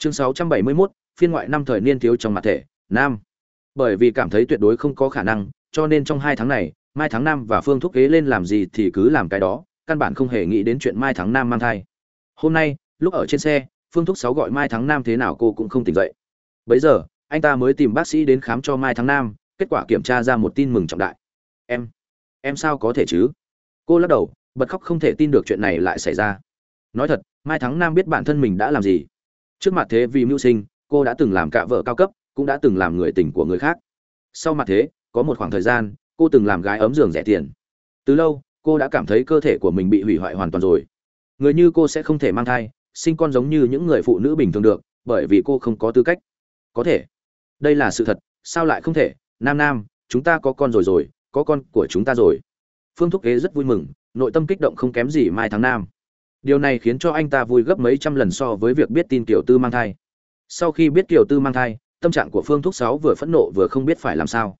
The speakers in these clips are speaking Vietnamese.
chương 671, phiên ngoại năm thời niên thiếu trong mặt thể nam. Bởi vì cảm thấy tuyệt đối không có khả năng cho nên trong hai tháng này mai tháng năm và phương thúc kế lên làm gì thì cứ làm cái đó căn bản không hề nghĩ đến chuyện mai tháng năm mang thai. Hôm nay lúc ở trên xe phương thúc sáu gọi mai tháng năm thế nào cô cũng không tỉnh dậy. Bấy giờ anh ta mới tìm bác sĩ đến khám cho mai tháng năm kết quả kiểm tra ra một tin mừng trọng đại. Em em sao có thể chứ? Cô lắc đầu bật khóc không thể tin được chuyện này lại xảy ra. Nói thật mai tháng năm biết bản thân mình đã làm gì trước mặt thế vì mưu sinh, cô đã từng làm cạ vợ cao cấp, cũng đã từng làm người tình của người khác. Sau mặt thế, có một khoảng thời gian, cô từng làm gái ấm giường rẻ tiền. Từ lâu, cô đã cảm thấy cơ thể của mình bị hủy hoại hoàn toàn rồi. Người như cô sẽ không thể mang thai, sinh con giống như những người phụ nữ bình thường được, bởi vì cô không có tư cách. Có thể. Đây là sự thật, sao lại không thể? Nam nam, chúng ta có con rồi rồi, có con của chúng ta rồi. Phương thúc kế rất vui mừng, nội tâm kích động không kém gì mai tháng nam điều này khiến cho anh ta vui gấp mấy trăm lần so với việc biết tin tiểu tư mang thai. Sau khi biết tiểu tư mang thai, tâm trạng của phương thúc sáu vừa phẫn nộ vừa không biết phải làm sao.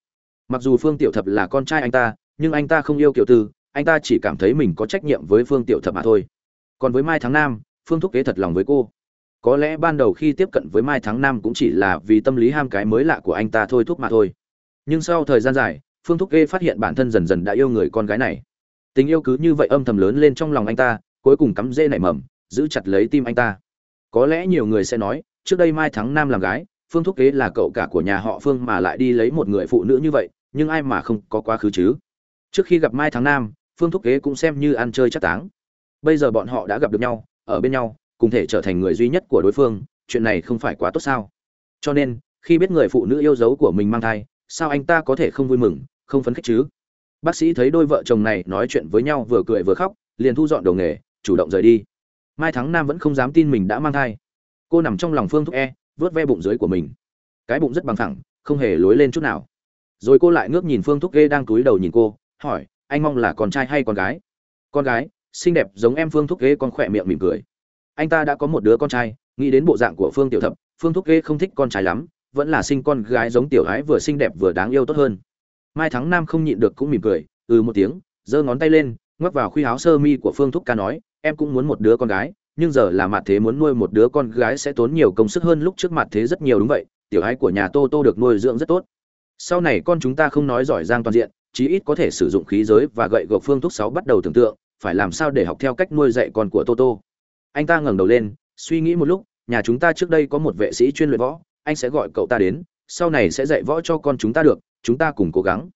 Mặc dù phương tiểu thập là con trai anh ta, nhưng anh ta không yêu kiểu tư, anh ta chỉ cảm thấy mình có trách nhiệm với phương tiểu thập mà thôi. Còn với mai tháng nam, phương thúc kế thật lòng với cô. Có lẽ ban đầu khi tiếp cận với mai tháng nam cũng chỉ là vì tâm lý ham cái mới lạ của anh ta thôi thúc mà thôi. Nhưng sau thời gian dài, phương thúc kê phát hiện bản thân dần dần đã yêu người con gái này. Tình yêu cứ như vậy âm thầm lớn lên trong lòng anh ta cuối cùng cắm rễ nảy mầm giữ chặt lấy tim anh ta. Có lẽ nhiều người sẽ nói trước đây mai Thắng Nam làm gái phương thúc kế là cậu cả của nhà họ phương mà lại đi lấy một người phụ nữ như vậy nhưng ai mà không có quá khứ chứ? Trước khi gặp mai Thắng Nam, phương thúc kế cũng xem như ăn chơi chắc táng. Bây giờ bọn họ đã gặp được nhau ở bên nhau cùng thể trở thành người duy nhất của đối phương chuyện này không phải quá tốt sao? Cho nên khi biết người phụ nữ yêu dấu của mình mang thai sao anh ta có thể không vui mừng không phấn khích chứ? Bác sĩ thấy đôi vợ chồng này nói chuyện với nhau vừa cười vừa khóc liền thu dọn đồ nghề chủ động rời đi. Mai thắng nam vẫn không dám tin mình đã mang thai. Cô nằm trong lòng phương thúc e vớt ve bụng dưới của mình. Cái bụng rất bằng thẳng không hề lối lên chút nào. Rồi cô lại ngước nhìn phương thúc ghê đang túi đầu nhìn cô, hỏi, anh mong là con trai hay con gái? Con gái, xinh đẹp giống em phương thúc ghê con khỏe miệng mỉm cười. Anh ta đã có một đứa con trai, nghĩ đến bộ dạng của phương tiểu thập, phương thúc ghê không thích con trai lắm, vẫn là sinh con gái giống tiểu gái vừa xinh đẹp vừa đáng yêu tốt hơn. Mai thắng nam không nhịn được cũng mỉm cười ừ một tiếng, giơ ngón tay lên, ngoắc vào khuy áo sơ mi của phương thúc ca nói em cũng muốn một đứa con gái, nhưng giờ là mặt thế muốn nuôi một đứa con gái sẽ tốn nhiều công sức hơn lúc trước mặt thế rất nhiều, đúng vậy, tiểu ái của nhà tô tô được nuôi dưỡng rất tốt. Sau này con chúng ta không nói giỏi giang toàn diện, chí ít có thể sử dụng khí giới và gậy gộc phương thúc sáu bắt đầu tưởng tượng, phải làm sao để học theo cách nuôi dạy con của tô tô. Anh ta ngẩng đầu lên, suy nghĩ một lúc, nhà chúng ta trước đây có một vệ sĩ chuyên luyện võ, anh sẽ gọi cậu ta đến, sau này sẽ dạy võ cho con chúng ta được, chúng ta cùng cố gắng.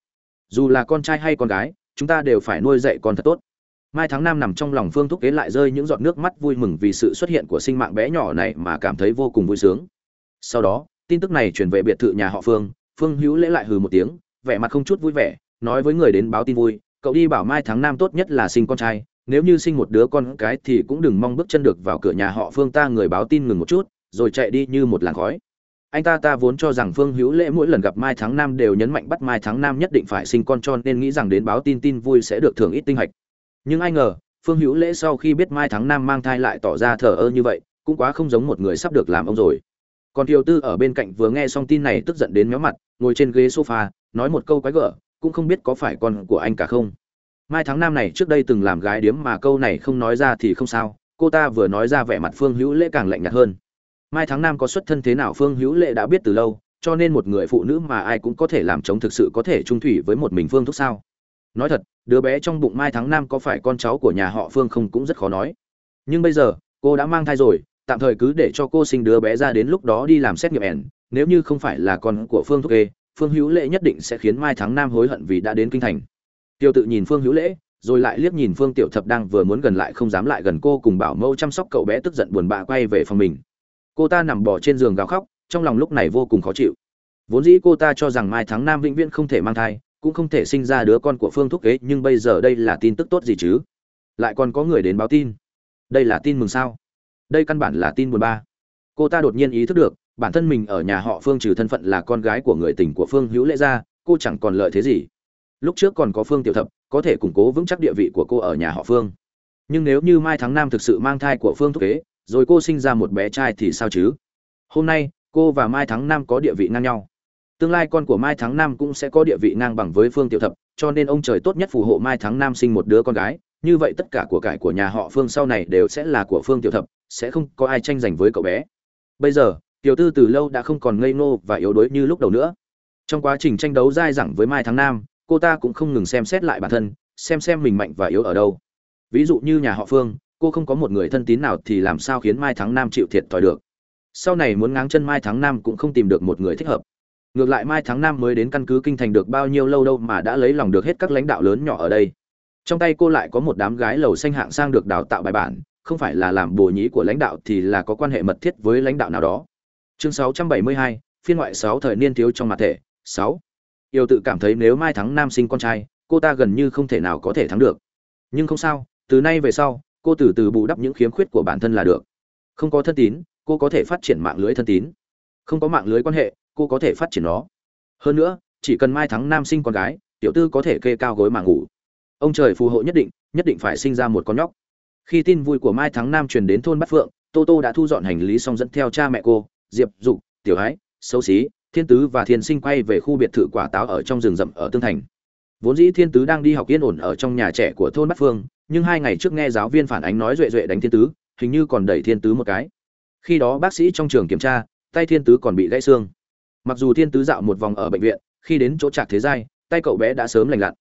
Dù là con trai hay con gái, chúng ta đều phải nuôi dạy con thật tốt mai tháng năm nằm trong lòng phương thúc kế lại rơi những giọt nước mắt vui mừng vì sự xuất hiện của sinh mạng bé nhỏ này mà cảm thấy vô cùng vui sướng. Sau đó, tin tức này chuyển về biệt thự nhà họ phương. Phương hữu lễ lại hừ một tiếng, vẻ mặt không chút vui vẻ, nói với người đến báo tin vui, cậu đi bảo mai tháng năm tốt nhất là sinh con trai, nếu như sinh một đứa con cái thì cũng đừng mong bước chân được vào cửa nhà họ phương ta người báo tin ngừng một chút, rồi chạy đi như một làn khói. Anh ta ta vốn cho rằng phương hữu lễ mỗi lần gặp mai tháng năm đều nhấn mạnh bắt mai tháng năm nhất định phải sinh con cho nên nghĩ rằng đến báo tin tin vui sẽ được thưởng ít tinh hạch nhưng ai ngờ phương hữu lễ sau khi biết mai tháng năm mang thai lại tỏ ra thờ ơ như vậy cũng quá không giống một người sắp được làm ông rồi còn Kiều Tư ở bên cạnh vừa nghe xong tin này tức giận đến méo mặt, ngồi trên ghế sofa, nói một câu quái gở, cũng không biết có phải con của anh cả không. Mai tháng năm này trước đây từng làm gái điếm mà câu này không nói ra thì không sao, cô ta vừa nói ra vẻ mặt Phương Hữu Lễ càng lạnh nhạt hơn. Mai tháng năm có xuất thân thế nào Phương Hữu Lễ đã biết từ lâu, cho nên một người phụ nữ mà ai cũng có thể làm chống thực sự có thể trung thủy với một mình Phương thúc sao? Nói thật, đứa bé trong bụng Mai tháng năm có phải con cháu của nhà họ Phương không cũng rất khó nói. Nhưng bây giờ, cô đã mang thai rồi, tạm thời cứ để cho cô sinh đứa bé ra đến lúc đó đi làm xét nghiệm ẻn. Nếu như không phải là con của phương thúc kê phương hữu lễ nhất định sẽ khiến mai tháng nam hối hận vì đã đến kinh thành. Tiêu tự nhìn phương hữu lễ rồi lại liếc nhìn phương tiểu thập đang vừa muốn gần lại không dám lại gần cô cùng bảo mẫu chăm sóc cậu bé tức giận buồn bã quay về phòng mình. Cô ta nằm bò trên giường gào khóc trong lòng lúc này vô cùng khó chịu. Vốn dĩ cô ta cho rằng mai tháng nam vĩnh viễn không thể mang thai cũng không thể sinh ra đứa con của phương thúc kế, nhưng bây giờ đây là tin tức tốt gì chứ? Lại còn có người đến báo tin. Đây là tin mừng sao? Đây căn bản là tin buồn ba. Cô ta đột nhiên ý thức được, bản thân mình ở nhà họ phương trừ thân phận là con gái của người tình của phương hữu lễ ra, cô chẳng còn lợi thế gì. Lúc trước còn có phương tiểu thập, có thể củng cố vững chắc địa vị của cô ở nhà họ phương. Nhưng nếu như mai tháng năm thực sự mang thai của phương thúc kế, rồi cô sinh ra một bé trai thì sao chứ? Hôm nay, cô và mai tháng năm có địa vị ngang nhau tương lai con của mai tháng năm cũng sẽ có địa vị ngang bằng với phương tiểu thập, cho nên ông trời tốt nhất phù hộ mai tháng năm sinh một đứa con gái. Như vậy tất cả của cải của nhà họ phương sau này đều sẽ là của phương tiểu thập, sẽ không có ai tranh giành với cậu bé. Bây giờ, tiểu tư từ lâu đã không còn ngây ngô và yếu đuối như lúc đầu nữa. Trong quá trình tranh đấu dai dẳng với mai tháng nam, cô ta cũng không ngừng xem xét lại bản thân, xem xem mình mạnh và yếu ở đâu. Ví dụ như nhà họ phương, cô không có một người thân tín nào thì làm sao khiến mai tháng nam chịu thiệt thòi được? Sau này muốn ngáng chân mai tháng năm cũng không tìm được một người thích hợp ngược lại mai tháng năm mới đến căn cứ kinh thành được bao nhiêu lâu đâu mà đã lấy lòng được hết các lãnh đạo lớn nhỏ ở đây. Trong tay cô lại có một đám gái lầu xanh hạng sang được đào tạo bài bản không phải là làm bồ nhí của lãnh đạo thì là có quan hệ mật thiết với lãnh đạo nào đó. Chương 672, phiên ngoại 6 thời niên thiếu trong mặt thể 6. yêu tự cảm thấy nếu mai thắng nam sinh con trai cô ta gần như không thể nào có thể thắng được. Nhưng không sao từ nay về sau cô từ từ bù đắp những khiếm khuyết của bản thân là được. Không có thân tín cô có thể phát triển mạng lưới thân tín. Không có mạng lưới quan hệ cô có thể phát triển nó. Hơn nữa, chỉ cần mai thắng nam sinh con gái, tiểu tư có thể kê cao gối mà ngủ. Ông trời phù hộ nhất định nhất định phải sinh ra một con nhóc. Khi tin vui của mai thắng nam truyền đến thôn bát phượng, tô tô đã thu dọn hành lý xong dẫn theo cha mẹ cô, diệp, dục, tiểu ái xấu xí, thiên tứ và thiên sinh quay về khu biệt thự quả táo ở trong rừng rậm ở tương thành. Vốn dĩ thiên tứ đang đi học yên ổn ở trong nhà trẻ của thôn bát phương nhưng hai ngày trước nghe giáo viên phản ánh nói duệ duệ đánh thiên tứ, hình như còn đẩy thiên tứ một cái. Khi đó bác sĩ trong trường kiểm tra, tay thiên tứ còn bị gãy xương mặc dù thiên tứ dạo một vòng ở bệnh viện, khi đến chỗ trạc thế giai, tay cậu bé đã sớm lành lặn.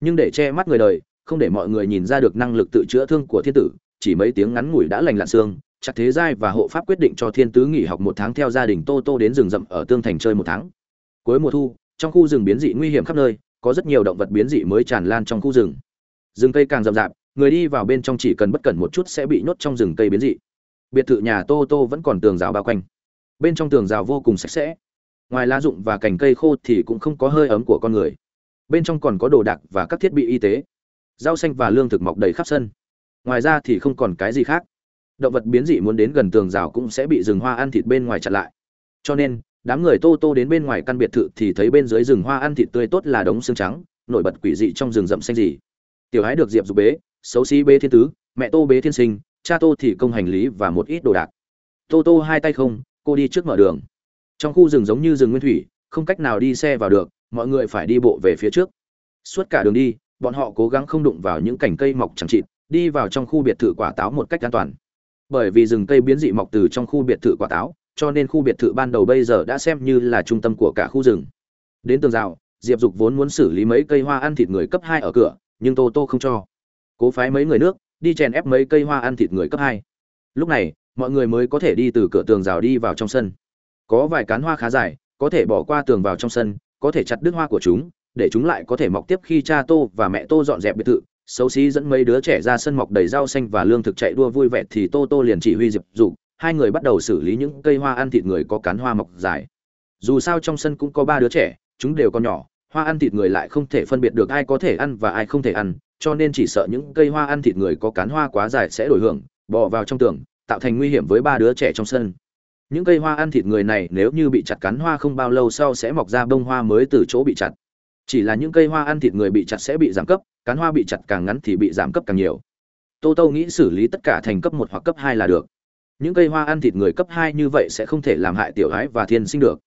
Nhưng để che mắt người đời, không để mọi người nhìn ra được năng lực tự chữa thương của thiên tử, chỉ mấy tiếng ngắn ngủi đã lành lặn xương, trạc thế giai và hộ pháp quyết định cho thiên tứ nghỉ học một tháng theo gia đình tô tô đến rừng rậm ở tương thành chơi một tháng. Cuối mùa thu, trong khu rừng biến dị nguy hiểm khắp nơi, có rất nhiều động vật biến dị mới tràn lan trong khu rừng. Rừng cây càng rậm rạp, người đi vào bên trong chỉ cần bất cẩn một chút sẽ bị nhốt trong rừng cây biến dị. Biệt thự nhà tô tô vẫn còn tường rào bao quanh. Bên trong tường rào vô cùng sạch sẽ ngoài lá rụng và cành cây khô thì cũng không có hơi ấm của con người. Bên trong còn có đồ đạc và các thiết bị y tế. Rau xanh và lương thực mọc đầy khắp sân. Ngoài ra thì không còn cái gì khác. Động vật biến dị muốn đến gần tường rào cũng sẽ bị rừng hoa ăn thịt bên ngoài chặn lại. Cho nên, đám người tô tô đến bên ngoài căn biệt thự thì thấy bên dưới rừng hoa ăn thịt tươi tốt là đống xương trắng, nổi bật quỷ dị trong rừng rậm xanh gì. Tiểu hái được diệp dục bế, xấu xí bế thiên tứ, mẹ tô bế thiên sinh, cha tô thì công hành lý và một ít đồ đạc. Tô tô hai tay không, cô đi trước mở đường trong khu rừng giống như rừng nguyên thủy, không cách nào đi xe vào được, mọi người phải đi bộ về phía trước. Suốt cả đường đi, bọn họ cố gắng không đụng vào những cành cây mọc chẳng chịt, đi vào trong khu biệt thự quả táo một cách an toàn. Bởi vì rừng cây biến dị mọc từ trong khu biệt thự quả táo, cho nên khu biệt thự ban đầu bây giờ đã xem như là trung tâm của cả khu rừng. Đến tường rào, diệp dục vốn muốn xử lý mấy cây hoa ăn thịt người cấp hai ở cửa, nhưng tô tô không cho. Cố phái mấy người nước, đi chèn ép mấy cây hoa ăn thịt người cấp hai. Lúc này, mọi người mới có thể đi từ cửa tường rào đi vào trong sân có vài cán hoa khá dài, có thể bỏ qua tường vào trong sân, có thể chặt đứt hoa của chúng, để chúng lại có thể mọc tiếp khi cha tô và mẹ tô dọn dẹp biệt thự. Xấu xí dẫn mấy đứa trẻ ra sân mọc đầy rau xanh và lương thực chạy đua vui vẻ thì tô tô liền chỉ huy diệp dục, hai người bắt đầu xử lý những cây hoa ăn thịt người có cán hoa mọc dài. Dù sao trong sân cũng có ba đứa trẻ, chúng đều còn nhỏ, hoa ăn thịt người lại không thể phân biệt được ai có thể ăn và ai không thể ăn, cho nên chỉ sợ những cây hoa ăn thịt người có cán hoa quá dài sẽ đổi hưởng bò vào trong tường, tạo thành nguy hiểm với ba đứa trẻ trong sân những cây hoa ăn thịt người này nếu như bị chặt cắn hoa không bao lâu sau sẽ mọc ra bông hoa mới từ chỗ bị chặt. Chỉ là những cây hoa ăn thịt người bị chặt sẽ bị giảm cấp cắn hoa bị chặt càng ngắn thì bị giảm cấp càng nhiều. Tô tô nghĩ xử lý tất cả thành cấp một hoặc cấp hai là được. Những cây hoa ăn thịt người cấp hai như vậy sẽ không thể làm hại tiểu gái và thiên sinh được.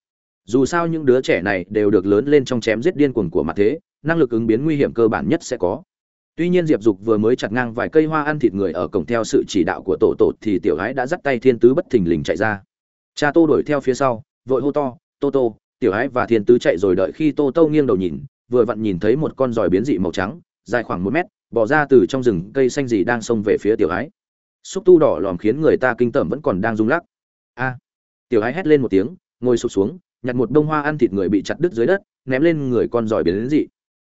Dù sao những đứa trẻ này đều được lớn lên trong chém giết điên cuồng của mặt thế, năng lực ứng biến nguy hiểm cơ bản nhất sẽ có. Tuy nhiên diệp dục vừa mới chặt ngang vài cây hoa ăn thịt người ở cổng theo sự chỉ đạo của tổ tổ thì tiểu gái đã dắt tay thiên tứ bất thình lình chạy ra cha tô đuổi theo phía sau vội hô to tô tô tiểu gái và thiên tứ chạy rồi đợi khi tô tô nghiêng đầu nhìn vừa vặn nhìn thấy một con giỏi biến dị màu trắng dài khoảng một mét bỏ ra từ trong rừng cây xanh gì đang xông về phía tiểu gái xúc tu đỏ lòm khiến người ta kinh tởm vẫn còn đang rung lắc. A! Tiểu gái hét lên một tiếng ngồi sụp xuống nhặt một bông hoa ăn thịt người bị chặt đứt dưới đất ném lên người con giỏi biến dị.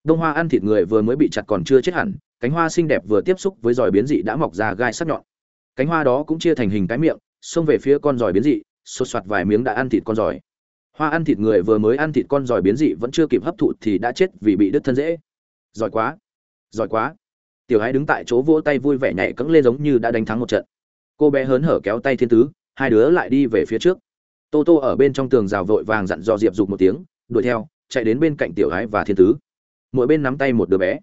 Đông hoa ăn thịt người vừa mới bị chặt còn chưa chết hẳn, cánh hoa xinh đẹp vừa tiếp xúc với giỏi biến dị đã mọc ra gai sắc nhọn. Cánh hoa đó cũng chia thành hình cái miệng, xông về phía con giỏi biến dị, sột soạt vài miếng đã ăn thịt con giỏi Hoa ăn thịt người vừa mới ăn thịt con giỏi biến dị vẫn chưa kịp hấp thụ thì đã chết vì bị đứt thân dễ. Giỏi quá, giỏi quá. Tiểu hãy đứng tại chỗ vỗ tay vui vẻ nhảy cẫng lên giống như đã đánh thắng một trận. Cô bé hớn hở kéo tay Thiên Tứ, hai đứa lại đi về phía trước. Tô Tô ở bên trong tường rào vội vàng dặn dò Diệp Dục một tiếng, đuổi theo, chạy đến bên cạnh Tiểu gái và Thiên Tứ mỗi bên nắm tay một đứa bé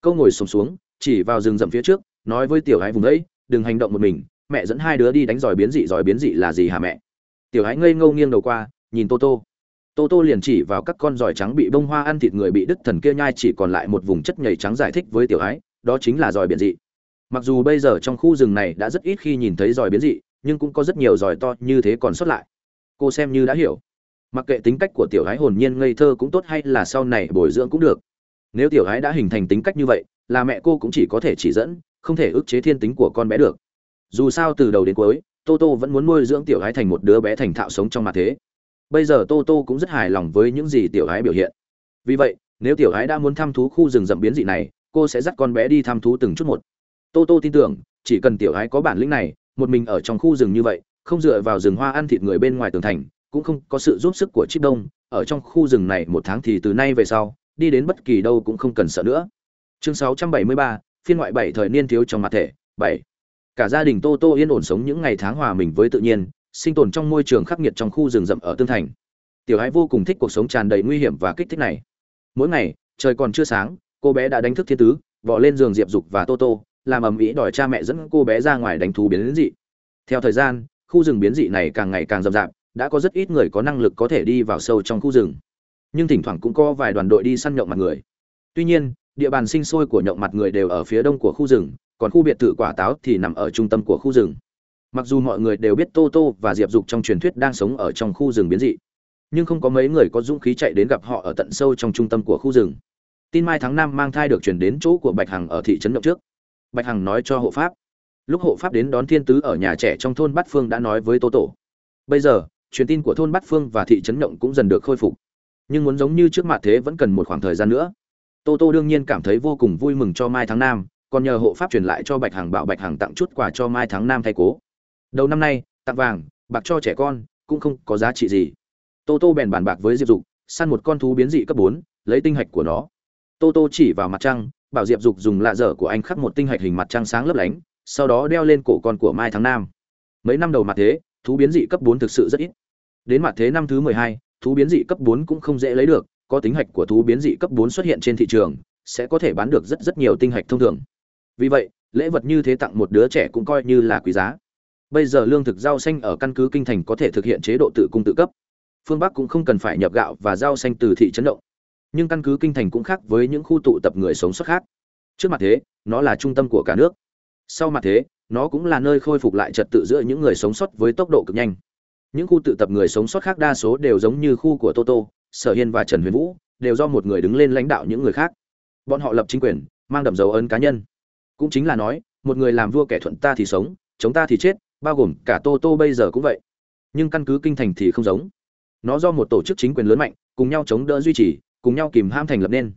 câu ngồi sùng xuống, xuống chỉ vào rừng rậm phía trước nói với tiểu gái vùng ấy đừng hành động một mình mẹ dẫn hai đứa đi đánh giỏi biến dị giỏi biến dị là gì hả mẹ tiểu gái ngây ngâu nghiêng đầu qua, nhìn tô tô. Tô tô liền chỉ vào các con giỏi trắng bị bông hoa ăn thịt người bị đứt thần kia nhai chỉ còn lại một vùng chất nhầy trắng giải thích với tiểu gái đó chính là giỏi biến dị. Mặc dù bây giờ trong khu rừng này đã rất ít khi nhìn thấy giỏi biến dị, nhưng cũng có rất nhiều giỏi to như thế còn sót lại. Cô xem như đã hiểu. Mặc kệ tính cách của tiểu gái hồn nhiên ngây thơ cũng tốt hay là sau này bồi dưỡng cũng được. Nếu tiểu gái đã hình thành tính cách như vậy, là mẹ cô cũng chỉ có thể chỉ dẫn, không thể ức chế thiên tính của con bé được. Dù sao từ đầu đến cuối tô tô vẫn muốn nuôi dưỡng tiểu gái thành một đứa bé thành thạo sống trong mặt thế. Bây giờ tô tô cũng rất hài lòng với những gì tiểu gái biểu hiện. Vì vậy nếu tiểu gái đã muốn thăm thú khu rừng rậm biến dị này cô sẽ dắt con bé đi thăm thú từng chút một. Tô tô tin tưởng chỉ cần tiểu gái có bản lĩnh này một mình ở trong khu rừng như vậy không dựa vào rừng hoa ăn thịt người bên ngoài tường thành cũng không có sự giúp sức của chip đông ở trong khu rừng này một tháng thì từ nay về sau đi đến bất kỳ đâu cũng không cần sợ nữa. Chương 673, phiên ngoại bảy thời niên thiếu trong mặt thể bảy cả gia đình tô tô yên ổn sống những ngày tháng hòa mình với tự nhiên, sinh tồn trong môi trường khắc nghiệt trong khu rừng rậm ở tương thành. Tiểu ái vô cùng thích cuộc sống tràn đầy nguy hiểm và kích thích này. Mỗi ngày, trời còn chưa sáng, cô bé đã đánh thức thiên tứ vọ lên giường diệp dục và tô tô, làm ầm ĩ đòi cha mẹ dẫn cô bé ra ngoài đánh thú biến dị. Theo thời gian, khu rừng biến dị này càng ngày càng rậm rạp, đã có rất ít người có năng lực có thể đi vào sâu trong khu rừng. Nhưng thỉnh thoảng cũng có vài đoàn đội đi săn nhộng mặt người. Tuy nhiên, địa bàn sinh sôi của nhộng mặt người đều ở phía đông của khu rừng còn khu biệt thự quả táo thì nằm ở trung tâm của khu rừng. Mặc dù mọi người đều biết tô tô và diệp dục trong truyền thuyết đang sống ở trong khu rừng biến dị, nhưng không có mấy người có dũng khí chạy đến gặp họ ở tận sâu trong trung tâm của khu rừng. Tin mai tháng năm mang thai được chuyển đến chỗ của bạch hằng ở thị trấn động trước. Bạch hằng nói cho hộ pháp. Lúc hộ pháp đến đón thiên tứ ở nhà trẻ trong thôn bát phương đã nói với tô tổ. Bây giờ, truyền tin của thôn bát phương và thị trấn động cũng dần được khôi phục. Nhưng muốn giống như trước mặt thế vẫn cần một khoảng thời gian nữa. Tô tô đương nhiên cảm thấy vô cùng vui mừng cho mai tháng năm còn nhờ hộ pháp truyền lại cho bạch hằng bảo bạch hằng tặng chút quà cho mai tháng năm thay cố. Đầu năm nay, tặng vàng, bạc cho trẻ con, cũng không có giá trị gì. Tô tô bèn bàn bạc với diệp dục, săn một con thú biến dị cấp bốn, lấy tinh hạch của nó. Tô tô chỉ vào mặt trăng, bảo diệp dục dùng lạ dở của anh khắc một tinh hạch hình mặt trăng sáng lấp lánh, sau đó đeo lên cổ con của mai tháng năm mấy năm đầu mặt thế, thú biến dị cấp bốn thực sự rất ít. Đến mặt thế năm thứ mười hai, thú biến dị cấp bốn cũng không dễ lấy được, có tính hạch của thú biến dị cấp bốn xuất hiện trên thị trường, sẽ có thể bán được rất rất nhiều tinh hạch thông thường vì vậy, lễ vật như thế tặng một đứa trẻ cũng coi như là quý giá. Bây giờ lương thực rau xanh ở căn cứ kinh thành có thể thực hiện chế độ tự cung tự cấp. Phương bắc cũng không cần phải nhập gạo và rau xanh từ thị trấn động. Nhưng căn cứ kinh thành cũng khác với những khu tụ tập người sống sót khác. Trước mặt thế, nó là trung tâm của cả nước. Sau mặt thế, nó cũng là nơi khôi phục lại trật tự giữa những người sống sót với tốc độ cực nhanh. Những khu tự tập người sống sót khác đa số đều giống như khu của toto sở hiên và trần huyền vũ, đều do một người đứng lên lãnh đạo những người khác. Bọn họ lập chính quyền, mang đậm dấu ấn cá nhân cũng chính là nói, một người làm vua kẻ thuận ta thì sống, chống ta thì chết, bao gồm cả tô tô bây giờ cũng vậy. Nhưng căn cứ kinh thành thì không giống. Nó do một tổ chức chính quyền lớn mạnh, cùng nhau chống đỡ duy trì, cùng nhau kìm ham thành lập nên.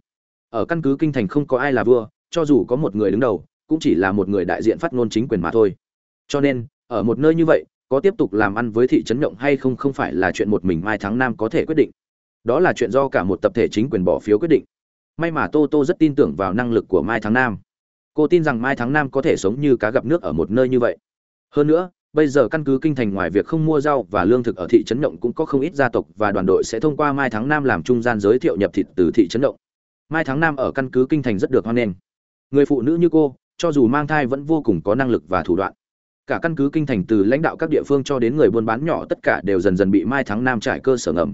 Ở căn cứ kinh thành không có ai là vua, cho dù có một người đứng đầu, cũng chỉ là một người đại diện phát ngôn chính quyền mà thôi. Cho nên, ở một nơi như vậy, có tiếp tục làm ăn với thị trấn nhộng hay không không phải là chuyện một mình mai thắng nam có thể quyết định. Đó là chuyện do cả một tập thể chính quyền bỏ phiếu quyết định. May mà tô tô rất tin tưởng vào năng lực của mai thắng nam cô tin rằng mai thắng nam có thể sống như cá gặp nước ở một nơi như vậy. Hơn nữa, bây giờ căn cứ kinh thành ngoài việc không mua rau và lương thực ở thị trấn động cũng có không ít gia tộc và đoàn đội sẽ thông qua mai tháng năm làm trung gian giới thiệu nhập thịt từ thị trấn động. Mai tháng năm ở căn cứ kinh thành rất được hoan nghênh. Người phụ nữ như cô, cho dù mang thai vẫn vô cùng có năng lực và thủ đoạn. Cả căn cứ kinh thành từ lãnh đạo các địa phương cho đến người buôn bán nhỏ tất cả đều dần dần bị mai tháng năm trải cơ sở ngầm.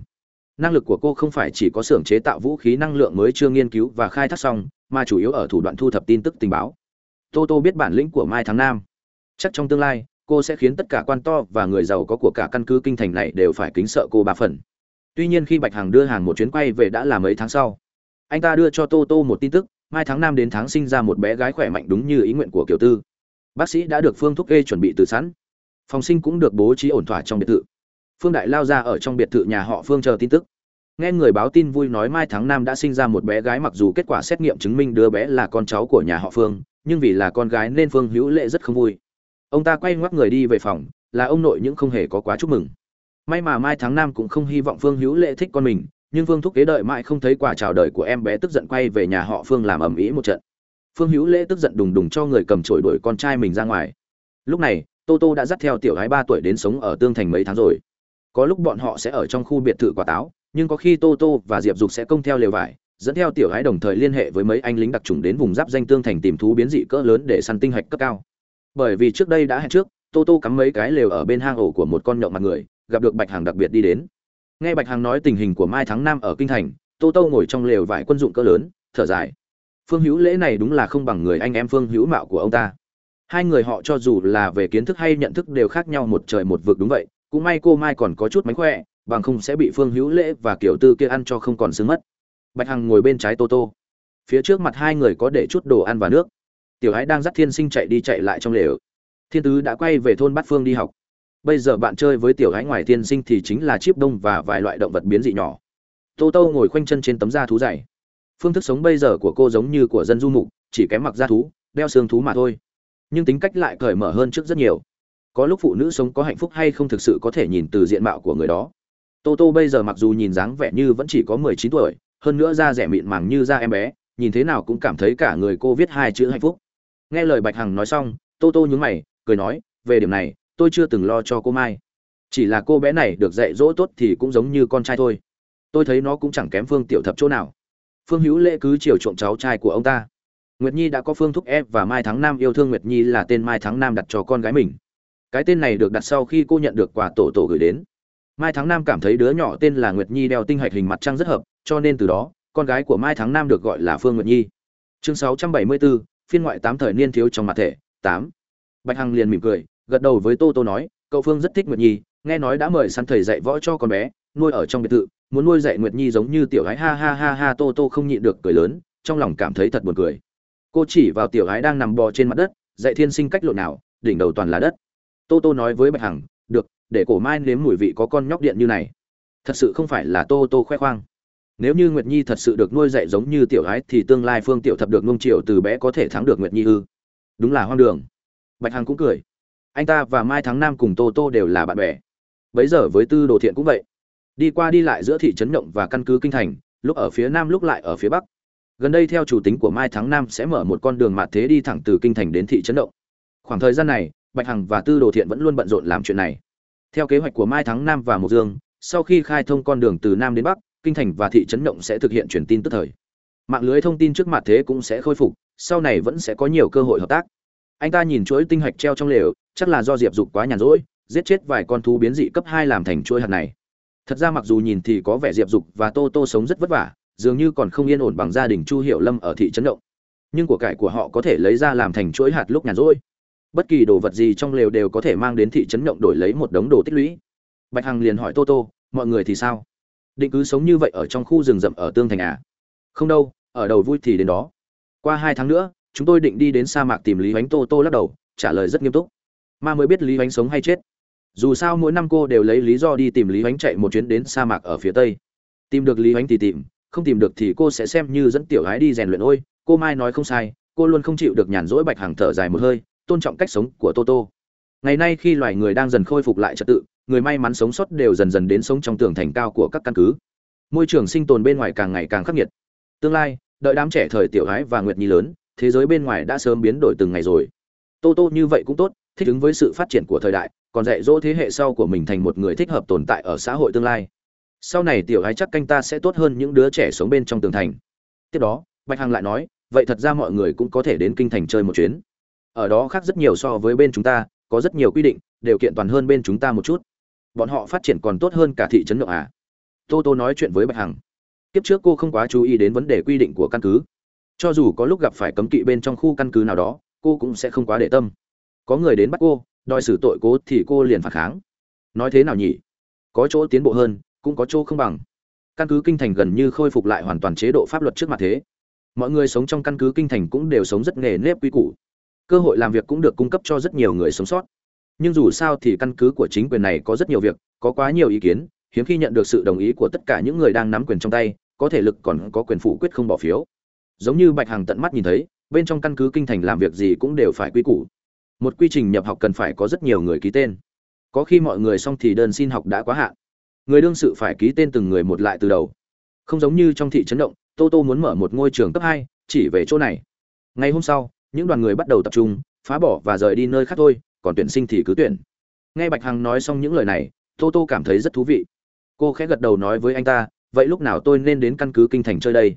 Năng lực của cô không phải chỉ có xưởng chế tạo vũ khí năng lượng mới chưa nghiên cứu và khai thác xong mà chủ yếu ở thủ đoạn thu thập tin tức tình báo. Tô tô biết bản lĩnh của mai Thắng Nam, chắc trong tương lai cô sẽ khiến tất cả quan to và người giàu có của cả căn cứ kinh thành này đều phải kính sợ cô ba phần. Tuy nhiên khi bạch hằng đưa hàng một chuyến quay về đã là mấy tháng sau. Anh ta đưa cho tô tô một tin tức mai tháng năm đến tháng sinh ra một bé gái khỏe mạnh đúng như ý nguyện của kiều tư. Bác sĩ đã được phương thúc kê chuẩn bị từ sẵn. Phòng sinh cũng được bố trí ổn thỏa trong biệt thự. Phương đại lao ra ở trong biệt thự nhà họ phương chờ tin tức nghe người báo tin vui nói mai tháng năm đã sinh ra một bé gái mặc dù kết quả xét nghiệm chứng minh đứa bé là con cháu của nhà họ phương, nhưng vì là con gái nên phương hữu lệ rất không vui. Ông ta quay ngoắc người đi về phòng, là ông nội những không hề có quá chúc mừng. May mà mai tháng năm cũng không hy vọng phương hữu lệ thích con mình, nhưng phương thúc kế đợi mãi không thấy quả chào đời của em bé tức giận quay về nhà họ phương làm ầm ĩ một trận. Phương hữu lễ tức giận đùng đùng cho người cầm chổi đuổi con trai mình ra ngoài. Lúc này, tô tô đã dắt theo tiểu gái ba tuổi đến sống ở tương thành mấy tháng rồi. Có lúc bọn họ sẽ ở trong khu biệt thự quả táo nhưng có khi tô tô và diệp dục sẽ công theo lều vải, dẫn theo tiểu gái đồng thời liên hệ với mấy anh lính đặc trùng đến vùng giáp danh tương thành tìm thú biến dị cỡ lớn để săn tinh hạch cấp cao. Bởi vì trước đây đã hẹn trước, tô tô cắm mấy cái lều ở bên hang ổ của một con nhộng mặt người, gặp được bạch hằng đặc biệt đi đến. Nghe bạch hằng nói tình hình của mai tháng năm ở kinh thành, tô tô ngồi trong lều vải quân dụng cỡ lớn, thở dài. Phương hữu lễ này đúng là không bằng người anh em phương hữu mạo của ông ta. Hai người họ cho dù là về kiến thức hay nhận thức đều khác nhau một trời một vực đúng vậy, cũng may cô mai còn có chút mánh khỏe bằng không sẽ bị phương hữu lễ và kiểu tư kia ăn cho không còn xứng mất. Bạch hằng ngồi bên trái tô tô. Phía trước mặt hai người có để chút đồ ăn và nước. Tiểu ái đang dắt thiên sinh chạy đi chạy lại trong lều. Thiên tứ đã quay về thôn bát phương đi học. Bây giờ bạn chơi với tiểu ái ngoài thiên sinh thì chính là chip đông và vài loại động vật biến dị nhỏ. Tô tô ngồi khoanh chân trên tấm da thú dày. Phương thức sống bây giờ của cô giống như của dân du mục, chỉ kém mặc da thú, đeo xương thú mà thôi. Nhưng tính cách lại cởi mở hơn trước rất nhiều. Có lúc phụ nữ sống có hạnh phúc hay không thực sự có thể nhìn từ diện mạo của người đó tô tô bây giờ mặc dù nhìn dáng vẻ như vẫn chỉ có mười chín tuổi, hơn nữa da rẻ mịn màng như da em bé, nhìn thế nào cũng cảm thấy cả người cô viết hai chữ hạnh phúc. Nghe lời bạch hằng nói xong, tô tô nhướng mày, cười nói, về điểm này, tôi chưa từng lo cho cô mai. Chỉ là cô bé này được dạy dỗ tốt thì cũng giống như con trai thôi. Tôi thấy nó cũng chẳng kém phương tiểu thập chỗ nào. Phương hữu lễ cứ chiều chuộng cháu trai của ông ta. Nguyệt nhi đã có phương thúc ép và mai thắng nam yêu thương nguyệt nhi là tên mai thắng nam đặt cho con gái mình. Cái tên này được đặt sau khi cô nhận được quà tổ tổ gửi đến mai thắng nam cảm thấy đứa nhỏ tên là nguyệt nhi đeo tinh hạch hình mặt trăng rất hợp cho nên từ đó con gái của mai thắng nam được gọi là phương nguyệt nhi. Chương 674, phiên ngoại tám thời niên thiếu trong mặt thể tám. Bạch hằng liền mỉm cười gật đầu với tô tô nói cậu phương rất thích nguyệt nhi nghe nói đã mời săn thầy dạy võ cho con bé nuôi ở trong biệt thự muốn nuôi dạy nguyệt nhi giống như tiểu gái ha ha ha ha. Tô tô không nhịn được cười lớn trong lòng cảm thấy thật buồn cười. Cô chỉ vào tiểu gái đang nằm bò trên mặt đất dạy thiên sinh cách lộ nào đỉnh đầu toàn là đất. Tô tô nói với bạch hằng được để cổ mai nếm mùi vị có con nhóc điện như này. Thật sự không phải là tô tô khoe khoang. Nếu như nguyệt nhi thật sự được nuôi dạy giống như tiểu gái, thì tương lai phương tiểu thập được nung triều từ bé có thể thắng được nguyệt nhi ư. Đúng là hoang đường. Bạch hằng cũng cười. Anh ta và mai thắng nam cùng tô tô đều là bạn bè. Bấy giờ với tư đồ thiện cũng vậy. Đi qua đi lại giữa thị trấn động và căn cứ kinh thành, lúc ở phía nam lúc lại ở phía bắc. Gần đây theo chủ tính của mai thắng nam sẽ mở một con đường mạt thế đi thẳng từ kinh thành đến thị trấn động khoảng thời gian này, bạch hằng và tư đồ thiện vẫn luôn bận rộn làm chuyện này theo kế hoạch của mai thắng nam và mộc dương, sau khi khai thông con đường từ nam đến bắc, kinh thành và thị trấn động sẽ thực hiện truyền tin tức thời. Mạng lưới thông tin trước mặt thế cũng sẽ khôi phục, sau này vẫn sẽ có nhiều cơ hội hợp tác. Anh ta nhìn chuỗi tinh hạch treo trong lều, chắc là do diệp dục quá nhàn rỗi, giết chết vài con thú biến dị cấp hai làm thành chuỗi hạt này. Thật ra mặc dù nhìn thì có vẻ diệp dục và tô tô sống rất vất vả, dường như còn không yên ổn bằng gia đình chu hiệu lâm ở thị trấn động nhưng của cải của họ có thể lấy ra làm thành chuỗi hạt lúc nhàn rỗi bất kỳ đồ vật gì trong lều đều có thể mang đến thị trấn động đổi lấy một đống đồ tích lũy. Bạch hằng liền hỏi tô tô, mọi người thì sao? Định cứ sống như vậy ở trong khu rừng rậm ở tương thành à? Không đâu, ở đầu vui thì đến đó. Qua hai tháng nữa, chúng tôi định đi đến sa mạc tìm lý bánh tô tô lắc đầu, trả lời rất nghiêm túc. Ma mới biết lý bánh sống hay chết. Dù sao mỗi năm cô đều lấy lý do đi tìm lý bánh chạy một chuyến đến sa mạc ở phía tây. Tìm được lý bánh thì tìm, không tìm được thì cô sẽ xem như dẫn tiểu gái đi rèn luyện ôi, cô mai nói không sai, cô luôn không chịu được nhàn rỗi bạch Hằng thở dài một hơi tôn trọng cách sống của toto ngày nay khi loài người đang dần khôi phục lại trật tự, người may mắn sống sót đều dần dần đến sống trong tường thành cao của các căn cứ. Môi trường sinh tồn bên ngoài càng ngày càng khắc nghiệt. Tương lai, đợi đám trẻ thời tiểu gái và nguyệt nhi lớn, thế giới bên ngoài đã sớm biến đổi từng ngày rồi. Tô tô như vậy cũng tốt, thích ứng với sự phát triển của thời đại, còn dạy dỗ thế hệ sau của mình thành một người thích hợp tồn tại ở xã hội tương lai. Sau này tiểu gái chắc canh ta sẽ tốt hơn những đứa trẻ sống bên trong tường thành. Tiếp đó, bạch hằng lại nói, vậy thật ra mọi người cũng có thể đến kinh thành chơi một chuyến ở đó khác rất nhiều so với bên chúng ta, có rất nhiều quy định, đều kiện toàn hơn bên chúng ta một chút. Bọn họ phát triển còn tốt hơn cả thị trấn động à tô tô nói chuyện với bạch hằng. Tiếp trước cô không quá chú ý đến vấn đề quy định của căn cứ. Cho dù có lúc gặp phải cấm kỵ bên trong khu căn cứ nào đó, cô cũng sẽ không quá để tâm. Có người đến bắt cô, đòi xử tội cố thì cô liền phản kháng. Nói thế nào nhỉ? Có chỗ tiến bộ hơn, cũng có chỗ không bằng. Căn cứ kinh thành gần như khôi phục lại hoàn toàn chế độ pháp luật trước mặt thế. Mọi người sống trong căn cứ kinh thành cũng đều sống rất nghề nếp quy củ cơ hội làm việc cũng được cung cấp cho rất nhiều người sống sót. Nhưng dù sao thì căn cứ của chính quyền này có rất nhiều việc, có quá nhiều ý kiến, hiếm khi nhận được sự đồng ý của tất cả những người đang nắm quyền trong tay, có thể lực còn có quyền phủ quyết không bỏ phiếu. Giống như bạch hằng tận mắt nhìn thấy, bên trong căn cứ kinh thành làm việc gì cũng đều phải quy củ. Một quy trình nhập học cần phải có rất nhiều người ký tên. Có khi mọi người xong thì đơn xin học đã quá hạn. Người đương sự phải ký tên từng người một lại từ đầu. Không giống như trong thị trấn động, tô tô muốn mở một ngôi trường cấp hai, chỉ về chỗ này. Ngày hôm sau những đoàn người bắt đầu tập trung, phá bỏ và rời đi nơi khác thôi, còn tuyển sinh thì cứ tuyển. Nghe bạch hằng nói xong những lời này, tô tô cảm thấy rất thú vị. Cô khẽ gật đầu nói với anh ta, vậy lúc nào tôi nên đến căn cứ kinh thành chơi đây?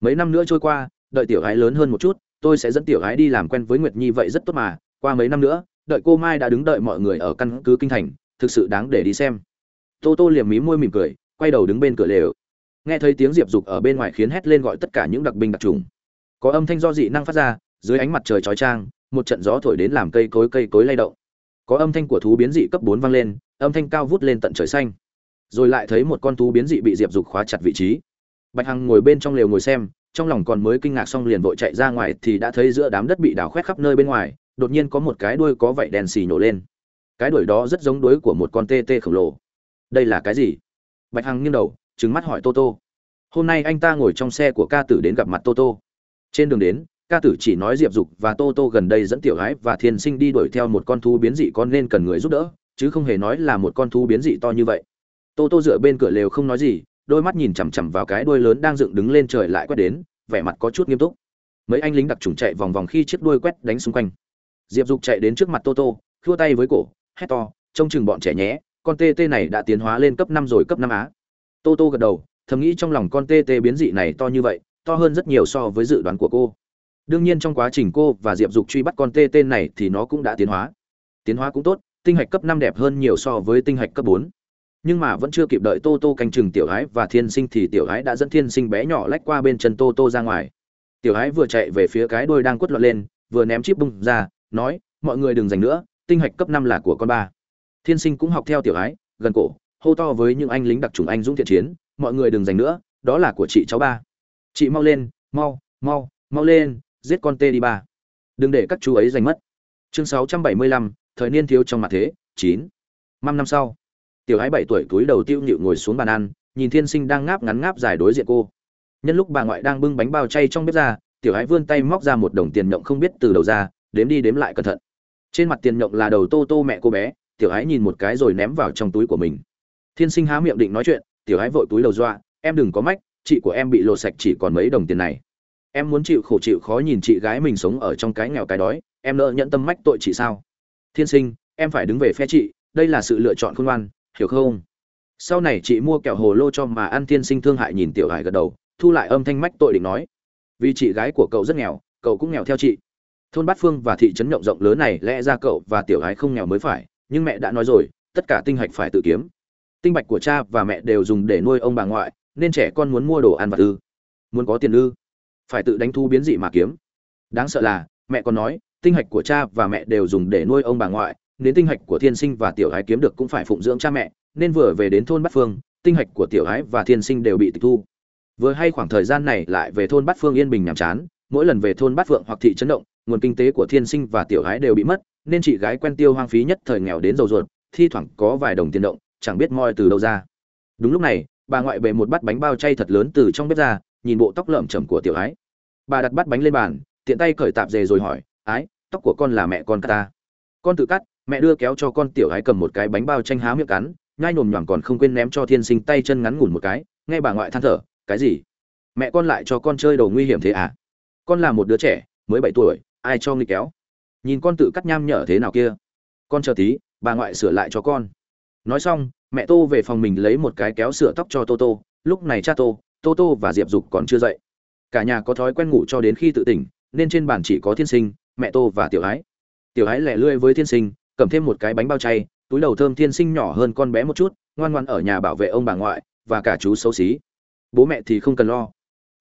Mấy năm nữa trôi qua, đợi tiểu gái lớn hơn một chút, tôi sẽ dẫn tiểu gái đi làm quen với nguyệt nhi vậy rất tốt mà, qua mấy năm nữa, đợi cô mai đã đứng đợi mọi người ở căn cứ kinh thành, thực sự đáng để đi xem. Tô tô liềm mí môi mỉm cười, quay đầu đứng bên cửa lều. Nghe thấy tiếng diệp dục ở bên ngoài khiến hét lên gọi tất cả những đặc binh đặc trùng có âm thanh do dị năng phát ra dưới ánh mặt trời chói chang, một trận gió thổi đến làm cây cối cây cối lay động. Có âm thanh của thú biến dị cấp bốn vang lên, âm thanh cao vút lên tận trời xanh. Rồi lại thấy một con thú biến dị bị diệp dục khóa chặt vị trí. Bạch hằng ngồi bên trong lều ngồi xem, trong lòng còn mới kinh ngạc xong liền vội chạy ra ngoài thì đã thấy giữa đám đất bị đào khoét khắp nơi bên ngoài, đột nhiên có một cái đuôi có vảy đèn xì nhổ lên. Cái đuôi đó rất giống đuôi của một con tê tê khổng lồ. Đây là cái gì? Bạch hằng nghiêng đầu, trừng mắt hỏi tô tô. Hôm nay anh ta ngồi trong xe của ca tử đến gặp mặt tô tô. Trên đường đến ca tử chỉ nói diệp dục và tô tô gần đây dẫn tiểu gái và thiên sinh đi đuổi theo một con thú biến dị con nên cần người giúp đỡ, chứ không hề nói là một con thú biến dị to như vậy. Tô tô dựa bên cửa lều không nói gì, đôi mắt nhìn chằm chằm vào cái đuôi lớn đang dựng đứng lên trời lại quét đến, vẻ mặt có chút nghiêm túc. Mấy anh lính đặc trùng chạy vòng vòng khi chiếc đuôi quét đánh xung quanh. Diệp dục chạy đến trước mặt tô tô, khua tay với cổ, hét to, trông chừng bọn trẻ nhé, con tê tê này đã tiến hóa lên cấp năm rồi cấp năm á. Tô tô gật đầu, thầm nghĩ trong lòng con tê tê biến dị này to như vậy, to hơn rất nhiều so với dự đoán của cô đương nhiên trong quá trình cô và diệp dục truy bắt con tê tên này thì nó cũng đã tiến hóa. Tiến hóa cũng tốt, tinh hạch cấp năm đẹp hơn nhiều so với tinh hạch cấp bốn. Nhưng mà vẫn chưa kịp đợi tô tô canh chừng tiểu gái và thiên sinh thì tiểu gái đã dẫn thiên sinh bé nhỏ lách qua bên chân tô tô ra ngoài. Tiểu gái vừa chạy về phía cái đôi đang quất lọt lên, vừa ném chip bung ra, nói, mọi người đừng giành nữa, tinh hạch cấp năm là của con ba. Thiên sinh cũng học theo tiểu gái gần cổ, hô to với những anh lính đặc trùng anh dũng thiện chiến, mọi người đừng giành nữa, đó là của chị cháu ba. Chị mau lên, mau mau mau lên giết con tê đi ba. Đừng để các chú ấy giành mất. Chương sáu trăm bảy mươi lăm, thời niên thiếu trong mặt thế, chín. Năm năm sau, tiểu ái bảy tuổi túi đầu tiêu nhịu ngồi xuống bàn ăn, nhìn thiên sinh đang ngáp ngắn ngáp dài đối diện cô. Nhân lúc bà ngoại đang bưng bánh bao chay trong bếp ra, tiểu ái vươn tay móc ra một đồng tiền nhộng không biết từ đầu ra, đếm đi đếm lại cẩn thận. Trên mặt tiền nhộng là đầu tô tô mẹ cô bé, tiểu ái nhìn một cái rồi ném vào trong túi của mình. Thiên sinh há miệng định nói chuyện, tiểu ái vội túi đầu dọa, em đừng có mách, chị của em bị lộ sạch chỉ còn mấy đồng tiền này em muốn chịu khổ chịu khó nhìn chị gái mình sống ở trong cái nghèo cái đói, em nỡ nhận tâm mách tội chị sao? Thiên sinh, em phải đứng về phe chị, đây là sự lựa chọn khôn ngoan, hiểu không? Sau này chị mua kẹo hồ lô cho mà ăn, thiên sinh thương hại nhìn tiểu hải gật đầu, thu lại âm thanh mách tội định nói. Vì chị gái của cậu rất nghèo, cậu cũng nghèo theo chị. Thôn bát phương và thị trấn nhộng rộng lớn này lẽ ra cậu và tiểu gái không nghèo mới phải, nhưng mẹ đã nói rồi, tất cả tinh hạch phải tự kiếm. Tinh bạch của cha và mẹ đều dùng để nuôi ông bà ngoại, nên trẻ con muốn mua đồ ăn vặt ư. Muốn có tiền ư phải tự đánh thu biến dị mà kiếm. Đáng sợ là, mẹ còn nói, tinh hạch của cha và mẹ đều dùng để nuôi ông bà ngoại, nên tinh hạch của thiên sinh và tiểu hái kiếm được cũng phải phụng dưỡng cha mẹ, nên vừa về đến thôn bát phương, tinh hạch của tiểu hái và thiên sinh đều bị tịch thu. Vừa hay khoảng thời gian này lại về thôn bát phương yên bình nhàm chán, mỗi lần về thôn bát phượng hoặc thị trấn động, nguồn kinh tế của thiên sinh và tiểu ái đều bị mất, nên chị gái quen tiêu hoang phí nhất thời nghèo đến dầu ruột, thi thoảng có vài đồng tiền động, chẳng biết moi từ đâu ra. Đúng lúc này, bà ngoại bề một bát bánh bao chay thật lớn từ trong bếp ra nhìn bộ tóc lợm chởm của tiểu ái. Bà đặt bát bánh lên bàn, tiện tay cởi tạp dề rồi hỏi, ái, tóc của con là mẹ con cắt ta? Con tự cắt, mẹ đưa kéo cho con tiểu ái cầm một cái bánh bao chanh há miệng cắn, nhai nồm nhoảng còn không quên ném cho thiên sinh tay chân ngắn ngủn một cái, nghe bà ngoại than thở, cái gì? Mẹ con lại cho con chơi đồ nguy hiểm thế à? Con là một đứa trẻ, mới bảy tuổi, ai cho ngươi kéo? Nhìn con tự cắt nham nhở thế nào kia? Con chờ tí, bà ngoại sửa lại cho con. Nói xong, mẹ tô về phòng mình lấy một cái kéo sửa tóc cho tô tô, lúc này cha tô tô tô và diệp dục còn chưa dậy. Cả nhà có thói quen ngủ cho đến khi tự tỉnh, nên trên bàn chỉ có thiên sinh, mẹ tô và tiểu ái. Tiểu ái lẻ lươi với thiên sinh, cầm thêm một cái bánh bao chay, túi đầu thơm thiên sinh nhỏ hơn con bé một chút, ngoan ngoan ở nhà bảo vệ ông bà ngoại và cả chú xấu xí. Bố mẹ thì không cần lo.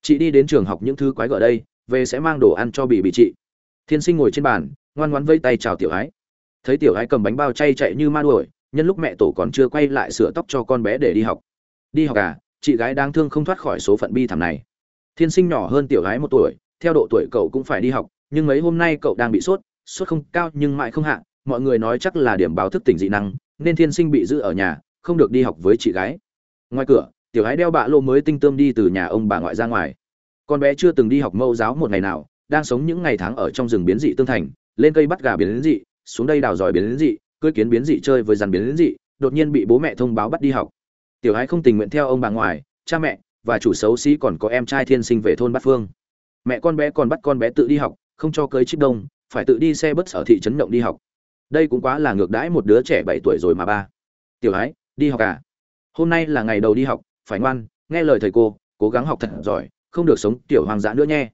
Chị đi đến trường học những thứ quái gở đây về sẽ mang đồ ăn cho bị bị chị. Thiên sinh ngồi trên bàn, ngoan ngoan vây tay chào tiểu ái. Thấy tiểu ái cầm bánh bao chay chạy như ma đuổi, nhân lúc mẹ tổ còn chưa quay lại sửa tóc cho con bé để đi học. Đi học à? Chị gái đáng thương không thoát khỏi số phận bi thảm này. Thiên sinh nhỏ hơn tiểu gái một tuổi, theo độ tuổi cậu cũng phải đi học, nhưng mấy hôm nay cậu đang bị sốt sốt không cao nhưng mãi không hạ, mọi người nói chắc là điểm báo thức tỉnh dị năng, nên thiên sinh bị giữ ở nhà, không được đi học với chị gái. Ngoài cửa, tiểu gái đeo bạ lô mới tinh tươm đi từ nhà ông bà ngoại ra ngoài. Con bé chưa từng đi học mâu giáo một ngày nào, đang sống những ngày tháng ở trong rừng biến dị tương thành, lên cây bắt gà biến dị, xuống đây đào giỏi biến dị cưỡi kiến biến dị chơi với rắn biến dị, đột nhiên bị bố mẹ thông báo bắt đi học tiểu ái không tình nguyện theo ông bà ngoài, cha mẹ và chủ xấu xí còn có em trai thiên sinh về thôn bát phương. Mẹ con bé còn bắt con bé tự đi học, không cho cưới chiếc đông, phải tự đi xe bus ở thị trấn động đi học. Đây cũng quá là ngược đãi một đứa trẻ bảy tuổi rồi mà ba. Tiểu ái đi học à? Hôm nay là ngày đầu đi học, phải ngoan, nghe lời thầy cô, cố gắng học thật giỏi, không được sống tiểu hoàng dã nữa nhé.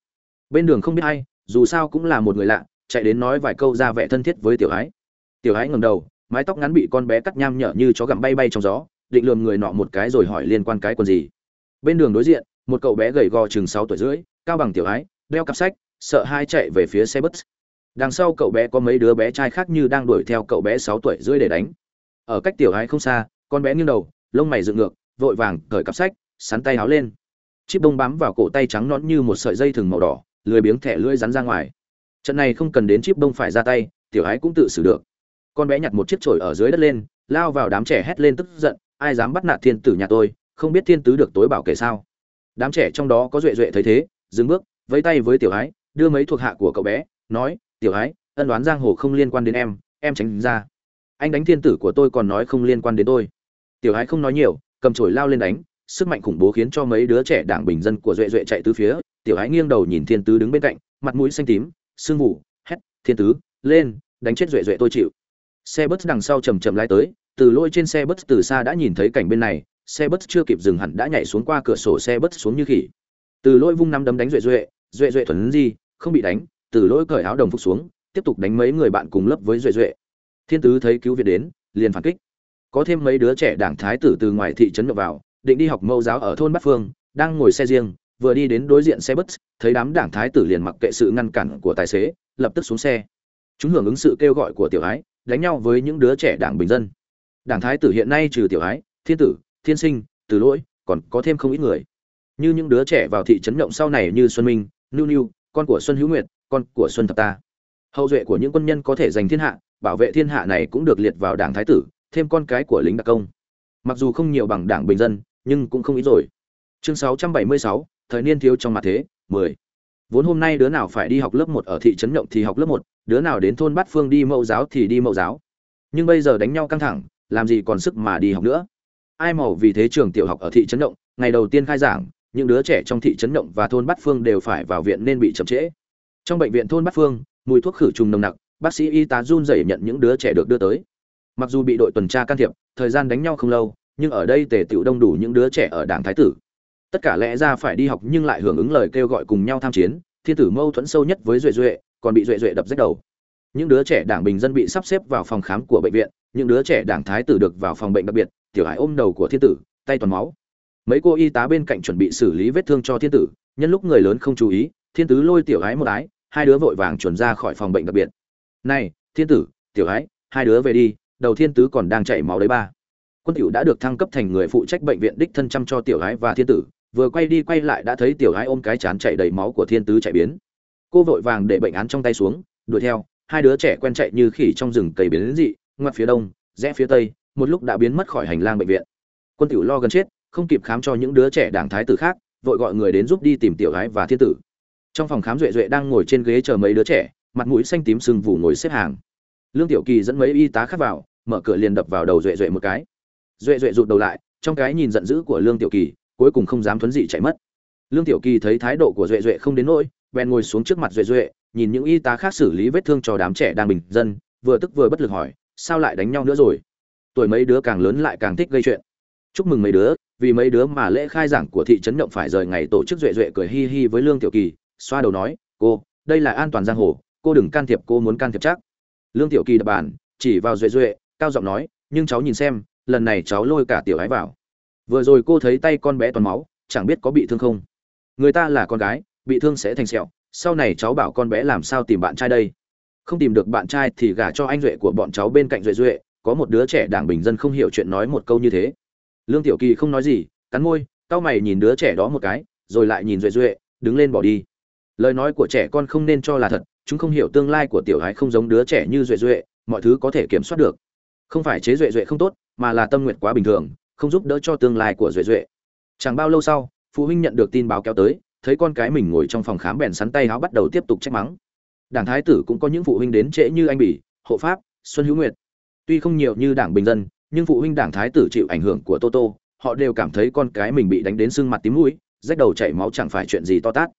Bên đường không biết ai, dù sao cũng là một người lạ, chạy đến nói vài câu ra vẻ thân thiết với tiểu ái tiểu ái ngầm đầu, mái tóc ngắn bị con bé cắt nham nhở như chó gặm bay bay trong gió định lườm người nọ một cái rồi hỏi liên quan cái quần gì. Bên đường đối diện, một cậu bé gầy gò chừng sáu tuổi rưỡi, cao bằng tiểu ái, đeo cặp sách, sợ hai chạy về phía xe bus. Đằng sau cậu bé có mấy đứa bé trai khác như đang đuổi theo cậu bé sáu tuổi rưỡi để đánh. Ở cách tiểu ái không xa, con bé nghiêng đầu, lông mày dựng ngược, vội vàng cởi cặp sách, sắn tay áo lên. Chip bông bám vào cổ tay trắng nõn như một sợi dây thừng màu đỏ, lười biếng thẻ lưỡi rắn ra ngoài. Trận này không cần đến chip bông phải ra tay, tiểu ái cũng tự xử được. Con bé nhặt một chiếc chổi ở dưới đất lên, lao vào đám trẻ hét lên tức giận ai dám bắt nạt thiên tử nhà tôi, không biết thiên tứ được tối bảo kể sao. Đám trẻ trong đó có duệ duệ thấy thế, dừng bước, vẫy tay với tiểu ái, đưa mấy thuộc hạ của cậu bé, nói, tiểu ái, ân đoán giang hồ không liên quan đến em em tránh ra. Anh đánh thiên tử của tôi còn nói không liên quan đến tôi. Tiểu ái không nói nhiều, cầm chổi lao lên đánh, sức mạnh khủng bố khiến cho mấy đứa trẻ đảng bình dân của duệ duệ chạy tứ phía. Tiểu ái nghiêng đầu nhìn thiên tứ đứng bên cạnh, mặt mũi xanh tím, sương vụ hét, thiên tứ, lên, đánh chết duệ duệ tôi chịu. Xe bớt đằng sau chầm chầm lai tới từ lôi trên xe bus từ xa đã nhìn thấy cảnh bên này, xe bus chưa kịp dừng hẳn đã nhảy xuống qua cửa sổ xe bus xuống như khỉ. Từ lôi vung năm đấm đánh duệ duệ duệ duệ thuần gì không bị đánh, từ lôi cởi áo đồng phục xuống, tiếp tục đánh mấy người bạn cùng lớp với duệ duệ. Thiên tứ thấy cứu việt đến, liền phản kích. Có thêm mấy đứa trẻ đảng thái tử từ ngoài thị trấn nhập vào, định đi học mẫu giáo ở thôn bát phương, đang ngồi xe riêng, vừa đi đến đối diện xe bus, thấy đám đảng thái tử liền mặc kệ sự ngăn cản của tài xế, lập tức xuống xe. Chúng hưởng ứng sự kêu gọi của tiểu ái, đánh nhau với những đứa trẻ đảng bình dân đảng thái tử hiện nay trừ tiểu ái thiên tử thiên sinh từ lỗi còn có thêm không ít người. Như những đứa trẻ vào thị trấn nhộng sau này như xuân minh nưu nưu con của xuân hữu nguyệt con của xuân thập ta. Hậu duệ của những quân nhân có thể giành thiên hạ bảo vệ thiên hạ này cũng được liệt vào đảng thái tử thêm con cái của lính đặc công. Mặc dù không nhiều bằng đảng bình dân nhưng cũng không ít rồi. Chương 676, thời niên thiếu trong mặt thế 10. vốn hôm nay đứa nào phải đi học lớp 1 ở thị trấn nhộng thì học lớp 1, đứa nào đến thôn bát phương đi mẫu giáo thì đi mẫu giáo. Nhưng bây giờ đánh nhau căng thẳng làm gì còn sức mà đi học nữa. Ai màu vì thế trường tiểu học ở thị trấn động, ngày đầu tiên khai giảng, những đứa trẻ trong thị trấn động và thôn bát phương đều phải vào viện nên bị chậm trễ. Trong bệnh viện thôn bát phương, mùi thuốc khử trùng nồng nặc, bác sĩ y tá run rẩy nhận những đứa trẻ được đưa tới. Mặc dù bị đội tuần tra can thiệp, thời gian đánh nhau không lâu, nhưng ở đây tề tựu đông đủ những đứa trẻ ở đảng thái tử. Tất cả lẽ ra phải đi học nhưng lại hưởng ứng lời kêu gọi cùng nhau tham chiến, thiên tử mâu thuẫn sâu nhất với duệ duệ, còn bị duệ duệ đập rách đầu. Những đứa trẻ đảng bình dân bị sắp xếp vào phòng khám của bệnh viện những đứa trẻ đảng thái tử được vào phòng bệnh đặc biệt, tiểu hải ôm đầu của thiên tử, tay toàn máu. Mấy cô y tá bên cạnh chuẩn bị xử lý vết thương cho thiên tử, nhân lúc người lớn không chú ý, thiên tứ lôi tiểu ái một ái, hai đứa vội vàng chuẩn ra khỏi phòng bệnh đặc biệt. Này, thiên tử, tiểu ái, hai đứa về đi, đầu thiên tứ còn đang chảy máu đấy ba. Quân tiểu đã được thăng cấp thành người phụ trách bệnh viện đích thân chăm cho tiểu ái và thiên tử, vừa quay đi quay lại đã thấy tiểu ái ôm cái chán chảy đầy máu của thiên tứ chạy biến. Cô vội vàng để bệnh án trong tay xuống, đuổi theo, hai đứa trẻ quen chạy như khỉ trong rừng cầy biến dị ngoặt phía đông, rẽ phía tây, một lúc đã biến mất khỏi hành lang bệnh viện. Quân tiểu lo gần chết, không kịp khám cho những đứa trẻ đảng thái tử khác, vội gọi người đến giúp đi tìm tiểu gái và thiên tử. Trong phòng khám duệ duệ đang ngồi trên ghế chờ mấy đứa trẻ, mặt mũi xanh tím sưng vù ngồi xếp hàng. Lương tiểu kỳ dẫn mấy y tá khác vào, mở cửa liền đập vào đầu duệ duệ một cái. Duệ duệ rụt đầu lại, trong cái nhìn giận dữ của lương tiểu kỳ, cuối cùng không dám thuấn dị chạy mất. Lương tiểu kỳ thấy thái độ của duệ duệ không đến nỗi, bèn ngồi xuống trước mặt duệ duệ, nhìn những y tá khác xử lý vết thương cho đám trẻ đang bình dân, vừa tức vừa bất lực hỏi sao lại đánh nhau nữa rồi? Tuổi mấy đứa càng lớn lại càng thích gây chuyện. Chúc mừng mấy đứa, vì mấy đứa mà lễ khai giảng của thị trấn động phải rời ngày tổ chức duệ duệ cười hi hi với lương tiểu kỳ, xoa đầu nói, cô, đây là an toàn giang hồ, cô đừng can thiệp, cô muốn can thiệp chắc. Lương tiểu kỳ đập bàn, chỉ vào duệ duệ, cao giọng nói, nhưng cháu nhìn xem, lần này cháu lôi cả tiểu ái vào. Vừa rồi cô thấy tay con bé toàn máu, chẳng biết có bị thương không? Người ta là con gái, bị thương sẽ thành sẹo, sau này cháu bảo con bé làm sao tìm bạn trai đây? Không tìm được bạn trai thì gả cho anh duệ của bọn cháu bên cạnh duệ duệ, có một đứa trẻ đảng bình dân không hiểu chuyện nói một câu như thế. Lương tiểu kỳ không nói gì, cắn môi Tao mày nhìn đứa trẻ đó một cái, rồi lại nhìn duệ duệ, đứng lên bỏ đi. Lời nói của trẻ con không nên cho là thật, chúng không hiểu tương lai của tiểu gái không giống đứa trẻ như duệ duệ, mọi thứ có thể kiểm soát được. Không phải chế duệ duệ không tốt, mà là tâm nguyện quá bình thường, không giúp đỡ cho tương lai của duệ duệ. Chẳng bao lâu sau, phụ huynh nhận được tin báo kéo tới, thấy con cái mình ngồi trong phòng khám bèn sắn tay áo bắt đầu tiếp tục trách mắng đảng thái tử cũng có những phụ huynh đến trễ như anh bỉ, hộ pháp, xuân hữu nguyệt. Tuy không nhiều như đảng bình dân, nhưng phụ huynh đảng thái tử chịu ảnh hưởng của toto họ đều cảm thấy con cái mình bị đánh đến sưng mặt tím mũi, rách đầu chảy máu chẳng phải chuyện gì to tát.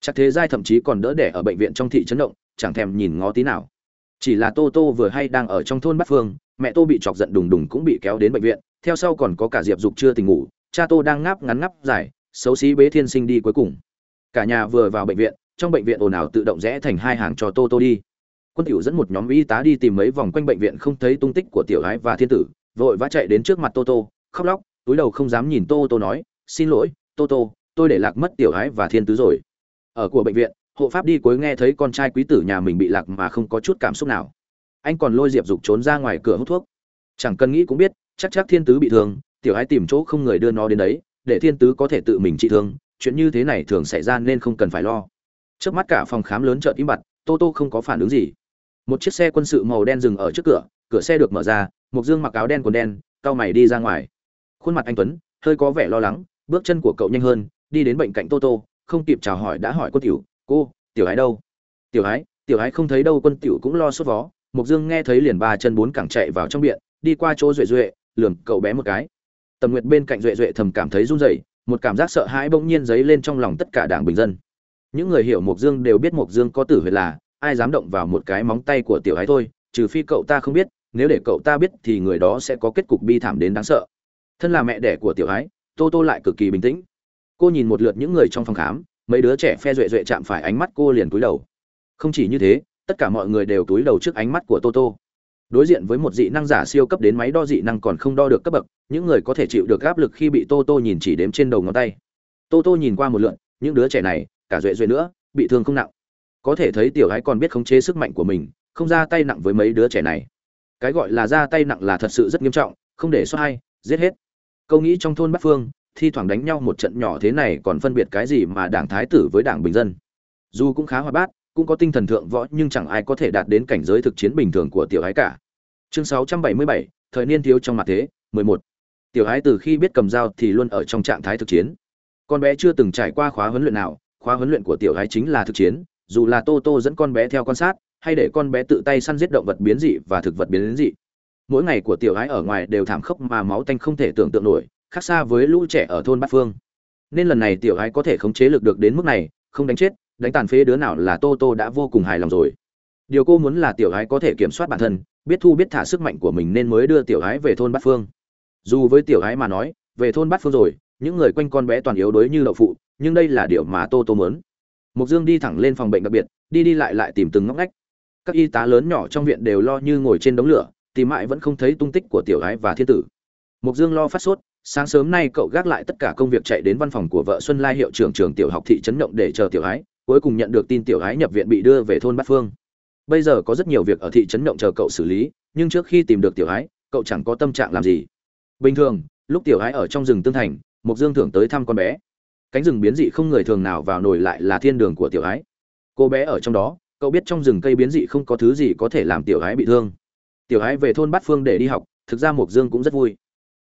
Chắc thế giai thậm chí còn đỡ đẻ ở bệnh viện trong thị trấn động, chẳng thèm nhìn ngó tí nào. Chỉ là tô tô vừa hay đang ở trong thôn bát phương, mẹ tô bị chọc giận đùng đùng cũng bị kéo đến bệnh viện, theo sau còn có cả diệp dục chưa tỉnh ngủ, cha tô đang ngáp ngắn ngắp dài, xấu xí bế thiên sinh đi cuối cùng. Cả nhà vừa vào bệnh viện trong bệnh viện ồn ào tự động rẽ thành hai hàng cho tô tô đi. Quân tiểu dẫn một nhóm y tá đi tìm mấy vòng quanh bệnh viện không thấy tung tích của tiểu gái và thiên tử, vội vã chạy đến trước mặt tô tô, khóc lóc, túi đầu không dám nhìn tô tô nói, xin lỗi, tô tô, tôi để lạc mất tiểu gái và thiên tứ rồi. Ở của bệnh viện, hộ pháp đi cuối nghe thấy con trai quý tử nhà mình bị lạc mà không có chút cảm xúc nào. Anh còn lôi diệp dục trốn ra ngoài cửa hút thuốc. Chẳng cần nghĩ cũng biết, chắc chắc thiên tứ bị thương, tiểu ái tìm chỗ không người đưa nó đến đấy, để thiên tứ có thể tự mình trị thương, chuyện như thế này thường xảy ra nên không cần phải lo trước mắt cả phòng khám lớn chợt im bặt, tô tô không có phản ứng gì. Một chiếc xe quân sự màu đen dừng ở trước cửa cửa xe được mở ra một dương mặc áo đen quần đen, cau mày đi ra ngoài. Khuôn mặt anh tuấn, hơi có vẻ lo lắng, bước chân của cậu nhanh hơn, đi đến bệnh cạnh tô tô, không kịp chào hỏi đã hỏi Quân tiểu, cô, tiểu ái đâu? Tiểu ái tiểu ái không thấy đâu, quân tiểu cũng lo sốt vó. Mục dương nghe thấy liền ba chân bốn cẳng chạy vào trong biện, đi qua chỗ duệ duệ, lườm cậu bé một cái. Tầm nguyệt bên cạnh duệ duệ thầm cảm thấy run rẩy, một cảm giác sợ hãi bỗng nhiên dấy lên trong lòng tất cả đảng bình dân những người hiểu mộc dương đều biết mộc dương có tử huyệt là, ai dám động vào một cái móng tay của tiểu ái thôi, trừ phi cậu ta không biết, nếu để cậu ta biết thì người đó sẽ có kết cục bi thảm đến đáng sợ. Thân là mẹ đẻ của tiểu ái tô tô lại cực kỳ bình tĩnh. Cô nhìn một lượt những người trong phòng khám, mấy đứa trẻ phe duệ duệ chạm phải ánh mắt cô liền cúi đầu. Không chỉ như thế, tất cả mọi người đều cúi đầu trước ánh mắt của tô tô. Đối diện với một dị năng giả siêu cấp đến máy đo dị năng còn không đo được cấp bậc, những người có thể chịu được áp lực khi bị tô tô nhìn chỉ đếm trên đầu ngón tay. Tô tô nhìn qua một lượn những đứa trẻ này cả duệ duệ nữa bị thương không nặng. Có thể thấy tiểu gái còn biết khống chế sức mạnh của mình không ra tay nặng với mấy đứa trẻ này. Cái gọi là ra tay nặng là thật sự rất nghiêm trọng không để sót hay giết hết. Câu nghĩ trong thôn bắc phương thi thoảng đánh nhau một trận nhỏ thế này còn phân biệt cái gì mà đảng thái tử với đảng bình dân. Dù cũng khá hoạt bát cũng có tinh thần thượng võ nhưng chẳng ai có thể đạt đến cảnh giới thực chiến bình thường của tiểu ái cả. Chương 677, thời niên thiếu trong mặt thế 11. tiểu ái từ khi biết cầm dao thì luôn ở trong trạng thái thực chiến. Con bé chưa từng trải qua khóa huấn luyện nào khóa huấn luyện của tiểu gái chính là thực chiến, dù là tô tô dẫn con bé theo quan sát, hay để con bé tự tay săn giết động vật biến dị và thực vật biến dị. Mỗi ngày của tiểu gái ở ngoài đều thảm khốc mà máu tanh không thể tưởng tượng nổi, khác xa với lũ trẻ ở thôn bát phương. Nên lần này tiểu gái có thể khống chế lực được đến mức này, không đánh chết, đánh tàn phế đứa nào là tô tô đã vô cùng hài lòng rồi. Điều cô muốn là tiểu gái có thể kiểm soát bản thân, biết thu biết thả sức mạnh của mình nên mới đưa tiểu gái về thôn bát phương. Dù với tiểu gái mà nói, về thôn bát phương rồi, những người quanh con bé toàn yếu đuối như đậu phụ nhưng đây là điều mà tô tô muốn. Mục dương đi thẳng lên phòng bệnh đặc biệt, đi đi lại lại tìm từng ngóc ngách. Các y tá lớn nhỏ trong viện đều lo như ngồi trên đống lửa tìm mãi vẫn không thấy tung tích của tiểu ái và thiên tử. Mục dương lo phát sốt, sáng sớm nay cậu gác lại tất cả công việc chạy đến văn phòng của vợ xuân lai hiệu trưởng trường tiểu học thị trấn động để chờ tiểu ái, cuối cùng nhận được tin tiểu ái nhập viện bị đưa về thôn bát phương. Bây giờ có rất nhiều việc ở thị trấn động chờ cậu xử lý, nhưng trước khi tìm được tiểu ái, cậu chẳng có tâm trạng làm gì. Bình thường, lúc tiểu ái ở trong rừng tương thành mục dương thường tới thăm con bé cánh rừng biến dị không người thường nào vào nổi lại là thiên đường của tiểu ái. Cô bé ở trong đó, cậu biết trong rừng cây biến dị không có thứ gì có thể làm tiểu ái bị thương. Tiểu ái về thôn bát phương để đi học, thực ra mục dương cũng rất vui.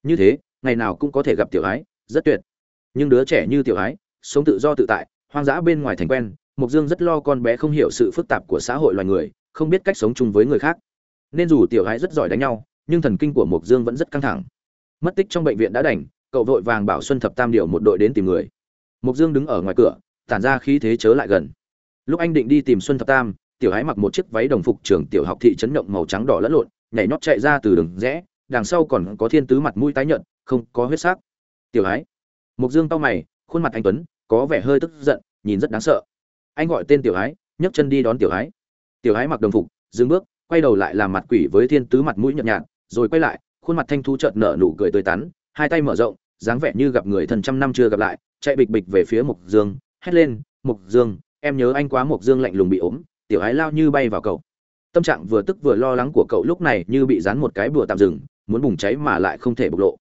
Như thế, ngày nào cũng có thể gặp tiểu ái, rất tuyệt. Nhưng đứa trẻ như tiểu ái, sống tự do tự tại, hoang dã bên ngoài thành quen mục dương rất lo con bé không hiểu sự phức tạp của xã hội loài người, không biết cách sống chung với người khác. Nên dù tiểu ái rất giỏi đánh nhau, nhưng thần kinh của mục dương vẫn rất căng thẳng. Mất tích trong bệnh viện đã đành, cậu vội vàng bảo xuân thập tam điều một đội đến tìm người mục dương đứng ở ngoài cửa tản ra khí thế chớ lại gần. Lúc anh định đi tìm xuân thập tam tiểu hái mặc một chiếc váy đồng phục trường tiểu học thị trấn động màu trắng đỏ lẫn lộn nhảy nhót chạy ra từ đường rẽ đằng sau còn có thiên tứ mặt mũi tái nhợt không có huyết sắc. Tiểu hái, mục dương cau mày khuôn mặt anh tuấn có vẻ hơi tức giận nhìn rất đáng sợ. Anh gọi tên tiểu hái, nhấc chân đi đón tiểu hái. tiểu hái mặc đồng phục dừng bước quay đầu lại làm mặt quỷ với thiên tứ mặt mũi nhợt nhạt rồi quay lại khuôn mặt thanh thu chợt nở nụ cười tươi tắn hai tay mở rộng dáng vẻ như gặp người thân trăm năm chưa gặp lại, chạy bịch bịch về phía mục dương, hét lên mục dương, em nhớ anh quá. Mục dương lạnh lùng bị ốm, tiểu ái lao như bay vào cậu. Tâm trạng vừa tức vừa lo lắng của cậu lúc này như bị dán một cái bùa tạm dừng, muốn bùng cháy mà lại không thể bộc lộ.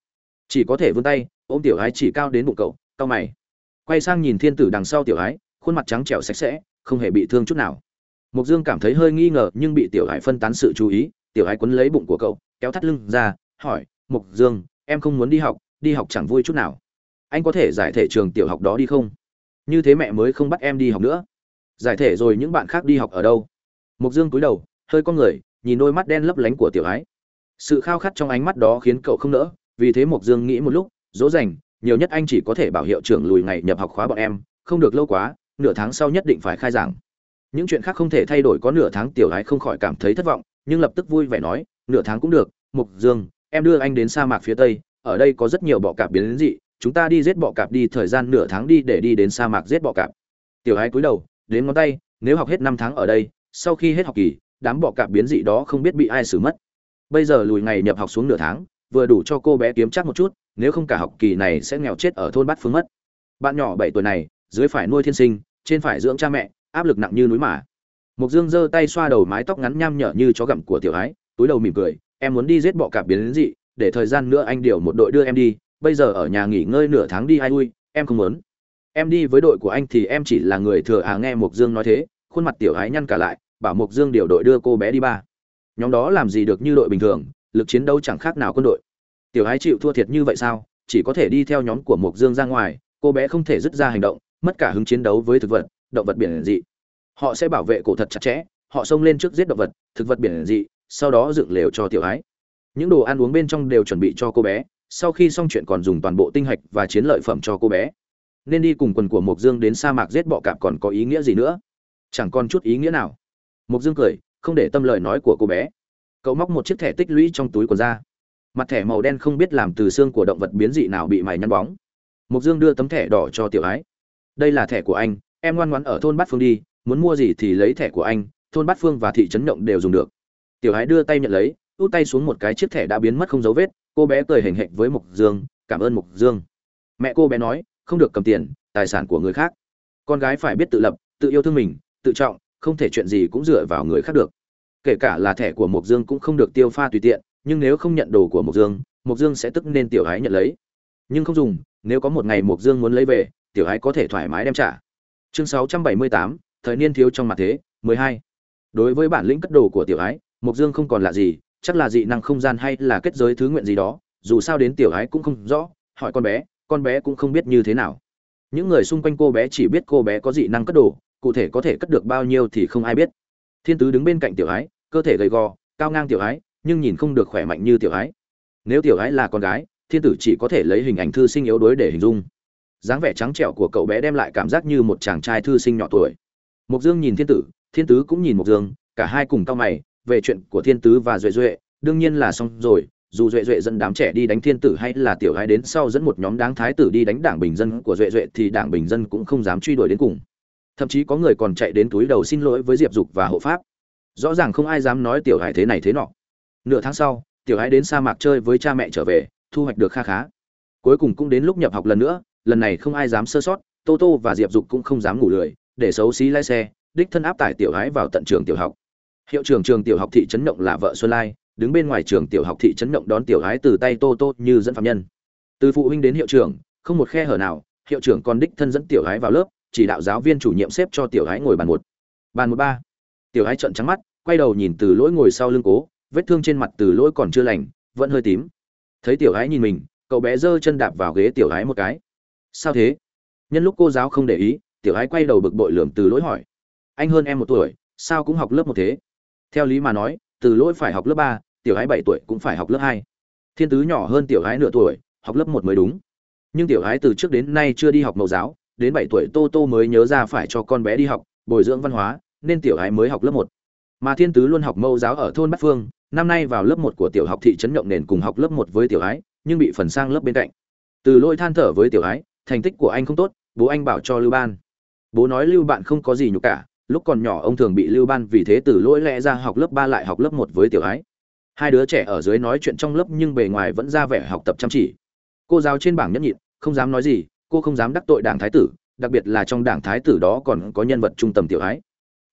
Chỉ có thể vươn tay, ôm tiểu ái chỉ cao đến bụng cậu, cau mày. Quay sang nhìn thiên tử đằng sau tiểu ái, khuôn mặt trắng trẻo sạch sẽ, không hề bị thương chút nào. Mục dương cảm thấy hơi nghi ngờ nhưng bị tiểu ái phân tán sự chú ý, tiểu ái quấn lấy bụng của cậu, kéo thắt lưng ra, hỏi mục dương, em không muốn đi học đi học chẳng vui chút nào. Anh có thể giải thể trường tiểu học đó đi không? Như thế mẹ mới không bắt em đi học nữa. Giải thể rồi những bạn khác đi học ở đâu? Mục dương cúi đầu, hơi con người, nhìn đôi mắt đen lấp lánh của tiểu ái. Sự khao khát trong ánh mắt đó khiến cậu không nỡ, vì thế mộc dương nghĩ một lúc, dỗ dành, nhiều nhất anh chỉ có thể bảo hiệu trưởng lùi ngày nhập học khóa bọn em, không được lâu quá, nửa tháng sau nhất định phải khai giảng. Những chuyện khác không thể thay đổi, có nửa tháng tiểu ái không khỏi cảm thấy thất vọng, nhưng lập tức vui vẻ nói, nửa tháng cũng được mục dương, em đưa anh đến sa mạc phía tây ở đây có rất nhiều bọ cạp biến đến dị, chúng ta đi giết bọ cạp đi, thời gian nửa tháng đi để đi đến sa mạc giết bọ cạp. Tiểu hai cúi đầu, đến ngón tay, nếu học hết năm tháng ở đây, sau khi hết học kỳ, đám bọ cạp biến dị đó không biết bị ai xử mất. Bây giờ lùi ngày nhập học xuống nửa tháng, vừa đủ cho cô bé kiếm chắc một chút, nếu không cả học kỳ này sẽ nghèo chết ở thôn bát phương mất. Bạn nhỏ bảy tuổi này, dưới phải nuôi thiên sinh, trên phải dưỡng cha mẹ, áp lực nặng như núi mà. Mục dương giơ tay xoa đầu mái tóc ngắn nham nhở như chó gặm của tiểu ái túi đầu mỉm cười, em muốn đi giết bọ cạp biến dị để thời gian nữa anh điều một đội đưa em đi, bây giờ ở nhà nghỉ ngơi nửa tháng đi ai ui, em không muốn. Em đi với đội của anh thì em chỉ là người thừa à nghe mục dương nói thế, khuôn mặt tiểu ái nhăn cả lại, bảo mục dương điều đội đưa cô bé đi ba. Nhóm đó làm gì được như đội bình thường, lực chiến đấu chẳng khác nào quân đội. Tiểu ái chịu thua thiệt như vậy sao, chỉ có thể đi theo nhóm của mục dương ra ngoài, cô bé không thể dứt ra hành động, mất cả hứng chiến đấu với thực vật, động vật biển dị. Họ sẽ bảo vệ cổ thật chặt chẽ, họ xông lên trước giết động vật, thực vật biển dị, sau đó dựng lều cho tiểu ái những đồ ăn uống bên trong đều chuẩn bị cho cô bé, sau khi xong chuyện còn dùng toàn bộ tinh hạch và chiến lợi phẩm cho cô bé. Nên đi cùng quần của mộc dương đến sa mạc giết bọ cạp còn có ý nghĩa gì nữa? Chẳng còn chút ý nghĩa nào. Mộc dương cười, không để tâm lời nói của cô bé. Cậu móc một chiếc thẻ tích lũy trong túi quần ra. Mặt thẻ màu đen không biết làm từ xương của động vật biến dị nào bị mày nhăn bóng. Mộc dương đưa tấm thẻ đỏ cho tiểu ái. Đây là thẻ của anh, em ngoan ngoãn ở thôn bát phương đi, muốn mua gì thì lấy thẻ của anh, thôn bát phương và thị trấn động đều dùng được. Tiểu ái đưa tay nhận lấy út tay xuống một cái chiếc thẻ đã biến mất không dấu vết cô bé cười hình hệch với mục dương cảm ơn mục dương. Mẹ cô bé nói không được cầm tiền tài sản của người khác. Con gái phải biết tự lập tự yêu thương mình tự trọng không thể chuyện gì cũng dựa vào người khác được. Kể cả là thẻ của mục dương cũng không được tiêu pha tùy tiện nhưng nếu không nhận đồ của mục dương mục dương sẽ tức nên tiểu ái nhận lấy. Nhưng không dùng nếu có một ngày mục dương muốn lấy về tiểu ái có thể thoải mái đem trả. Chương 678, thời niên thiếu trong mặt thế 12. đối với bản lĩnh cất đồ của tiểu ái mục dương không còn lạ gì chắc là dị năng không gian hay là kết giới thứ nguyện gì đó, dù sao đến tiểu ái cũng không rõ, hỏi con bé con bé cũng không biết như thế nào. Những người xung quanh cô bé chỉ biết cô bé có dị năng cất đồ, cụ thể có thể cất được bao nhiêu thì không ai biết. Thiên tứ đứng bên cạnh tiểu ái, cơ thể gầy gò, cao ngang tiểu ái, nhưng nhìn không được khỏe mạnh như tiểu ái. Nếu tiểu ái là con gái, thiên tử chỉ có thể lấy hình ảnh thư sinh yếu đuối để hình dung. Dáng vẻ trắng trẻo của cậu bé đem lại cảm giác như một chàng trai thư sinh nhỏ tuổi. Mục dương nhìn thiên tử, thiên tứ cũng nhìn mục dương, cả hai cùng cao mày về chuyện của thiên tứ và duệ duệ, đương nhiên là xong rồi, dù duệ duệ dẫn đám trẻ đi đánh thiên tử hay là tiểu gái đến sau dẫn một nhóm đáng thái tử đi đánh đảng bình dân của duệ duệ thì đảng bình dân cũng không dám truy đuổi đến cùng. Thậm chí có người còn chạy đến túi đầu xin lỗi với diệp dục và hộ pháp. Rõ ràng không ai dám nói tiểu hải thế này thế nọ. Nửa tháng sau, tiểu hải đến sa mạc chơi với cha mẹ trở về, thu hoạch được kha khá. Cuối cùng cũng đến lúc nhập học lần nữa, lần này không ai dám sơ sót, tô tô và diệp dục cũng không dám ngủ lười, để xấu xí lái xe, đích thân áp tải tiểu gái vào tận trường tiểu học hiệu trưởng trường tiểu học thị trấn động là vợ xuân lai, đứng bên ngoài trường tiểu học thị trấn động đón tiểu gái từ tay tô tô như dẫn phạm nhân. Từ phụ huynh đến hiệu trưởng, không một khe hở nào, hiệu trưởng còn đích thân dẫn tiểu gái vào lớp, chỉ đạo giáo viên chủ nhiệm xếp cho tiểu gái ngồi bàn một. Bàn một ba. Tiểu gái trợn trắng mắt, quay đầu nhìn từ lỗi ngồi sau lưng cố, vết thương trên mặt từ lỗi còn chưa lành, vẫn hơi tím. Thấy tiểu gái nhìn mình, cậu bé giơ chân đạp vào ghế tiểu gái một cái. Sao thế? Nhân lúc cô giáo không để ý, tiểu gái quay đầu bực bội lườm từ lỗi hỏi. Anh hơn em một tuổi, sao cũng học lớp một thế? Theo lý mà nói, từ lỗi phải học lớp ba, tiểu gái bảy tuổi cũng phải học lớp hai. Thiên tứ nhỏ hơn tiểu gái nửa tuổi, học lớp một mới đúng. Nhưng tiểu gái từ trước đến nay chưa đi học mẫu giáo, đến bảy tuổi tô tô mới nhớ ra phải cho con bé đi học, bồi dưỡng văn hóa, nên tiểu gái mới học lớp một. Mà thiên tứ luôn học mẫu giáo ở thôn bát phương, năm nay vào lớp một của tiểu học thị trấn nhộng nền cùng học lớp một với tiểu gái nhưng bị phần sang lớp bên cạnh. Từ lỗi than thở với tiểu gái thành tích của anh không tốt, bố anh bảo cho lưu ban. Bố nói, lưu bạn không có gì nhục cả lúc còn nhỏ ông thường bị lưu ban vì thế từ lỗi lẽ ra học lớp ba lại học lớp một với tiểu ái. Hai đứa trẻ ở dưới nói chuyện trong lớp nhưng bề ngoài vẫn ra vẻ học tập chăm chỉ. Cô giáo trên bảng nhất nhịn, không dám nói gì, cô không dám đắc tội đảng thái tử, đặc biệt là trong đảng thái tử đó còn có nhân vật trung tâm tiểu ái.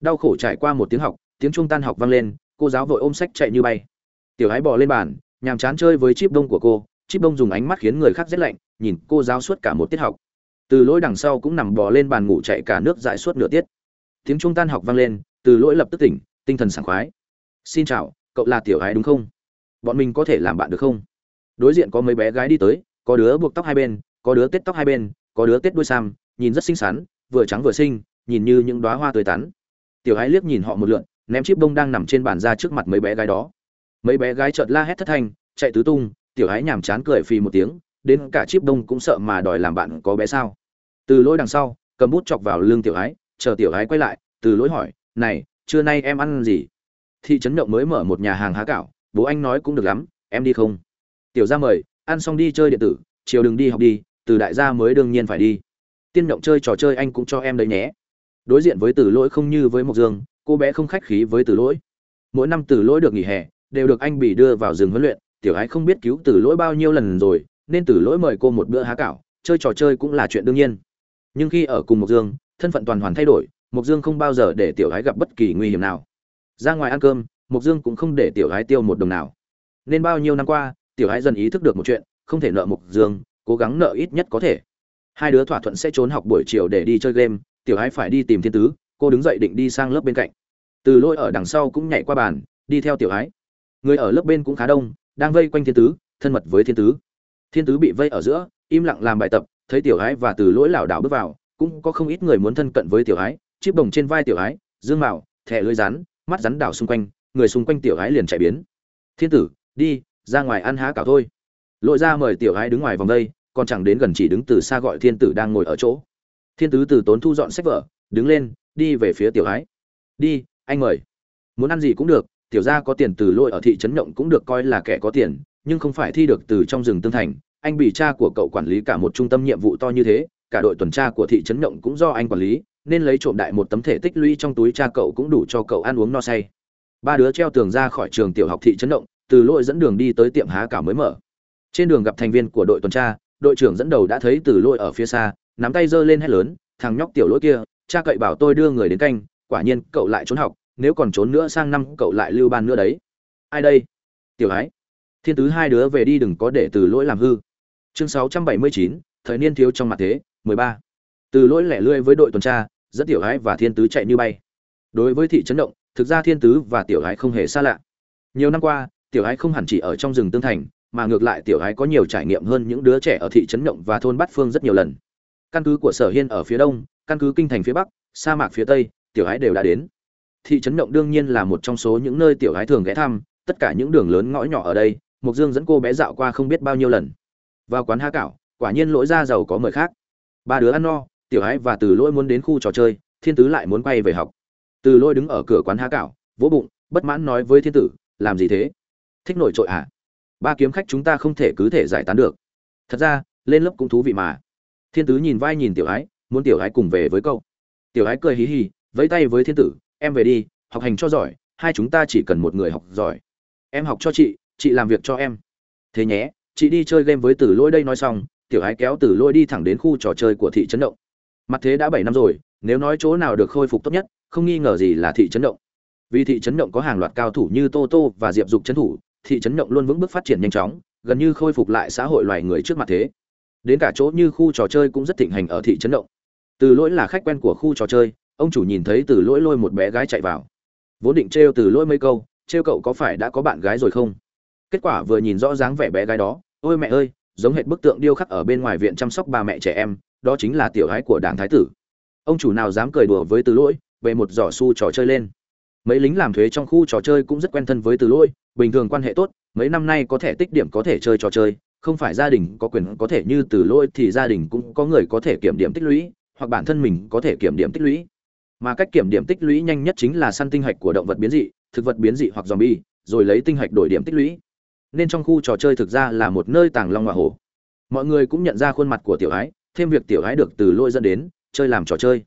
Đau khổ trải qua một tiếng học, tiếng trung tan học vang lên, cô giáo vội ôm sách chạy như bay. Tiểu ái bỏ lên bàn, nhàm chán chơi với chip đông của cô, chip đông dùng ánh mắt khiến người khác rét lạnh, nhìn cô giáo suốt cả một tiết học. Từ lỗi đằng sau cũng nằm bò lên bàn ngủ chạy cả nước dại suốt nửa tiết tiếng trung tan học vang lên, từ lỗi lập tức tỉnh, tinh thần sảng khoái. Xin chào, cậu là tiểu gái đúng không? Bọn mình có thể làm bạn được không? Đối diện có mấy bé gái đi tới, có đứa buộc tóc hai bên, có đứa tết tóc hai bên, có đứa tết đuôi sam, nhìn rất xinh xắn, vừa trắng vừa xinh, nhìn như những đoá hoa tươi tắn. Tiểu gái liếc nhìn họ một lượn, ném chiếc bông đang nằm trên bàn ra trước mặt mấy bé gái đó. Mấy bé gái chợt la hét thất thanh, chạy tứ tung, tiểu gái nhàm chán cười phì một tiếng, đến cả chiếc bông cũng sợ mà đòi làm bạn có bé sao. Từ lỗi đằng sau, cầm bút chọc vào lưng tiểu ái chờ tiểu ái quay lại, từ lỗi hỏi, này, trưa nay em ăn gì? Thị trấn động mới mở một nhà hàng há cảo, bố anh nói cũng được lắm, em đi không? Tiểu ra mời, ăn xong đi chơi điện tử, chiều đừng đi học đi, từ đại gia mới đương nhiên phải đi. Tiên động chơi trò chơi anh cũng cho em đấy nhé. Đối diện với từ lỗi không như với mộc dương, cô bé không khách khí với từ lỗi. Mỗi năm từ lỗi được nghỉ hè, đều được anh bị đưa vào rừng huấn luyện, tiểu ái không biết cứu từ lỗi bao nhiêu lần rồi, nên từ lỗi mời cô một bữa há cảo, chơi trò chơi cũng là chuyện đương nhiên. Nhưng khi ở cùng mộc dương thân phận toàn hoàn thay đổi mục dương không bao giờ để tiểu gái gặp bất kỳ nguy hiểm nào. Ra ngoài ăn cơm mục dương cũng không để tiểu gái tiêu một đồng nào. Nên bao nhiêu năm qua, tiểu gái dần ý thức được một chuyện, không thể nợ mục dương, cố gắng nợ ít nhất có thể. Hai đứa thỏa thuận sẽ trốn học buổi chiều để đi chơi game, tiểu gái phải đi tìm thiên tứ, cô đứng dậy định đi sang lớp bên cạnh. Từ lôi ở đằng sau cũng nhảy qua bàn, đi theo tiểu gái người ở lớp bên cũng khá đông, đang vây quanh thiên tứ, thân mật với thiên tứ. Thiên tứ bị vây ở giữa, im lặng làm bài tập, thấy tiểu ái và từ lỗi lảo đảo bước vào cũng có không ít người muốn thân cận với tiểu ái chiếc đồng trên vai tiểu ái, dương mạo, thẻ lưới rắn, mắt rắn đảo xung quanh, người xung quanh tiểu ái liền chạy biến. Thiên tử, đi, ra ngoài ăn há cảo thôi. Lội ra mời tiểu ái đứng ngoài vòng đây, còn chẳng đến gần chỉ đứng từ xa gọi thiên tử đang ngồi ở chỗ. Thiên tứ từ tốn thu dọn sách vở, đứng lên, đi về phía tiểu ái. Đi, anh mời. Muốn ăn gì cũng được, tiểu gia có tiền từ lôi ở thị trấn nhộng cũng được coi là kẻ có tiền, nhưng không phải thi được từ trong rừng tương thành. Anh bị cha của cậu quản lý cả một trung tâm nhiệm vụ to như thế cả đội tuần tra của thị trấn nhộng cũng do anh quản lý, nên lấy trộm đại một tấm thể tích lũy trong túi cha cậu cũng đủ cho cậu ăn uống no say. Ba đứa treo tường ra khỏi trường tiểu học thị trấn động từ lỗi dẫn đường đi tới tiệm há cảo mới mở. Trên đường gặp thành viên của đội tuần tra, đội trưởng dẫn đầu đã thấy từ lỗi ở phía xa, nắm tay giơ lên hét lớn, thằng nhóc tiểu lỗi kia, cha cậy bảo tôi đưa người đến canh, quả nhiên cậu lại trốn học, nếu còn trốn nữa sang năm cậu lại lưu ban nữa đấy. Ai đây? Tiểu ái. Thiên tứ hai đứa về đi đừng có để từ lỗi làm hư. Chương sáu trăm bảy mươi chín, thời niên thiếu trong mặt thế mười ba. Từ lỗi lẻ lươi với đội tuần tra dẫn tiểu hái và thiên tứ chạy như bay. Đối với thị trấn động, thực ra thiên tứ và tiểu hái không hề xa lạ. Nhiều năm qua, tiểu hái không hẳn chỉ ở trong rừng tương thành, mà ngược lại tiểu hái có nhiều trải nghiệm hơn những đứa trẻ ở thị trấn động và thôn bát phương rất nhiều lần. Căn cứ của sở hiên ở phía đông, căn cứ kinh thành phía bắc, sa mạc phía tây, tiểu hái đều đã đến. Thị trấn động đương nhiên là một trong số những nơi tiểu hái thường ghé thăm, tất cả những đường lớn ngõ nhỏ ở đây mục dương dẫn cô bé dạo qua không biết bao nhiêu lần. Vào quán há cảo, quả nhiên lỗi ra giàu có mời khác ba đứa ăn no, tiểu ái và từ lỗi muốn đến khu trò chơi, thiên tứ lại muốn quay về học. Từ lỗi đứng ở cửa quán há cảo, vỗ bụng, bất mãn nói với thiên tử, làm gì thế? Thích nổi trội à ba kiếm khách chúng ta không thể cứ thể giải tán được. Thật ra, lên lớp cũng thú vị mà. Thiên tứ nhìn vai nhìn tiểu ái muốn tiểu ái cùng về với câu tiểu ái cười hí hí vẫy tay với thiên tử, em về đi, học hành cho giỏi, hai chúng ta chỉ cần một người học giỏi. Em học cho chị chị làm việc cho em. Thế nhé, chị đi chơi game với tử Lỗi đây nói xong tiểu ái kéo tử lôi đi thẳng đến khu trò chơi của thị trấn động. Mặt thế đã bảy năm rồi, nếu nói chỗ nào được khôi phục tốt nhất, không nghi ngờ gì là thị trấn động. Vì thị trấn động có hàng loạt cao thủ như tô tô và diệp dục trấn thủ, thị trấn động luôn vững bước phát triển nhanh chóng, gần như khôi phục lại xã hội loài người trước mặt thế. Đến cả chỗ như khu trò chơi cũng rất thịnh hành ở thị trấn động. Từ lỗi là khách quen của khu trò chơi, ông chủ nhìn thấy từ lỗi lôi một bé gái chạy vào. Vốn định trêu từ lỗi mấy câu, trêu cậu có phải đã có bạn gái rồi không? Kết quả vừa nhìn rõ dáng vẻ bé gái đó, ôi mẹ ơi giống hệt bức tượng điêu khắc ở bên ngoài viện chăm sóc bà mẹ trẻ em, đó chính là tiểu gái của đảng thái tử. Ông chủ nào dám cười đùa với từ lỗi, về một giỏ xu trò chơi lên. Mấy lính làm thuế trong khu trò chơi cũng rất quen thân với từ lỗi, bình thường quan hệ tốt, mấy năm nay có thể tích điểm có thể chơi trò chơi, không phải gia đình có quyền có thể như từ lỗi thì gia đình cũng có người có thể kiểm điểm tích lũy, hoặc bản thân mình có thể kiểm điểm tích lũy. Mà cách kiểm điểm tích lũy nhanh nhất chính là săn tinh hạch của động vật biến dị, thực vật biến dị hoặc zombie, rồi lấy tinh hạch đổi điểm tích lũy nên trong khu trò chơi thực ra là một nơi tàng long hoa hổ. Mọi người cũng nhận ra khuôn mặt của tiểu ái, thêm việc tiểu ái được từ lôi dẫn đến, chơi làm trò chơi.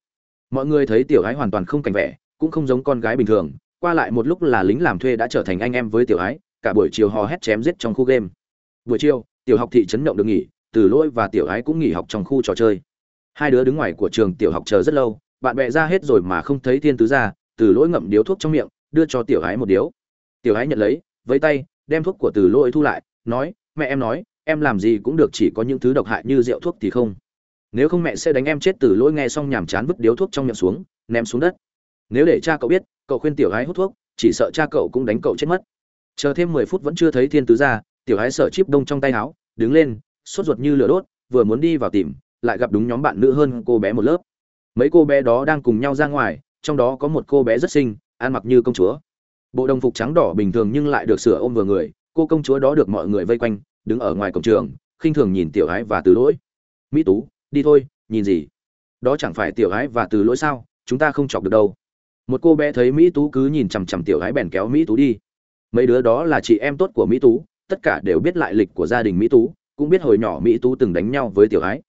Mọi người thấy tiểu ái hoàn toàn không cảnh vẻ, cũng không giống con gái bình thường, qua lại một lúc là lính làm thuê đã trở thành anh em với tiểu ái, cả buổi chiều hò hét chém giết trong khu game. Buổi chiều, tiểu học thị trấn động được nghỉ, từ lỗi và tiểu ái cũng nghỉ học trong khu trò chơi. Hai đứa đứng ngoài của trường tiểu học chờ rất lâu, bạn bè ra hết rồi mà không thấy thiên tứ ra, từ lỗi ngậm điếu thuốc trong miệng, đưa cho tiểu ái một điếu. Tiểu ái nhận lấy với tay đem thuốc của từ lỗi thu lại, nói, mẹ em nói, em làm gì cũng được, chỉ có những thứ độc hại như rượu thuốc thì không. Nếu không mẹ sẽ đánh em chết. Từ lỗi nghe xong nhàm chán vứt điếu thuốc trong miệng xuống, ném xuống đất. Nếu để cha cậu biết, cậu khuyên tiểu gái hút thuốc, chỉ sợ cha cậu cũng đánh cậu chết mất. Chờ thêm mười phút vẫn chưa thấy thiên tứ ra, tiểu gái sợ chip đông trong tay áo, đứng lên, sốt ruột như lửa đốt, vừa muốn đi vào tìm, lại gặp đúng nhóm bạn nữ hơn cô bé một lớp. Mấy cô bé đó đang cùng nhau ra ngoài, trong đó có một cô bé rất xinh, ăn mặc như công chúa bộ đồng phục trắng đỏ bình thường nhưng lại được sửa ôm vừa người, cô công chúa đó được mọi người vây quanh, đứng ở ngoài cổng trường, khinh thường nhìn tiểu ái và từ lỗi. Mỹ tú, đi thôi, nhìn gì? Đó chẳng phải tiểu ái và từ lỗi sao? Chúng ta không chọc được đâu. Một cô bé thấy mỹ tú cứ nhìn chằm chằm tiểu ái bèn kéo mỹ tú đi. Mấy đứa đó là chị em tốt của mỹ tú, tất cả đều biết lại lịch của gia đình mỹ tú, cũng biết hồi nhỏ mỹ tú từng đánh nhau với tiểu ái.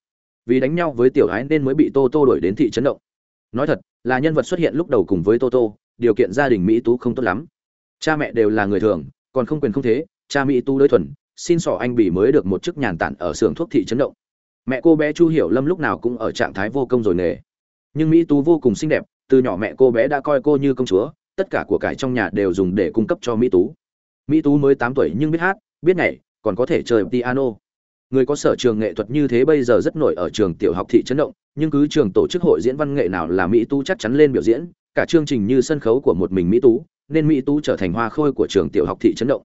Vì đánh nhau với tiểu ái nên mới bị tô tô đuổi đến thị trấn động. Nói thật, là nhân vật xuất hiện lúc đầu cùng với tô tô, điều kiện gia đình mỹ tú không tốt lắm cha mẹ đều là người thường, còn không quyền không thế, cha mỹ Tu đối thuần, xin sỏ anh bỉ mới được một chức nhàn tản ở xưởng thuốc thị trấn động. Mẹ cô bé chu hiểu lâm lúc nào cũng ở trạng thái vô công rồi nghề. Nhưng mỹ tú vô cùng xinh đẹp, từ nhỏ mẹ cô bé đã coi cô như công chúa, tất cả của cải trong nhà đều dùng để cung cấp cho mỹ tú mỹ tú mới tám tuổi nhưng biết hát, biết nhảy, còn có thể chơi piano. Người có sở trường nghệ thuật như thế bây giờ rất nổi ở trường tiểu học thị trấn động, nhưng cứ trường tổ chức hội diễn văn nghệ nào là mỹ tú chắc chắn lên biểu diễn cả chương trình như sân khấu của một mình mỹ tú, nên mỹ tú trở thành hoa khôi của trường tiểu học thị trấn động.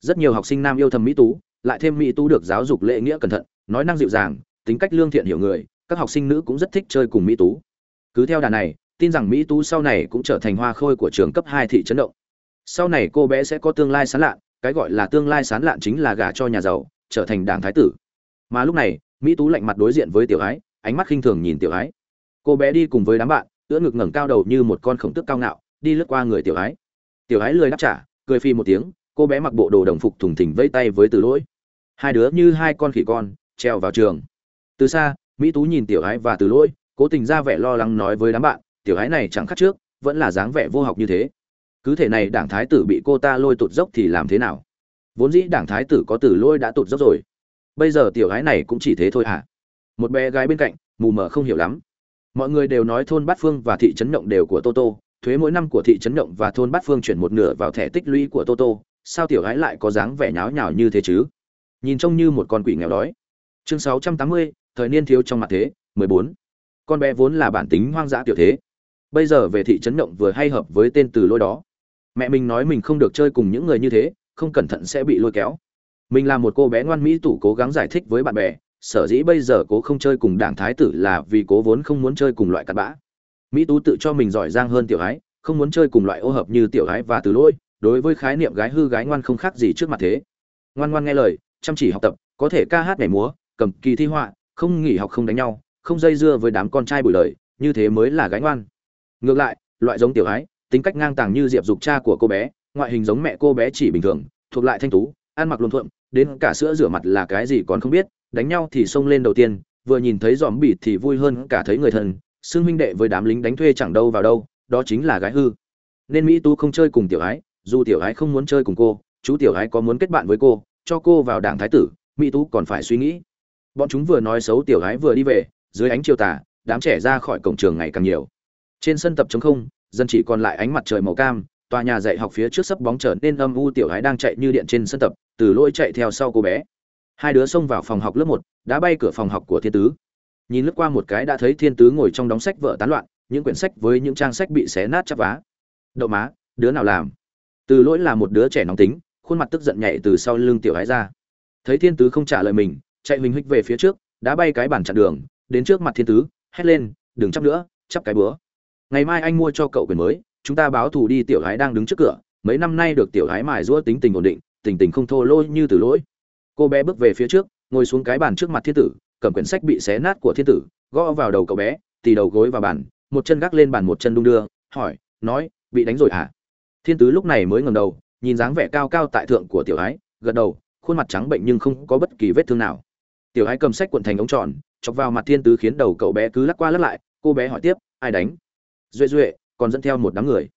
Rất nhiều học sinh nam yêu thầm mỹ tú, lại thêm mỹ tú được giáo dục lễ nghĩa cẩn thận, nói năng dịu dàng, tính cách lương thiện hiểu người, các học sinh nữ cũng rất thích chơi cùng mỹ tú. Cứ theo đà này, tin rằng mỹ tú sau này cũng trở thành hoa khôi của trường cấp hai thị trấn động. Sau này cô bé sẽ có tương lai sán lạn, cái gọi là tương lai sán lạn chính là gả cho nhà giàu, trở thành đảng thái tử. Mà lúc này, mỹ tú lạnh mặt đối diện với tiểu ái, ánh mắt khinh thường nhìn tiểu ái. Cô bé đi cùng với đám bạn ưỡn ngực ngẩng cao đầu như một con khổng tức cao ngạo, đi lướt qua người tiểu ái tiểu ái lười đáp trả, cười phi một tiếng, cô bé mặc bộ đồ đồng phục thùng thình vây tay với từ lỗi. Hai đứa như hai con khỉ con, treo vào trường. Từ xa, mỹ tú nhìn tiểu ái và từ lỗi, cố tình ra vẻ lo lắng nói với đám bạn, tiểu ái này chẳng khác trước, vẫn là dáng vẻ vô học như thế. Cứ thể này đảng thái tử bị cô ta lôi tụt dốc thì làm thế nào? Vốn dĩ đảng thái tử có từ lôi đã tụt dốc rồi. Bây giờ tiểu gái này cũng chỉ thế thôi hả? Một bé gái bên cạnh, mù mờ không hiểu lắm mọi người đều nói thôn bát phương và thị trấn động đều của toto thuế mỗi năm của thị trấn động và thôn bát phương chuyển một nửa vào thẻ tích lũy của toto sao tiểu gái lại có dáng vẻ nháo nhào như thế chứ? Nhìn trông như một con quỷ nghèo đói. Chương 680, thời niên thiếu trong mặt thế 14. con bé vốn là bản tính hoang dã tiểu thế. Bây giờ về thị trấn động vừa hay hợp với tên từ lôi đó. Mẹ mình nói mình không được chơi cùng những người như thế không cẩn thận sẽ bị lôi kéo. Mình là một cô bé ngoan mỹ tủ cố gắng giải thích với bạn bè sở dĩ bây giờ cố không chơi cùng đảng thái tử là vì cố vốn không muốn chơi cùng loại cặn bã. Mỹ tú tự cho mình giỏi giang hơn tiểu ái không muốn chơi cùng loại ô hợp như tiểu ái và từ lỗi đối với khái niệm gái hư gái ngoan không khác gì trước mặt thế. Ngoan ngoan nghe lời, chăm chỉ học tập, có thể ca hát nhảy múa, cầm kỳ thi họa, không nghỉ học không đánh nhau, không dây dưa với đám con trai bụi lời như thế mới là gái ngoan. Ngược lại, loại giống tiểu ái tính cách ngang tàng như diệp dục cha của cô bé, ngoại hình giống mẹ cô bé chỉ bình thường, thuộc lại thanh tú, ăn mặc luồn thuộm đến cả sữa rửa mặt là cái gì còn không biết đánh nhau thì xông lên đầu tiên, vừa nhìn thấy giòm bị thì vui hơn cả thấy người thân xương huynh đệ với đám lính đánh thuê chẳng đâu vào đâu, đó chính là gái hư. Nên mỹ tú không chơi cùng tiểu ái, dù tiểu ái không muốn chơi cùng cô, chú tiểu ái có muốn kết bạn với cô, cho cô vào đảng thái tử, mỹ tú còn phải suy nghĩ. Bọn chúng vừa nói xấu tiểu ái vừa đi về, dưới ánh chiều tà, đám trẻ ra khỏi cổng trường ngày càng nhiều. Trên sân tập trống không, dân chỉ còn lại ánh mặt trời màu cam, tòa nhà dạy học phía trước sấp bóng trở nên âm u, tiểu ái đang chạy như điện trên sân tập, từ lỗi chạy theo sau cô bé hai đứa xông vào phòng học lớp một, đã bay cửa phòng học của thiên tứ. Nhìn lướt qua một cái đã thấy thiên tứ ngồi trong đóng sách vợ tán loạn, những quyển sách với những trang sách bị xé nát chắp vá. Đậu má, đứa nào làm? Từ lỗi là một đứa trẻ nóng tính, khuôn mặt tức giận nhảy từ sau lưng tiểu hái ra. Thấy thiên tứ không trả lời mình, chạy huỳnh huých về phía trước, đã bay cái bản chặn đường, đến trước mặt thiên tứ, hét lên, đừng chấp nữa chấp cái bữa. Ngày mai anh mua cho cậu quyền mới, chúng ta báo thù đi, tiểu hái đang đứng trước cửa, mấy năm nay được tiểu hái mài rũa tính tình ổn định, tình tình không thô lôi như từ lỗi cô bé bước về phía trước, ngồi xuống cái bàn trước mặt thiên tử, cầm quyển sách bị xé nát của thiên tử, gõ vào đầu cậu bé, tì đầu gối vào bàn, một chân gác lên bàn một chân đung đưa, hỏi, nói, bị đánh rồi hả? Thiên tứ lúc này mới ngầm đầu, nhìn dáng vẻ cao cao tại thượng của tiểu ái, gật đầu, khuôn mặt trắng bệnh nhưng không có bất kỳ vết thương nào. Tiểu ái cầm sách cuộn thành ống tròn, chọc vào mặt thiên tứ khiến đầu cậu bé cứ lắc qua lắc lại, cô bé hỏi tiếp, ai đánh? Duệ duệ, còn dẫn theo một đám người.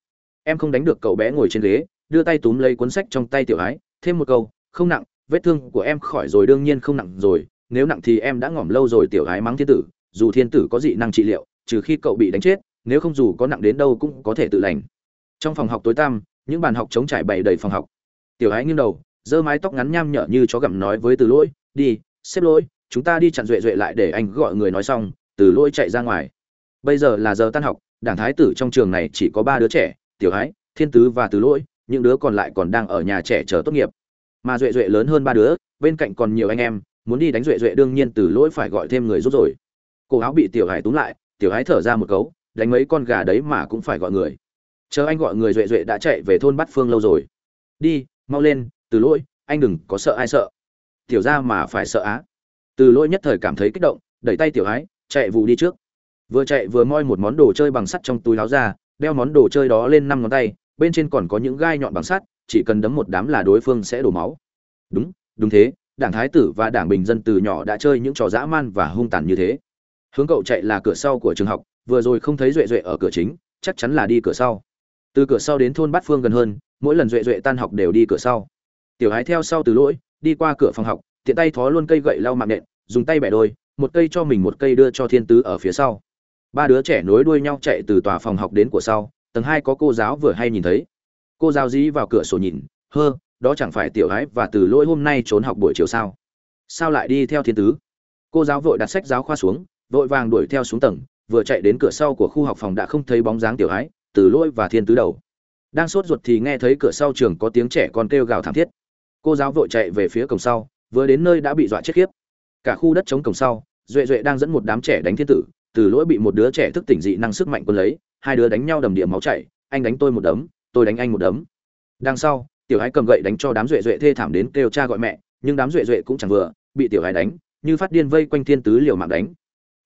Em không đánh được cậu bé ngồi trên ghế, đưa tay túm lấy cuốn sách trong tay tiểu ái, thêm một câu, không nặng vết thương của em khỏi rồi đương nhiên không nặng rồi, nếu nặng thì em đã ngỏm lâu rồi tiểu gái mắng thiên tử, dù thiên tử có dị năng trị liệu, trừ khi cậu bị đánh chết, nếu không dù có nặng đến đâu cũng có thể tự lành. Trong phòng học tối tăm, những bàn học chống trải bày đầy phòng học. Tiểu gái nghiêng đầu, giơ mái tóc ngắn nham nhở như chó gặm nói với từ lỗi, đi, xếp lỗi, chúng ta đi chặn duệ duệ lại để anh gọi người nói xong. Từ lỗi chạy ra ngoài. Bây giờ là giờ tan học, đảng thái tử trong trường này chỉ có ba đứa trẻ, tiểu gái, thiên tứ và từ lỗi, những đứa còn lại còn đang ở nhà trẻ chờ tốt nghiệp mà duệ duệ lớn hơn ba đứa, bên cạnh còn nhiều anh em, muốn đi đánh duệ duệ đương nhiên từ lỗi phải gọi thêm người rút rồi. Cổ áo bị tiểu hải túm lại, tiểu hải thở ra một cấu, đánh mấy con gà đấy mà cũng phải gọi người. Chờ anh gọi người duệ duệ đã chạy về thôn bát phương lâu rồi. Đi, mau lên, từ lỗi, anh đừng có sợ ai sợ. Tiểu ra mà phải sợ á. Từ lỗi nhất thời cảm thấy kích động, đẩy tay tiểu hải chạy vụ đi trước. Vừa chạy vừa moi một món đồ chơi bằng sắt trong túi láo ra, đeo món đồ chơi đó lên năm ngón tay, bên trên còn có những gai nhọn bằng sắt chỉ cần đấm một đám là đối phương sẽ đổ máu. Đúng đúng thế, đảng thái tử và đảng bình dân từ nhỏ đã chơi những trò dã man và hung tàn như thế. Hướng cậu chạy là cửa sau của trường học, vừa rồi không thấy duệ duệ ở cửa chính, chắc chắn là đi cửa sau. Từ cửa sau đến thôn bát phương gần hơn, mỗi lần duệ duệ tan học đều đi cửa sau. Tiểu hái theo sau từ lỗi, đi qua cửa phòng học, tiện tay thó luôn cây gậy lau mạng nện, dùng tay bẻ đôi, một cây cho mình một cây đưa cho thiên tứ ở phía sau. Ba đứa trẻ nối đuôi nhau chạy từ tòa phòng học đến của sau, tầng hai có cô giáo vừa hay nhìn thấy cô giáo dí vào cửa sổ nhìn, hơ, đó chẳng phải tiểu gái và từ lỗi hôm nay trốn học buổi chiều sao? Sao lại đi theo thiên tứ? Cô giáo vội đặt sách giáo khoa xuống, vội vàng đuổi theo xuống tầng, vừa chạy đến cửa sau của khu học phòng đã không thấy bóng dáng tiểu gái từ lỗi và thiên tứ đầu. Đang sốt ruột thì nghe thấy cửa sau trường có tiếng trẻ con kêu gào thảm thiết. Cô giáo vội chạy về phía cổng sau, vừa đến nơi đã bị dọa chết khiếp. Cả khu đất chống cổng sau, duệ duệ đang dẫn một đám trẻ đánh thiên tử, từ lỗi bị một đứa trẻ thức tỉnh dị năng sức mạnh quân lấy, hai đứa đánh nhau đầm địa máu chảy, anh đánh tôi một đấm tôi đánh anh một đấm. Đằng sau, tiểu hái cầm gậy đánh cho đám duệ duệ thê thảm đến kêu cha gọi mẹ, nhưng đám duệ duệ cũng chẳng vừa, bị tiểu hái đánh, như phát điên vây quanh thiên tứ liều mạng đánh.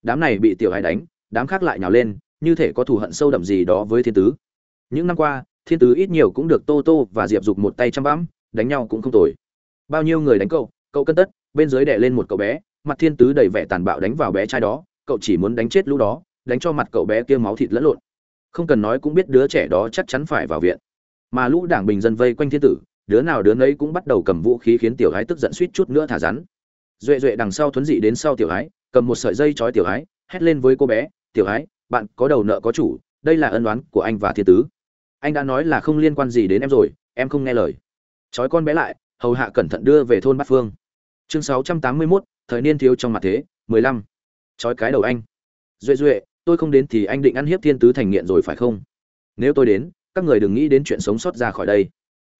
Đám này bị tiểu hái đánh, đám khác lại nhào lên, như thể có thù hận sâu đậm gì đó với thiên tứ. Những năm qua, thiên tứ ít nhiều cũng được tô tô và diệp dục một tay chăm bãm đánh nhau cũng không tồi. Bao nhiêu người đánh cậu cậu cân tất, bên dưới đè lên một cậu bé, mặt thiên tứ đầy vẻ tàn bạo đánh vào bé trai đó, cậu chỉ muốn đánh chết lũ đó, đánh cho mặt cậu bé kia máu thịt lẫn lộn không cần nói cũng biết đứa trẻ đó chắc chắn phải vào viện. Mà lũ đảng bình dân vây quanh thiên tử đứa nào đứa nấy cũng bắt đầu cầm vũ khí khiến tiểu gái tức giận suýt chút nữa thả rắn. Duệ duệ đằng sau thuấn dị đến sau tiểu gái cầm một sợi dây trói tiểu gái hét lên với cô bé tiểu gái bạn có đầu nợ có chủ đây là ân đoán của anh và thiên tứ. Anh đã nói là không liên quan gì đến em rồi em không nghe lời. Trói con bé lại hầu hạ cẩn thận đưa về thôn bát phương. Chương sáu trăm tám mươi 681, thời niên thiếu trong mặt thế mười lăm. Trói cái đầu anh. Duệ duệ tôi không đến thì anh định ăn hiếp thiên tứ thành nghiện rồi phải không? Nếu tôi đến, các người đừng nghĩ đến chuyện sống sót ra khỏi đây.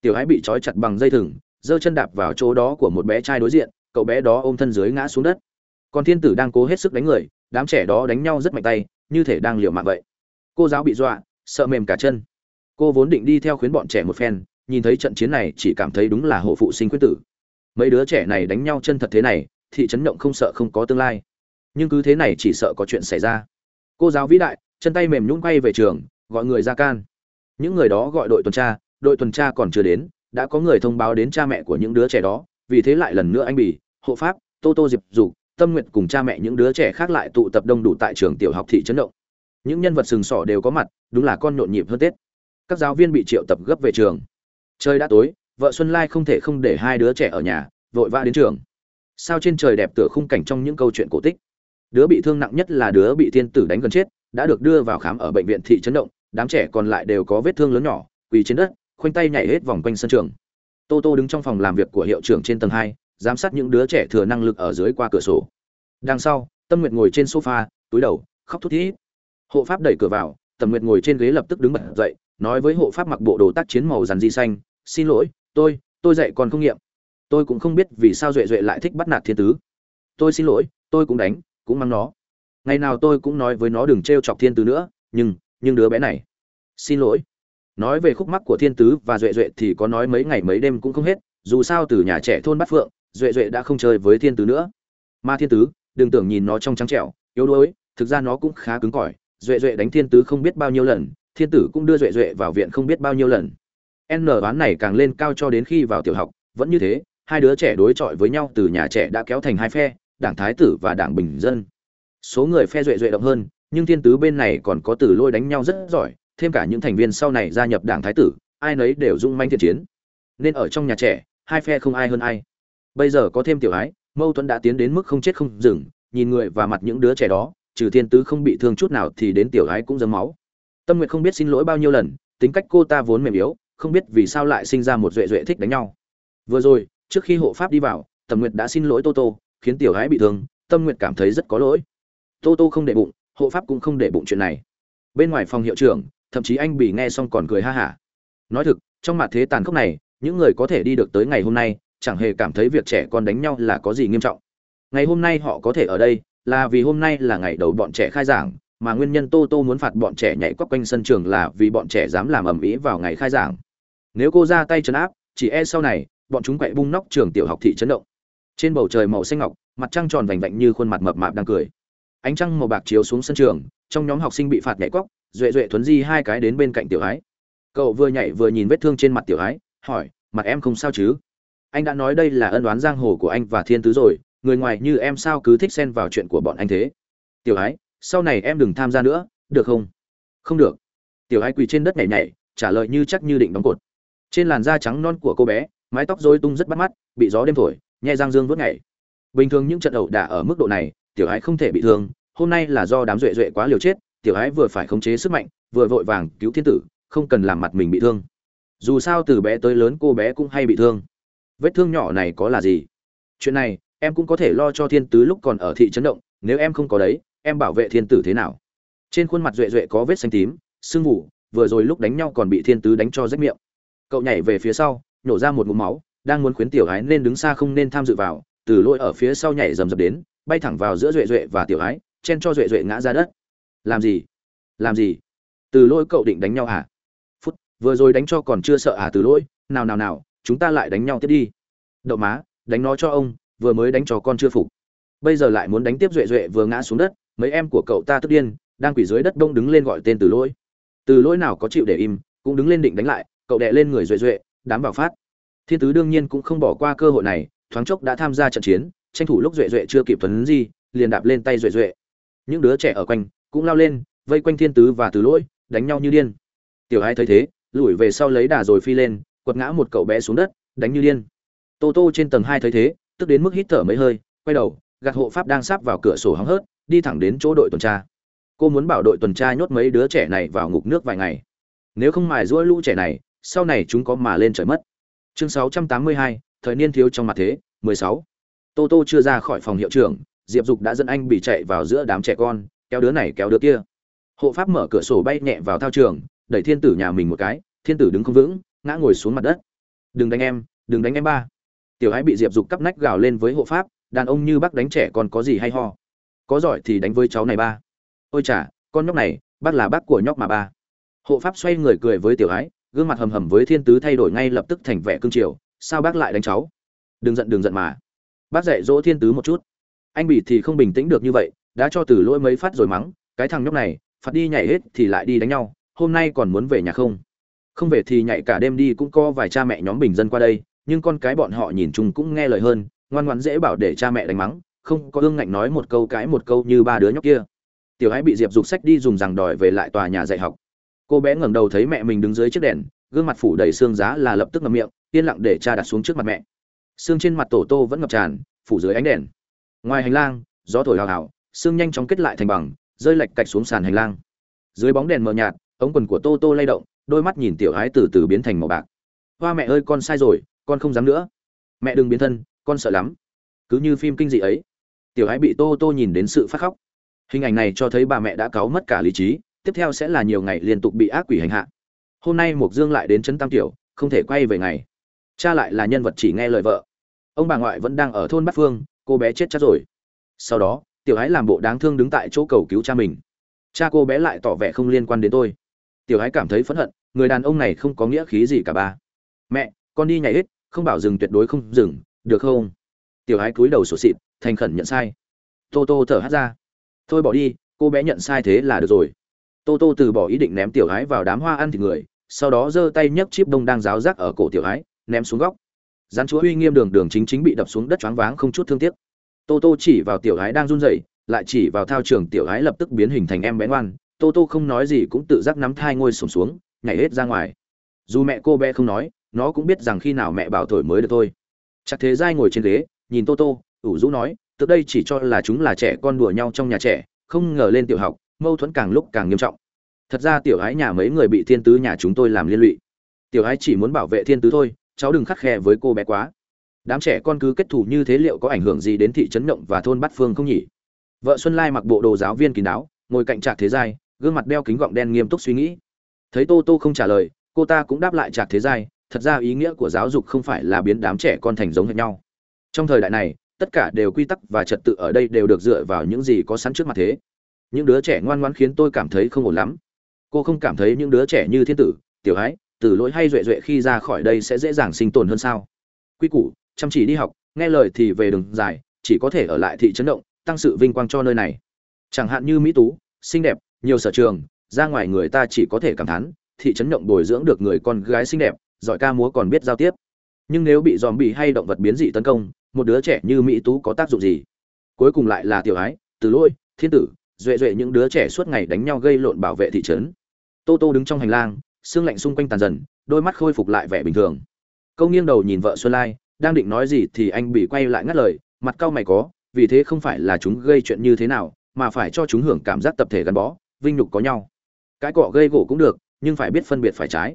Tiểu ái bị trói chặt bằng dây thừng, giơ chân đạp vào chỗ đó của một bé trai đối diện, cậu bé đó ôm thân dưới ngã xuống đất. Còn thiên tử đang cố hết sức đánh người, đám trẻ đó đánh nhau rất mạnh tay, như thể đang liều mạng vậy. Cô giáo bị dọa, sợ mềm cả chân. Cô vốn định đi theo khuyến bọn trẻ một phen, nhìn thấy trận chiến này chỉ cảm thấy đúng là hộ phụ sinh quyết tử. Mấy đứa trẻ này đánh nhau chân thật thế này, thị trấn động không sợ không có tương lai. Nhưng cứ thế này chỉ sợ có chuyện xảy ra cô giáo vĩ đại, chân tay mềm nhún quay về trường, gọi người ra can. Những người đó gọi đội tuần tra, đội tuần tra còn chưa đến, đã có người thông báo đến cha mẹ của những đứa trẻ đó, vì thế lại lần nữa anh bỉ hộ pháp, tô tô diệp dục, tâm nguyện cùng cha mẹ những đứa trẻ khác lại tụ tập đông đủ tại trường tiểu học thị trấn động. Những nhân vật sừng sỏ đều có mặt, đúng là con nhộn nhịp hơn tết. Các giáo viên bị triệu tập gấp về trường. Trời đã tối, vợ xuân lai không thể không để hai đứa trẻ ở nhà, vội vã đến trường. Sao trên trời đẹp tựa khung cảnh trong những câu chuyện cổ tích? Đứa bị thương nặng nhất là đứa bị thiên tử đánh gần chết, đã được đưa vào khám ở bệnh viện thị trấn động, đám trẻ còn lại đều có vết thương lớn nhỏ, quỳ trên đất, khoanh tay nhảy hết vòng quanh sân trường. Tô tô đứng trong phòng làm việc của hiệu trưởng trên tầng hai, giám sát những đứa trẻ thừa năng lực ở dưới qua cửa sổ. Đằng sau, tâm nguyệt ngồi trên sofa, túi đầu, khóc thút thít. Hộ pháp đẩy cửa vào tầm nguyệt ngồi trên ghế lập tức đứng bật dậy, nói với hộ pháp mặc bộ đồ tác chiến màu rằn di xanh, xin lỗi, tôi tôi dạy còn không nghiệm. Tôi cũng không biết vì sao duệ duệ lại thích bắt nạt thiên tứ. Tôi xin lỗi, tôi cũng đánh cũng mắng nó. Ngày nào tôi cũng nói với nó đừng t r e o chọc thiên tứ nữa, nhưng nhưng đứa bé này. Xin lỗi. Nói về khúc mắc của thiên tứ và duệ duệ thì có nói mấy ngày mấy đêm cũng không hết, dù sao từ nhà trẻ thôn bát phượng, duệ duệ đã không chơi với thiên tứ nữa. Mà thiên tứ, đừng tưởng nhìn nó trong trắng trẻo, yếu đuối, thực ra nó cũng khá cứng cỏi. Duệ duệ đánh thiên tứ không biết bao nhiêu lần, thiên tử cũng đưa duệ duệ vào viện không biết bao nhiêu lần. N đoán này càng lên cao cho đến khi vào tiểu học, vẫn như thế, hai đứa trẻ đối chọi với nhau từ nhà trẻ đã kéo thành hai phe đảng thái tử và đảng bình dân. Số người phe duệ duệ động hơn, nhưng thiên tứ bên này còn có tử lôi đánh nhau rất giỏi, thêm cả những thành viên sau này gia nhập đảng thái tử, ai nấy đều dung manh thiện chiến. Nên ở trong nhà trẻ, hai phe không ai hơn ai. Bây giờ có thêm tiểu ái, mâu thuẫn đã tiến đến mức không chết không dừng, nhìn người và mặt những đứa trẻ đó, trừ thiên tứ không bị thương chút nào thì đến tiểu ái cũng dấm máu. Tâm nguyện không biết xin lỗi bao nhiêu lần, tính cách cô ta vốn mềm yếu, không biết vì sao lại sinh ra một duệ duệ thích đánh nhau. Vừa rồi, trước khi hộ pháp đi vào tâm nguyệt đã xin lỗi tô tô khiến tiểu gái bị thương, tâm nguyện cảm thấy rất có lỗi. Tô tô không để bụng, hộ pháp cũng không để bụng chuyện này. Bên ngoài phòng hiệu trưởng, thậm chí anh bị nghe xong còn cười ha hả. Nói thực, trong mặt thế tàn khốc này, những người có thể đi được tới ngày hôm nay, chẳng hề cảm thấy việc trẻ con đánh nhau là có gì nghiêm trọng. Ngày hôm nay họ có thể ở đây, là vì hôm nay là ngày đầu bọn trẻ khai giảng, mà nguyên nhân tô tô muốn phạt bọn trẻ nhảy quắp quanh sân trường là vì bọn trẻ dám làm ầm ĩ vào ngày khai giảng. Nếu cô ra tay chấn áp, chỉ e sau này, bọn chúng quậy bung nóc trường tiểu học thị chấn động trên bầu trời màu xanh ngọc, mặt trăng tròn vành vạnh như khuôn mặt mập mạp đang cười. Ánh trăng màu bạc chiếu xuống sân trường, trong nhóm học sinh bị phạt nhảy cóc, duệ duệ thuấn di hai cái đến bên cạnh tiểu ái cậu vừa nhảy vừa nhìn vết thương trên mặt tiểu ái hỏi, mặt em không sao chứ? Anh đã nói đây là ân đoán giang hồ của anh và thiên tứ rồi, người ngoài như em sao cứ thích xen vào chuyện của bọn anh thế? Tiểu ái sau này em đừng tham gia nữa, được không? Không được. Tiểu ái quỳ trên đất nhảy nhảy, trả lời như chắc như định đóng cột. Trên làn da trắng non của cô bé, mái tóc rối tung rất bắt mắt, bị gió đêm thổi nhẹ giang dương vớt ngày, bình thường những trận ẩu đả ở mức độ này tiểu ái không thể bị thương hôm nay là do đám duệ duệ quá liều chết tiểu ái vừa phải khống chế sức mạnh vừa vội vàng cứu thiên tử không cần làm mặt mình bị thương. Dù sao từ bé tới lớn cô bé cũng hay bị thương. Vết thương nhỏ này có là gì? Chuyện này em cũng có thể lo cho thiên tứ lúc còn ở thị trấn động nếu em không có đấy em bảo vệ thiên tử thế nào? Trên khuôn mặt duệ duệ có vết xanh tím sưng ngủ, vừa rồi lúc đánh nhau còn bị thiên tứ đánh cho rách miệng. Cậu nhảy về phía sau nhổ ra một ngụm máu đang muốn khuyến tiểu ái nên đứng xa không nên tham dự vào, từ lỗi ở phía sau nhảy rầm rập đến, bay thẳng vào giữa duệ duệ và tiểu ái, chen cho duệ duệ ngã ra đất. Làm gì? Làm gì? Từ lỗi cậu định đánh nhau hả phút, vừa rồi đánh cho còn chưa sợ à từ lỗi nào nào nào, chúng ta lại đánh nhau tiếp đi. Đậu má, đánh nó cho ông, vừa mới đánh cho con chưa phục. Bây giờ lại muốn đánh tiếp duệ duệ vừa ngã xuống đất, mấy em của cậu ta tức điên, đang quỳ dưới đất đông đứng lên gọi tên từ lỗi từ lỗi nào có chịu để im, cũng đứng lên định đánh lại, cậu đệ lên người duệ duệ, đám vào phát thiên tứ đương nhiên cũng không bỏ qua cơ hội này, thoáng chốc đã tham gia trận chiến, tranh thủ lúc duệ duệ chưa kịp tuấn gì liền đạp lên tay duệ duệ. Những đứa trẻ ở quanh cũng lao lên, vây quanh thiên tứ và từ lỗi, đánh nhau như điên. Tiểu hai thấy thế, lùi về sau lấy đà rồi phi lên, quật ngã một cậu bé xuống đất, đánh như điên. Tô tô trên tầng hai thấy thế, tức đến mức hít thở mấy hơi, quay đầu, gạt hộ pháp đang sáp vào cửa sổ hóng hớt, đi thẳng đến chỗ đội tuần tra. Cô muốn bảo đội tuần tra nhốt mấy đứa trẻ này vào ngục nước vài ngày. Nếu không mài giũa lũ trẻ này, sau này chúng có mà lên trời mất chương 682, thời niên thiếu trong mặt thế 16. tô tô chưa ra khỏi phòng hiệu trưởng diệp dục đã dẫn anh bị chạy vào giữa đám trẻ con kéo đứa này kéo đứa kia. Hộ pháp mở cửa sổ bay nhẹ vào thao trường đẩy thiên tử nhà mình một cái thiên tử đứng không vững ngã ngồi xuống mặt đất. Đừng đánh em đừng đánh em ba. Tiểu hãy bị diệp dục cắp nách gào lên với hộ pháp đàn ông như bác đánh trẻ còn có gì hay ho? Có giỏi thì đánh với cháu này ba. Ôi chả con nhóc này bác là bác của nhóc mà ba. Hộ pháp xoay người cười với tiểu ái gương mặt hầm hầm với thiên tứ thay đổi ngay lập tức thành vẻ cương triều, sao bác lại đánh cháu? Đừng giận đừng giận mà. Bác dạy dỗ thiên tứ một chút. Anh bị thì không bình tĩnh được như vậy, đã cho từ lỗi mấy phát rồi mắng, cái thằng nhóc này, phạt đi nhảy hết thì lại đi đánh nhau, hôm nay còn muốn về nhà không? Không về thì nhảy cả đêm đi cũng có vài cha mẹ nhóm bình dân qua đây, nhưng con cái bọn họ nhìn chung cũng nghe lời hơn, ngoan ngoãn dễ bảo để cha mẹ đánh mắng, không có ương ngạnh nói một câu cái một câu như ba đứa nhóc kia. Tiểu hãy bị diệp dục sách đi dùng rằng đòi về lại tòa nhà dạy học cô bé ngẩng đầu thấy mẹ mình đứng dưới chiếc đèn, gương mặt phủ đầy xương giá là lập tức ngậm miệng, yên lặng để cha đặt xuống trước mặt mẹ. Xương trên mặt tổ tô vẫn ngập tràn, phủ dưới ánh đèn. Ngoài hành lang, gió thổi hào hào, xương nhanh chóng kết lại thành bằng, rơi lệch cạch xuống sàn hành lang. Dưới bóng đèn mờ nhạt, ống quần của tô tô lay động, đôi mắt nhìn tiểu ái từ từ biến thành màu bạc. Hoa mẹ ơi, con sai rồi, con không dám nữa. Mẹ đừng biến thân, con sợ lắm. Cứ như phim kinh dị ấy. Tiểu ái bị tô tô nhìn đến sự phát khóc. Hình ảnh này cho thấy bà mẹ đã cáu mất cả lý trí tiếp theo sẽ là nhiều ngày liên tục bị ác quỷ hành hạ. Hôm nay mục dương lại đến trấn tam tiểu, không thể quay về ngày. Cha lại là nhân vật chỉ nghe lời vợ. Ông bà ngoại vẫn đang ở thôn bát phương, cô bé chết chắc rồi. Sau đó, tiểu ái làm bộ đáng thương đứng tại chỗ cầu cứu cha mình. Cha cô bé lại tỏ vẻ không liên quan đến tôi. Tiểu ái cảm thấy phẫn hận, người đàn ông này không có nghĩa khí gì cả ba. Mẹ, con đi nhảy hết, không bảo dừng tuyệt đối không dừng, được không? Tiểu ái cúi đầu sổ xịt, thành khẩn nhận sai. Tô tô thở hắt ra. Thôi bỏ đi, cô bé nhận sai thế là được rồi tô tô từ bỏ ý định ném tiểu ái vào đám hoa ăn thịt người, sau đó giơ tay nhấc chip đông đang ráo rác ở cổ tiểu ái ném xuống góc. Gián chúa uy nghiêm đường đường chính chính bị đập xuống đất choáng váng không chút thương tiếc. Tô tô chỉ vào tiểu ái đang run rẩy, lại chỉ vào thao trường tiểu ái lập tức biến hình thành em bé ngoan. Tô tô không nói gì cũng tự giác nắm thai ngôi sổm xuống, nhảy hết ra ngoài. Dù mẹ cô bé không nói, nó cũng biết rằng khi nào mẹ bảo thổi mới được thôi. Chắc thế giai ngồi trên ghế, nhìn tô tô, ủ rũ nói từ đây chỉ cho là chúng là trẻ con đùa nhau trong nhà trẻ, không ngờ lên tiểu học mâu thuẫn càng lúc càng nghiêm trọng. Thật ra tiểu ái nhà mấy người bị thiên tứ nhà chúng tôi làm liên lụy. Tiểu ái chỉ muốn bảo vệ thiên tứ thôi, cháu đừng khắt khe với cô bé quá. Đám trẻ con cứ kết thủ như thế liệu có ảnh hưởng gì đến thị trấn động và thôn bát phương không nhỉ? Vợ xuân lai mặc bộ đồ giáo viên kín đáo, ngồi cạnh trạc thế giai, gương mặt đeo kính gọng đen nghiêm túc suy nghĩ. Thấy tô tô không trả lời, cô ta cũng đáp lại trạc thế giai, thật ra ý nghĩa của giáo dục không phải là biến đám trẻ con thành giống hệt nhau. Trong thời đại này, tất cả đều quy tắc và trật tự ở đây đều được dựa vào những gì có sẵn trước mặt thế những đứa trẻ ngoan ngoãn khiến tôi cảm thấy không ổn lắm. Cô không cảm thấy những đứa trẻ như thiên tử, tiểu ái tử lỗi hay duệ duệ khi ra khỏi đây sẽ dễ dàng sinh tồn hơn sao? Quy củ, chăm chỉ đi học, nghe lời thì về đường dài, chỉ có thể ở lại thị trấn động, tăng sự vinh quang cho nơi này. Chẳng hạn như mỹ tú, xinh đẹp, nhiều sở trường, ra ngoài người ta chỉ có thể cảm thán, thị trấn động bồi dưỡng được người con gái xinh đẹp, giỏi ca múa còn biết giao tiếp. Nhưng nếu bị dòm bị hay động vật biến dị tấn công, một đứa trẻ như mỹ tú có tác dụng gì? Cuối cùng lại là tiểu ái từ lôi thiên tử duệ duệ những đứa trẻ suốt ngày đánh nhau gây lộn bảo vệ thị trấn. Tô tô đứng trong hành lang, xương lạnh xung quanh tàn dần, đôi mắt khôi phục lại vẻ bình thường. Câu nghiêng đầu nhìn vợ xuân lai, đang định nói gì thì anh bị quay lại ngắt lời, mặt cau mày có, vì thế không phải là chúng gây chuyện như thế nào, mà phải cho chúng hưởng cảm giác tập thể gắn bó, vinh nhục có nhau. Cái cọ gây gỗ cũng được, nhưng phải biết phân biệt phải trái.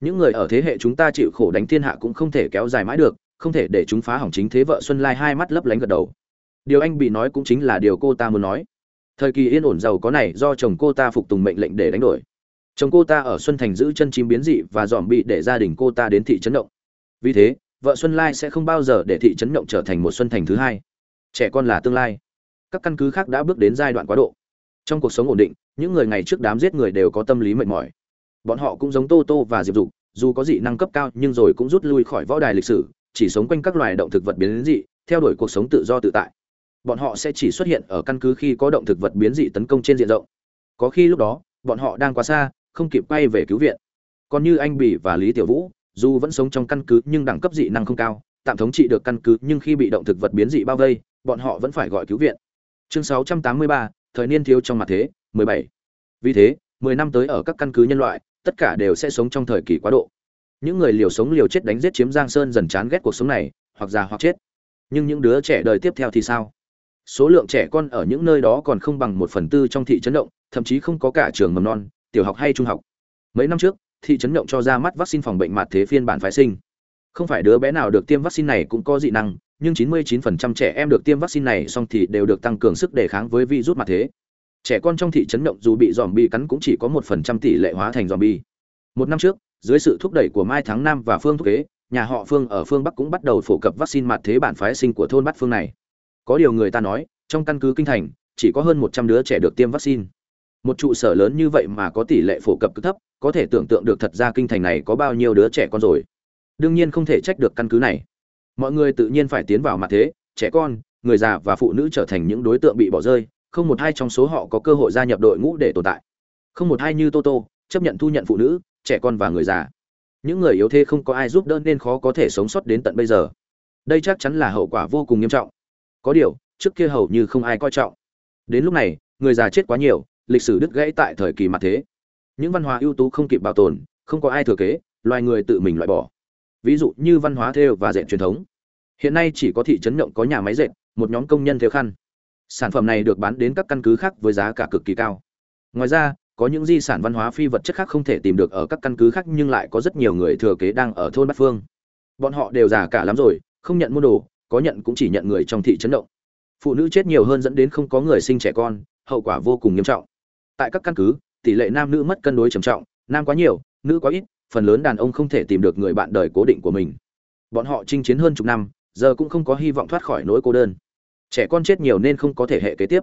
Những người ở thế hệ chúng ta chịu khổ đánh thiên hạ cũng không thể kéo dài mãi được, không thể để chúng phá hỏng chính thế vợ xuân lai hai mắt lấp lánh gật đầu. Điều anh bị nói cũng chính là điều cô ta muốn nói thời kỳ yên ổn giàu có này do chồng cô ta phục tùng mệnh lệnh để đánh đổi. Chồng cô ta ở xuân thành giữ chân chim biến dị và dòm bị để gia đình cô ta đến thị trấn động. Vì thế, vợ xuân lai sẽ không bao giờ để thị trấn động trở thành một xuân thành thứ hai. Trẻ con là tương lai. Các căn cứ khác đã bước đến giai đoạn quá độ. Trong cuộc sống ổn định, những người ngày trước đám giết người đều có tâm lý mệt mỏi. Bọn họ cũng giống tô tô và diệp dục, dù có dị năng cấp cao nhưng rồi cũng rút lui khỏi võ đài lịch sử, chỉ sống quanh các loài động thực vật biến dị, theo đuổi cuộc sống tự do tự tại bọn họ sẽ chỉ xuất hiện ở căn cứ khi có động thực vật biến dị tấn công trên diện rộng. Có khi lúc đó bọn họ đang quá xa không kịp quay về cứu viện. Còn như anh bỉ và lý tiểu vũ dù vẫn sống trong căn cứ nhưng đẳng cấp dị năng không cao tạm thống trị được căn cứ nhưng khi bị động thực vật biến dị bao vây bọn họ vẫn phải gọi cứu viện. Chương 683, thời niên thiếu trong mặt thế 17. vì thế 10 năm tới ở các căn cứ nhân loại tất cả đều sẽ sống trong thời kỳ quá độ. Những người liều sống liều chết đánh giết chiếm giang sơn dần chán ghét cuộc sống này hoặc già hoặc chết. Nhưng những đứa trẻ đời tiếp theo thì sao? Số lượng trẻ con ở những nơi đó còn không bằng một phần tư trong thị trấn động, thậm chí không có cả trường mầm non, tiểu học hay trung học. Mấy năm trước, thị trấn động cho ra mắt vaccine phòng bệnh mạt thế phiên bản phái sinh. Không phải đứa bé nào được tiêm vaccine này cũng có dị năng, nhưng 99% trẻ em được tiêm vaccine này xong thì đều được tăng cường sức đề kháng với virus mặt thế. Trẻ con trong thị trấn động dù bị dòm bi cắn cũng chỉ có một phần trăm tỷ lệ hóa thành dòm bi một năm trước, dưới sự thúc đẩy của mai tháng năm và phương thúc kế, nhà họ phương ở phương bắc cũng bắt đầu phổ cập vaccine mặt thế bản phái sinh của thôn bát phương này có điều người ta nói, trong căn cứ kinh thành, chỉ có hơn một trăm đứa trẻ được tiêm vaccine. Một trụ sở lớn như vậy mà có tỷ lệ phổ cập cứ thấp, có thể tưởng tượng được thật ra kinh thành này có bao nhiêu đứa trẻ con rồi. Đương nhiên không thể trách được căn cứ này. Mọi người tự nhiên phải tiến vào mặt thế, trẻ con, người già và phụ nữ trở thành những đối tượng bị bỏ rơi, không một hai trong số họ có cơ hội gia nhập đội ngũ để tồn tại. Không một hai như toto, chấp nhận thu nhận phụ nữ, trẻ con và người già. Những người yếu thế không có ai giúp đỡ nên khó có thể sống sót đến tận bây giờ. Đây chắc chắn là hậu quả vô cùng nghiêm trọng có điều, trước kia hầu như không ai coi trọng. Đến lúc này, người già chết quá nhiều, lịch sử đứt gãy tại thời kỳ mặt thế. Những văn hóa ưu tú không kịp bảo tồn, không có ai thừa kế, loài người tự mình loại bỏ. Ví dụ như văn hóa thêu và dệt truyền thống. Hiện nay chỉ có thị trấn nhộng có nhà máy dệt, một nhóm công nhân thêu khăn. Sản phẩm này được bán đến các căn cứ khác với giá cả cực kỳ cao. Ngoài ra, có những di sản văn hóa phi vật chất khác không thể tìm được ở các căn cứ khác nhưng lại có rất nhiều người thừa kế đang ở thôn bát phương. Bọn họ đều già cả lắm rồi, không nhận mua đồ có nhận cũng chỉ nhận người trong thị trấn động. Phụ nữ chết nhiều hơn dẫn đến không có người sinh trẻ con, hậu quả vô cùng nghiêm trọng. Tại các căn cứ, tỷ lệ nam nữ mất cân đối trầm trọng, nam quá nhiều, nữ quá ít, phần lớn đàn ông không thể tìm được người bạn đời cố định của mình. Bọn họ chinh chiến hơn chục năm, giờ cũng không có hy vọng thoát khỏi nỗi cô đơn. Trẻ con chết nhiều nên không có thể hệ kế tiếp.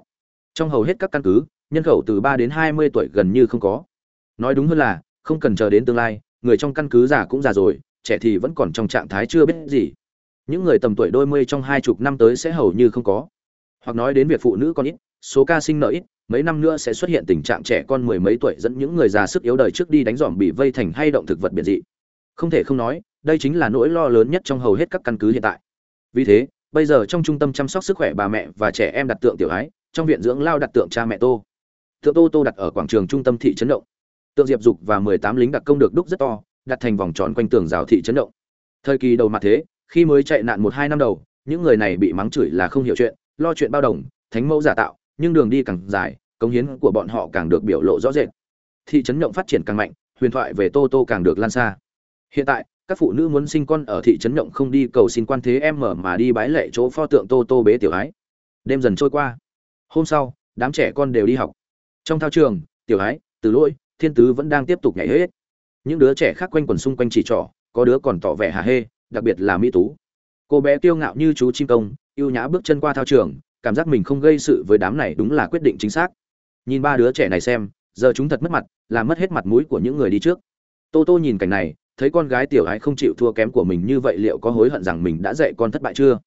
Trong hầu hết các căn cứ, nhân khẩu từ ba đến hai mươi tuổi gần như không có. Nói đúng hơn là, không cần chờ đến tương lai, người trong căn cứ già cũng già rồi, trẻ thì vẫn còn trong trạng thái chưa biết gì những người tầm tuổi đôi mươi trong hai chục năm tới sẽ hầu như không có. Hoặc nói đến việc phụ nữ con ít, số ca sinh nợ ít, mấy năm nữa sẽ xuất hiện tình trạng trẻ con mười mấy tuổi dẫn những người già sức yếu đời trước đi đánh dòm bị vây thành hay động thực vật biệt dị. Không thể không nói, đây chính là nỗi lo lớn nhất trong hầu hết các căn cứ hiện tại. Vì thế, bây giờ trong trung tâm chăm sóc sức khỏe bà mẹ và trẻ em đặt tượng tiểu ái, trong viện dưỡng lao đặt tượng cha mẹ tô. Tượng tô tô đặt ở quảng trường trung tâm thị trấn động. Tượng diệp dục và mười tám lính đặc công được đúc rất to, đặt thành vòng tròn quanh tường rào thị trấn động. Thời kỳ đầu mặt thế khi mới chạy nạn một hai năm đầu, những người này bị mắng chửi là không hiểu chuyện, lo chuyện bao đồng, thánh mẫu giả tạo, nhưng đường đi càng dài, cống hiến của bọn họ càng được biểu lộ rõ rệt. Thị trấn động phát triển càng mạnh, huyền thoại về tô tô càng được lan xa. Hiện tại, các phụ nữ muốn sinh con ở thị trấn động không đi cầu xin quan thế em mở mà đi bái lệ chỗ pho tượng tô tô bế tiểu ái. Đêm dần trôi qua. Hôm sau, đám trẻ con đều đi học. Trong thao trường, tiểu ái, từ lỗi, thiên tứ vẫn đang tiếp tục nhảy hết. Những đứa trẻ khác quanh quần xung quanh chỉ trỏ, có đứa còn tỏ vẻ hà hê đặc biệt là mỹ tú. Cô bé kiêu ngạo như chú chim công, ưu nhã bước chân qua thao trường, cảm giác mình không gây sự với đám này đúng là quyết định chính xác. Nhìn ba đứa trẻ này xem, giờ chúng thật mất mặt, làm mất hết mặt mũi của những người đi trước. Tô tô nhìn cảnh này, thấy con gái tiểu ái không chịu thua kém của mình như vậy liệu có hối hận rằng mình đã dạy con thất bại chưa?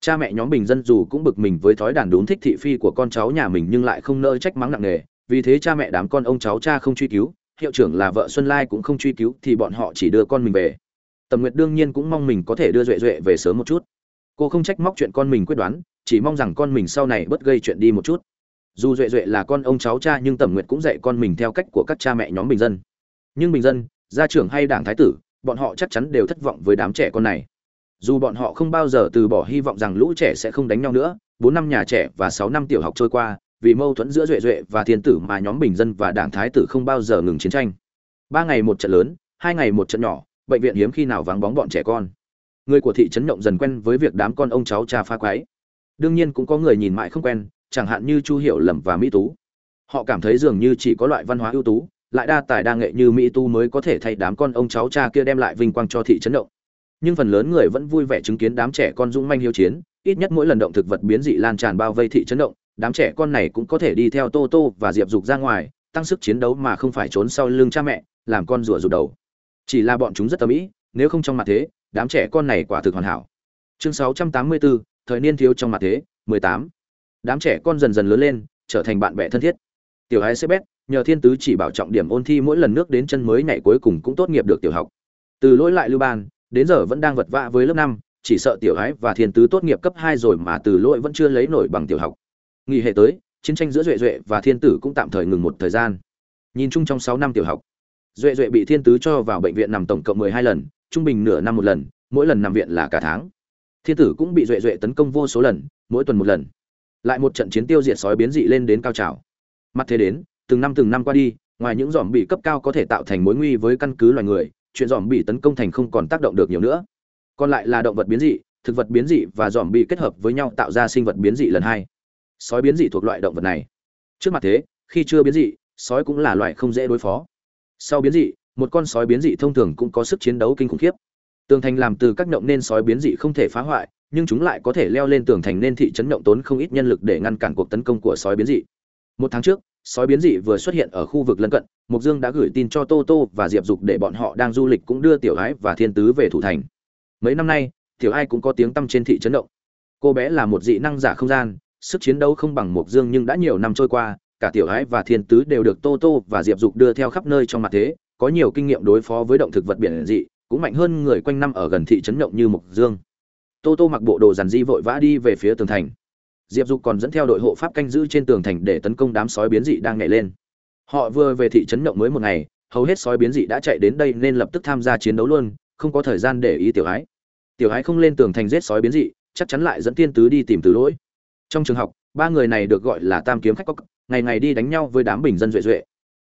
Cha mẹ nhóm bình dân dù cũng bực mình với thói đàn đốn thích thị phi của con cháu nhà mình nhưng lại không nỡ trách mắng nặng nề. Vì thế cha mẹ đám con ông cháu cha không truy cứu, hiệu trưởng là vợ xuân lai cũng không truy cứu thì bọn họ chỉ đưa con mình về tầm nguyệt đương nhiên cũng mong mình có thể đưa duệ duệ về sớm một chút. Cô không trách móc chuyện con mình quyết đoán, chỉ mong rằng con mình sau này bớt gây chuyện đi một chút. Dù duệ duệ là con ông cháu cha, nhưng tầm nguyệt cũng dạy con mình theo cách của các cha mẹ nhóm bình dân. Nhưng bình dân, gia trưởng hay đảng thái tử, bọn họ chắc chắn đều thất vọng với đám trẻ con này. Dù bọn họ không bao giờ từ bỏ hy vọng rằng lũ trẻ sẽ không đánh nhau nữa, bốn năm nhà trẻ và sáu năm tiểu học trôi qua, vì mâu thuẫn giữa duệ duệ và thiên tử mà nhóm bình dân và đảng thái tử không bao giờ ngừng chiến tranh. Ba ngày một trận lớn, hai ngày một trận nhỏ bệnh viện hiếm khi nào vắng bóng bọn trẻ con. Người của thị trấn nhộng dần quen với việc đám con ông cháu cha pha quái. Đương nhiên cũng có người nhìn mãi không quen, chẳng hạn như chu hiểu lầm và mỹ tú. Họ cảm thấy dường như chỉ có loại văn hóa ưu tú, lại đa tài đa nghệ như mỹ tu mới có thể thay đám con ông cháu cha kia đem lại vinh quang cho thị trấn động nhưng phần lớn người vẫn vui vẻ chứng kiến đám trẻ con dũng manh hiếu chiến, ít nhất mỗi lần động thực vật biến dị lan tràn bao vây thị trấn động đám trẻ con này cũng có thể đi theo tô tô và diệp dục ra ngoài, tăng sức chiến đấu mà không phải trốn sau lưng cha mẹ, làm con rùa rụt đầu chỉ là bọn chúng rất tâm ý nếu không trong mặt thế đám trẻ con này quả thực hoàn hảo. Chương 684, thời niên thiếu trong mặt thế 18. đám trẻ con dần dần lớn lên trở thành bạn bè thân thiết. Tiểu hái xếp nhờ thiên tứ chỉ bảo trọng điểm ôn thi mỗi lần nước đến chân mới nhảy cuối cùng cũng tốt nghiệp được tiểu học. Từ lỗi lại lưu ban đến giờ vẫn đang vật vã với lớp năm chỉ sợ tiểu hái và thiên tứ tốt nghiệp cấp hai rồi mà từ lỗi vẫn chưa lấy nổi bằng tiểu học. Nghỉ hệ tới chiến tranh giữa duệ duệ và thiên tử cũng tạm thời ngừng một thời gian. Nhìn chung trong sáu năm tiểu học duệ duệ bị thiên tứ cho vào bệnh viện nằm tổng cộng mười hai lần, trung bình nửa năm một lần, mỗi lần nằm viện là cả tháng. Thiên tử cũng bị duệ duệ tấn công vô số lần, mỗi tuần một lần. Lại một trận chiến tiêu diệt sói biến dị lên đến cao trào. Mặt thế đến, từng năm từng năm qua đi, ngoài những dòm bị cấp cao có thể tạo thành mối nguy với căn cứ loài người, chuyện dòm bị tấn công thành không còn tác động được nhiều nữa. Còn lại là động vật biến dị, thực vật biến dị và dòm bị kết hợp với nhau tạo ra sinh vật biến dị lần hai. Sói biến dị thuộc loại động vật này. Trước mặt thế, khi chưa biến dị, sói cũng là loại không dễ đối phó sau biến dị, một con sói biến dị thông thường cũng có sức chiến đấu kinh khủng khiếp. Tường thành làm từ các động nên sói biến dị không thể phá hoại, nhưng chúng lại có thể leo lên tường thành nên thị trấn động tốn không ít nhân lực để ngăn cản cuộc tấn công của sói biến dị. Một tháng trước, sói biến dị vừa xuất hiện ở khu vực lân cận mục dương đã gửi tin cho tô tô và diệp dục để bọn họ đang du lịch cũng đưa tiểu ái và thiên tứ về thủ thành. Mấy năm nay, tiểu ai cũng có tiếng tăm trên thị trấn động. Cô bé là một dị năng giả không gian, sức chiến đấu không bằng mục dương nhưng đã nhiều năm trôi qua cả tiểu ái và thiên tứ đều được tô tô và diệp dục đưa theo khắp nơi trong mặt thế, có nhiều kinh nghiệm đối phó với động thực vật biển dị, cũng mạnh hơn người quanh năm ở gần thị trấn động như mục dương. Tô tô mặc bộ đồ dàn di vội vã đi về phía tường thành. Diệp dục còn dẫn theo đội hộ pháp canh giữ trên tường thành để tấn công đám sói biến dị đang nhảy lên. Họ vừa về thị trấn nhộng mới một ngày, hầu hết sói biến dị đã chạy đến đây nên lập tức tham gia chiến đấu luôn, không có thời gian để ý tiểu ái tiểu ái không lên tường thành giết sói biến dị, chắc chắn lại dẫn tiên tứ đi tìm từ lỗi. Trong trường học, ba người này được gọi là tam kiếm khách cóc ngày ngày đi đánh nhau với đám bình dân duệ duệ.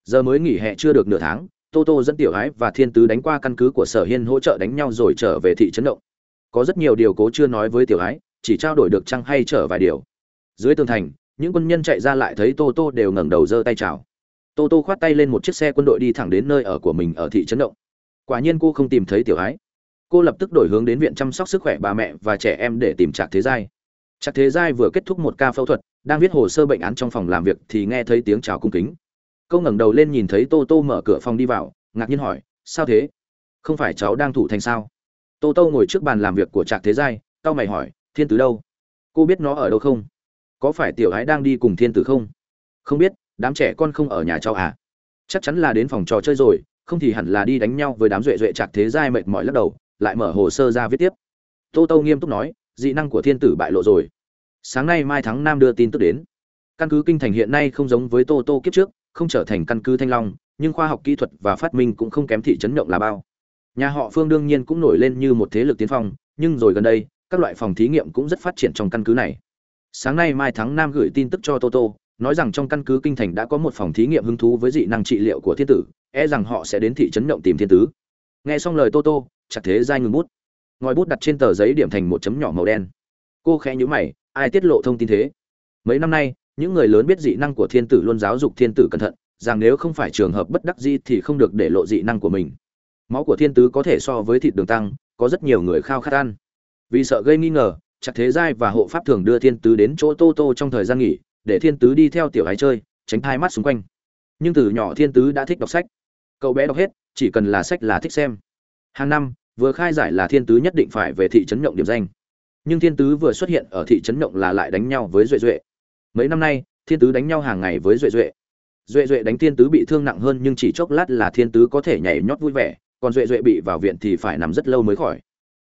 Giờ mới nghỉ hè chưa được nửa tháng, tô tô dẫn tiểu ái và thiên tứ đánh qua căn cứ của sở hiên hỗ trợ đánh nhau rồi trở về thị trấn động. Có rất nhiều điều cố chưa nói với tiểu ái, chỉ trao đổi được chăng hay trở vài điều. Dưới tường thành, những quân nhân chạy ra lại thấy tô tô đều ngẩng đầu giơ tay chào. Tô tô khoát tay lên một chiếc xe quân đội đi thẳng đến nơi ở của mình ở thị trấn động. Quả nhiên cô không tìm thấy tiểu ái. Cô lập tức đổi hướng đến viện chăm sóc sức khỏe bà mẹ và trẻ em để tìm trạc thế giai. Trạc thế giai vừa kết thúc một ca phẫu thuật đang viết hồ sơ bệnh án trong phòng làm việc thì nghe thấy tiếng chào cung kính. Câu ngẩng đầu lên nhìn thấy tô tô mở cửa phòng đi vào, ngạc nhiên hỏi, sao thế? Không phải cháu đang thủ thành sao? Tô tô ngồi trước bàn làm việc của trạc thế giai tao mày hỏi, thiên tử đâu? Cô biết nó ở đâu không? Có phải tiểu ái đang đi cùng thiên tử không? Không biết, đám trẻ con không ở nhà cháu à? Chắc chắn là đến phòng trò chơi rồi, không thì hẳn là đi đánh nhau với đám duệ duệ. Trạc thế giai mệt mỏi lắc đầu, lại mở hồ sơ ra viết tiếp. Tô tô nghiêm túc nói, dị năng của thiên tử bại lộ rồi sáng nay mai thắng nam đưa tin tức đến. Căn cứ kinh thành hiện nay không giống với tô tô kiếp trước, không trở thành căn cứ thanh long, nhưng khoa học kỹ thuật và phát minh cũng không kém thị trấn động là bao. Nhà họ phương đương nhiên cũng nổi lên như một thế lực tiến phong, nhưng rồi gần đây, các loại phòng thí nghiệm cũng rất phát triển trong căn cứ này. Sáng nay mai thắng nam gửi tin tức cho toto nói rằng trong căn cứ kinh thành đã có một phòng thí nghiệm hứng thú với dị năng trị liệu của thiên tử e rằng họ sẽ đến thị trấn động tìm thiên tứ. Nghe xong lời toto chặt thế dai ngừng bút. Ngòi bút đặt trên tờ giấy điểm thành một chấm nhỏ màu đen. Cô khẽ nhíu mày ai tiết lộ thông tin thế? Mấy năm nay, những người lớn biết dị năng của thiên tử luôn giáo dục thiên tử cẩn thận, rằng nếu không phải trường hợp bất đắc dĩ thì không được để lộ dị năng của mình. Máu của thiên tứ có thể so với thịt đường tăng, có rất nhiều người khao khát ăn. Vì sợ gây nghi ngờ chặt thế giai và hộ pháp thường đưa thiên tứ đến chỗ tô tô trong thời gian nghỉ, để thiên tứ đi theo tiểu ái chơi, tránh hai mắt xung quanh. Nhưng từ nhỏ thiên tứ đã thích đọc sách. Cậu bé đọc hết, chỉ cần là sách là thích xem. Hàng năm, vừa khai giải là thiên tứ nhất định phải về thị trấn nhộng điểm danh nhưng thiên tứ vừa xuất hiện ở thị trấn động là lại đánh nhau với duệ duệ. Mấy năm nay, thiên tứ đánh nhau hàng ngày với duệ duệ. Duệ duệ đánh thiên tứ bị thương nặng hơn nhưng chỉ chốc lát là thiên tứ có thể nhảy nhót vui vẻ, còn duệ duệ bị vào viện thì phải nằm rất lâu mới khỏi.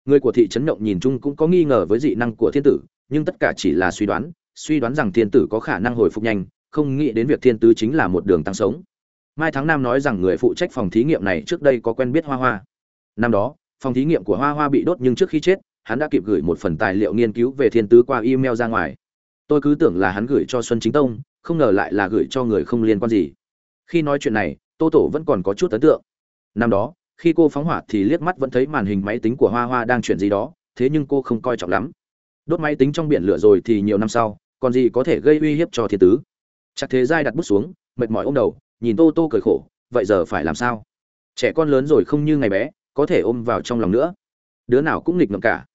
Người của thị trấn động nhìn chung cũng có nghi ngờ với dị năng của thiên tử, nhưng tất cả chỉ là suy đoán suy đoán rằng thiên tử có khả năng hồi phục nhanh, không nghĩ đến việc thiên tứ chính là một đường tăng sống. Mai tháng năm nói rằng người phụ trách phòng thí nghiệm này trước đây có quen biết hoa hoa. Năm đó, phòng thí nghiệm của hoa hoa bị đốt nhưng trước khi chết hắn đã kịp gửi một phần tài liệu nghiên cứu về thiên tứ qua email ra ngoài. Tôi cứ tưởng là hắn gửi cho xuân chính tông, không ngờ lại là gửi cho người không liên quan gì. Khi nói chuyện này, tô tổ vẫn còn có chút ấn tượng. Năm đó, khi cô phóng hỏa thì liếc mắt vẫn thấy màn hình máy tính của hoa hoa đang chuyển gì đó, thế nhưng cô không coi trọng lắm. Đốt máy tính trong biển lửa rồi thì nhiều năm sau, còn gì có thể gây uy hiếp cho thiên tứ. Chắc thế giai đặt bút xuống, mệt mỏi ôm đầu, nhìn tô tô cười khổ, vậy giờ phải làm sao? Trẻ con lớn rồi không như ngày bé, có thể ôm vào trong lòng nữa. Đứa nào cũng nghịch ngợm cả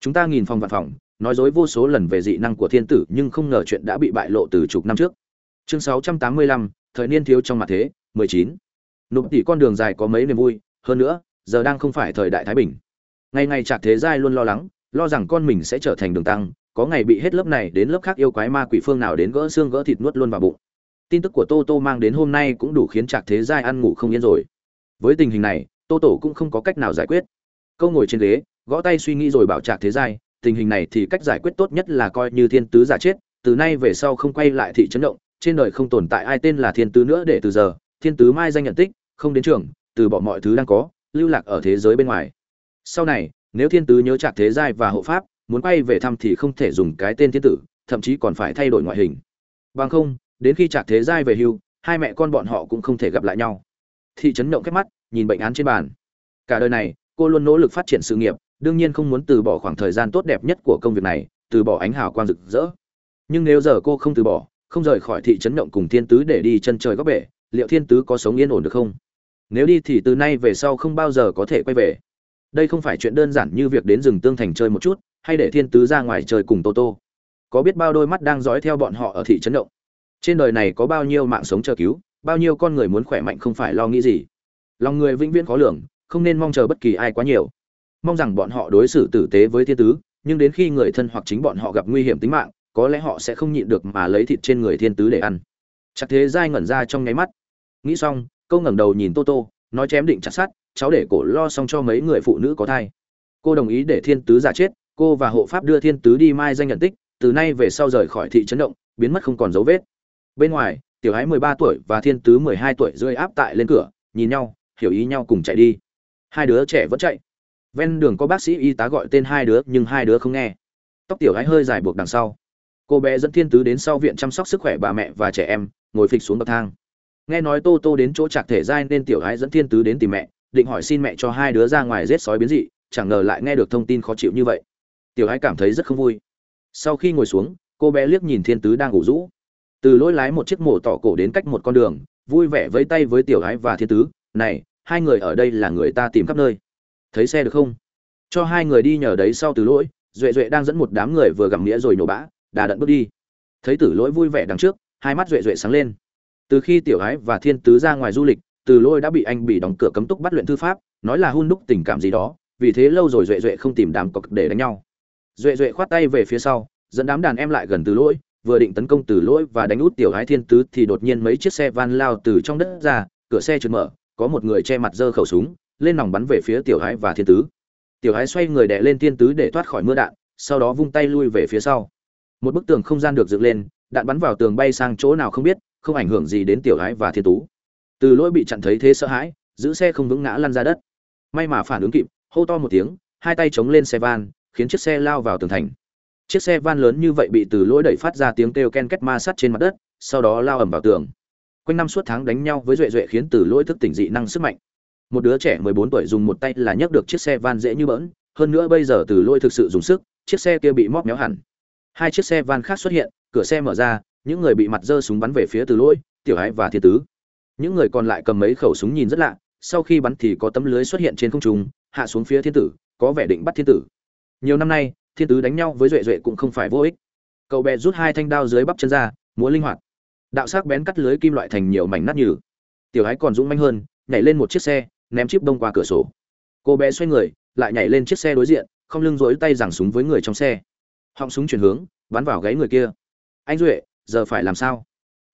chúng ta nghìn phòng vạn phòng nói dối vô số lần về dị năng của thiên tử nhưng không ngờ chuyện đã bị bại lộ từ chục năm trước. Chương 685, thời niên thiếu trong mặt thế 19. nụp tỷ con đường dài có mấy niềm vui hơn nữa giờ đang không phải thời đại thái bình. Ngày ngày chạc thế giai luôn lo lắng lo rằng con mình sẽ trở thành đường tăng có ngày bị hết lớp này đến lớp khác yêu quái ma quỷ phương nào đến gỡ xương gỡ thịt nuốt luôn vào bụng. Tin tức của tô tô mang đến hôm nay cũng đủ khiến trạc thế giai ăn ngủ không yên rồi. Với tình hình này tô tổ cũng không có cách nào giải quyết. Câu ngồi trên ghế gõ tay suy nghĩ rồi bảo trạc thế giai, tình hình này thì cách giải quyết tốt nhất là coi như thiên tứ giả chết, từ nay về sau không quay lại thị trấn động, trên đời không tồn tại ai tên là thiên tứ nữa để từ giờ, thiên tứ mai danh nhận tích, không đến trường, từ bỏ mọi thứ đang có, lưu lạc ở thế giới bên ngoài. Sau này, nếu thiên tứ nhớ trạc thế giai và hộ pháp, muốn quay về thăm thì không thể dùng cái tên thiên tử, thậm chí còn phải thay đổi ngoại hình. Bằng không, đến khi trạc thế giai về hưu, hai mẹ con bọn họ cũng không thể gặp lại nhau. Thị trấn động khép mắt, nhìn bệnh án trên bàn. Cả đời này, cô luôn nỗ lực phát triển sự nghiệp đương nhiên không muốn từ bỏ khoảng thời gian tốt đẹp nhất của công việc này, từ bỏ ánh hào quang rực rỡ. Nhưng nếu giờ cô không từ bỏ, không rời khỏi thị trấn động cùng thiên tứ để đi chân trời góc bể, liệu thiên tứ có sống yên ổn được không? Nếu đi thì từ nay về sau không bao giờ có thể quay về. Đây không phải chuyện đơn giản như việc đến rừng tương thành chơi một chút, hay để thiên tứ ra ngoài chơi cùng tô tô. Có biết bao đôi mắt đang dõi theo bọn họ ở thị trấn động trên đời này có bao nhiêu mạng sống chờ cứu, bao nhiêu con người muốn khỏe mạnh không phải lo nghĩ gì. Lòng người vĩnh viễn khó lường, không nên mong chờ bất kỳ ai quá nhiều mong rằng bọn họ đối xử tử tế với thiên tứ, nhưng đến khi người thân hoặc chính bọn họ gặp nguy hiểm tính mạng, có lẽ họ sẽ không nhịn được mà lấy thịt trên người thiên tứ để ăn. Chắc thế giai ngẩn ra trong nháy mắt. Nghĩ xong, câu ngẩng đầu nhìn tô tô, nói chém định chặt sát cháu để cổ lo xong cho mấy người phụ nữ có thai. Cô đồng ý để thiên tứ giả chết, cô và hộ pháp đưa thiên tứ đi mai danh nhận tích, từ nay về sau rời khỏi thị trấn động, biến mất không còn dấu vết. Bên ngoài, tiểu ái mười ba tuổi và thiên tứ mười hai tuổi rơi áp tại lên cửa, nhìn nhau, hiểu ý nhau cùng chạy đi. Hai đứa trẻ vẫn chạy ven đường có bác sĩ y tá gọi tên hai đứa, nhưng hai đứa không nghe. Tóc tiểu gái hơi dài buộc đằng sau. Cô bé dẫn thiên tứ đến sau viện chăm sóc sức khỏe bà mẹ và trẻ em, ngồi phịch xuống bậc thang. Nghe nói tô tô đến chỗ trạc thể giai nên tiểu gái dẫn thiên tứ đến tìm mẹ, định hỏi xin mẹ cho hai đứa ra ngoài rết sói biến dị, chẳng ngờ lại nghe được thông tin khó chịu như vậy. Tiểu gái cảm thấy rất không vui. Sau khi ngồi xuống, cô bé liếc nhìn thiên tứ đang ngủ rũ. Từ lỗi lái một chiếc mổ tỏ cổ đến cách một con đường, vui vẻ vẫy tay với tiểu gái và thiên tứ, này, hai người ở đây là người ta tìm khắp nơi thấy xe được không? Cho hai người đi nhờ đấy sau từ lỗi, duệ duệ đang dẫn một đám người vừa gặm nghĩa rồi nổ bã, đà đận bước đi. Thấy tử lỗi vui vẻ đằng trước, hai mắt duệ duệ sáng lên. Từ khi tiểu ái và thiên tứ ra ngoài du lịch, từ lỗi đã bị anh bị đóng cửa cấm túc bắt luyện thư pháp, nói là hôn đúc tình cảm gì đó, vì thế lâu rồi duệ duệ không tìm đám cọc để đánh nhau. Duệ duệ khoát tay về phía sau, dẫn đám đàn em lại gần từ lỗi, vừa định tấn công từ lỗi và đánh út tiểu ái thiên tứ thì đột nhiên mấy chiếc xe van lao từ trong đất ra, cửa xe trượt mở, có một người che mặt giơ khẩu súng lên nòng bắn về phía tiểu hái và thiên tứ. Tiểu hái xoay người đè lên thiên tứ để thoát khỏi mưa đạn, sau đó vung tay lui về phía sau. Một bức tường không gian được dựng lên, đạn bắn vào tường bay sang chỗ nào không biết, không ảnh hưởng gì đến tiểu hái và thiên tú từ lỗi bị chặn thấy thế sợ hãi, giữ xe không vững ngã lăn ra đất. May mà phản ứng kịp, hô to một tiếng, hai tay chống lên xe van, khiến chiếc xe lao vào tường thành. Chiếc xe van lớn như vậy bị từ lỗi đẩy phát ra tiếng kêu ken két ma sắt trên mặt đất, sau đó lao ầm vào tường. Quanh năm suốt tháng đánh nhau với duệ duệ khiến từ lỗi thức tỉnh dị năng sức mạnh một đứa trẻ mười bốn tuổi dùng một tay là nhấc được chiếc xe van dễ như bỡn hơn nữa bây giờ từ Lôi thực sự dùng sức chiếc xe kia bị móc méo hẳn. Hai chiếc xe van khác xuất hiện cửa xe mở ra những người bị mặt dơ súng bắn về phía từ Lôi, tiểu ái và thiên tứ. Những người còn lại cầm mấy khẩu súng nhìn rất lạ sau khi bắn thì có tấm lưới xuất hiện trên không trung hạ xuống phía thiên tử có vẻ định bắt thiên tử. Nhiều năm nay thiên tứ đánh nhau với duệ duệ cũng không phải vô ích. Cậu bé rút hai thanh đao dưới bắp chân ra múa linh hoạt. Đạo sắc bén cắt lưới kim loại thành nhiều mảnh nát nhừ. Tiểu ái còn dũng manh hơn nhảy lên một chiếc xe ném chip đông qua cửa sổ. Cô bé xoay người, lại nhảy lên chiếc xe đối diện, không lưng rỗi tay giằng súng với người trong xe. Họng súng chuyển hướng, bắn vào gáy người kia. Anh duệ, giờ phải làm sao?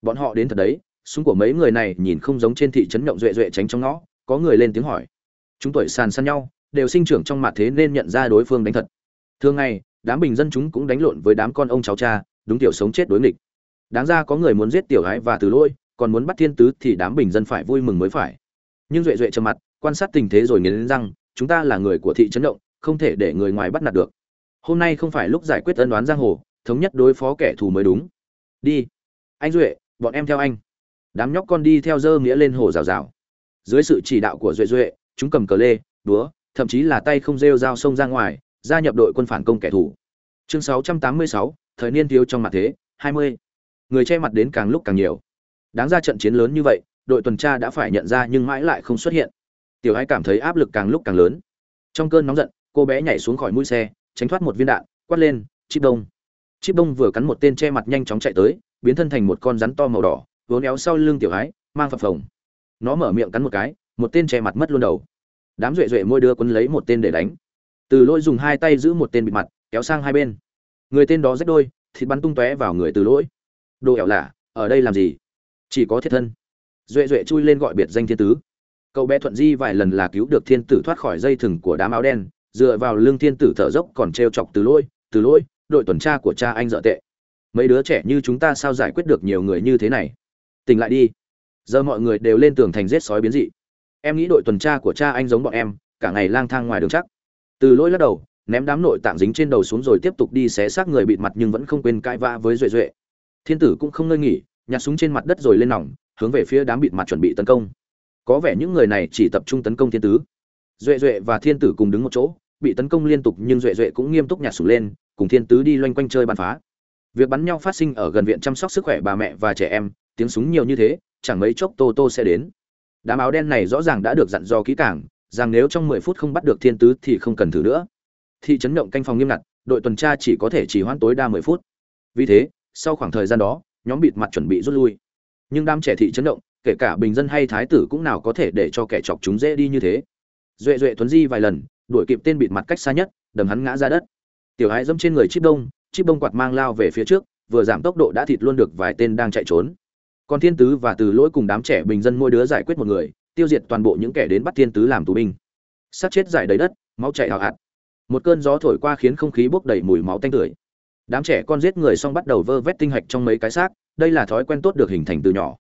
Bọn họ đến thật đấy, súng của mấy người này nhìn không giống trên thị trấn nhộng duệ duệ tránh trong ngõ, có người lên tiếng hỏi. Chúng tuổi sàn săn nhau, đều sinh trưởng trong mặt thế nên nhận ra đối phương đánh thật. Thường ngày, đám bình dân chúng cũng đánh lộn với đám con ông cháu cha, đúng tiểu sống chết đối nghịch. Đáng ra có người muốn giết tiểu gái và từ lôi, còn muốn bắt thiên tứ thì đám bình dân phải vui mừng mới phải nhưng duệ duệ trầm mặt quan sát tình thế rồi nghiến răng chúng ta là người của thị trấn động không thể để người ngoài bắt nạt được. Hôm nay không phải lúc giải quyết ân đoán giang hồ thống nhất đối phó kẻ thù mới đúng. Đi. Anh duệ bọn em theo anh. Đám nhóc con đi theo dơ nghĩa lên hồ rào rào. Dưới sự chỉ đạo của duệ duệ chúng cầm cờ lê đúa thậm chí là tay không rêu dao sông ra ngoài gia nhập đội quân phản công kẻ thù. Chương 686, thời niên thiếu trong mặt thế 20. người che mặt đến càng lúc càng nhiều. Đáng ra trận chiến lớn như vậy đội tuần tra đã phải nhận ra nhưng mãi lại không xuất hiện. Tiểu hai cảm thấy áp lực càng lúc càng lớn. Trong cơn nóng giận, cô bé nhảy xuống khỏi mũi xe, tránh thoát một viên đạn, quát lên, chip đông. Chip đông vừa cắn một tên che mặt nhanh chóng chạy tới, biến thân thành một con rắn to màu đỏ vốn éo sau lưng tiểu hái mang phập phồng. Nó mở miệng cắn một cái, một tên che mặt mất luôn đầu. Đám duệ duệ môi đưa quân lấy một tên để đánh. Từ lỗi dùng hai tay giữ một tên bịt mặt, kéo sang hai bên. Người tên đó rách đôi, thịt bắn tung tóe vào người từ lỗi. Đồ ẻo lạ, ở đây làm gì? Chỉ có thiết thân duệ duệ chui lên gọi biệt danh thiên tứ. Cậu bé thuận di vài lần là cứu được thiên tử thoát khỏi dây thừng của đám áo đen, dựa vào lương thiên tử thở dốc còn t chọc từ lỗi từ lỗi, đội tuần tra của cha anh dợ tệ. Mấy đứa trẻ như chúng ta sao giải quyết được nhiều người như thế này? Tỉnh lại đi. Giờ mọi người đều lên tường thành giết sói biến dị. Em nghĩ đội tuần tra của cha anh giống bọn em, cả ngày lang thang ngoài đường chắc. Từ lỗi lắc đầu, ném đám nội tạng dính trên đầu xuống rồi tiếp tục đi xé xác người bịt mặt nhưng vẫn không quên cãi vã với duệ duệ. Thiên tử cũng không ngơi nghỉ, nhặt súng trên mặt đất rồi lên nòng hướng về phía đám bịt mặt chuẩn bị tấn công. Có vẻ những người này chỉ tập trung tấn công thiên tứ. Duệ duệ và thiên tử cùng đứng một chỗ, bị tấn công liên tục nhưng duệ duệ cũng nghiêm túc nhặt súng lên, cùng thiên tứ đi loanh quanh chơi bắn phá. Việc bắn nhau phát sinh ở gần viện chăm sóc sức khỏe bà mẹ và trẻ em, tiếng súng nhiều như thế, chẳng mấy chốc tô tô sẽ đến. Đám áo đen này rõ ràng đã được dặn dò kỹ càng, rằng nếu trong mười phút không bắt được thiên tứ thì không cần thử nữa. Thị trấn động canh phòng nghiêm ngặt, đội tuần tra chỉ có thể chỉ hoãn tối đa mười phút. Vì thế, sau khoảng thời gian đó, nhóm bịt mặt chuẩn bị rút lui nhưng đám trẻ thị trấn động, kể cả bình dân hay thái tử cũng nào có thể để cho kẻ chọc chúng dễ đi như thế. Duệ duệ tuấn di vài lần, đuổi kịp tên bịt mặt cách xa nhất, đầm hắn ngã ra đất. Tiểu hãi dẫm trên người chip đông chip đông quạt mang lao về phía trước, vừa giảm tốc độ đã thịt luôn được vài tên đang chạy trốn. Còn thiên tứ và từ lỗi cùng đám trẻ bình dân mỗi đứa giải quyết một người, tiêu diệt toàn bộ những kẻ đến bắt thiên tứ làm tù binh. Sát chết giải đầy đất, máu chảy hào hạt một cơn gió thổi qua khiến không khí bốc đầy mùi máu tanh tưởi đám trẻ con giết người xong bắt đầu vơ vét tinh hạch trong mấy cái xác, đây là thói quen tốt được hình thành từ nhỏ.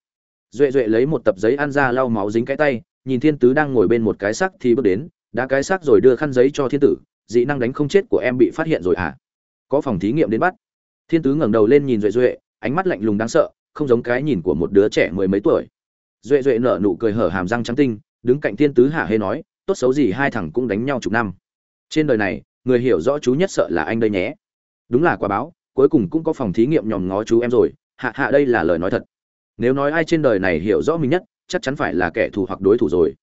Duệ duệ lấy một tập giấy ăn ra lau máu dính cái tay, nhìn thiên tứ đang ngồi bên một cái xác thì bước đến, đã cái xác rồi đưa khăn giấy cho thiên tử, dị năng đánh không chết của em bị phát hiện rồi à? Có phòng thí nghiệm đến bắt. Thiên tứ ngẩng đầu lên nhìn duệ duệ, ánh mắt lạnh lùng đáng sợ, không giống cái nhìn của một đứa trẻ mười mấy tuổi. Duệ duệ nở nụ cười hở hàm răng trắng tinh, đứng cạnh thiên tứ hả hê nói, tốt xấu gì hai thằng cũng đánh nhau chục năm. Trên đời này, người hiểu rõ chú nhất sợ là anh đây nhé đúng là quả báo, cuối cùng cũng có phòng thí nghiệm nhòm ngó chú em rồi. Hạ hạ đây là lời nói thật. Nếu nói ai trên đời này hiểu rõ mình nhất, chắc chắn phải là kẻ thù hoặc đối thủ rồi.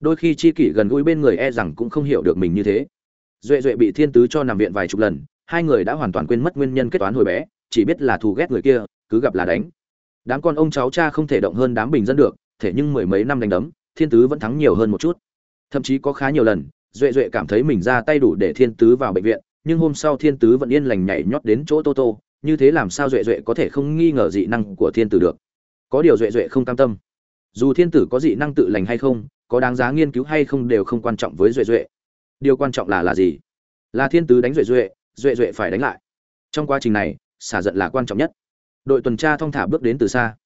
Đôi khi chi kỷ gần gũi bên người e rằng cũng không hiểu được mình như thế. Duệ duệ bị thiên tứ cho nằm viện vài chục lần, hai người đã hoàn toàn quên mất nguyên nhân kết toán hồi bé, chỉ biết là thù ghét người kia, cứ gặp là đánh. Đám con ông cháu cha không thể động hơn đám bình dân được, thế nhưng mười mấy năm đánh đấm, thiên tứ vẫn thắng nhiều hơn một chút. Thậm chí có khá nhiều lần, duệ duệ cảm thấy mình ra tay đủ để thiên tứ vào bệnh viện nhưng hôm sau thiên tứ vẫn yên lành nhảy nhót đến chỗ tô tô, như thế làm sao duệ duệ có thể không nghi ngờ dị năng của thiên tử được? Có điều duệ duệ không cam tâm. Dù thiên tử có dị năng tự lành hay không, có đáng giá nghiên cứu hay không đều không quan trọng với duệ duệ. Điều quan trọng là là gì? Là thiên tứ đánh duệ duệ duệ duệ phải đánh lại. Trong quá trình này, xả giận là quan trọng nhất. Đội tuần tra thong thả bước đến từ xa.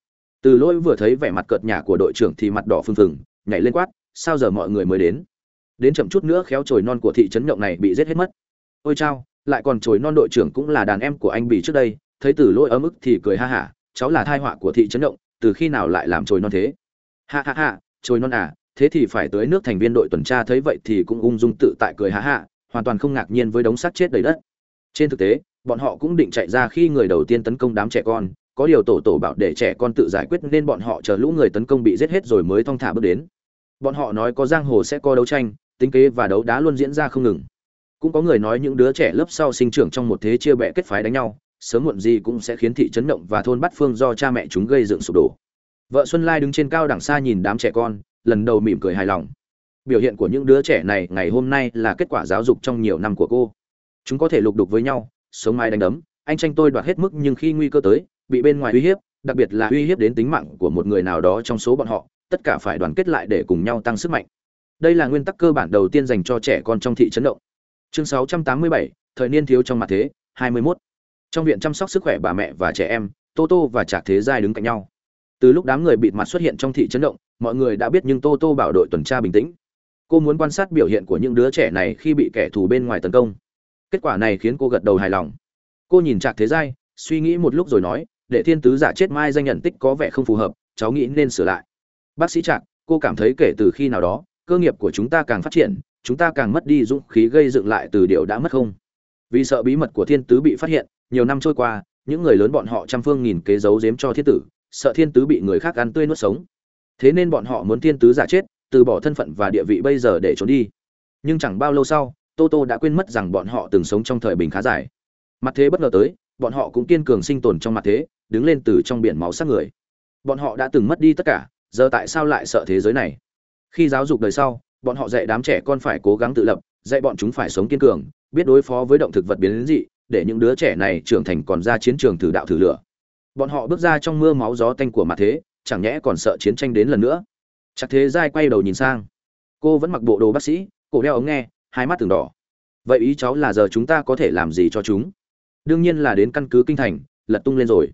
Từ lỗi vừa thấy vẻ mặt cợt nhả của đội trưởng thì mặt đỏ phừng phừng, nhảy lên quát, sao giờ mọi người mới đến? Đến chậm chút nữa khéo trồi non của thị trấn nhộng này bị giết hết mất ôi chao lại còn trồi non đội trưởng cũng là đàn em của anh bỉ trước đây thấy từ lỗi ấm ức thì cười ha hả cháu là thai họa của thị trấn động, từ khi nào lại làm trồi non thế? Ha ha ha trồi non à thế thì phải tới nước thành viên đội tuần tra thấy vậy thì cũng ung dung tự tại cười ha ha hoàn toàn không ngạc nhiên với đống xác chết đầy đất. Trên thực tế bọn họ cũng định chạy ra khi người đầu tiên tấn công đám trẻ con có điều tổ tổ bảo để trẻ con tự giải quyết nên bọn họ chờ lũ người tấn công bị giết hết rồi mới thong thả bước đến. Bọn họ nói có giang hồ sẽ có đấu tranh tính kế và đấu đá luôn diễn ra không ngừng cũng có người nói những đứa trẻ lớp sau sinh trưởng trong một thế chia bè kết phái đánh nhau, sớm muộn gì cũng sẽ khiến thị trấn động và thôn bát phương do cha mẹ chúng gây dựng sụp đổ. Vợ xuân lai đứng trên cao đằng xa nhìn đám trẻ con, lần đầu mỉm cười hài lòng. Biểu hiện của những đứa trẻ này ngày hôm nay là kết quả giáo dục trong nhiều năm của cô. Chúng có thể lục đục với nhau, sống mai đánh đấm, anh tranh tôi đoạt hết mức nhưng khi nguy cơ tới, bị bên ngoài uy hiếp, đặc biệt là uy hiếp đến tính mạng của một người nào đó trong số bọn họ, tất cả phải đoàn kết lại để cùng nhau tăng sức mạnh. Đây là nguyên tắc cơ bản đầu tiên dành cho trẻ con trong thị trấn động chương 687, thời niên thiếu trong mặt thế 21. trong viện chăm sóc sức khỏe bà mẹ và trẻ em tô tô và trạc thế giai đứng cạnh nhau. Từ lúc đám người bịt mặt xuất hiện trong thị trấn động mọi người đã biết nhưng tô tô bảo đội tuần tra bình tĩnh. Cô muốn quan sát biểu hiện của những đứa trẻ này khi bị kẻ thù bên ngoài tấn công. Kết quả này khiến cô gật đầu hài lòng. Cô nhìn trạc thế giai suy nghĩ một lúc rồi nói để thiên tứ giả chết mai danh nhận tích có vẻ không phù hợp cháu nghĩ nên sửa lại. Bác sĩ trạc cô cảm thấy kể từ khi nào đó cơ nghiệp của chúng ta càng phát triển chúng ta càng mất đi dũng khí gây dựng lại từ điều đã mất không? Vì sợ bí mật của thiên tứ bị phát hiện, nhiều năm trôi qua, những người lớn bọn họ trăm phương nghìn kế giấu giếm cho thiên tử, sợ thiên tứ bị người khác ăn tươi nuốt sống. Thế nên bọn họ muốn thiên tứ giả chết, từ bỏ thân phận và địa vị bây giờ để trốn đi. Nhưng chẳng bao lâu sau, tô tô đã quên mất rằng bọn họ từng sống trong thời bình khá dài. Mặt thế bất ngờ tới, bọn họ cũng kiên cường sinh tồn trong mặt thế, đứng lên từ trong biển máu sát người. Bọn họ đã từng mất đi tất cả, giờ tại sao lại sợ thế giới này? Khi giáo dục đời sau bọn họ dạy đám trẻ con phải cố gắng tự lập, dạy bọn chúng phải sống kiên cường, biết đối phó với động thực vật biến dị, để những đứa trẻ này trưởng thành còn ra chiến trường thử đạo thử lửa. Bọn họ bước ra trong mưa máu gió tanh của mặt thế, chẳng nhẽ còn sợ chiến tranh đến lần nữa. Chắc thế giai quay đầu nhìn sang. Cô vẫn mặc bộ đồ bác sĩ, cổ đeo ống nghe, hai mắt từng đỏ. Vậy ý cháu là giờ chúng ta có thể làm gì cho chúng? Đương nhiên là đến căn cứ kinh thành, lật tung lên rồi.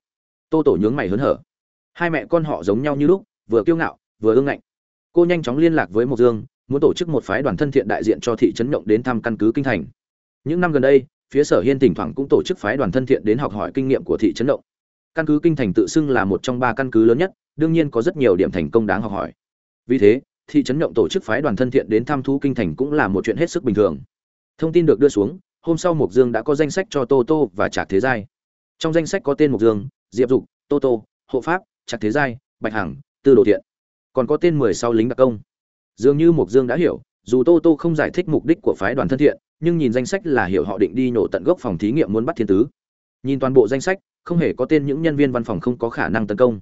Tô tổ nhướng mày hớn hở. Hai mẹ con họ giống nhau như lúc, vừa kiêu ngạo, vừa ương ngạnh. Cô nhanh chóng liên lạc với mộc dương muốn tổ chức một phái đoàn thân thiện đại diện cho thị trấn nhộng đến thăm căn cứ kinh thành. Những năm gần đây, phía sở hiên thỉnh thoảng cũng tổ chức phái đoàn thân thiện đến học hỏi kinh nghiệm của thị trấn động. căn cứ kinh thành tự xưng là một trong ba căn cứ lớn nhất, đương nhiên có rất nhiều điểm thành công đáng học hỏi. Vì thế, thị trấn động tổ chức phái đoàn thân thiện đến thăm thú kinh thành cũng là một chuyện hết sức bình thường. Thông tin được đưa xuống, hôm sau mộc dương đã có danh sách cho tô tô và trạc thế giai. Trong danh sách có tên mộc dương, diệp dục, tô tô, hộ pháp, trạc thế giai, bạch hằng, tư đồ thiện. Còn có tên mười sau lính đặc công dường như mục dương đã hiểu, dù tô tô không giải thích mục đích của phái đoàn thân thiện, nhưng nhìn danh sách là hiểu họ định đi nổ tận gốc phòng thí nghiệm muốn bắt thiên tứ. Nhìn toàn bộ danh sách, không hề có tên những nhân viên văn phòng không có khả năng tấn công.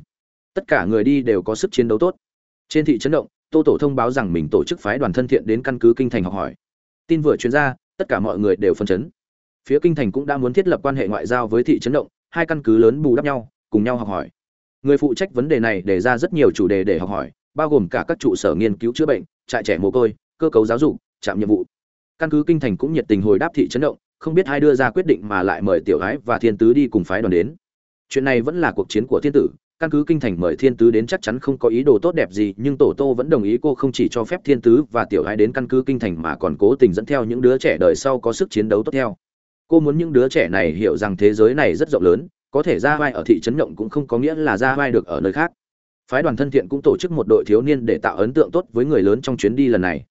Tất cả người đi đều có sức chiến đấu tốt. Trên thị trấn động, tô tổ thông báo rằng mình tổ chức phái đoàn thân thiện đến căn cứ kinh thành học hỏi. Tin vừa chuyên ra, tất cả mọi người đều phân chấn. Phía kinh thành cũng đã muốn thiết lập quan hệ ngoại giao với thị trấn động, hai căn cứ lớn bù đắp nhau, cùng nhau học hỏi. Người phụ trách vấn đề này đề ra rất nhiều chủ đề để học hỏi bao gồm cả các trụ sở nghiên cứu chữa bệnh, trại trẻ mồ côi, cơ cấu giáo dục, trạm nhiệm vụ. Căn cứ kinh thành cũng nhiệt tình hồi đáp thị trấn động, không biết ai đưa ra quyết định mà lại mời tiểu gái và thiên tứ đi cùng phái đoàn đến. Chuyện này vẫn là cuộc chiến của thiên tử, căn cứ kinh thành mời thiên tứ đến chắc chắn không có ý đồ tốt đẹp gì, nhưng tổ tô vẫn đồng ý cô không chỉ cho phép thiên tứ và tiểu gái đến căn cứ kinh thành mà còn cố tình dẫn theo những đứa trẻ đời sau có sức chiến đấu tốt theo. Cô muốn những đứa trẻ này hiểu rằng thế giới này rất rộng lớn, có thể ra vai ở thị trấn động cũng không có nghĩa là ra vai được ở nơi khác phái đoàn thân thiện cũng tổ chức một đội thiếu niên để tạo ấn tượng tốt với người lớn trong chuyến đi lần này.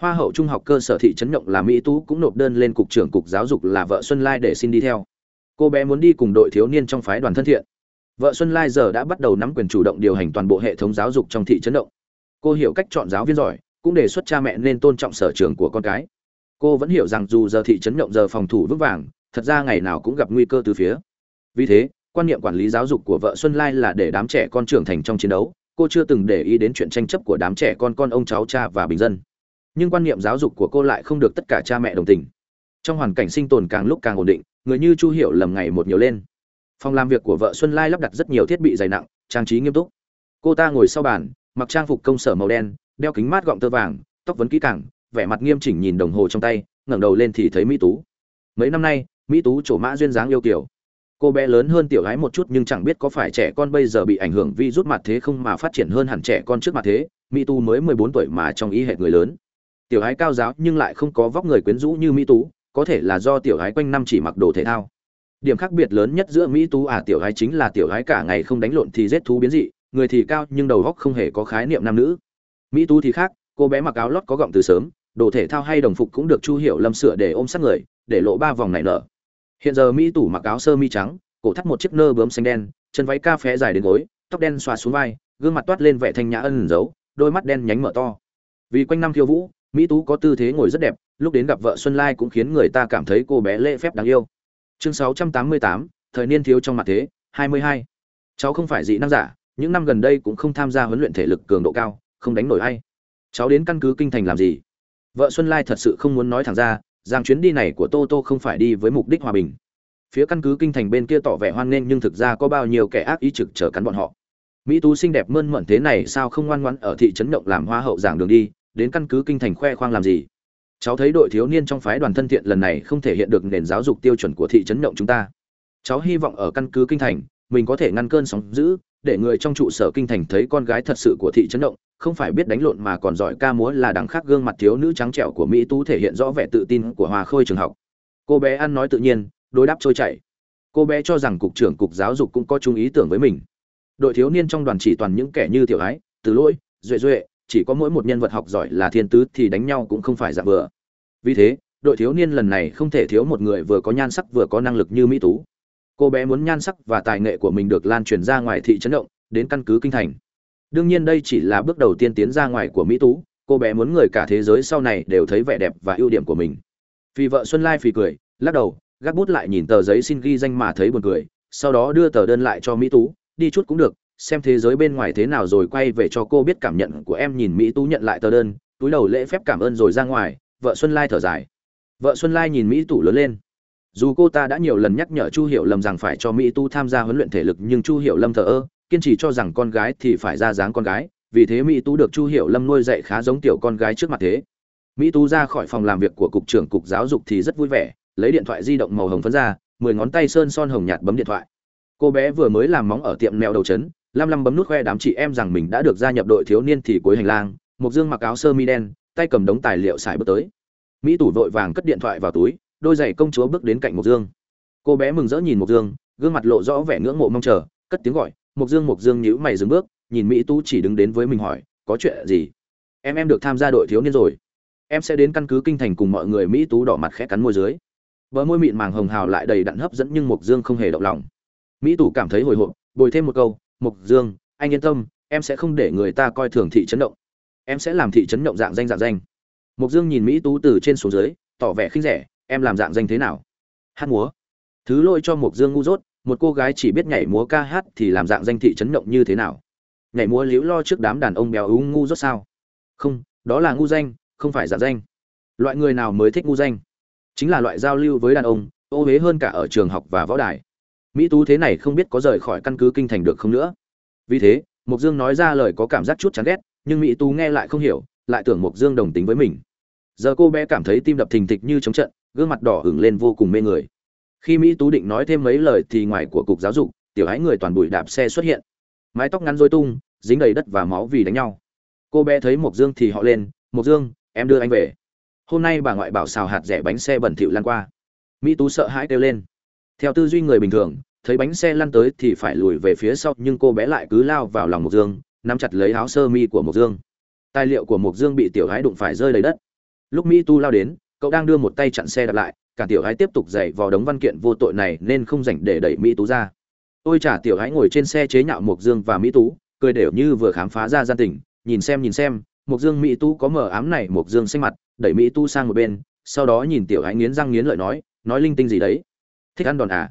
Hoa hậu trung học cơ sở thị trấn nhộng là mỹ tú cũng nộp đơn lên cục trưởng cục giáo dục là vợ xuân lai để xin đi theo. Cô bé muốn đi cùng đội thiếu niên trong phái đoàn thân thiện. Vợ xuân lai giờ đã bắt đầu nắm quyền chủ động điều hành toàn bộ hệ thống giáo dục trong thị trấn động cô hiểu cách chọn giáo viên giỏi, cũng đề xuất cha mẹ nên tôn trọng sở trường của con cái. Cô vẫn hiểu rằng dù giờ thị trấn động giờ phòng thủ vững vàng, thật ra ngày nào cũng gặp nguy cơ từ phía. Vì thế quan niệm quản lý giáo dục của vợ xuân lai là để đám trẻ con trưởng thành trong chiến đấu. Cô chưa từng để ý đến chuyện tranh chấp của đám trẻ con con ông cháu cha và bình dân. Nhưng quan niệm giáo dục của cô lại không được tất cả cha mẹ đồng tình. Trong hoàn cảnh sinh tồn càng lúc càng ổn định người như chu hiểu lầm ngày một nhiều lên. Phòng làm việc của vợ xuân lai lắp đặt rất nhiều thiết bị dày nặng trang trí nghiêm túc. Cô ta ngồi sau bàn mặc trang phục công sở màu đen đeo kính mát gọng tơ vàng tóc vấn kỹ càng, vẻ mặt nghiêm chỉnh nhìn đồng hồ trong tay ngẩng đầu lên thì thấy mỹ tú. Mấy năm nay mỹ tú trổ mã duyên dáng yêu kiểu cô bé lớn hơn tiểu gái một chút nhưng chẳng biết có phải trẻ con bây giờ bị ảnh hưởng vì rút mặt thế không mà phát triển hơn hẳn trẻ con trước mặt thế, mỹ tú mới mười bốn tuổi mà trong ý hệ người lớn. Tiểu gái cao giáo nhưng lại không có vóc người quyến rũ như mỹ tú, có thể là do tiểu gái quanh năm chỉ mặc đồ thể thao. Điểm khác biệt lớn nhất giữa mỹ tú à tiểu gái chính là tiểu gái cả ngày không đánh lộn thì rét thú biến dị, người thì cao nhưng đầu góc không hề có khái niệm nam nữ. Mỹ tú thì khác, cô bé mặc áo lót có gọng từ sớm, đồ thể thao hay đồng phục cũng được chu hiểu lâm sửa để ôm sát người, để lộ ba vòng này nở hiện giờ mỹ tú mặc áo sơ mi trắng cổ thắt một chiếc nơ bướm xanh đen chân váy ca phé dài đến gối tóc đen xoa xuống vai gương mặt toát lên vẻ thanh nhã ân giấu đôi mắt đen nhánh mở to. Vì quanh năm khiêu vũ mỹ tú có tư thế ngồi rất đẹp lúc đến gặp vợ xuân lai cũng khiến người ta cảm thấy cô bé lễ phép đáng yêu. Chương 688, thời niên thiếu trong mặt thế 22. cháu không phải dị năng giả những năm gần đây cũng không tham gia huấn luyện thể lực cường độ cao không đánh nổi hay cháu đến căn cứ kinh thành làm gì? Vợ xuân lai thật sự không muốn nói thẳng ra rằng chuyến đi này của tô tô không phải đi với mục đích hòa bình. Phía căn cứ kinh thành bên kia tỏ vẻ hoan nghênh nhưng thực ra có bao nhiêu kẻ ác ý trực chờ cắn bọn họ. Mỹ tú xinh đẹp mơn mận thế này sao không ngoan ngoãn ở thị trấn động làm hoa hậu giảng đường đi, đến căn cứ kinh thành khoe khoang làm gì? Cháu thấy đội thiếu niên trong phái đoàn thân thiện lần này không thể hiện được nền giáo dục tiêu chuẩn của thị trấn động chúng ta. Cháu hy vọng ở căn cứ kinh thành, mình có thể ngăn cơn sóng dữ để người trong trụ sở kinh thành thấy con gái thật sự của thị trấn động, không phải biết đánh lộn mà còn giỏi ca múa là đằng khác gương mặt thiếu nữ trắng trẻo của mỹ tú thể hiện rõ vẻ tự tin của hòa khôi trường học. Cô bé ăn nói tự nhiên, đối đáp trôi chảy. Cô bé cho rằng cục trưởng cục giáo dục cũng có chung ý tưởng với mình. Đội thiếu niên trong đoàn chỉ toàn những kẻ như tiểu ái, từ lỗi, duệ duệ, chỉ có mỗi một nhân vật học giỏi là thiên tứ thì đánh nhau cũng không phải dạng vừa. Vì thế, đội thiếu niên lần này không thể thiếu một người vừa có nhan sắc vừa có năng lực như mỹ tú cô bé muốn nhan sắc và tài nghệ của mình được lan truyền ra ngoài thị trấn động, đến căn cứ kinh thành. Đương nhiên đây chỉ là bước đầu tiên tiến ra ngoài của mỹ tú, cô bé muốn người cả thế giới sau này đều thấy vẻ đẹp và ưu điểm của mình. Vì vợ xuân lai phì cười, lắc đầu, gác bút lại nhìn tờ giấy xin ghi danh mà thấy buồn cười, sau đó đưa tờ đơn lại cho mỹ tú, đi chút cũng được, xem thế giới bên ngoài thế nào rồi quay về cho cô biết cảm nhận của em nhìn mỹ tú nhận lại tờ đơn, túi đầu lễ phép cảm ơn rồi ra ngoài, vợ xuân lai thở dài. Vợ xuân lai nhìn mỹ tú lớn lên dù cô ta đã nhiều lần nhắc nhở chu hiểu lâm rằng phải cho mỹ Tu tham gia huấn luyện thể lực nhưng chu hiểu lâm thờ ơ, kiên trì cho rằng con gái thì phải ra dáng con gái, vì thế mỹ tú được chu hiểu lâm nuôi dạy khá giống tiểu con gái trước mặt thế. Mỹ tú ra khỏi phòng làm việc của cục trưởng cục giáo dục thì rất vui vẻ, lấy điện thoại di động màu hồng phấn ra, mười ngón tay sơn son hồng nhạt bấm điện thoại. Cô bé vừa mới làm móng ở tiệm mèo đầu trấn, lăm lăm bấm nút khoe đám chị em rằng mình đã được gia nhập đội thiếu niên thì cuối hành lang, một dương mặc áo sơ mi đen, tay cầm đống tài liệu xài bước tới. Mỹ tủ vội vàng cất điện thoại vào túi đôi giày công chúa bước đến cạnh một dương. Cô bé mừng rỡ nhìn một dương, gương mặt lộ rõ vẻ ngưỡng mộ mong chờ, cất tiếng gọi. Một dương một dương nhíu mày dừng bước, nhìn mỹ tú chỉ đứng đến với mình hỏi, có chuyện gì? Em em được tham gia đội thiếu niên rồi. Em sẽ đến căn cứ kinh thành cùng mọi người. Mỹ tú đỏ mặt khẽ cắn môi dưới. Bờ môi mịn màng hồng hào lại đầy đặn hấp dẫn nhưng mộc dương không hề động lòng. Mỹ tú cảm thấy hồi hộp, bồi thêm một câu, mộc dương, anh yên tâm, em sẽ không để người ta coi thường thị trấn động. Em sẽ làm thị trấn động dạng danh dạng danh. Mộc dương nhìn mỹ tú từ trên xuống dưới, tỏ vẻ khinh rẻ em làm dạng danh thế nào? Hát múa. Thứ lôi cho mục dương ngu dốt, một cô gái chỉ biết nhảy múa ca hát thì làm dạng danh thị trấn động như thế nào? Nhảy múa liễu lo trước đám đàn ông béo ú ngu dốt sao? Không, đó là ngu danh, không phải dạng danh. Loại người nào mới thích ngu danh? Chính là loại giao lưu với đàn ông, ô huế hơn cả ở trường học và võ đài. Mỹ tú thế này không biết có rời khỏi căn cứ kinh thành được không nữa. Vì thế mục dương nói ra lời có cảm giác chút chán ghét, nhưng mỹ tú nghe lại không hiểu, lại tưởng mục dương đồng tính với mình. Giờ cô bé cảm thấy tim đập thình thịch như chống trận gương mặt đỏ hửng lên vô cùng mê người. Khi mỹ tú định nói thêm mấy lời thì ngoài của cục giáo dục, tiểu ái người toàn bụi đạp xe xuất hiện. Mái tóc ngắn dối tung, dính đầy đất và máu vì đánh nhau. Cô bé thấy mộc dương thì họ lên, mộc dương, em đưa anh về. Hôm nay bà ngoại bảo xào hạt rẻ bánh xe bẩn thỉu lan qua. Mỹ tú sợ hãi kêu lên. Theo tư duy người bình thường, thấy bánh xe lăn tới thì phải lùi về phía sau, nhưng cô bé lại cứ lao vào lòng mộc dương, nắm chặt lấy áo sơ mi của mộc dương. Tài liệu của mộc dương bị tiểu gái đụng phải rơi đầy đất. Lúc mỹ tu lao đến cậu đang đưa một tay chặn xe đặt lại, cả tiểu gái tiếp tục dậy vào đống văn kiện vô tội này nên không dành để đẩy mỹ tú ra. Ôi chả tiểu gái ngồi trên xe chế nhạo mộc dương và mỹ tú, cười đều như vừa khám phá ra gian tình, nhìn xem nhìn xem, mộc dương mỹ tú có mờ ám này mộc dương xanh mặt, đẩy mỹ tú sang một bên, sau đó nhìn tiểu gái nghiến răng nghiến lợi nói nói linh tinh gì đấy? Thích ăn đòn à?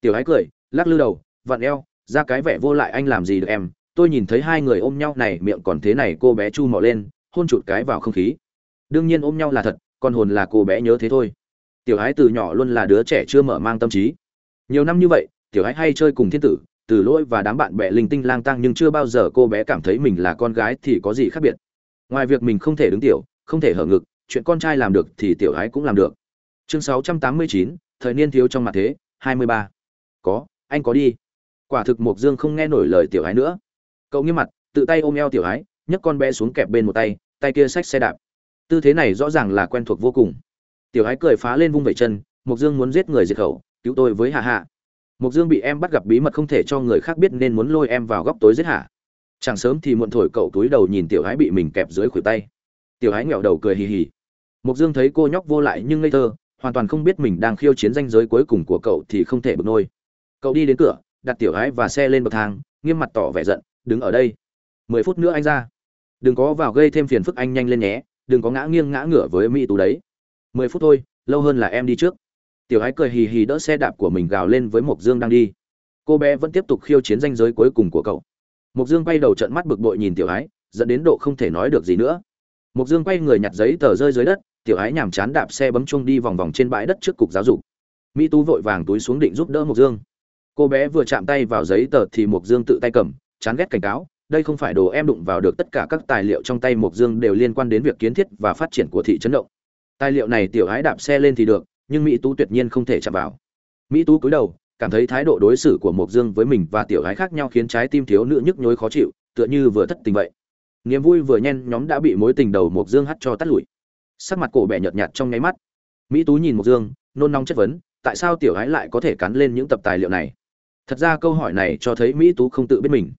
Tiểu gái cười, lắc lư đầu, vặn eo, ra cái vẻ vô lại anh làm gì được em? Tôi nhìn thấy hai người ôm nhau này, miệng còn thế này, cô bé chu mò lên, hôn chụt cái vào không khí. Đương nhiên ôm nhau là thật con hồn là cô bé nhớ thế thôi. Tiểu ái từ nhỏ luôn là đứa trẻ chưa mở mang tâm trí. Nhiều năm như vậy tiểu ái hay chơi cùng thiên tử từ lỗi và đám bạn bè linh tinh lang tăng nhưng chưa bao giờ cô bé cảm thấy mình là con gái thì có gì khác biệt. Ngoài việc mình không thể đứng tiểu không thể hở ngực chuyện con trai làm được thì tiểu ái cũng làm được. Chương 689, thời niên thiếu trong mặt thế 23. có anh có đi. Quả thực mộc dương không nghe nổi lời tiểu ái nữa. Cậu nghiêm mặt tự tay ôm eo tiểu ái nhấc con bé xuống kẹp bên một tay tay kia xách xe đạp tư thế này rõ ràng là quen thuộc vô cùng. Tiểu ái cười phá lên vung vẩy chân mục dương muốn giết người diệt khẩu, cứu tôi với hạ hạ. Mục dương bị em bắt gặp bí mật không thể cho người khác biết nên muốn lôi em vào góc tối giết hạ. Chẳng sớm thì muộn thổi cậu túi đầu nhìn tiểu ái bị mình kẹp dưới khuỷu tay. Tiểu ái nghẹo đầu cười hì hì. Mục dương thấy cô nhóc vô lại nhưng ngây thơ, hoàn toàn không biết mình đang khiêu chiến danh giới cuối cùng của cậu thì không thể bực nôi. Cậu đi đến cửa, đặt tiểu ái và xe lên bậc thang, nghiêm mặt tỏ vẻ giận, đứng ở đây. Mười phút nữa anh ra. Đừng có vào gây thêm phiền phức anh nhanh lên nhé đừng có ngã nghiêng ngã ngửa với mỹ tú đấy. Mười phút thôi, lâu hơn là em đi trước. Tiểu ái cười hì hì đỡ xe đạp của mình gào lên với mộc dương đang đi. Cô bé vẫn tiếp tục khiêu chiến danh giới cuối cùng của cậu. Mộc dương quay đầu trận mắt bực bội nhìn tiểu ái, dẫn đến độ không thể nói được gì nữa. Mộc dương quay người nhặt giấy tờ rơi dưới đất, tiểu ái nhàm chán đạp xe bấm chung đi vòng vòng trên bãi đất trước cục giáo dục. Mỹ tú vội vàng túi xuống định giúp đỡ mộc dương. Cô bé vừa chạm tay vào giấy tờ thì mộc dương tự tay cầm, chán ghét cảnh cáo đây không phải đồ em đụng vào được tất cả các tài liệu trong tay mộc dương đều liên quan đến việc kiến thiết và phát triển của thị trấn động. Tài liệu này tiểu ái đạp xe lên thì được, nhưng mỹ tú tuyệt nhiên không thể chạm vào. Mỹ tú cúi đầu, cảm thấy thái độ đối xử của mộc dương với mình và tiểu ái khác nhau khiến trái tim thiếu nữ nhức nhối khó chịu, tựa như vừa thất tình vậy. Niềm vui vừa nhen, nhóm đã bị mối tình đầu mộc dương hắt cho tắt lụi. Sắc mặt cổ bẻ nhợt nhạt trong ngáy mắt. Mỹ tú nhìn mộc dương, nôn nóng chất vấn, tại sao tiểu ái lại có thể cắn lên những tập tài liệu này? Thật ra câu hỏi này cho thấy mỹ tú không tự biết mình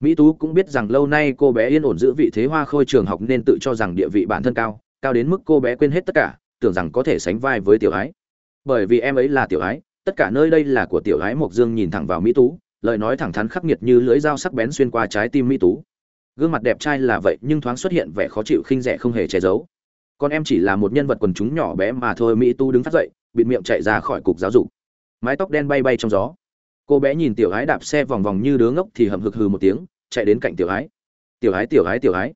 mỹ tú cũng biết rằng lâu nay cô bé yên ổn giữ vị thế hoa khôi trường học nên tự cho rằng địa vị bản thân cao cao đến mức cô bé quên hết tất cả, tưởng rằng có thể sánh vai với tiểu ái. Bởi vì em ấy là tiểu ái, tất cả nơi đây là của tiểu ái mộc dương nhìn thẳng vào mỹ tú, lời nói thẳng thắn khắc nghiệt như lưỡi dao sắc bén xuyên qua trái tim mỹ tú. Gương mặt đẹp trai là vậy nhưng thoáng xuất hiện vẻ khó chịu khinh rẻ không hề che giấu. Con em chỉ là một nhân vật quần chúng nhỏ bé mà thôi, mỹ tú đứng phát dậy, bịt miệng chạy ra khỏi cục giáo dục. Mái tóc đen bay bay trong gió cô bé nhìn tiểu ái đạp xe vòng vòng như đứa ngốc thì hậm hực hừ một tiếng, chạy đến cạnh tiểu ái. Tiểu ái tiểu ái tiểu ái.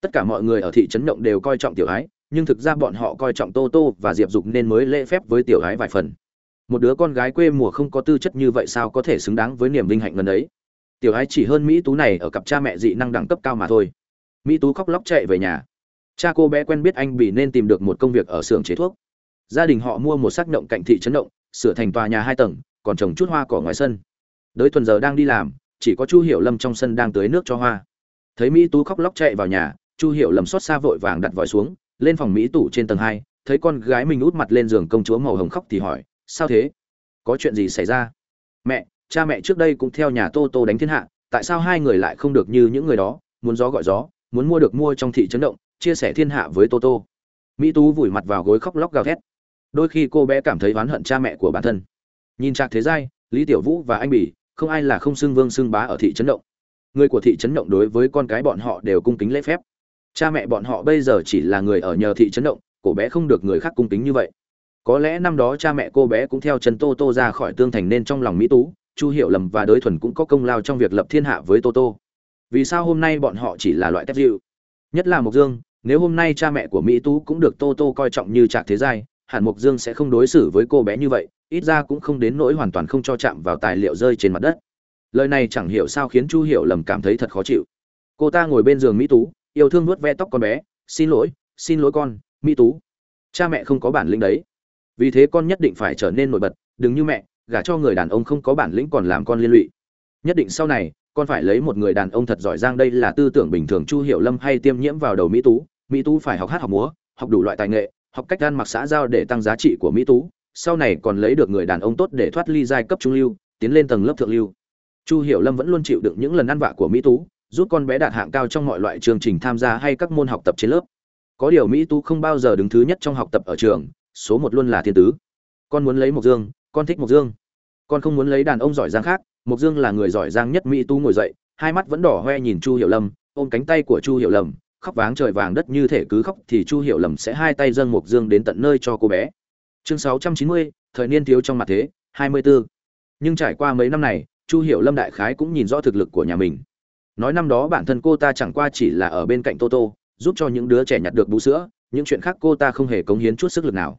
Tất cả mọi người ở thị trấn động đều coi trọng tiểu ái, nhưng thực ra bọn họ coi trọng tô tô và diệp dục nên mới lễ phép với tiểu ái vài phần. Một đứa con gái quê mùa không có tư chất như vậy sao có thể xứng đáng với niềm vinh hạnh ngần ấy? Tiểu ái chỉ hơn mỹ tú này ở cặp cha mẹ dị năng đẳng cấp cao mà thôi. Mỹ tú khóc lóc chạy về nhà. Cha cô bé quen biết anh bị nên tìm được một công việc ở xưởng chế thuốc. Gia đình họ mua một xác động cạnh thị trấn động sửa thành tòa nhà hai tầng còn trồng chút hoa cỏ ngoài sân. Đới thuần giờ đang đi làm, chỉ có chu hiểu lâm trong sân đang tưới nước cho hoa. Thấy mỹ tú khóc lóc chạy vào nhà, chu hiểu lầm xót xa vội vàng đặt vòi xuống, lên phòng mỹ tủ trên tầng hai, thấy con gái mình út mặt lên giường công chúa màu hồng khóc thì hỏi, sao thế? Có chuyện gì xảy ra? Mẹ, cha mẹ trước đây cũng theo nhà tô tô đánh thiên hạ, tại sao hai người lại không được như những người đó? Muốn gió gọi gió, muốn mua được mua trong thị trấn động, chia sẻ thiên hạ với tô tô. Mỹ tú vùi mặt vào gối khóc lóc gào thét. Đôi khi cô bé cảm thấy oán hận cha mẹ của bản thân nhìn trạc thế giai, lý tiểu vũ và anh bỉ, không ai là không xưng vương xưng bá ở thị trấn động. Người của thị trấn động đối với con cái bọn họ đều cung kính lễ phép. Cha mẹ bọn họ bây giờ chỉ là người ở nhờ thị trấn động, cổ bé không được người khác cung kính như vậy. Có lẽ năm đó cha mẹ cô bé cũng theo chân tô tô ra khỏi tương thành nên trong lòng mỹ tú, chu hiểu lầm và đới thuần cũng có công lao trong việc lập thiên hạ với tô tô. Vì sao hôm nay bọn họ chỉ là loại tép dịu? Nhất là mộc dương, nếu hôm nay cha mẹ của mỹ tú cũng được tô tô coi trọng như trạc thế giai, hẳn mộc dương sẽ không đối xử với cô bé như vậy ít ra cũng không đến nỗi hoàn toàn không cho chạm vào tài liệu rơi trên mặt đất. Lời này chẳng hiểu sao khiến chu hiểu lầm cảm thấy thật khó chịu. Cô ta ngồi bên giường mỹ tú, yêu thương nuốt ve tóc con bé, xin lỗi xin lỗi con, mỹ tú. Cha mẹ không có bản lĩnh đấy. Vì thế con nhất định phải trở nên nổi bật, đừng như mẹ, gả cho người đàn ông không có bản lĩnh còn làm con liên lụy. Nhất định sau này, con phải lấy một người đàn ông thật giỏi giang đây là tư tưởng bình thường chu hiểu lâm hay tiêm nhiễm vào đầu mỹ tú. Mỹ tú phải học hát học múa, học đủ loại tài nghệ, học cách ăn mặc xã giao để tăng giá trị của mỹ tú sau này còn lấy được người đàn ông tốt để thoát ly giai cấp trung lưu, tiến lên tầng lớp thượng lưu. Chu hiểu lâm vẫn luôn chịu đựng những lần ăn vạ của mỹ tú, giúp con bé đạt hạng cao trong mọi loại chương trình tham gia hay các môn học tập trên lớp. Có điều mỹ tú không bao giờ đứng thứ nhất trong học tập ở trường, số một luôn là thiên tứ. Con muốn lấy mộc dương, con thích mộc dương. Con không muốn lấy đàn ông giỏi giang khác, mộc dương là người giỏi giang nhất mỹ tú ngồi dậy, hai mắt vẫn đỏ hoe nhìn chu hiểu lâm, ôm cánh tay của chu hiểu lâm, khóc váng trời vàng đất như thể cứ khóc thì chu hiểu lầm sẽ hai tay dâng mộc dương đến tận nơi cho cô bé chương sáu trăm chín mươi, thời niên thiếu trong mặt thế, hai mươi 24. nhưng trải qua mấy năm này, chu hiểu lâm đại khái cũng nhìn rõ thực lực của nhà mình. Nói năm đó bản thân cô ta chẳng qua chỉ là ở bên cạnh toto giúp cho những đứa trẻ nhặt được bú sữa, những chuyện khác cô ta không hề cống hiến chút sức lực nào.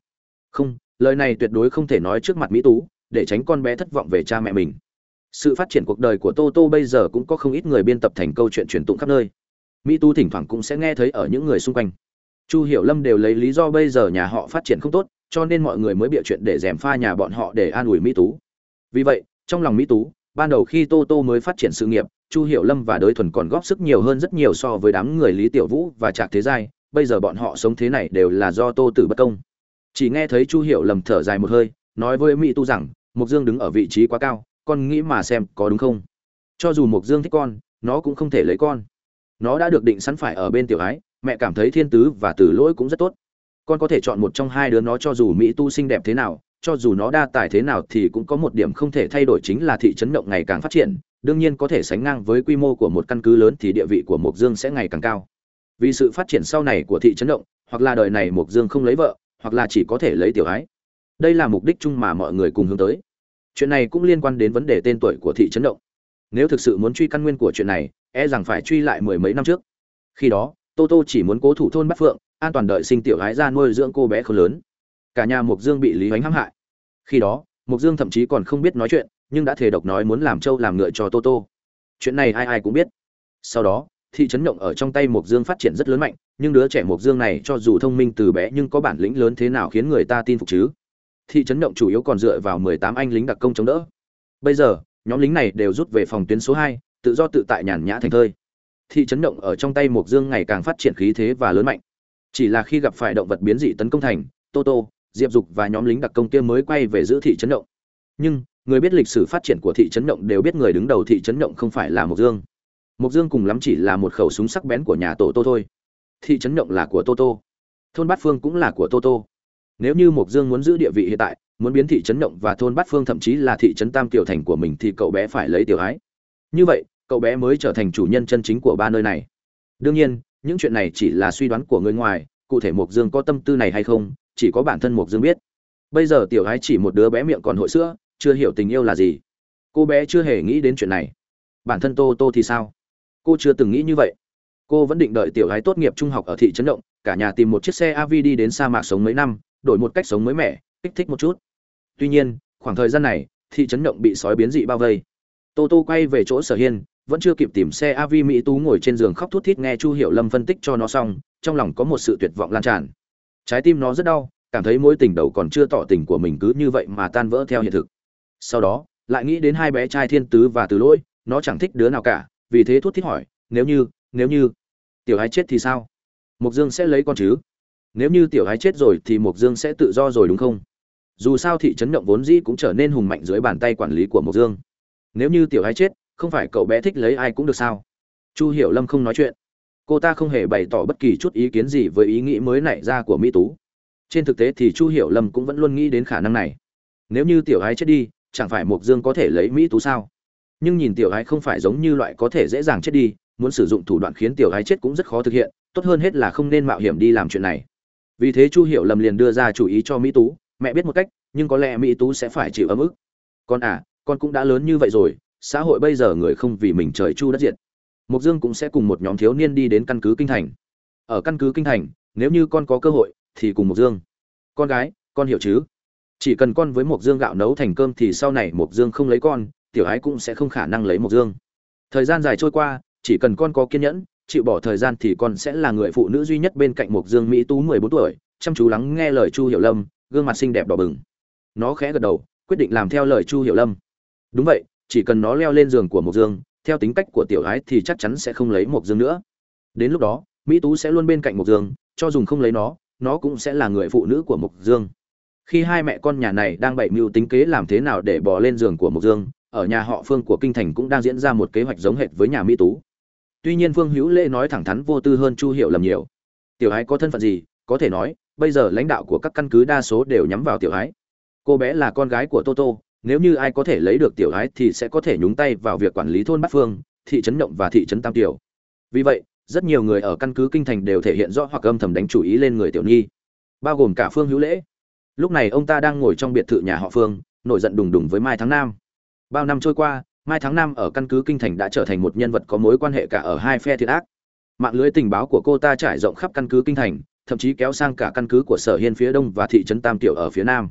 Không, lời này tuyệt đối không thể nói trước mặt mỹ tú, để tránh con bé thất vọng về cha mẹ mình. Sự phát triển cuộc đời của toto bây giờ cũng có không ít người biên tập thành câu chuyện truyền tụng khắp nơi. Mỹ tú thỉnh thoảng cũng sẽ nghe thấy ở những người xung quanh. Chu hiểu lâm đều lấy lý do bây giờ nhà họ phát triển không tốt cho nên mọi người mới bịa chuyện để dèm pha nhà bọn họ để an ủi mỹ tú. Vì vậy, trong lòng mỹ tú, ban đầu khi tô tô mới phát triển sự nghiệp, chu hiểu lâm và đới thuần còn góp sức nhiều hơn rất nhiều so với đám người lý tiểu vũ và trạc thế giai, bây giờ bọn họ sống thế này đều là do tô tử bất công. Chỉ nghe thấy chu hiểu lầm thở dài một hơi, nói với mỹ tu rằng mục dương đứng ở vị trí quá cao, con nghĩ mà xem có đúng không? Cho dù mục dương thích con, nó cũng không thể lấy con. Nó đã được định sẵn phải ở bên tiểu ái, mẹ cảm thấy thiên tứ và tử lỗi cũng rất tốt con có thể chọn một trong hai đứa nó cho dù mỹ tu xinh đẹp thế nào, cho dù nó đa tài thế nào thì cũng có một điểm không thể thay đổi chính là thị trấn động ngày càng phát triển, đương nhiên có thể sánh ngang với quy mô của một căn cứ lớn thì địa vị của mộc dương sẽ ngày càng cao. Vì sự phát triển sau này của thị trấn động, hoặc là đời này mộc dương không lấy vợ, hoặc là chỉ có thể lấy tiểu ái. Đây là mục đích chung mà mọi người cùng hướng tới. Chuyện này cũng liên quan đến vấn đề tên tuổi của thị trấn động. Nếu thực sự muốn truy căn nguyên của chuyện này e rằng phải truy lại mười mấy năm trước. Khi đó, tô tô chỉ muốn cố thủ thôn bắc phượng an toàn đợi sinh tiểu gái ra nuôi dưỡng cô bé không lớn. Cả nhà mục dương bị lý hoánh hãm hại. Khi đó mục dương thậm chí còn không biết nói chuyện, nhưng đã thề độc nói muốn làm trâu làm ngựa cho tô tô. Chuyện này ai ai cũng biết. Sau đó, thị trấn động ở trong tay mục dương phát triển rất lớn mạnh, nhưng đứa trẻ mục dương này cho dù thông minh từ bé nhưng có bản lĩnh lớn thế nào khiến người ta tin phục chứ? Thị trấn động chủ yếu còn dựa vào mười tám anh lính đặc công chống đỡ. Bây giờ, nhóm lính này đều rút về phòng tuyến số hai, tự do tự tại nhàn nhã thành thơi. Thị trấn động ở trong tay mộc dương ngày càng phát triển khí thế và lớn mạnh chỉ là khi gặp phải động vật biến dị tấn công thành, tô tô, diệp dục và nhóm lính đặc công kia mới quay về giữ thị trấn động. Nhưng, người biết lịch sử phát triển của thị trấn động đều biết người đứng đầu thị trấn động không phải là mộc dương. Mộc dương cùng lắm chỉ là một khẩu súng sắc bén của nhà tổ tô thôi. Thị trấn động là của tô tô. Thôn bát phương cũng là của tô tô. Nếu như mộc dương muốn giữ địa vị hiện tại, muốn biến thị trấn động và thôn bát phương thậm chí là thị trấn tam tiểu thành của mình thì cậu bé phải lấy tiểu ái. Như vậy, cậu bé mới trở thành chủ nhân chân chính của ba nơi này. Đương nhiên những chuyện này chỉ là suy đoán của người ngoài, cụ thể mộc dương có tâm tư này hay không, chỉ có bản thân mộc dương biết. Bây giờ tiểu ái chỉ một đứa bé miệng còn hội sữa, chưa hiểu tình yêu là gì. Cô bé chưa hề nghĩ đến chuyện này. Bản thân tô tô thì sao? Cô chưa từng nghĩ như vậy. Cô vẫn định đợi tiểu ái tốt nghiệp trung học ở thị trấn động, cả nhà tìm một chiếc xe av đi đến sa mạc sống mấy năm, đổi một cách sống mới mẻ, kích thích một chút. Tuy nhiên, khoảng thời gian này, thị trấn động bị sói biến dị bao vây tô tô quay về chỗ sở hiên, vẫn chưa kịp tìm xe Avi mỹ tú ngồi trên giường khóc thút thít nghe chu hiểu lâm phân tích cho nó xong, trong lòng có một sự tuyệt vọng lan tràn. Trái tim nó rất đau, cảm thấy mối tình đầu còn chưa tỏ tình của mình cứ như vậy mà tan vỡ theo hiện thực. Sau đó, lại nghĩ đến hai bé trai thiên tứ và từ lỗi, nó chẳng thích đứa nào cả, vì thế thút thít hỏi, nếu như nếu như tiểu hái chết thì sao? Mục dương sẽ lấy con chứ. Nếu như tiểu hái chết rồi thì mục dương sẽ tự do rồi đúng không? Dù sao thị trấn động vốn dĩ cũng trở nên hùng mạnh dưới bàn tay quản lý của mục dương nếu như tiểu hái chết, không phải cậu bé thích lấy ai cũng được sao? Chu hiểu lâm không nói chuyện. Cô ta không hề bày tỏ bất kỳ chút ý kiến gì với ý nghĩ mới nảy ra của mỹ tú. Trên thực tế thì chu hiểu lâm cũng vẫn luôn nghĩ đến khả năng này. Nếu như tiểu ái chết đi, chẳng phải mộc dương có thể lấy mỹ tú sao? Nhưng nhìn tiểu ái không phải giống như loại có thể dễ dàng chết đi, muốn sử dụng thủ đoạn khiến tiểu ái chết cũng rất khó thực hiện, tốt hơn hết là không nên mạo hiểm đi làm chuyện này. Vì thế chu hiểu lâm liền đưa ra chủ ý cho mỹ tú. Mẹ biết một cách, nhưng có lẽ mỹ tú sẽ phải chịu ấm ức. Con à con cũng đã lớn như vậy rồi, xã hội bây giờ người không vì mình trời chu đất diệt. Mộc dương cũng sẽ cùng một nhóm thiếu niên đi đến căn cứ kinh thành. Ở căn cứ kinh thành, nếu như con có cơ hội, thì cùng mộc dương. Con gái, con hiểu chứ? Chỉ cần con với mộc dương gạo nấu thành cơm thì sau này mộc dương không lấy con, tiểu ái cũng sẽ không khả năng lấy mộc dương. Thời gian dài trôi qua, chỉ cần con có kiên nhẫn, chịu bỏ thời gian thì con sẽ là người phụ nữ duy nhất bên cạnh mộc dương mỹ tú mười bốn tuổi, chăm chú lắng nghe lời chu hiểu lâm, gương mặt xinh đẹp đỏ bừng. Nó khẽ gật đầu, quyết định làm theo lời chu hiểu lâm đúng vậy, chỉ cần nó leo lên giường của mộc dương, theo tính cách của tiểu ái thì chắc chắn sẽ không lấy mộc dương nữa. Đến lúc đó, mỹ tú sẽ luôn bên cạnh mộc dương, cho dùng không lấy nó nó cũng sẽ là người phụ nữ của mộc dương. Khi hai mẹ con nhà này đang bày mưu tính kế làm thế nào để bò lên giường của mộc dương, ở nhà họ phương của kinh thành cũng đang diễn ra một kế hoạch giống hệt với nhà mỹ tú. Tuy nhiên phương hữu lễ nói thẳng thắn vô tư hơn chu hiệu lầm nhiều. Tiểu ái có thân phận gì, có thể nói, bây giờ lãnh đạo của các căn cứ đa số đều nhắm vào tiểu ái cô bé là con gái của toto nếu như ai có thể lấy được tiểu ái thì sẽ có thể nhúng tay vào việc quản lý thôn bát phương, thị trấn động và thị trấn tam tiểu. Vì vậy, rất nhiều người ở căn cứ kinh thành đều thể hiện rõ hoặc âm thầm đánh chủ ý lên người tiểu nhi, bao gồm cả phương hữu lễ. Lúc này ông ta đang ngồi trong biệt thự nhà họ phương, nổi giận đùng đùng với mai tháng Nam. bao năm trôi qua, mai tháng Nam ở căn cứ kinh thành đã trở thành một nhân vật có mối quan hệ cả ở hai phe thiệt ác. Mạng lưới tình báo của cô ta trải rộng khắp căn cứ kinh thành, thậm chí kéo sang cả căn cứ của sở hiên phía đông và thị trấn tam tiểu ở phía nam.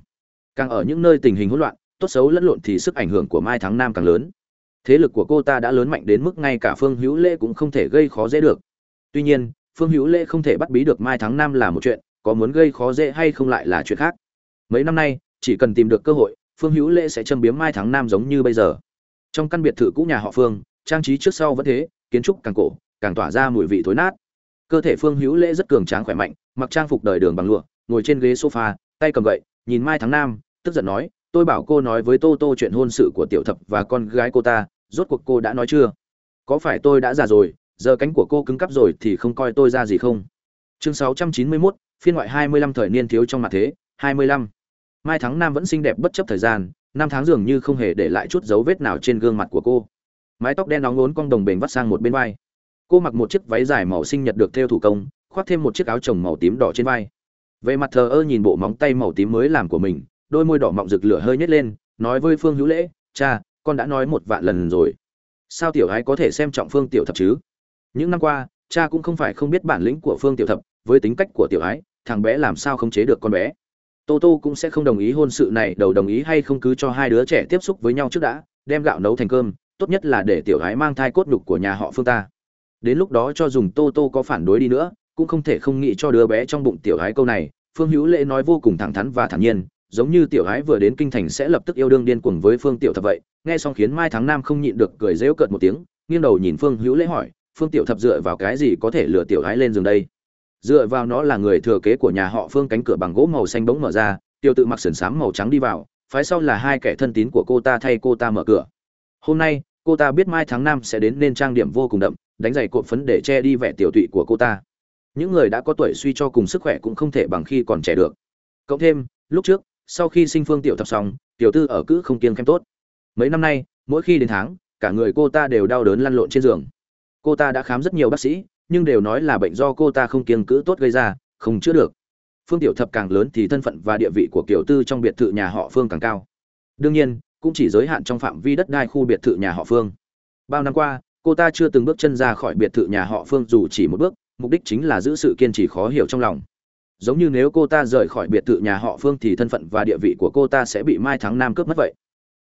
Càng ở những nơi tình hình hỗn loạn tốt xấu lẫn lộn thì sức ảnh hưởng của mai Thắng Nam càng lớn. Thế lực của cô ta đã lớn mạnh đến mức ngay cả phương hữu lễ cũng không thể gây khó dễ được. Tuy nhiên phương hữu lễ không thể bắt bí được mai Thắng Nam là một chuyện có muốn gây khó dễ hay không lại là chuyện khác. Mấy năm nay chỉ cần tìm được cơ hội phương hữu lễ sẽ châm biếm mai Thắng Nam giống như bây giờ. Trong căn biệt thự cũ nhà họ phương trang trí trước sau vẫn thế kiến trúc càng cổ càng tỏa ra mùi vị thối nát. Cơ thể phương hữu lễ rất cường tráng khỏe mạnh mặc trang phục đời đường bằng lụa ngồi trên ghế sofa tay cầm gậy nhìn mai Thắng Nam, tức giận nói tôi bảo cô nói với tô tô chuyện hôn sự của tiểu thập và con gái cô ta rốt cuộc cô đã nói chưa? Có phải tôi đã già rồi? Giờ cánh của cô cứng cắp rồi thì không coi tôi ra gì không? Chương 691, phiên ngoại 25 thời niên thiếu trong mặt thế 25. mai thắng nam vẫn xinh đẹp bất chấp thời gian năm tháng dường như không hề để lại chút dấu vết nào trên gương mặt của cô. Mái tóc đen nóng ngốn cong đồng bền vắt sang một bên vai. Cô mặc một chiếc váy dài màu sinh nhật được thêu thủ công khoác thêm một chiếc áo chồng màu tím đỏ trên vai. Về mặt thờ ơ nhìn bộ móng tay màu tím mới làm của mình đôi môi đỏ mọng rực lửa hơi nhếch lên, nói với phương hữu lễ, cha, con đã nói một vạn lần rồi. Sao tiểu ái có thể xem trọng phương tiểu thập chứ? Những năm qua, cha cũng không phải không biết bản lĩnh của phương tiểu thập, với tính cách của tiểu ái thằng bé làm sao không chế được con bé? Tô tô cũng sẽ không đồng ý hôn sự này, đầu đồng ý hay không cứ cho hai đứa trẻ tiếp xúc với nhau trước đã, đem gạo nấu thành cơm, tốt nhất là để tiểu ái mang thai cốt nhục của nhà họ phương ta. Đến lúc đó cho dùng tô tô có phản đối đi nữa, cũng không thể không nghĩ cho đứa bé trong bụng tiểu ái câu này, phương hữu lễ nói vô cùng thẳng thắn và thản nhiên giống như tiểu hái vừa đến kinh thành sẽ lập tức yêu đương điên cuồng với phương tiểu thập vậy. Nghe xong khiến mai tháng năm không nhịn được cười rêu cợt một tiếng, nghiêng đầu nhìn phương hữu lễ hỏi, phương tiểu thập dựa vào cái gì có thể lừa tiểu hái lên giường đây? Dựa vào nó là người thừa kế của nhà họ phương, cánh cửa bằng gỗ màu xanh bỗng mở ra tiểu tự mặc sườn xám màu trắng đi vào, phái sau là hai kẻ thân tín của cô ta thay cô ta mở cửa. Hôm nay, cô ta biết mai tháng năm sẽ đến nên trang điểm vô cùng đậm, đánh giày cột phấn để che đi vẻ tiểu tụy của cô ta. Những người đã có tuổi suy cho cùng sức khỏe cũng không thể bằng khi còn trẻ được. Cộng thêm, lúc trước sau khi sinh phương tiểu thập xong tiểu tư ở cữ không kiêng khem tốt. Mấy năm nay, mỗi khi đến tháng, cả người cô ta đều đau đớn lăn lộn trên giường. Cô ta đã khám rất nhiều bác sĩ, nhưng đều nói là bệnh do cô ta không kiêng cữ tốt gây ra, không chữa được. Phương tiểu thập càng lớn thì thân phận và địa vị của kiểu tư trong biệt thự nhà họ phương càng cao. Đương nhiên, cũng chỉ giới hạn trong phạm vi đất đai khu biệt thự nhà họ phương. Bao năm qua, cô ta chưa từng bước chân ra khỏi biệt thự nhà họ phương dù chỉ một bước, mục đích chính là giữ sự kiên trì khó hiểu trong lòng giống như nếu cô ta rời khỏi biệt thự nhà họ phương thì thân phận và địa vị của cô ta sẽ bị mai thắng nam cướp mất vậy.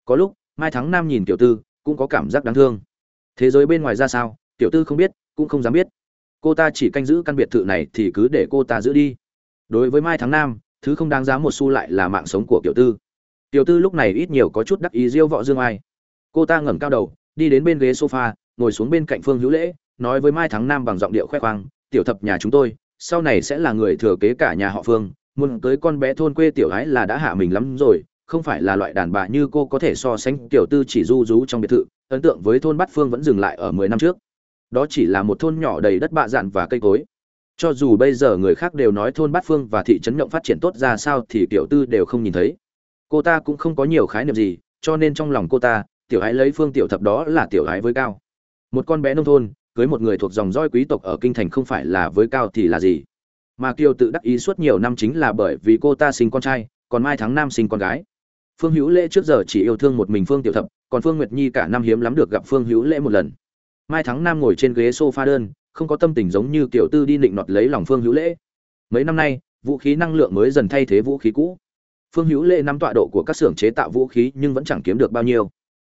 Có lúc, mai thắng nam nhìn tiểu tư, cũng có cảm giác đáng thương. Thế giới bên ngoài ra sao, tiểu tư không biết, cũng không dám biết. Cô ta chỉ canh giữ căn biệt thự này thì cứ để cô ta giữ đi. Đối với mai thắng nam, thứ không đáng giá một xu lại là mạng sống của tiểu tư. Tiểu tư lúc này ít nhiều có chút đắc ý diêu võ dương ai. Cô ta ngẩng cao đầu, đi đến bên ghế sofa, ngồi xuống bên cạnh phương hữu lễ, nói với mai thắng nam bằng giọng điệu khoe khoang, tiểu thập nhà chúng tôi sau này sẽ là người thừa kế cả nhà họ phương, muốn tới con bé thôn quê tiểu ái là đã hạ mình lắm rồi, không phải là loại đàn bà như cô có thể so sánh tiểu tư chỉ du rú trong biệt thự, ấn tượng với thôn bát phương vẫn dừng lại ở mười năm trước. Đó chỉ là một thôn nhỏ đầy đất bạ dạn và cây cối. Cho dù bây giờ người khác đều nói thôn bát phương và thị trấn nhộng phát triển tốt ra sao thì tiểu tư đều không nhìn thấy. Cô ta cũng không có nhiều khái niệm gì, cho nên trong lòng cô ta, tiểu ái lấy phương tiểu thập đó là tiểu ái với cao. Một con bé nông thôn cưới một người thuộc dòng roi quý tộc ở kinh thành không phải là với cao thì là gì? Mà kiều tự đắc ý suốt nhiều năm chính là bởi vì cô ta sinh con trai, còn mai tháng năm sinh con gái. Phương hữu lễ trước giờ chỉ yêu thương một mình phương tiểu thập, còn phương nguyệt nhi cả năm hiếm lắm được gặp phương hữu lễ một lần. Mai tháng năm ngồi trên ghế sofa đơn, không có tâm tình giống như kiểu tư đi định nọt lấy lòng phương hữu lễ. Mấy năm nay, vũ khí năng lượng mới dần thay thế vũ khí cũ. Phương hữu lễ nắm tọa độ của các xưởng chế tạo vũ khí nhưng vẫn chẳng kiếm được bao nhiêu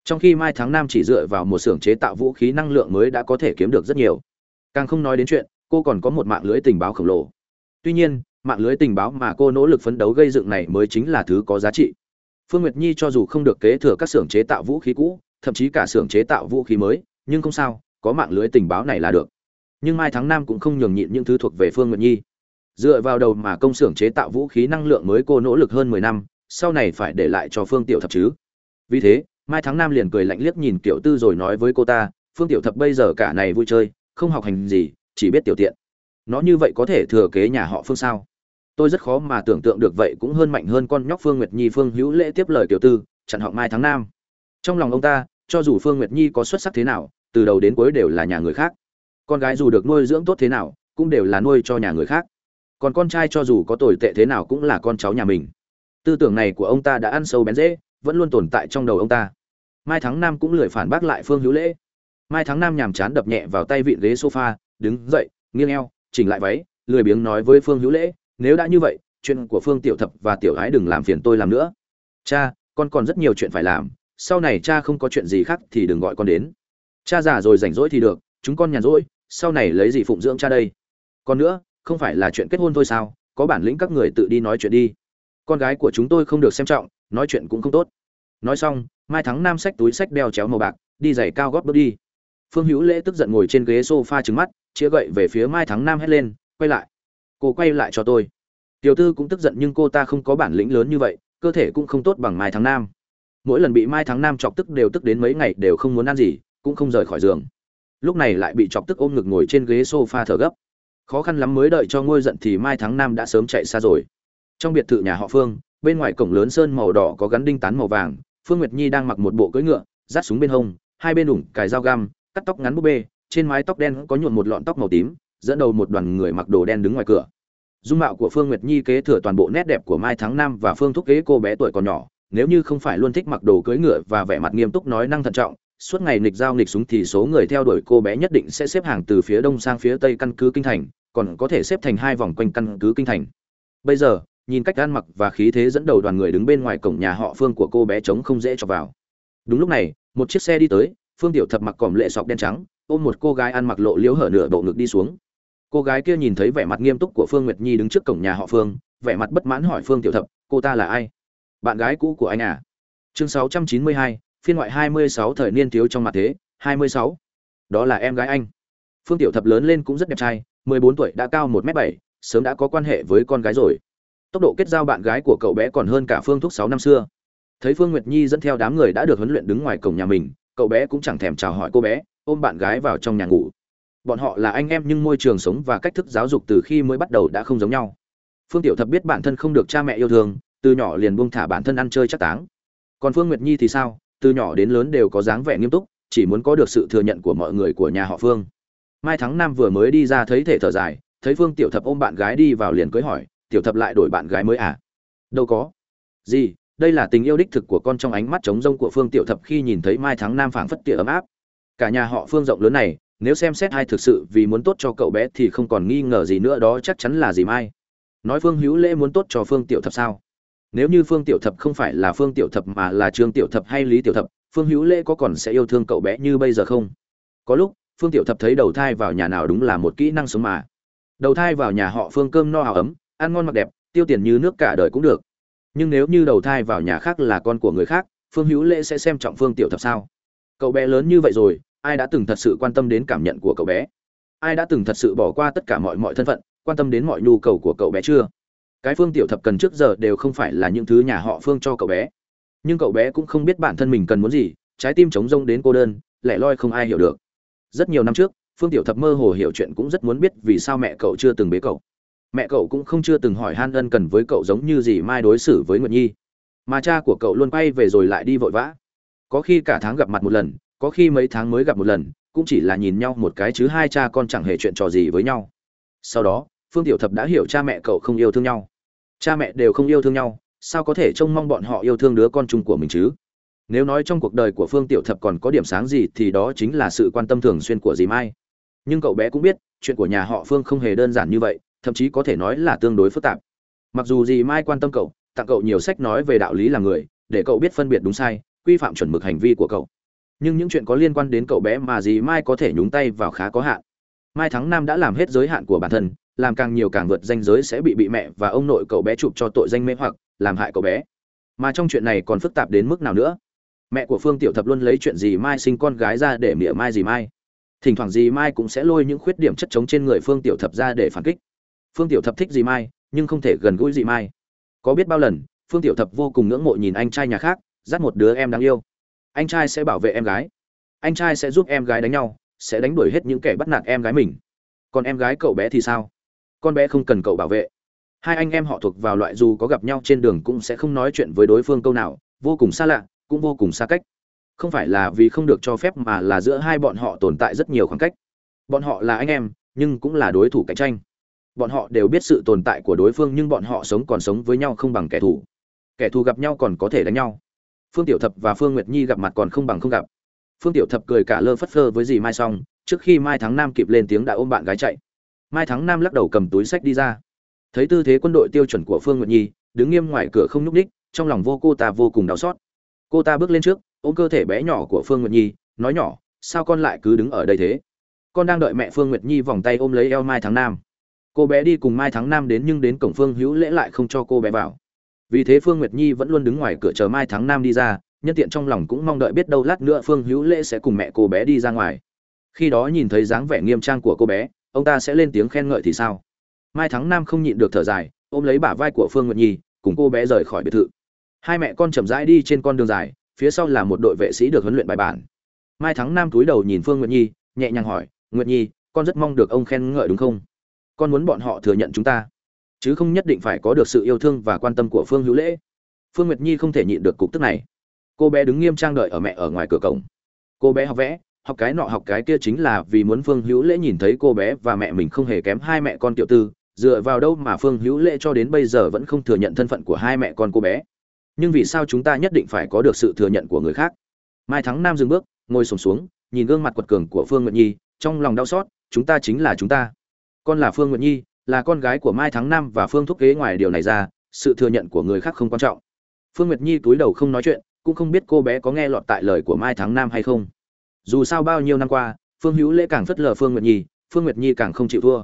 trong khi mai tháng năm chỉ dựa vào một xưởng chế tạo vũ khí năng lượng mới đã có thể kiếm được rất nhiều. Càng không nói đến chuyện, cô còn có một mạng lưới tình báo khổng lồ. Tuy nhiên, mạng lưới tình báo mà cô nỗ lực phấn đấu gây dựng này mới chính là thứ có giá trị. Phương nguyệt nhi cho dù không được kế thừa các xưởng chế tạo vũ khí cũ, thậm chí cả xưởng chế tạo vũ khí mới, nhưng không sao, có mạng lưới tình báo này là được. Nhưng mai tháng năm cũng không nhường nhịn những thứ thuộc về phương nguyệt nhi. Dựa vào đầu mà công xưởng chế tạo vũ khí năng lượng mới cô nỗ lực hơn mười năm, sau này phải để lại cho phương tiểu thập chứ. Vì thế mai tháng nam liền cười lạnh liếc nhìn tiểu tư rồi nói với cô ta, phương tiểu thập bây giờ cả này vui chơi, không học hành gì, chỉ biết tiểu tiện. Nó như vậy có thể thừa kế nhà họ phương sao? Tôi rất khó mà tưởng tượng được vậy cũng hơn mạnh hơn con nhóc phương nguyệt nhi phương hữu lễ tiếp lời tiểu tư, chặn họng mai tháng nam. Trong lòng ông ta, cho dù phương nguyệt nhi có xuất sắc thế nào, từ đầu đến cuối đều là nhà người khác. Con gái dù được nuôi dưỡng tốt thế nào, cũng đều là nuôi cho nhà người khác. Còn con trai cho dù có tồi tệ thế nào cũng là con cháu nhà mình. Tư tưởng này của ông ta đã ăn sâu bén dễ, vẫn luôn tồn tại trong đầu ông ta mai thắng nam cũng lười phản bác lại phương hữu lễ. Mai thắng nam nhàm chán đập nhẹ vào tay vịn ghế sofa, đứng dậy, nghiêng eo, chỉnh lại váy, lười biếng nói với phương hữu lễ, nếu đã như vậy, chuyện của phương tiểu thập và tiểu gái đừng làm phiền tôi làm nữa. Cha, con còn rất nhiều chuyện phải làm, sau này cha không có chuyện gì khác thì đừng gọi con đến. Cha già rồi rảnh rỗi thì được, chúng con nhàn rỗi, sau này lấy gì phụng dưỡng cha đây? Còn nữa, không phải là chuyện kết hôn thôi sao, có bản lĩnh các người tự đi nói chuyện đi. Con gái của chúng tôi không được xem trọng, nói chuyện cũng không tốt. Nói xong mai thắng nam xách túi xách đeo chéo màu bạc, đi giày cao gót bước đi. Phương hữu lễ tức giận ngồi trên ghế s o f a trứng mắt, chĩa gậy về phía mai thắng nam hét lên, quay lại, cô quay lại cho tôi. Tiểu tư cũng tức giận nhưng cô ta không có bản lĩnh lớn như vậy, cơ thể cũng không tốt bằng mai thắng nam. Mỗi lần bị mai thắng nam chọc tức đều tức đến mấy ngày đều không muốn ăn gì, cũng không rời khỏi giường. Lúc này lại bị chọc tức ôm ngực ngồi trên ghế s o f a thở gấp. Khó khăn lắm mới đợi cho ngôi giận thì mai thắng nam đã sớm chạy xa rồi. Trong biệt thự nhà họ phương, bên ngoài cổng lớn sơn màu đỏ có gắn đinh tán màu vàng phương nguyệt nhi đang mặc một bộ cưỡi ngựa rát súng bên hông hai bên ủng, cài dao găm cắt tóc ngắn búp bê trên mái tóc đen có nhuộm một lọn tóc màu tím dẫn đầu một đoàn người mặc đồ đen đứng ngoài cửa. Dung mạo của phương nguyệt nhi kế thừa toàn bộ nét đẹp của mai tháng năm và phương thúc kế cô bé tuổi còn nhỏ nếu như không phải luôn thích mặc đồ cưỡi ngựa và vẻ mặt nghiêm túc nói năng thận trọng suốt ngày nghịch giao nghịch súng thì số người theo đuổi cô bé nhất định sẽ xếp hàng từ phía đông sang phía tây căn cứ kinh thành còn có thể xếp thành hai vòng quanh căn cứ kinh thành. Bây giờ nhìn cách ăn mặc và khí thế dẫn đầu đoàn người đứng bên ngoài cổng nhà họ phương của cô bé trống không dễ cho vào. Đúng lúc này một chiếc xe đi tới phương tiểu thập mặc còm lệ sọc đen trắng ôm một cô gái ăn mặc lộ liễu hở nửa bộ ngực đi xuống. Cô gái kia nhìn thấy vẻ mặt nghiêm túc của phương nguyệt nhi đứng trước cổng nhà họ phương vẻ mặt bất mãn hỏi phương tiểu thập cô ta là ai? Bạn gái cũ của anh à? Chương 692, phiên ngoại 26 thời niên thiếu trong mặt thế 26. đó là em gái anh. Phương tiểu thập lớn lên cũng rất đẹp trai 14 tuổi đã cao 1 m 7 sớm đã có quan hệ với con gái rồi tốc độ kết giao bạn gái của cậu bé còn hơn cả phương thúc sáu năm xưa. Thấy phương nguyệt nhi dẫn theo đám người đã được huấn luyện đứng ngoài cổng nhà mình, cậu bé cũng chẳng thèm chào hỏi cô bé, ôm bạn gái vào trong nhà ngủ. Bọn họ là anh em nhưng môi trường sống và cách thức giáo dục từ khi mới bắt đầu đã không giống nhau. Phương tiểu thập biết bản thân không được cha mẹ yêu thương, từ nhỏ liền buông thả bản thân ăn chơi chắc táng. Còn phương nguyệt nhi thì sao? Từ nhỏ đến lớn đều có dáng vẻ nghiêm túc, chỉ muốn có được sự thừa nhận của mọi người của nhà họ phương. Mai thắng nam vừa mới đi ra thấy thể thở dài, thấy phương tiểu thập ôm bạn gái đi vào liền cưới hỏi tiểu thập lại đổi bạn gái mới à? Đâu có. Gì, đây là tình yêu đích thực của con trong ánh mắt trống rông của phương tiểu thập khi nhìn thấy mai thắng nam phảng phất tỉa ấm áp. Cả nhà họ phương rộng lớn này, nếu xem xét hai thực sự vì muốn tốt cho cậu bé thì không còn nghi ngờ gì nữa, đó chắc chắn là gì mai? Nói phương hữu lễ muốn tốt cho phương tiểu thập sao? Nếu như phương tiểu thập không phải là phương tiểu thập mà là trương tiểu thập hay lý tiểu thập, phương hữu lễ có còn sẽ yêu thương cậu bé như bây giờ không? Có lúc, phương tiểu thập thấy đầu thai vào nhà nào đúng là một kỹ năng sống mà. Đầu thai vào nhà họ phương cơm no hào ấm ăn ngon mặc đẹp, tiêu tiền như nước cả đời cũng được. Nhưng nếu như đầu thai vào nhà khác là con của người khác, phương hữu lễ sẽ xem trọng phương tiểu thập sao? Cậu bé lớn như vậy rồi, ai đã từng thật sự quan tâm đến cảm nhận của cậu bé? Ai đã từng thật sự bỏ qua tất cả mọi mọi thân phận, quan tâm đến mọi nhu cầu của cậu bé chưa? Cái phương tiểu thập cần trước giờ đều không phải là những thứ nhà họ phương cho cậu bé. Nhưng cậu bé cũng không biết bản thân mình cần muốn gì, trái tim trống rông đến cô đơn, lẻ loi không ai hiểu được. Rất nhiều năm trước, phương tiểu thập mơ hồ hiểu chuyện cũng rất muốn biết vì sao mẹ cậu chưa từng bế cậu mẹ cậu cũng không chưa từng hỏi han ân cần với cậu giống như gì mai đối xử với nguyệt nhi. Mà cha của cậu luôn quay về rồi lại đi vội vã. Có khi cả tháng gặp mặt một lần, có khi mấy tháng mới gặp một lần, cũng chỉ là nhìn nhau một cái chứ hai cha con chẳng hề chuyện trò gì với nhau. Sau đó, phương tiểu thập đã hiểu cha mẹ cậu không yêu thương nhau. Cha mẹ đều không yêu thương nhau, sao có thể trông mong bọn họ yêu thương đứa con chung của mình chứ? Nếu nói trong cuộc đời của phương tiểu thập còn có điểm sáng gì thì đó chính là sự quan tâm thường xuyên của dì mai. Nhưng cậu bé cũng biết, chuyện của nhà họ phương không hề đơn giản như vậy thậm chí có thể nói là tương đối phức tạp. Mặc dù dì mai quan tâm cậu, tặng cậu nhiều sách nói về đạo lý làm người, để cậu biết phân biệt đúng sai, quy phạm chuẩn mực hành vi của cậu. Nhưng những chuyện có liên quan đến cậu bé mà dì mai có thể nhúng tay vào khá có hạn. Mai thắng nam đã làm hết giới hạn của bản thân, làm càng nhiều càng vượt danh giới sẽ bị bị mẹ và ông nội cậu bé chụp cho tội danh mê hoặc, làm hại cậu bé. Mà trong chuyện này còn phức tạp đến mức nào nữa? Mẹ của phương tiểu thập luôn lấy chuyện gì mai sinh con gái ra để mỉa mai gì mai? Thỉnh thoảng gì mai cũng sẽ lôi những khuyết điểm chất chống trên người phương tiểu thập ra để phản kích phương tiểu thập thích Dì mai, nhưng không thể gần gũi Dì mai. Có biết bao lần, phương tiểu thập vô cùng ngưỡng mộ nhìn anh trai nhà khác, dắt một đứa em đáng yêu. Anh trai sẽ bảo vệ em gái. Anh trai sẽ giúp em gái đánh nhau, sẽ đánh đuổi hết những kẻ bắt nạt em gái mình. Còn em gái cậu bé thì sao? Con bé không cần cậu bảo vệ. Hai anh em họ thuộc vào loại dù có gặp nhau trên đường cũng sẽ không nói chuyện với đối phương câu nào, vô cùng xa lạ, cũng vô cùng xa cách. Không phải là vì không được cho phép mà là giữa hai bọn họ tồn tại rất nhiều khoảng cách. Bọn họ là anh em, nhưng cũng là đối thủ cạnh tranh bọn họ đều biết sự tồn tại của đối phương nhưng bọn họ sống còn sống với nhau không bằng kẻ thù. Kẻ thù gặp nhau còn có thể đánh nhau. Phương tiểu thập và phương nguyệt nhi gặp mặt còn không bằng không gặp. Phương tiểu thập cười cả lơ phất phơ với dì mai xong, trước khi mai thắng nam kịp lên tiếng đã ôm bạn gái chạy. Mai thắng nam lắc đầu cầm túi sách đi ra. Thấy tư thế quân đội tiêu chuẩn của phương nguyệt nhi, đứng nghiêm ngoài cửa không nhúc ních trong lòng vô cô ta vô cùng đau xót. Cô ta bước lên trước, ôm cơ thể bé nhỏ của phương nguyệt nhi, nói nhỏ, sao con lại cứ đứng ở đây thế? Con đang đợi mẹ phương nguyệt nhi vòng tay ôm lấy eo mai thắng nam cô bé đi cùng mai thắng nam đến nhưng đến cổng phương hữu lễ lại không cho cô bé vào. Vì thế phương nguyệt nhi vẫn luôn đứng ngoài cửa chờ mai thắng nam đi ra, nhân tiện trong lòng cũng mong đợi biết đâu lát nữa phương hữu lễ sẽ cùng mẹ cô bé đi ra ngoài. Khi đó nhìn thấy dáng vẻ nghiêm trang của cô bé, ông ta sẽ lên tiếng khen ngợi thì sao? Mai thắng nam không nhịn được thở dài, ôm lấy bả vai của phương nguyệt nhi, cùng cô bé rời khỏi biệt thự. Hai mẹ con chậm rãi đi trên con đường dài, phía sau là một đội vệ sĩ được huấn luyện bài bản. Mai thắng nam túi đầu nhìn phương nguyệt nhi, nhẹ nhàng hỏi, nguyệt nhi, con rất mong được ông khen ngợi đúng không? Con muốn bọn họ thừa nhận chúng ta. Chứ không nhất định phải có được sự yêu thương và quan tâm của phương hữu lễ. Phương nguyệt nhi không thể nhịn được cục tức này. Cô bé đứng nghiêm trang đợi ở mẹ ở ngoài cửa cổng. Cô bé học vẽ học cái nọ học cái kia chính là vì muốn phương hữu lễ nhìn thấy cô bé và mẹ mình không hề kém hai mẹ con tiểu tư dựa vào đâu mà phương hữu lễ cho đến bây giờ vẫn không thừa nhận thân phận của hai mẹ con cô bé. Nhưng vì sao chúng ta nhất định phải có được sự thừa nhận của người khác? Mai thắng nam dừng bước ngồi sùng xuống, xuống nhìn gương mặt quật cường của phương nguyệt nhi trong lòng đau xót chúng ta chính là chúng ta con là phương nguyệt nhi, là con gái của mai thắng nam và phương thúc kế ngoài điều này ra, sự thừa nhận của người khác không quan trọng. Phương nguyệt nhi túi đầu không nói chuyện, cũng không biết cô bé có nghe lọt tại lời của mai thắng nam hay không. Dù sao bao nhiêu năm qua, phương hữu lễ càng phất lờ phương nguyệt nhi, phương nguyệt nhi càng không chịu thua.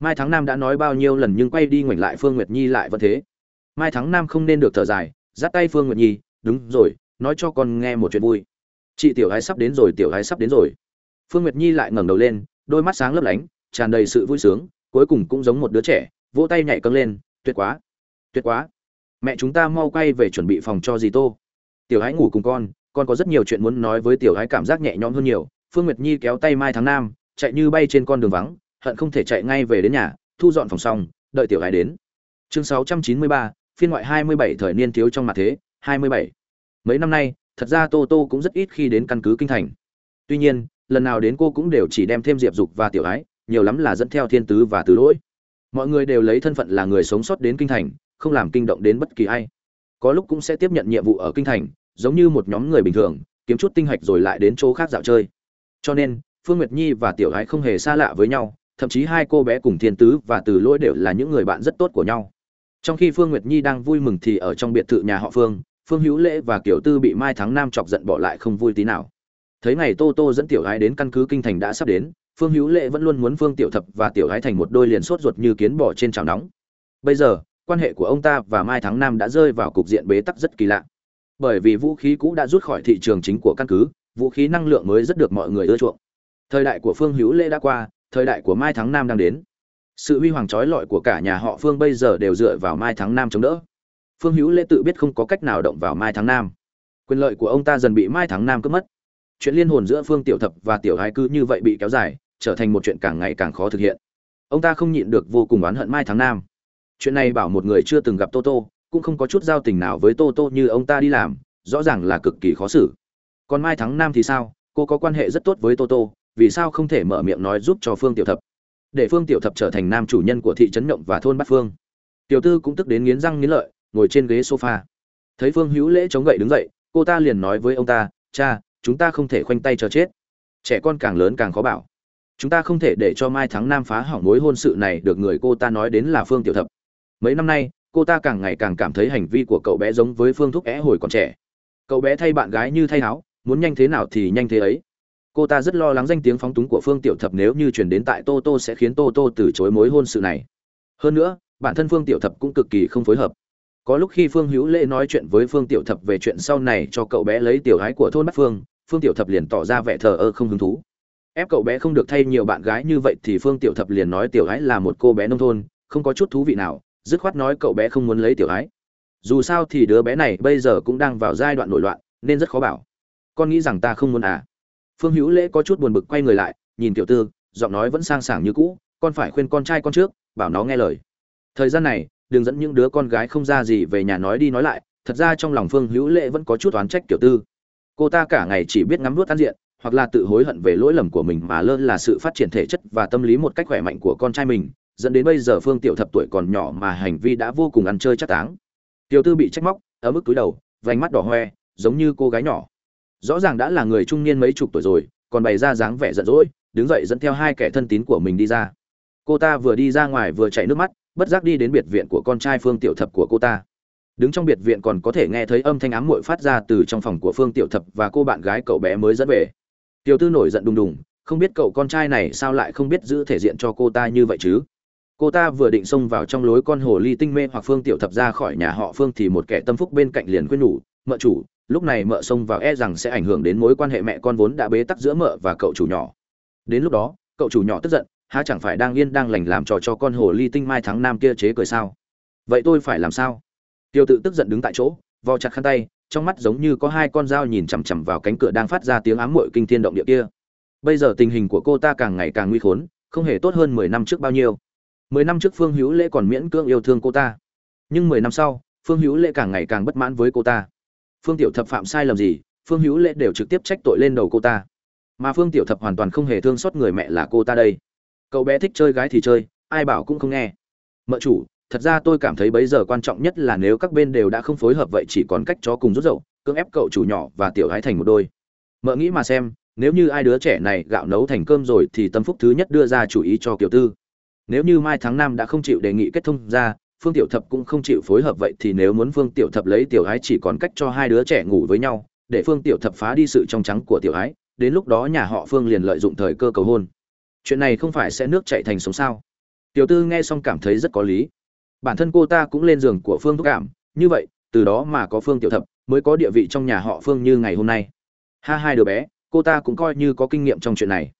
Mai thắng nam đã nói bao nhiêu lần nhưng quay đi ngoảnh lại phương nguyệt nhi lại vẫn thế. Mai thắng nam không nên được thở dài, dắt tay phương nguyệt nhi, đúng rồi, nói cho con nghe một chuyện vui. Chị tiểu gái sắp đến rồi, tiểu gái sắp đến rồi. Phương nguyệt nhi lại ngẩng đầu lên, đôi mắt sáng lấp lánh tràn đầy sự vui sướng cuối cùng cũng giống một đứa trẻ vỗ tay nhảy câng lên tuyệt quá tuyệt quá. Mẹ chúng ta mau quay về chuẩn bị phòng cho dì tô. Tiểu hãy ngủ cùng con con có rất nhiều chuyện muốn nói với tiểu hãy cảm giác nhẹ nhõm hơn nhiều. Phương nguyệt nhi kéo tay mai tháng nam chạy như bay trên con đường vắng hận không thể chạy ngay về đến nhà thu dọn phòng xong đợi tiểu hãy đến. Chương 693, phiên ngoại 27 thời niên thiếu trong mặt thế 27. mấy năm nay thật ra tô tô cũng rất ít khi đến căn cứ kinh thành. Tuy nhiên lần nào đến cô cũng đều chỉ đem thêm diệp dục và tiểu ái nhiều lắm là dẫn theo thiên tứ và tứ lỗi. Mọi người đều lấy thân phận là người sống sót đến kinh thành, không làm kinh động đến bất kỳ ai. Có lúc cũng sẽ tiếp nhận nhiệm vụ ở kinh thành, giống như một nhóm người bình thường, kiếm chút tinh hạch rồi lại đến chỗ khác dạo chơi. Cho nên, phương nguyệt nhi và tiểu ái không hề xa lạ với nhau, thậm chí hai cô bé cùng thiên tứ và từ lỗi đều là những người bạn rất tốt của nhau. Trong khi phương nguyệt nhi đang vui mừng thì ở trong biệt thự nhà họ phương phương hữu lễ và kiểu tư bị mai thắng nam chọc giận bỏ lại không vui tí nào. Thấy ngày tô tô dẫn tiểu gái đến căn cứ kinh thành đã sắp đến phương hữu lễ vẫn luôn muốn phương tiểu thập và tiểu gái thành một đôi liền sốt ruột như kiến bò trên chảo nóng. Bây giờ, quan hệ của ông ta và mai thắng nam đã rơi vào cục diện bế tắc rất kỳ lạ. Bởi vì vũ khí cũ đã rút khỏi thị trường chính của căn cứ, vũ khí năng lượng mới rất được mọi người ưa chuộng. Thời đại của phương hữu lễ đã qua, thời đại của mai thắng nam đang đến. Sự huy hoàng trói lọi của cả nhà họ phương bây giờ đều dựa vào mai thắng nam chống đỡ. Phương hữu lễ tự biết không có cách nào động vào mai thắng nam. Quyền lợi của ông ta dần bị mai thắng nam cướp mất. Chuyện liên hồn giữa phương tiểu thập và tiểu hai cứ như vậy bị kéo dài trở thành một chuyện càng ngày càng khó thực hiện. Ông ta không nhịn được vô cùng oán hận mai thắng nam. Chuyện này bảo một người chưa từng gặp tô tô, cũng không có chút giao tình nào với tô tô như ông ta đi làm, rõ ràng là cực kỳ khó xử. Còn mai thắng nam thì sao? Cô có quan hệ rất tốt với tô tô, vì sao không thể mở miệng nói giúp cho phương tiểu thập? Để phương tiểu thập trở thành nam chủ nhân của thị trấn nhộng và thôn bát phương. Tiểu tư cũng tức đến nghiến răng nghiến lợi, ngồi trên ghế sofa. Thấy phương hữu lễ chống gậy đứng dậy, cô ta liền nói với ông ta, cha, chúng ta không thể khoanh tay chờ chết. Trẻ con càng lớn càng khó bảo chúng ta không thể để cho mai thắng nam phá hỏng mối hôn sự này được người cô ta nói đến là phương tiểu thập. Mấy năm nay, cô ta càng ngày càng cảm thấy hành vi của cậu bé giống với phương thúc é hồi còn trẻ. Cậu bé thay bạn gái như thay áo, muốn nhanh thế nào thì nhanh thế ấy. Cô ta rất lo lắng danh tiếng phóng túng của phương tiểu thập nếu như chuyển đến tại tô tô sẽ khiến tô tô từ chối mối hôn sự này. Hơn nữa, bản thân phương tiểu thập cũng cực kỳ không phối hợp. Có lúc khi phương hữu lễ nói chuyện với phương tiểu thập về chuyện sau này cho cậu bé lấy tiểu gái của thôn bắc phương phương tiểu thập liền tỏ ra vẻ thờ ơ không hứng thú ép cậu bé không được thay nhiều bạn gái như vậy thì phương tiểu thập liền nói tiểu gái là một cô bé nông thôn, không có chút thú vị nào, dứt khoát nói cậu bé không muốn lấy tiểu gái. Dù sao thì đứa bé này bây giờ cũng đang vào giai đoạn nổi loạn, nên rất khó bảo. Con nghĩ rằng ta không muốn à? Phương hữu lễ có chút buồn bực quay người lại, nhìn tiểu tư, giọng nói vẫn sang sảng như cũ, con phải khuyên con trai con trước, bảo nó nghe lời. Thời gian này, đừng dẫn những đứa con gái không ra gì về nhà nói đi nói lại, thật ra trong lòng phương hữu lễ vẫn có chút oán trách tiểu tư. Cô ta cả ngày chỉ biết ngắm nuốt tan diện hoặc là tự hối hận về lỗi lầm của mình mà lơ là sự phát triển thể chất và tâm lý một cách khỏe mạnh của con trai mình, dẫn đến bây giờ phương tiểu thập tuổi còn nhỏ mà hành vi đã vô cùng ăn chơi chắc táng. Tiểu tư bị trách móc ở mức túi đầu, vành mắt đỏ hoe, giống như cô gái nhỏ. Rõ ràng đã là người trung niên mấy chục tuổi rồi, còn bày ra dáng vẻ giận dỗi, đứng dậy dẫn theo hai kẻ thân tín của mình đi ra. Cô ta vừa đi ra ngoài vừa chảy nước mắt, bất giác đi đến biệt viện của con trai phương tiểu thập của cô ta. Đứng trong biệt viện còn có thể nghe thấy âm thanh ám muội phát ra từ trong phòng của phương tiểu thập và cô bạn gái cậu bé mới dẫn về tiểu tư nổi giận đùng đùng, không biết cậu con trai này sao lại không biết giữ thể diện cho cô ta như vậy chứ? Cô ta vừa định xông vào trong lối con hồ ly tinh mê hoặc phương tiểu thập ra khỏi nhà họ phương thì một kẻ tâm phúc bên cạnh liền khuyên nhủ, mợ chủ, lúc này mợ xông vào e rằng sẽ ảnh hưởng đến mối quan hệ mẹ con vốn đã bế tắc giữa mợ và cậu chủ nhỏ. Đến lúc đó, cậu chủ nhỏ tức giận, há chẳng phải đang yên đang lành làm trò cho con hồ ly tinh mai thắng nam kia chế cười sao? Vậy tôi phải làm sao? Tiêu tự tức giận đứng tại chỗ, vò chặt khăn tay trong mắt giống như có hai con dao nhìn chằm chằm vào cánh cửa đang phát ra tiếng ám muội kinh thiên động địa kia. Bây giờ tình hình của cô ta càng ngày càng nguy khốn, không hề tốt hơn mười năm trước bao nhiêu. Mười năm trước phương hữu lễ còn miễn cưỡng yêu thương cô ta. Nhưng mười năm sau, phương hữu lễ càng ngày càng bất mãn với cô ta. Phương tiểu thập phạm sai lầm gì, phương hữu lễ đều trực tiếp trách tội lên đầu cô ta. Mà phương tiểu thập hoàn toàn không hề thương xót người mẹ là cô ta đây. Cậu bé thích chơi gái thì chơi, ai bảo cũng không nghe. Mợ chủ thật ra tôi cảm thấy bây giờ quan trọng nhất là nếu các bên đều đã không phối hợp vậy chỉ còn cách chó cùng rút dậu cưỡng ép cậu chủ nhỏ và tiểu gái thành một đôi. Mợ nghĩ mà xem, nếu như ai đứa trẻ này gạo nấu thành cơm rồi thì tâm phúc thứ nhất đưa ra chủ ý cho kiểu tư. Nếu như mai tháng năm đã không chịu đề nghị kết thông ra, phương tiểu thập cũng không chịu phối hợp vậy thì nếu muốn phương tiểu thập lấy tiểu ái chỉ còn cách cho hai đứa trẻ ngủ với nhau, để phương tiểu thập phá đi sự trong trắng của tiểu ái đến lúc đó nhà họ phương liền lợi dụng thời cơ cầu hôn. Chuyện này không phải sẽ nước chạy thành sống sao? Tiểu tư nghe xong cảm thấy rất có lý bản thân cô ta cũng lên giường của phương thúc cảm. Như vậy, từ đó mà có phương tiểu thập, mới có địa vị trong nhà họ phương như ngày hôm nay. Ha hai đứa bé, cô ta cũng coi như có kinh nghiệm trong chuyện này.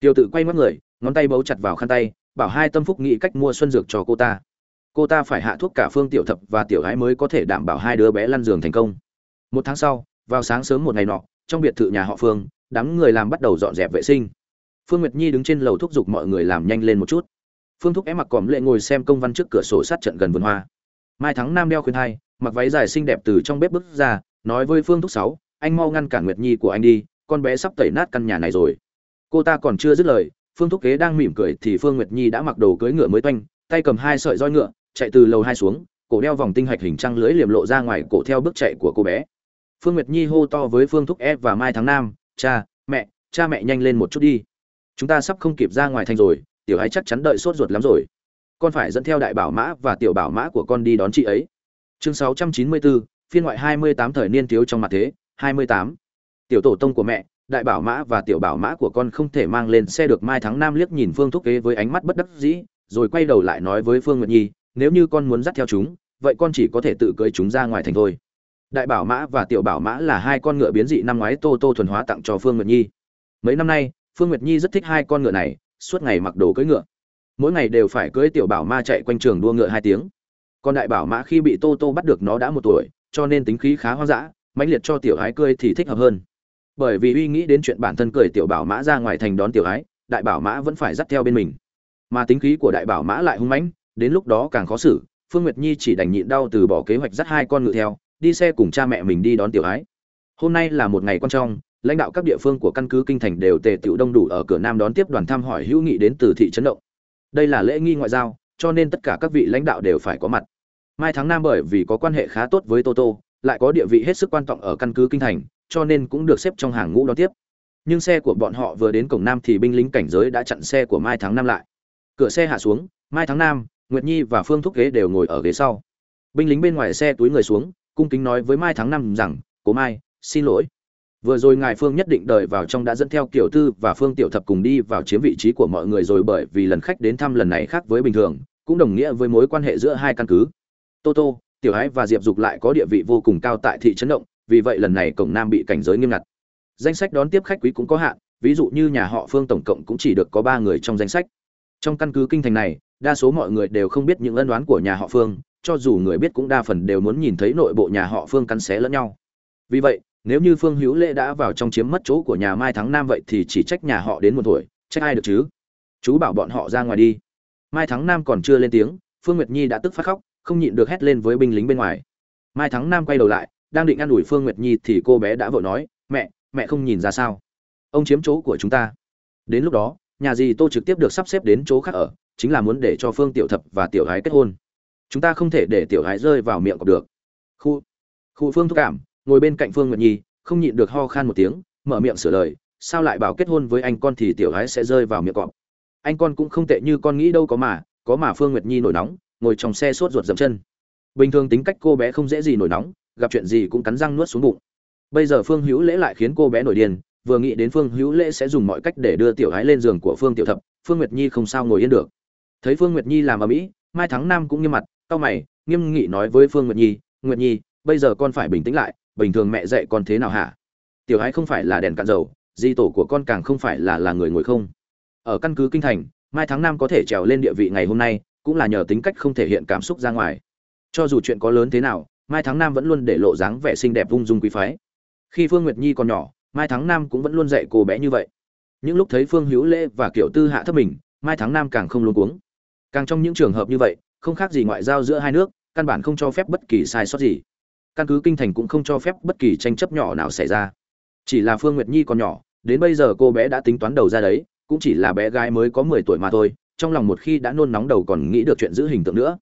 Tiểu tự quay mắt người, ngón tay bấu chặt vào khăn tay, bảo hai tâm phúc nghĩ cách mua xuân dược cho cô ta. Cô ta phải hạ thuốc cả phương tiểu thập và tiểu gái mới có thể đảm bảo hai đứa bé lăn giường thành công. Một tháng sau, vào sáng sớm một ngày nọ, trong biệt thự nhà họ phương, đám người làm bắt đầu dọn dẹp vệ sinh. Phương nguyệt nhi đứng trên lầu thúc giục mọi người làm nhanh lên một chút phương thúc em mặc còm lệ ngồi xem công văn trước cửa sổ sát trận gần vườn hoa. Mai thắng nam đeo khuyên hai, mặc váy dài xinh đẹp từ trong bếp bước ra, nói với phương thúc sáu, anh mau ngăn cản nguyệt nhi của anh đi, con bé sắp tẩy nát căn nhà này rồi. Cô ta còn chưa dứt lời, phương thúc kế đang mỉm cười thì phương nguyệt nhi đã mặc đồ cưỡi ngựa mới toanh, tay cầm hai sợi roi ngựa, chạy từ lầu hai xuống, cổ đeo vòng tinh hạch hình trăng lưới liềm lộ ra ngoài cổ theo bước chạy của cô bé. Phương nguyệt nhi hô to với phương thúc e và mai tháng nam, cha, mẹ cha mẹ nhanh lên một chút đi. Chúng ta sắp không kịp ra ngoài thành rồi tiểu ái chắc chắn đợi sốt ruột lắm rồi. Con phải dẫn theo đại bảo mã và tiểu bảo mã của con đi đón chị ấy. Chương 694, phiên ngoại 28 thời niên thiếu trong mặt thế 28. tiểu tổ tông của mẹ đại bảo mã và tiểu bảo mã của con không thể mang lên xe được mai thắng nam liếc nhìn phương thúc kế với ánh mắt bất đắc dĩ rồi quay đầu lại nói với phương nguyệt nhi nếu như con muốn dắt theo chúng vậy con chỉ có thể tự cưới chúng ra ngoài thành thôi. Đại bảo mã và tiểu bảo mã là hai con ngựa biến dị năm ngoái tô tô thuần hóa tặng cho phương nguyệt nhi. Mấy năm nay phương nguyệt nhi rất thích hai con ngựa này suốt ngày mặc đồ cưỡi ngựa. Mỗi ngày đều phải cưỡi tiểu bảo ma chạy quanh trường đua ngựa hai tiếng. Còn đại bảo mã khi bị tô tô bắt được nó đã một tuổi, cho nên tính khí khá hoang dã, mãnh liệt cho tiểu ái cưỡi thì thích hợp hơn. Bởi vì uy nghĩ đến chuyện bản thân cười tiểu bảo mã ra ngoài thành đón tiểu ái, đại bảo mã vẫn phải dắt theo bên mình. Mà tính khí của đại bảo mã lại hung mãnh, đến lúc đó càng khó xử, phương nguyệt nhi chỉ đành nhịn đau từ bỏ kế hoạch dắt hai con ngựa theo, đi xe cùng cha mẹ mình đi đón tiểu ái. Hôm nay là một ngày quan trọng lãnh đạo các địa phương của căn cứ kinh thành đều tề tựu đông đủ ở cửa nam đón tiếp đoàn thăm hỏi hữu nghị đến từ thị trấn động. Đây là lễ nghi ngoại giao, cho nên tất cả các vị lãnh đạo đều phải có mặt. Mai tháng năm bởi vì có quan hệ khá tốt với toto lại có địa vị hết sức quan trọng ở căn cứ kinh thành, cho nên cũng được xếp trong hàng ngũ đón tiếp. Nhưng xe của bọn họ vừa đến cổng nam thì binh lính cảnh giới đã chặn xe của mai tháng năm lại. Cửa xe hạ xuống, mai tháng năm nguyệt nhi và phương thúc ghế đều ngồi ở ghế sau. Binh lính bên ngoài xe túi người xuống, cung kính nói với mai tháng năm rằng, cố mai, xin lỗi vừa rồi ngài phương nhất định đợi vào trong đã dẫn theo kiểu tư và phương tiểu thập cùng đi vào chiếm vị trí của mọi người rồi bởi vì lần khách đến thăm lần này khác với bình thường, cũng đồng nghĩa với mối quan hệ giữa hai căn cứ. Tô tô, tiểu ái và diệp dục lại có địa vị vô cùng cao tại thị trấn động, vì vậy lần này cổng nam bị cảnh giới nghiêm ngặt. Danh sách đón tiếp khách quý cũng có hạn, ví dụ như nhà họ phương tổng cộng cũng chỉ được có ba người trong danh sách. Trong căn cứ kinh thành này, đa số mọi người đều không biết những ân đoán của nhà họ phương, cho dù người biết cũng đa phần đều muốn nhìn thấy nội bộ nhà họ phương cắn xé lẫn nhau. Vì vậy nếu như phương hữu lễ đã vào trong chiếm mất chỗ của nhà mai thắng nam vậy thì chỉ trách nhà họ đến một tuổi, trách ai được chứ? Chú bảo bọn họ ra ngoài đi. Mai thắng nam còn chưa lên tiếng, phương nguyệt nhi đã tức phát khóc, không nhịn được hét lên với binh lính bên ngoài. Mai thắng nam quay đầu lại, đang định ă n ủi phương nguyệt nhi thì cô bé đã vội nói, mẹ mẹ không nhìn ra sao? Ông chiếm chỗ của chúng ta. Đến lúc đó, nhà gì tô trực tiếp được sắp xếp đến chỗ khác ở, chính là muốn để cho phương tiểu thập và tiểu gái kết hôn. Chúng ta không thể để tiểu gái rơi vào miệng cọc được. Khu khu phương thúc cảm ngồi bên cạnh phương nguyệt nhi, không nhịn được ho khan một tiếng, mở miệng sửa lời, sao lại bảo kết hôn với anh con thì tiểu gái sẽ rơi vào miệng cọp. Anh con cũng không tệ như con nghĩ đâu có mà có mà phương nguyệt nhi nổi nóng, ngồi trong xe sốt ruột dậm chân. Bình thường tính cách cô bé không dễ gì nổi nóng, gặp chuyện gì cũng cắn răng nuốt xuống bụng. Bây giờ phương hữu lễ lại khiến cô bé nổi điên, vừa nghĩ đến phương hữu lễ sẽ dùng mọi cách để đưa tiểu gái lên giường của phương tiểu thập, phương nguyệt nhi không sao ngồi yên được. Thấy phương nguyệt nhi làm ầm mỹ mai thắng nam cũng nghiêm mặt, cau mày, nghiêm nghị nói với phương nguyệt nhi nguyệt nhi, bây giờ con phải bình tĩnh lại bình thường mẹ dạy con thế nào hả? Tiểu ái không phải là đèn cạn dầu, di tổ của con càng không phải là là người ngồi không. Ở căn cứ kinh thành, mai tháng năm có thể trèo lên địa vị ngày hôm nay, cũng là nhờ tính cách không thể hiện cảm xúc ra ngoài. Cho dù chuyện có lớn thế nào, mai tháng năm vẫn luôn để lộ dáng vẻ xinh đẹp vung dung quý phái. Khi phương nguyệt nhi còn nhỏ, mai tháng năm cũng vẫn luôn dạy cô bé như vậy. Những lúc thấy phương hữu lễ và kiểu tư hạ thấp mình, mai tháng năm càng không luôn cuống. Càng trong những trường hợp như vậy, không khác gì ngoại giao giữa hai nước, căn bản không cho phép bất kỳ sai sót gì căn cứ kinh thành cũng không cho phép bất kỳ tranh chấp nhỏ nào xảy ra. Chỉ là phương nguyệt nhi còn nhỏ, đến bây giờ cô bé đã tính toán đầu ra đấy, cũng chỉ là bé gái mới có mười tuổi mà thôi, trong lòng một khi đã nôn nóng đầu còn nghĩ được chuyện giữ hình tượng nữa.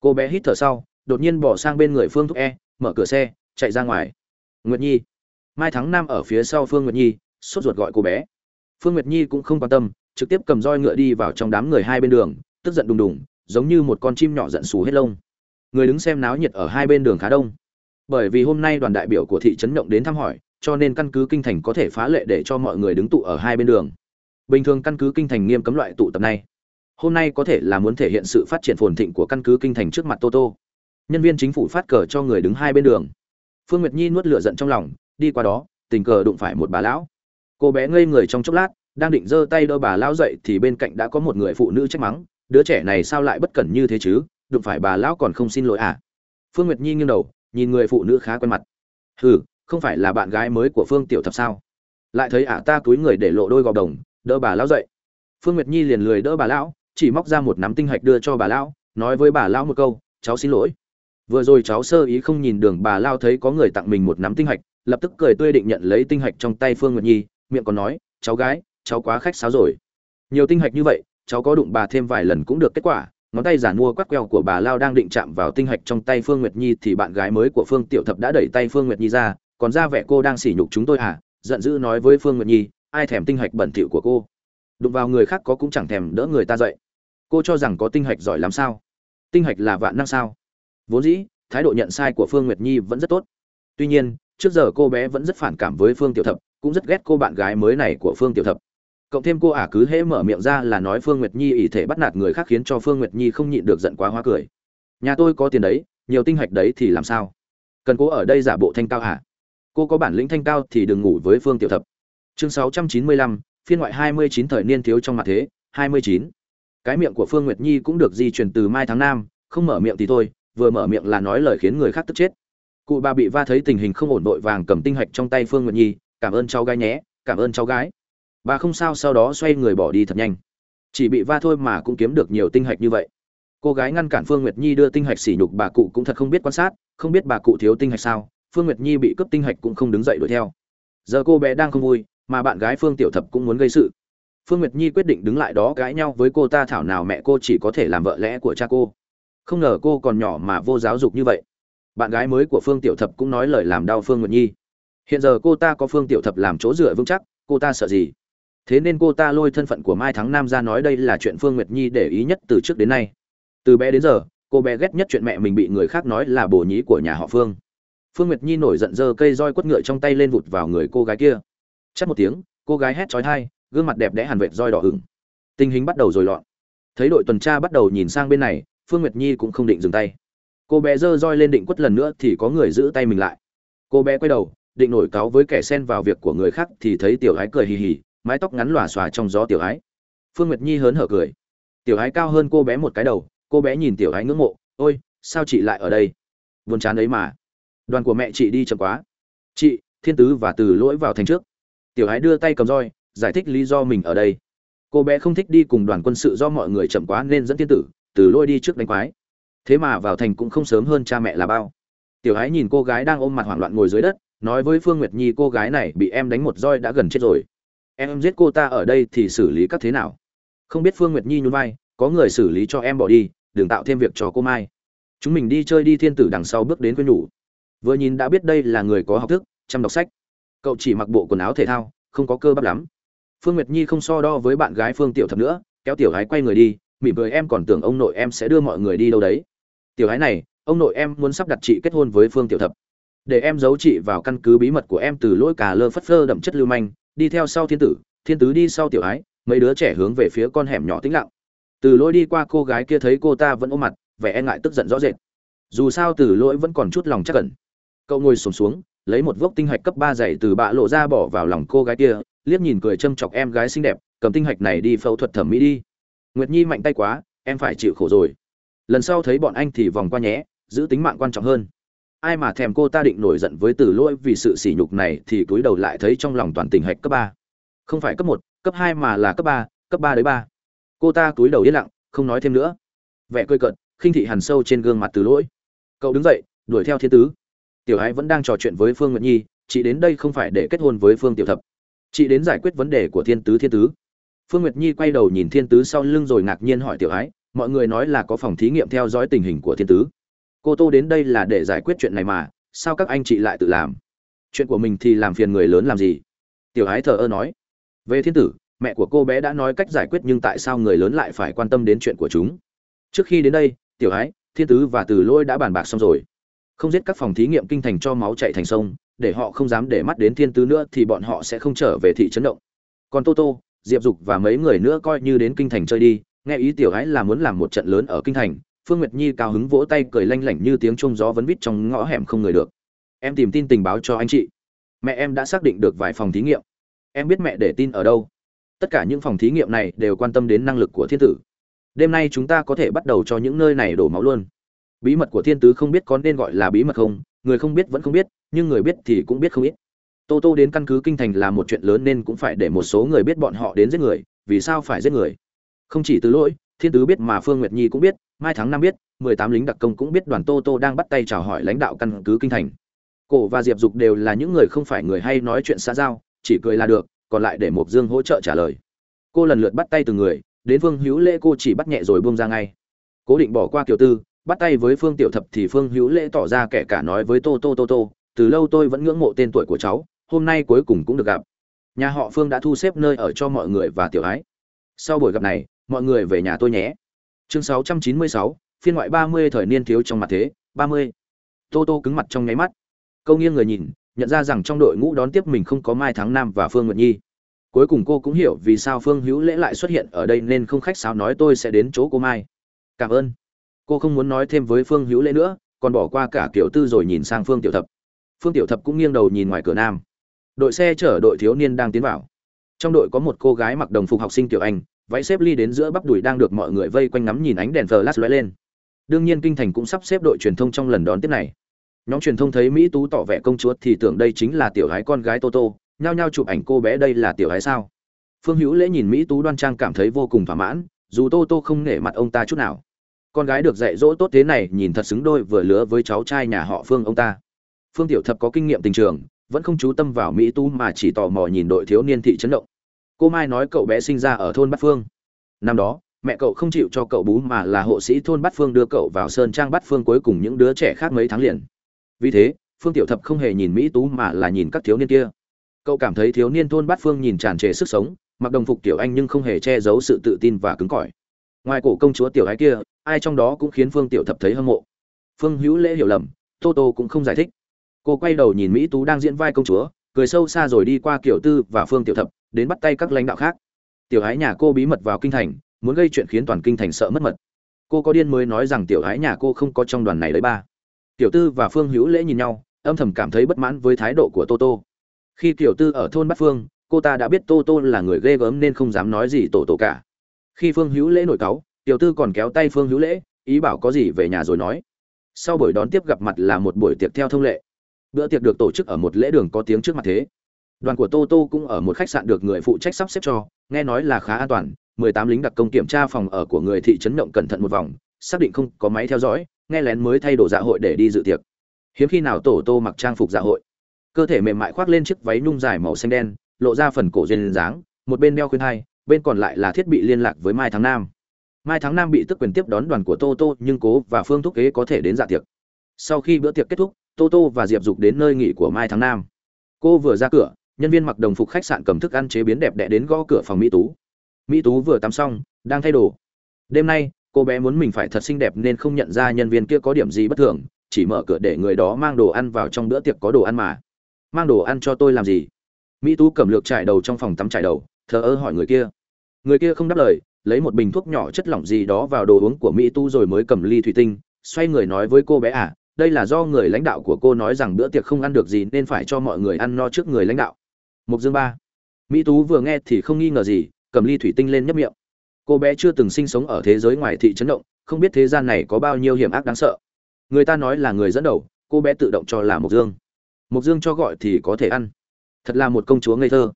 Cô bé hít thở sau, đột nhiên bỏ sang bên người phương thúc e mở cửa xe, chạy ra ngoài. Nguyệt nhi. Mai thắng nam ở phía sau phương nguyệt nhi, sốt ruột gọi cô bé. Phương nguyệt nhi cũng không quan tâm, trực tiếp cầm roi ngựa đi vào trong đám người hai bên đường, tức giận đùng đùng, giống như một con chim nhỏ giận xù hết lông. Người đứng xem náo nhiệt ở hai bên đường khá đông bởi vì hôm nay đoàn đại biểu của thị trấn nhộng đến thăm hỏi, cho nên căn cứ kinh thành có thể phá lệ để cho mọi người đứng tụ ở hai bên đường. Bình thường căn cứ kinh thành nghiêm cấm loại tụ tập này, hôm nay có thể là muốn thể hiện sự phát triển phồn thịnh của căn cứ kinh thành trước mặt toto nhân viên chính phủ phát cờ cho người đứng hai bên đường. Phương nguyệt nhi nuốt lửa giận trong lòng, đi qua đó, tình cờ đụng phải một bà lão. Cô bé ngây người trong chốc lát, đang định giơ tay đỡ bà lão dậy thì bên cạnh đã có một người phụ nữ trách mắng, đứa trẻ này sao lại bất cẩn như thế chứ? Đụng phải bà lão còn không xin lỗi à? Phương nguyệt nhi nghiêng đầu nhìn người phụ nữ khá quen mặt. Hừ, không phải là bạn gái mới của phương tiểu thập sao? Lại thấy ả ta túi người để lộ đôi gò đồng, đỡ bà lão dậy. Phương nguyệt nhi liền lười đỡ bà lão, chỉ móc ra một nắm tinh hạch đưa cho bà lão, nói với bà lão một câu, cháu xin lỗi. Vừa rồi cháu sơ ý không nhìn đường bà lao thấy có người tặng mình một nắm tinh hạch, lập tức cười tươi định nhận lấy tinh hạch trong tay phương nguyệt nhi, miệng còn nói, cháu gái, cháu quá khách sáo rồi. Nhiều tinh hạch như vậy, cháu có đụng bà thêm vài lần cũng được kết quả ngón tay giản mua quắc queo của bà lao đang định chạm vào tinh hạch trong tay phương nguyệt nhi thì bạn gái mới của phương tiểu thập đã đẩy tay phương nguyệt nhi ra, còn ra vẻ cô đang sỉ nhục chúng tôi à giận dữ nói với phương nguyệt nhi, ai thèm tinh hạch bẩn thỉu của cô? Đụng vào người khác có cũng chẳng thèm đỡ người ta dậy. Cô cho rằng có tinh hạch giỏi lắm sao? Tinh hạch là vạn năng sao? Vốn dĩ, thái độ nhận sai của phương nguyệt nhi vẫn rất tốt. Tuy nhiên, trước giờ cô bé vẫn rất phản cảm với phương tiểu thập, cũng rất ghét cô bạn gái mới này của phương tiểu thập cộng thêm cô ả cứ hễ mở miệng ra là nói phương nguyệt nhi ỷ thể bắt nạt người khác khiến cho phương nguyệt nhi không nhịn được giận quá hoa cười. Nhà tôi có tiền đấy nhiều tinh hạch đấy thì làm sao? Cần cô ở đây giả bộ thanh cao hả? Cô có bản lĩnh thanh cao thì đừng ngủ với phương tiểu thập. Chương 695, phiên ngoại 29 thời niên thiếu trong mặt thế 29. cái miệng của phương nguyệt nhi cũng được di chuyển từ mai tháng năm không mở miệng thì thôi vừa mở miệng là nói lời khiến người khác tức chết. Cụ bà bị va thấy tình hình không ổn vội vàng cầm tinh hạch trong tay phương nguyệt nhi cảm ơn cháu gái nhé cảm ơn cháu gái bà không sao sau đó xoay người bỏ đi thật nhanh. Chỉ bị va thôi mà cũng kiếm được nhiều tinh hạch như vậy. Cô gái ngăn cản phương nguyệt nhi đưa tinh hạch sỉ nhục bà cụ cũng thật không biết quan sát, không biết bà cụ thiếu tinh hạch sao, phương nguyệt nhi bị cướp tinh hạch cũng không đứng dậy đuổi theo. Giờ cô bé đang không vui, mà bạn gái phương tiểu thập cũng muốn gây sự. Phương nguyệt nhi quyết định đứng lại đó cãi nhau với cô ta thảo nào mẹ cô chỉ có thể làm vợ lẽ của cha cô. Không ngờ cô còn nhỏ mà vô giáo dục như vậy. Bạn gái mới của phương tiểu thập cũng nói lời làm đau phương nguyệt nhi. Hiện giờ cô ta có phương tiểu thập làm chỗ dựa vững chắc, cô ta sợ gì? Thế nên cô ta lôi thân phận của mai thắng nam ra nói đây là chuyện phương nguyệt nhi để ý nhất từ trước đến nay. Từ bé đến giờ, cô bé ghét nhất chuyện mẹ mình bị người khác nói là bồ nhí của nhà họ phương. Phương nguyệt nhi nổi giận giơ cây roi quất ngựa trong tay lên vụt vào người cô gái kia. Chắc một tiếng, cô gái hét trói thai gương mặt đẹp đẽ hàn vệt roi đỏ hửng tình hình bắt đầu rồi loạn. Thấy đội tuần tra bắt đầu nhìn sang bên này, phương nguyệt nhi cũng không định dừng tay. Cô bé giơ roi lên định quất lần nữa thì có người giữ tay mình lại. Cô bé quay đầu, định nổi cáo với kẻ xen vào việc của người khác thì thấy tiểu ái cười hì hì mái tóc ngắn lòa xòa trong gió tiểu ái phương nguyệt nhi hớn hở cười. Tiểu ái cao hơn cô bé một cái đầu, cô bé nhìn tiểu ái ngưỡng mộ, ôi, sao chị lại ở đây? Buồn chán ấy mà. Đoàn của mẹ chị đi chậm quá. Chị, thiên tứ và từ lỗi vào thành trước. Tiểu ái đưa tay cầm roi, giải thích lý do mình ở đây. Cô bé không thích đi cùng đoàn quân sự do mọi người chậm quá nên dẫn thiên tử, từ lỗi đi trước đánh quái. Thế mà vào thành cũng không sớm hơn cha mẹ là bao. Tiểu ái nhìn cô gái đang ôm mặt hoảng loạn ngồi dưới đất, nói với phương nguyệt nhi, cô gái này bị em đánh một roi đã gần chết rồi em giết cô ta ở đây thì xử lý các thế nào? Không biết phương nguyệt nhi nhún vai, có người xử lý cho em bỏ đi, đừng tạo thêm việc cho cô mai. Chúng mình đi chơi đi thiên tử đằng sau bước đến quên nhủ. Vừa nhìn đã biết đây là người có học thức, chăm đọc sách. Cậu chỉ mặc bộ quần áo thể thao, không có cơ bắp lắm. Phương nguyệt nhi không so đo với bạn gái phương tiểu thập nữa, kéo tiểu gái quay người đi, mỉm cười em còn tưởng ông nội em sẽ đưa mọi người đi đâu đấy. Tiểu gái này, ông nội em muốn sắp đặt chị kết hôn với phương tiểu thập. Để em giấu chị vào căn cứ bí mật của em từ lỗi cà lơ phất phơ đậm chất lưu manh đi theo sau thiên tử thiên tứ đi sau tiểu ái mấy đứa trẻ hướng về phía con hẻm nhỏ tĩnh lặng. Từ lỗi đi qua cô gái kia thấy cô ta vẫn ôm mặt vẻ e ngại tức giận rõ rệt. Dù sao từ lỗi vẫn còn chút lòng chắc cẩn cậu ngồi sổm xuống, xuống lấy một vốc tinh hạch cấp ba dày từ bạ lộ ra bỏ vào lòng cô gái kia liếc nhìn cười châm chọc em gái xinh đẹp cầm tinh hạch này đi phẫu thuật thẩm mỹ đi. Nguyệt nhi mạnh tay quá em phải chịu khổ rồi. Lần sau thấy bọn anh thì vòng qua nhé giữ tính mạng quan trọng hơn ai mà thèm cô ta định nổi giận với từ lỗi vì sự sỉ nhục này thì cúi đầu lại thấy trong lòng toàn tình hạch cấp ba. Không phải cấp một, cấp hai mà là cấp ba cấp ba đấy ba. Cô ta cúi đầu yên lặng, không nói thêm nữa. Vẻ cười cợt, khinh thị hằn sâu trên gương mặt từ lỗi. Cậu đứng dậy, đuổi theo thiên tứ. Tiểu ái vẫn đang trò chuyện với phương nguyệt nhi, chị đến đây không phải để kết hôn với phương tiểu thập. Chị đến giải quyết vấn đề của thiên tứ thiên tứ. Phương nguyệt nhi quay đầu nhìn thiên tứ sau lưng rồi ngạc nhiên hỏi tiểu ái mọi người nói là có phòng thí nghiệm theo dõi tình hình của thiên tứ cô tô đến đây là để giải quyết chuyện này mà, sao các anh chị lại tự làm? Chuyện của mình thì làm phiền người lớn làm gì? Tiểu ái thờ ơ nói. Về thiên tử, mẹ của cô bé đã nói cách giải quyết nhưng tại sao người lớn lại phải quan tâm đến chuyện của chúng? Trước khi đến đây, tiểu ái, thiên tứ và từ lôi đã bàn bạc xong rồi. Không giết các phòng thí nghiệm kinh thành cho máu chạy thành sông, để họ không dám để mắt đến thiên tứ nữa thì bọn họ sẽ không trở về thị trấn động. Còn tô tô, diệp dục và mấy người nữa coi như đến kinh thành chơi đi, nghe ý tiểu ái là muốn làm một trận lớn ở kinh thành phương nguyệt nhi cao hứng vỗ tay cười lanh lảnh như tiếng trung gió vấn vít trong ngõ hẻm không người được. Em tìm tin tình báo cho anh chị. Mẹ em đã xác định được vài phòng thí nghiệm. Em biết mẹ để tin ở đâu. Tất cả những phòng thí nghiệm này đều quan tâm đến năng lực của thiên tử. Đêm nay chúng ta có thể bắt đầu cho những nơi này đổ máu luôn. Bí mật của thiên tứ không biết có nên gọi là bí mật không, người không biết vẫn không biết, nhưng người biết thì cũng biết không ít. Tô tô đến căn cứ kinh thành là một chuyện lớn nên cũng phải để một số người biết bọn họ đến giết người, vì sao phải giết người. Không chỉ từ lỗi, thiên tứ biết mà phương nguyệt nhi cũng biết mai tháng năm biết, mười tám lính đặc công cũng biết đoàn tô tô đang bắt tay chào hỏi lãnh đạo căn cứ kinh thành. Cổ và diệp dục đều là những người không phải người hay nói chuyện xã giao, chỉ cười là được, còn lại để mộc dương hỗ trợ trả lời. Cô lần lượt bắt tay từng người, đến phương hữu lễ cô chỉ bắt nhẹ rồi buông ra ngay. Cố định bỏ qua kiều tư, bắt tay với phương tiểu thập thì phương hữu lễ tỏ ra kẻ cả nói với tô tô tô tô, từ lâu tôi vẫn ngưỡng mộ tên tuổi của cháu, hôm nay cuối cùng cũng được gặp. Nhà họ phương đã thu xếp nơi ở cho mọi người và tiểu ái. Sau buổi gặp này, mọi người về nhà tôi nhé chương 696, phiên ngoại 30 thời niên thiếu trong mặt thế 30. tô tô cứng mặt trong nháy mắt. Câu nghiêng người nhìn nhận ra rằng trong đội ngũ đón tiếp mình không có mai tháng nam và phương nguyệt nhi. Cuối cùng cô cũng hiểu vì sao phương hữu lễ lại xuất hiện ở đây nên không khách sáo nói tôi sẽ đến chỗ cô mai. Cảm ơn. Cô không muốn nói thêm với phương hữu lễ nữa còn bỏ qua cả kiểu tư rồi nhìn sang phương tiểu thập. Phương tiểu thập cũng nghiêng đầu nhìn ngoài cửa nam. Đội xe chở đội thiếu niên đang tiến vào trong đội có một cô gái mặc đồng phục học sinh tiểu anh váy xếp ly đến giữa bắp đùi đang được mọi người vây quanh ngắm nhìn ánh đèn flash lóe lên. Đương nhiên kinh thành cũng sắp xếp đội truyền thông trong lần đón tiếp này. Nhóm truyền thông thấy mỹ tú tỏ vẻ công chúa thì tưởng đây chính là tiểu gái con gái Toto, nhao nhao chụp ảnh cô bé đây là tiểu gái sao? Phương hữu lễ nhìn mỹ tú đoan trang cảm thấy vô cùng thỏa mãn dù Toto không nể mặt ông ta chút nào. Con gái được dạy dỗ tốt thế này nhìn thật xứng đôi vừa lứa với cháu trai nhà họ phương ông ta. Phương tiểu thập có kinh nghiệm tình trường vẫn không chú tâm vào mỹ tú mà chỉ tò mò nhìn đội thiếu niên thị trấn động. Cô mai nói cậu bé sinh ra ở thôn bát phương. Năm đó, mẹ cậu không chịu cho cậu bú mà là hộ sĩ thôn bát phương đưa cậu vào sơn trang bát phương cuối cùng những đứa trẻ khác mấy tháng liền. Vì thế, phương tiểu thập không hề nhìn mỹ tú mà là nhìn các thiếu niên kia. Cậu cảm thấy thiếu niên thôn bát phương nhìn tràn trề sức sống, mặc đồng phục tiểu anh nhưng không hề che giấu sự tự tin và cứng cỏi. Ngoài cổ công chúa tiểu ái kia, ai trong đó cũng khiến phương tiểu thập thấy hâm mộ. Phương hữu lễ hiểu lầm, tô tô cũng không giải thích cô quay đầu nhìn mỹ tú đang diễn vai công chúa, cười sâu xa rồi đi qua kiểu tư và phương tiểu thập, đến bắt tay các lãnh đạo khác. Tiểu ái nhà cô bí mật vào kinh thành, muốn gây chuyện khiến toàn kinh thành sợ mất mật. Cô có điên mới nói rằng tiểu ái nhà cô không có trong đoàn này đấy ba. Tiểu tư và phương hữu lễ nhìn nhau, âm thầm cảm thấy bất mãn với thái độ của tô tô. Khi tiểu tư ở thôn bát phương, cô ta đã biết tô tô là người ghê gớm nên không dám nói gì tổ tổ cả. Khi phương hữu lễ nổi cáu tiểu tư còn kéo tay phương hữu lễ, ý bảo có gì về nhà rồi nói. Sau buổi đón tiếp gặp mặt là một buổi tiệc theo thông lệ bữa tiệc được tổ chức ở một lễ đường có tiếng trước mặt thế. Đoàn của tô tô cũng ở một khách sạn được người phụ trách sắp xếp cho, nghe nói là khá an toàn. Mười tám lính đặc công kiểm tra phòng ở của người thị trấn động cẩn thận một vòng, xác định không có máy theo dõi, nghe lén mới thay đổi dạ hội để đi dự tiệc. Hiếm khi nào tổ tô mặc trang phục dạ hội. Cơ thể mềm mại khoác lên chiếc váy nhung dài màu xanh đen, lộ ra phần cổ duyên dáng, một bên đeo khuyên hai bên còn lại là thiết bị liên lạc với mai tháng nam. Mai tháng nam bị tức quyền tiếp đón đoàn của tô tô, nhưng cố và phương thúc kế có thể đến dạ tiệc. Sau khi bữa tiệc kết thúc tô tô và diệp dục đến nơi nghỉ của mai tháng nam. Cô vừa ra cửa, nhân viên mặc đồng phục khách sạn cầm thức ăn chế biến đẹp đẽ đến gõ cửa phòng mỹ tú. Mỹ tú vừa tắm xong, đang thay đồ. Đêm nay, cô bé muốn mình phải thật xinh đẹp nên không nhận ra nhân viên kia có điểm gì bất thường, chỉ mở cửa để người đó mang đồ ăn vào trong bữa tiệc có đồ ăn mà. Mang đồ ăn cho tôi làm gì? Mỹ tú cầm lược trải đầu trong phòng tắm trải đầu, thờ ơ hỏi người kia. Người kia không đáp lời, lấy một bình thuốc nhỏ chất lỏng gì đó vào đồ uống của mỹ tú rồi mới cầm ly thủy tinh, xoay người nói với cô bé à đây là do người lãnh đạo của cô nói rằng bữa tiệc không ăn được gì nên phải cho mọi người ăn no trước người lãnh đạo. Mục dương ba. Mỹ tú vừa nghe thì không nghi ngờ gì, cầm ly thủy tinh lên nhấp miệng. Cô bé chưa từng sinh sống ở thế giới ngoài thị trấn động, không biết thế gian này có bao nhiêu hiểm ác đáng sợ. Người ta nói là người dẫn đầu, cô bé tự động cho là mục dương. Mục dương cho gọi thì có thể ăn. Thật là một công chúa ngây thơ.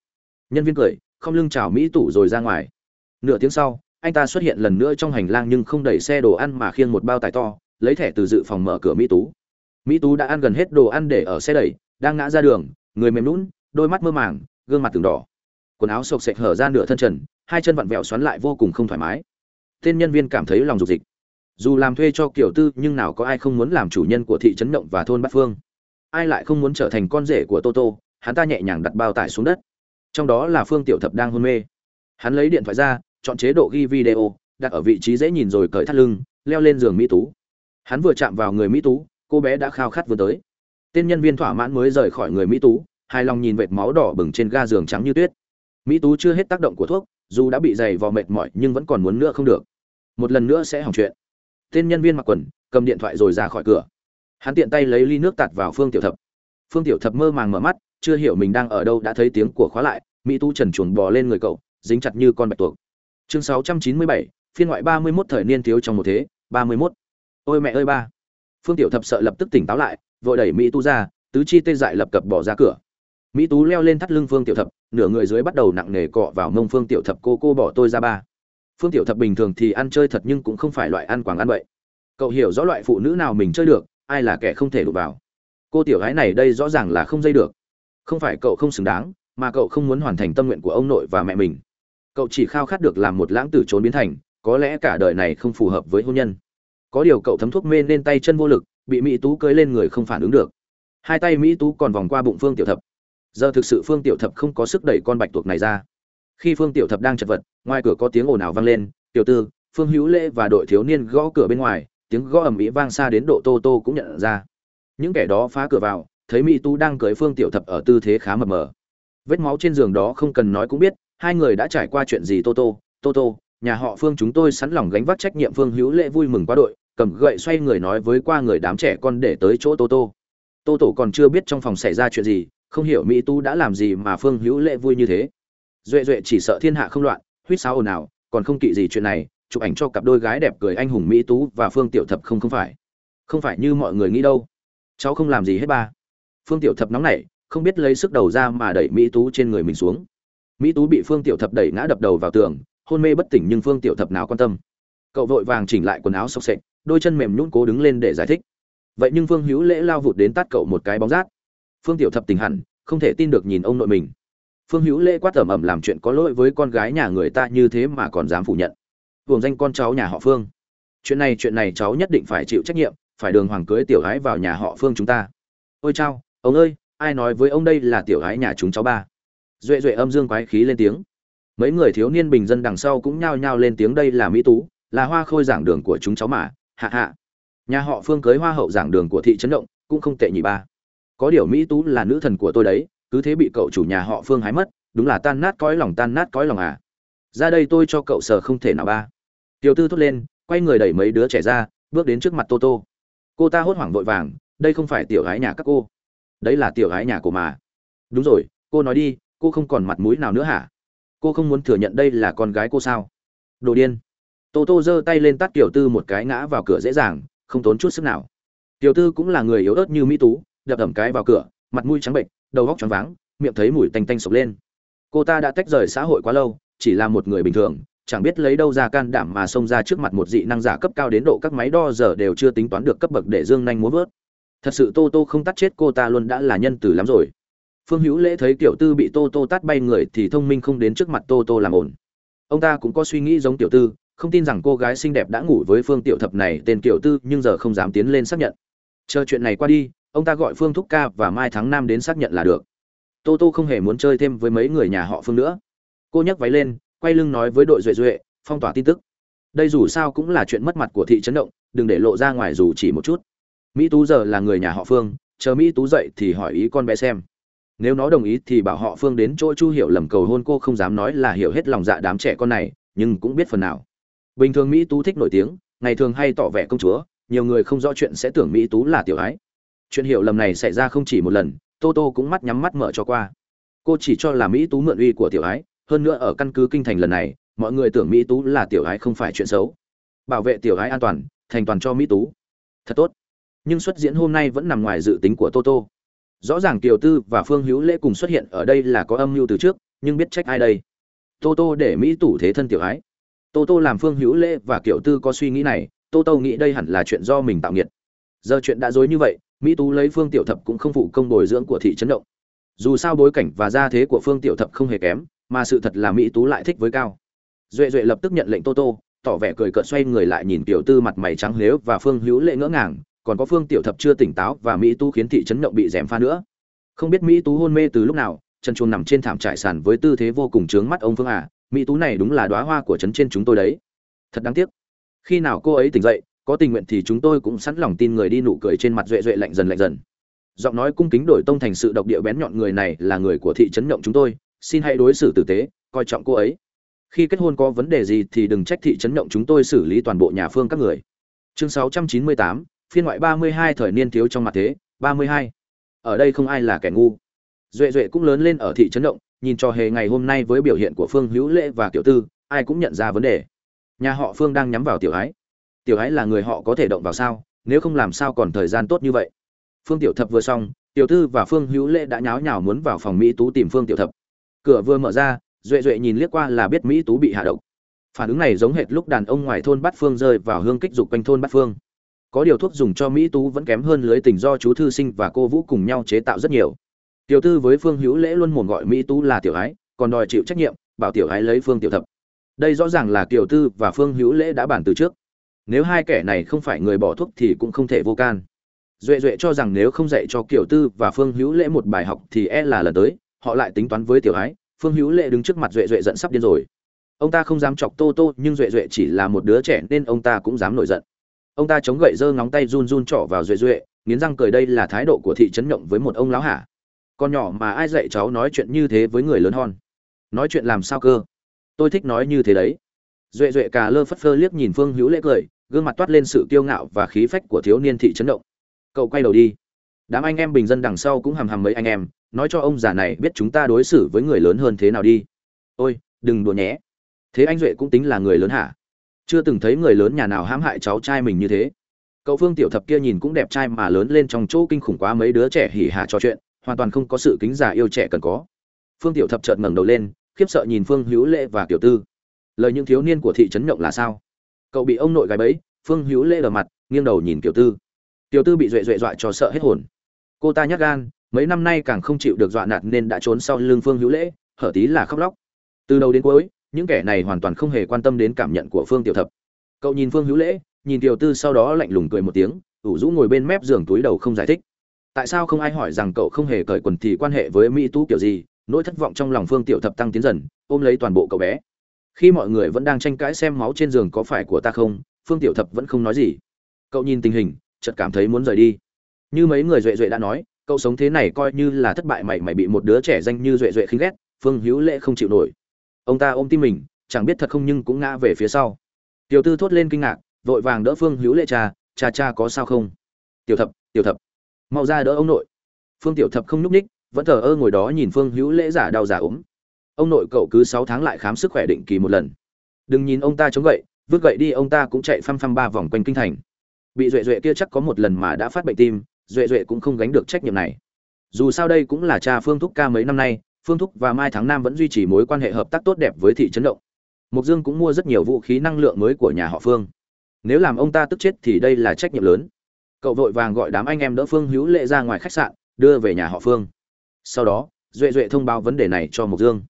Nhân viên cười, không lưng chào mỹ tủ rồi ra ngoài. Nửa tiếng sau, anh ta xuất hiện lần nữa trong hành lang nhưng không đẩy xe đồ ăn mà khiêng một bao tải to lấy thẻ từ dự phòng mở cửa mỹ tú. Mỹ tú đã ăn gần hết đồ ăn để ở xe đẩy, đang ngã ra đường, người mềm lún đôi mắt mơ màng, gương mặt từng đỏ. Quần áo sộc sệch hở ra nửa thân trần, hai chân vặn vẹo xoắn lại vô cùng không thoải mái. Tên nhân viên cảm thấy lòng dục dịch. Dù làm thuê cho kiểu tư, nhưng nào có ai không muốn làm chủ nhân của thị trấn động và thôn bát phương. Ai lại không muốn trở thành con rể của toto hắn ta nhẹ nhàng đặt bao tải xuống đất. Trong đó là phương tiểu thập đang hôn mê. Hắn lấy điện thoại ra, chọn chế độ ghi video, đặt ở vị trí dễ nhìn rồi cởi thắt lưng, leo lên giường mỹ tú hắn vừa chạm vào người mỹ tú cô bé đã khao khát vừa tới. Tên nhân viên thỏa mãn mới rời khỏi người mỹ tú hài lòng nhìn vệt máu đỏ bừng trên ga giường trắng như tuyết. Mỹ tú chưa hết tác động của thuốc dù đã bị dày vò mệt mỏi nhưng vẫn còn muốn nữa không được. Một lần nữa sẽ hỏng chuyện. Tên nhân viên mặc quần cầm điện thoại rồi ra khỏi cửa. Hắn tiện tay lấy ly nước tạt vào phương tiểu thập. Phương tiểu thập mơ màng mở mắt chưa hiểu mình đang ở đâu đã thấy tiếng của khóa lại mỹ tú trần chuồn bò lên người cậu dính chặt như con bạch tuộc. Chương 697, phiên ngoại ba mươi 31 thời niên thiếu trong một thế, ba mươi 31. Ôi mẹ ơi ba. Phương Tiểu Thập sợ lập tức tỉnh táo lại, vội đẩy Mỹ Tú ra, tứ chi tê dại lập cập bỏ ra cửa. Mỹ Tú leo lên thắt lưng Phương Tiểu Thập, nửa người dưới bắt đầu nặng nề cọ vào mông Phương Tiểu Thập cô cô bỏ tôi ra ba. Phương Tiểu Thập bình thường thì ăn chơi thật nhưng cũng không phải loại ăn quảng ăn vậy. Cậu hiểu rõ loại phụ nữ nào mình chơi được, ai là kẻ không thể đụng vào. Cô tiểu gái này đây rõ ràng là không dây được. Không phải cậu không xứng đáng, mà cậu không muốn hoàn thành tâm nguyện của ông nội và mẹ mình. Cậu chỉ khao khát được làm một lãng tử trốn biến thành, có lẽ cả đời này không phù hợp với hôn nhân có điều cậu thấm thuốc mê nên tay chân vô lực, bị mỹ tú cưới lên người không phản ứng được. Hai tay mỹ tú còn vòng qua bụng phương tiểu thập. Giờ thực sự phương tiểu thập không có sức đẩy con bạch tuộc này ra. Khi phương tiểu thập đang chật vật, ngoài cửa có tiếng ồn ào vang lên, tiểu tư, phương hữu lễ và đội thiếu niên gõ cửa bên ngoài. Tiếng gõ ầm ĩ vang xa đến độ tô tô cũng nhận ra. Những kẻ đó phá cửa vào, thấy mỹ tú đang cưới phương tiểu thập ở tư thế khá mập mờ. Vết máu trên giường đó không cần nói cũng biết, hai người đã trải qua chuyện gì tô tô? Tô tô, nhà họ phương chúng tôi sẵn lòng gánh vác trách nhiệm phương hữu lễ vui mừng quá đội cầm gậy xoay người nói với qua người đám trẻ con để tới chỗ tô tô. Tô tổ còn chưa biết trong phòng xảy ra chuyện gì, không hiểu mỹ tú đã làm gì mà phương hữu lễ vui như thế. Duệ duệ chỉ sợ thiên hạ không loạn, huýt sáo ồn ào, còn không kỵ gì chuyện này, chụp ảnh cho cặp đôi gái đẹp cười anh hùng mỹ tú và phương tiểu thập không không phải. Không phải như mọi người nghĩ đâu. Cháu không làm gì hết ba. Phương tiểu thập nóng nảy, không biết lấy sức đầu ra mà đẩy mỹ tú trên người mình xuống. Mỹ tú bị phương tiểu thập đẩy ngã đập đầu vào tường, hôn mê bất tỉnh nhưng phương tiểu thập nào quan tâm. Cậu vội vàng chỉnh lại quần áo xốc xệch đôi chân mềm nhũn cố đứng lên để giải thích. Vậy nhưng phương hữu lễ lao vụt đến tát cậu một cái bóng rát. Phương tiểu thập tình hẳn, không thể tin được nhìn ông nội mình. Phương hữu lễ quát tởm ẩm làm chuyện có lỗi với con gái nhà người ta như thế mà còn dám phủ nhận. Vùng danh con cháu nhà họ phương. Chuyện này chuyện này cháu nhất định phải chịu trách nhiệm, phải đường hoàng cưới tiểu gái vào nhà họ phương chúng ta. Ôi chao, ông ơi, ai nói với ông đây là tiểu gái nhà chúng cháu ba? Duệ duệ âm dương quái khí lên tiếng. Mấy người thiếu niên bình dân đằng sau cũng nhao nhao lên tiếng đây là mỹ tú, là hoa khôi giảng đường của chúng cháu mà hạ hạ. Nhà họ phương cưới hoa hậu giảng đường của thị trấn động, cũng không tệ nhỉ ba. Có điều mỹ tú là nữ thần của tôi đấy, cứ thế bị cậu chủ nhà họ phương hái mất, đúng là tan nát cõi lòng tan nát cõi lòng à. Ra đây tôi cho cậu sờ không thể nào ba. Tiểu tư thốt lên, quay người đẩy mấy đứa trẻ ra, bước đến trước mặt tô tô. Cô ta hốt hoảng vội vàng, đây không phải tiểu gái nhà các cô. Đấy là tiểu gái nhà của mà. Đúng rồi, cô nói đi, cô không còn mặt mũi nào nữa hả? Cô không muốn thừa nhận đây là con gái cô sao? Đồ điên tô tô giơ tay lên tắt tiểu tư một cái ngã vào cửa dễ dàng, không tốn chút sức nào. Tiểu tư cũng là người yếu ớt như mỹ tú, đập ẩm cái vào cửa, mặt mũi trắng bệnh đầu góc choáng váng, miệng thấy mùi tanh tanh sộc lên. Cô ta đã tách rời xã hội quá lâu, chỉ là một người bình thường, chẳng biết lấy đâu ra can đảm mà xông ra trước mặt một dị năng giả cấp cao đến độ các máy đo giờ đều chưa tính toán được cấp bậc để dương nhanh muốn vớt. Thật sự tô tô không tắt chết cô ta luôn đã là nhân từ lắm rồi. Phương hữu lễ thấy tiểu tư bị tô tô tát bay người thì thông minh không đến trước mặt tô tô làm ổn ông ta cũng có suy nghĩ giống tiểu tư không tin rằng cô gái xinh đẹp đã ngủ với phương tiểu thập này, tên tiểu tư, nhưng giờ không dám tiến lên xác nhận. Chờ chuyện này qua đi, ông ta gọi phương thúc ca và mai tháng năm đến xác nhận là được. Tô tô không hề muốn chơi thêm với mấy người nhà họ phương nữa. Cô nhấc váy lên, quay lưng nói với đội duệ duệ, phong tỏa tin tức. Đây dù sao cũng là chuyện mất mặt của thị trấn động, đừng để lộ ra ngoài dù chỉ một chút. Mỹ tú giờ là người nhà họ phương, chờ mỹ tú dậy thì hỏi ý con bé xem. Nếu nó đồng ý thì bảo họ phương đến chỗ chu hiểu lầm cầu hôn, cô không dám nói là hiểu hết lòng dạ đám trẻ con này, nhưng cũng biết phần nào bình thường mỹ tú thích nổi tiếng, ngày thường hay tỏ vẻ công chúa, nhiều người không rõ chuyện sẽ tưởng mỹ tú là tiểu ái. Chuyện hiểu lầm này xảy ra không chỉ một lần, tô tô cũng mắt nhắm mắt mở cho qua. Cô chỉ cho là mỹ tú mượn uy của tiểu ái, hơn nữa ở căn cứ kinh thành lần này, mọi người tưởng mỹ tú là tiểu ái không phải chuyện xấu. Bảo vệ tiểu ái an toàn, thành toàn cho mỹ tú. Thật tốt. Nhưng xuất diễn hôm nay vẫn nằm ngoài dự tính của tô tô. Rõ ràng kiều tư và phương hữu lễ cùng xuất hiện ở đây là có âm mưu từ trước, nhưng biết trách ai đây? Tô tô để mỹ tủ thế thân tiểu ái tô tô làm phương hữu lễ và kiểu tư có suy nghĩ này, tô tô nghĩ đây hẳn là chuyện do mình tạo nghiệt. Giờ chuyện đã dối như vậy, mỹ tú lấy phương tiểu thập cũng không phụ công bồi dưỡng của thị trấn động. Dù sao bối cảnh và gia thế của phương tiểu thập không hề kém, mà sự thật là mỹ tú lại thích với cao. Duệ duệ lập tức nhận lệnh tô tô, tỏ vẻ cười cợt xoay người lại nhìn tiểu tư mặt mày trắng lếu và phương hữu lệ ngỡ ngàng, còn có phương tiểu thập chưa tỉnh táo và mỹ tú khiến thị trấn động bị dèm pha nữa. Không biết mỹ tú hôn mê từ lúc nào, chân chuông nằm trên thảm trải sàn với tư thế vô cùng trướng mắt ông phương à mỹ tú này đúng là đóa hoa của trấn trên chúng tôi đấy. Thật đáng tiếc. Khi nào cô ấy tỉnh dậy có tình nguyện thì chúng tôi cũng sẵn lòng tin người đi nụ cười trên mặt duệ duệ lạnh dần lạnh dần. Giọng nói cung kính đổi tông thành sự độc địa bén nhọn người này là người của thị trấn nhộng chúng tôi. Xin hãy đối xử tử tế coi trọng cô ấy. Khi kết hôn có vấn đề gì thì đừng trách thị trấn nhộng chúng tôi xử lý toàn bộ nhà phương các người. Chương 698, phiên ngoại 32 thời niên thiếu trong mặt thế 32. ở đây không ai là kẻ ngu. Duệ duệ cũng lớn lên ở thị trấn động nhìn cho hề ngày hôm nay với biểu hiện của phương hữu lễ và Tiểu tư, ai cũng nhận ra vấn đề. Nhà họ phương đang nhắm vào tiểu ái. Tiểu ái là người họ có thể động vào sao, nếu không làm sao còn thời gian tốt như vậy? Phương tiểu thập vừa xong, tiểu tư và phương hữu lễ đã nháo nhào muốn vào phòng mỹ tú tìm phương tiểu thập. Cửa vừa mở ra, duệ duệ nhìn liếc qua là biết mỹ tú bị hạ độc. Phản ứng này giống hệt lúc đàn ông ngoài thôn bát phương rơi vào hương kích dục quanh thôn bát phương. Có điều thuốc dùng cho mỹ tú vẫn kém hơn lưới tình do chú thư sinh và cô vũ cùng nhau chế tạo rất nhiều tiểu tư với phương hữu lễ luôn mồm gọi mỹ tú là tiểu ái, còn đòi chịu trách nhiệm, bảo tiểu ái lấy phương tiểu thập. Đây rõ ràng là tiểu tư và phương hữu lễ đã bàn từ trước. Nếu hai kẻ này không phải người bỏ thuốc thì cũng không thể vô can. Duệ duệ cho rằng nếu không dạy cho kiểu tư và phương hữu lễ một bài học thì e là lần tới, họ lại tính toán với tiểu ái, phương hữu lễ đứng trước mặt duệ duệ giận sắp điên rồi. Ông ta không dám chọc tô tô, nhưng duệ duệ chỉ là một đứa trẻ nên ông ta cũng dám nổi giận. Ông ta chống gậy giơ ngóng tay run run trỏ vào duệ duệ, nghiến răng cười đây là thái độ của thị trấn nhộng với một ông lão hả con nhỏ mà ai dạy cháu nói chuyện như thế với người lớn hon. Nói chuyện làm sao cơ? Tôi thích nói như thế đấy. Duệ duệ cà lơ phất phơ liếc nhìn phương hữu lễ cười, gương mặt toát lên sự kiêu ngạo và khí phách của thiếu niên thị trấn động. Cậu quay đầu đi. Đám anh em bình dân đằng sau cũng hầm hầm mấy anh em, nói cho ông già này biết chúng ta đối xử với người lớn hơn thế nào đi. Ôi, đừng đùa nhé. Thế anh duệ cũng tính là người lớn hả? Chưa từng thấy người lớn nhà nào hãm hại cháu trai mình như thế. Cậu phương tiểu thập kia nhìn cũng đẹp trai mà lớn lên trong chỗ kinh khủng quá mấy đứa trẻ hỉ hả trò chuyện hoàn toàn không có sự kính già yêu trẻ cần có. Phương tiểu thập chợt ngẩng đầu lên, khiếp sợ nhìn phương hữu lễ và tiểu tư. Lời những thiếu niên của thị trấn nhộng là sao? Cậu bị ông nội gái bấy phương hữu lễ lờ mặt, nghiêng đầu nhìn tiểu tư. Tiểu tư bị duệ duệ dọa cho sợ hết hồn. Cô ta nhát gan, mấy năm nay càng không chịu được dọa nạt nên đã trốn sau lưng phương hữu lễ, hở tí là khóc lóc. Từ đầu đến cuối, những kẻ này hoàn toàn không hề quan tâm đến cảm nhận của phương tiểu thập. Cậu nhìn phương hữu lễ, nhìn tiểu tư sau đó lạnh lùng cười một tiếng, ủ rũ ngồi bên mép giường túi đầu không giải thích tại sao không ai hỏi rằng cậu không hề cởi quần thì quan hệ với mỹ tú kiểu gì? Nỗi thất vọng trong lòng phương tiểu thập tăng tiến dần, ôm lấy toàn bộ cậu bé. Khi mọi người vẫn đang tranh cãi xem máu trên giường có phải của ta không, phương tiểu thập vẫn không nói gì. Cậu nhìn tình hình, chợt cảm thấy muốn rời đi. Như mấy người duệ duệ đã nói, cậu sống thế này coi như là thất bại mày mày bị một đứa trẻ danh như duệ duệ khinh ghét, phương hữu lễ không chịu nổi. Ông ta ôm tim mình, chẳng biết thật không nhưng cũng ngã về phía sau. Tiểu tư thốt lên kinh ngạc, vội vàng đỡ phương hữu lễ cha cha cha có sao không? Tiểu thập tiểu thập mau ra đỡ ông nội. Phương tiểu thập không nhúc ních vẫn thờ ơ ngồi đó nhìn phương hữu lễ giả đau giả ốm ông nội cậu cứ sáu tháng lại khám sức khỏe định kỳ một lần. Đừng nhìn ông ta chống gậy, vứt gậy đi ông ta cũng chạy phăm phăm ba vòng quanh kinh thành. Bị duệ duệ kia chắc có một lần mà đã phát bệnh tim, duệ duệ cũng không gánh được trách nhiệm này. Dù sao đây cũng là cha phương thúc ca mấy năm nay, phương thúc và mai tháng năm vẫn duy trì mối quan hệ hợp tác tốt đẹp với thị trấn động. Mục dương cũng mua rất nhiều vũ khí năng lượng mới của nhà họ phương. Nếu làm ông ta tức chết thì đây là trách nhiệm lớn cậu vội vàng gọi đám anh em đỡ phương hữu lệ ra ngoài khách sạn, đưa về nhà họ phương. Sau đó, duệ duệ thông báo vấn đề này cho mục dương.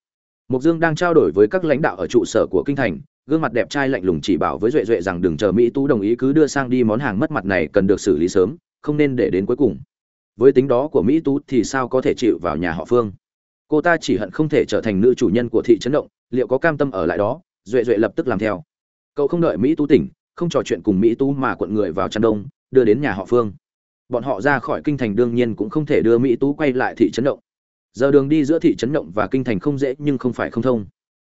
Mục dương đang trao đổi với các lãnh đạo ở trụ sở của kinh thành, gương mặt đẹp trai lạnh lùng chỉ bảo với duệ duệ rằng đừng chờ mỹ tú đồng ý cứ đưa sang đi món hàng mất mặt này cần được xử lý sớm, không nên để đến cuối cùng. Với tính đó của mỹ tú thì sao có thể chịu vào nhà họ phương? Cô ta chỉ hận không thể trở thành nữ chủ nhân của thị trấn động, liệu có cam tâm ở lại đó? Duệ duệ lập tức làm theo. Cậu không đợi mỹ tú tỉnh, không trò chuyện cùng mỹ tú mà quận người vào chăn đông đưa đến nhà họ phương. Bọn họ ra khỏi kinh thành đương nhiên cũng không thể đưa mỹ tú quay lại thị trấn động. Giờ đường đi giữa thị trấn động và kinh thành không dễ nhưng không phải không thông.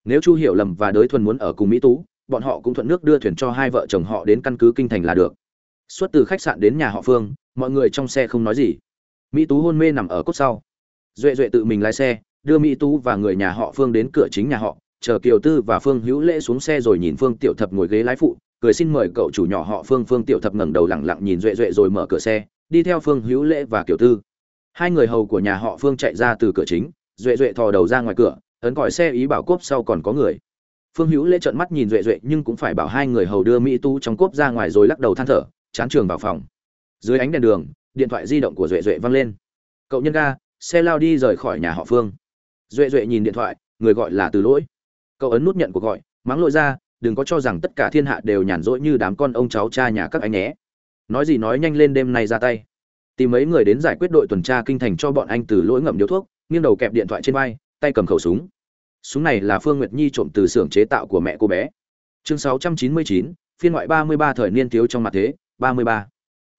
Nếu chu hiểu lầm và đới thuần muốn ở cùng mỹ tú, bọn họ cũng thuận nước đưa thuyền cho hai vợ chồng họ đến căn cứ kinh thành là được. Suốt từ khách sạn đến nhà họ phương, mọi người trong xe không nói gì. Mỹ tú hôn mê nằm ở cốt sau. Duệ duệ tự mình lái xe, đưa mỹ tú và người nhà họ phương đến cửa chính nhà họ, chờ kiều tư và phương hữu lễ xuống xe rồi nhìn phương tiểu thập ngồi ghế lái phụ cười xin mời cậu chủ nhỏ họ phương phương tiểu thập ngẩng đầu lẳng lặng nhìn duệ duệ rồi mở cửa xe, đi theo phương hữu lễ và kiều tư. Hai người hầu của nhà họ phương chạy ra từ cửa chính, duệ duệ thò đầu ra ngoài cửa, ấn còi xe ý bảo cốp sau còn có người. Phương hữu lễ trợn mắt nhìn duệ duệ nhưng cũng phải bảo hai người hầu đưa mỹ tu trong cốp ra ngoài rồi lắc đầu than thở, chán trường vào phòng. Dưới ánh đèn đường, điện thoại di động của duệ duệ văng lên. Cậu nhân ga, xe lao đi rời khỏi nhà họ phương. Duệ duệ nhìn điện thoại, người gọi là từ lỗi. Cậu ấn nút nhận cuộc gọi, mắng lỗi ra đừng có cho rằng tất cả thiên hạ đều nhàn rỗi như đám con ông cháu cha nhà các anh nhé. Nói gì nói nhanh lên đêm nay ra tay. Tìm mấy người đến giải quyết đội tuần tra kinh thành cho bọn anh từ lỗi ngậm điếu thuốc nghiêng đầu kẹp điện thoại trên vai tay cầm khẩu súng. Súng này là phương nguyệt nhi trộm từ xưởng chế tạo của mẹ cô bé. Chương 699, phiên ngoại 33 thời niên thiếu trong mặt thế 33.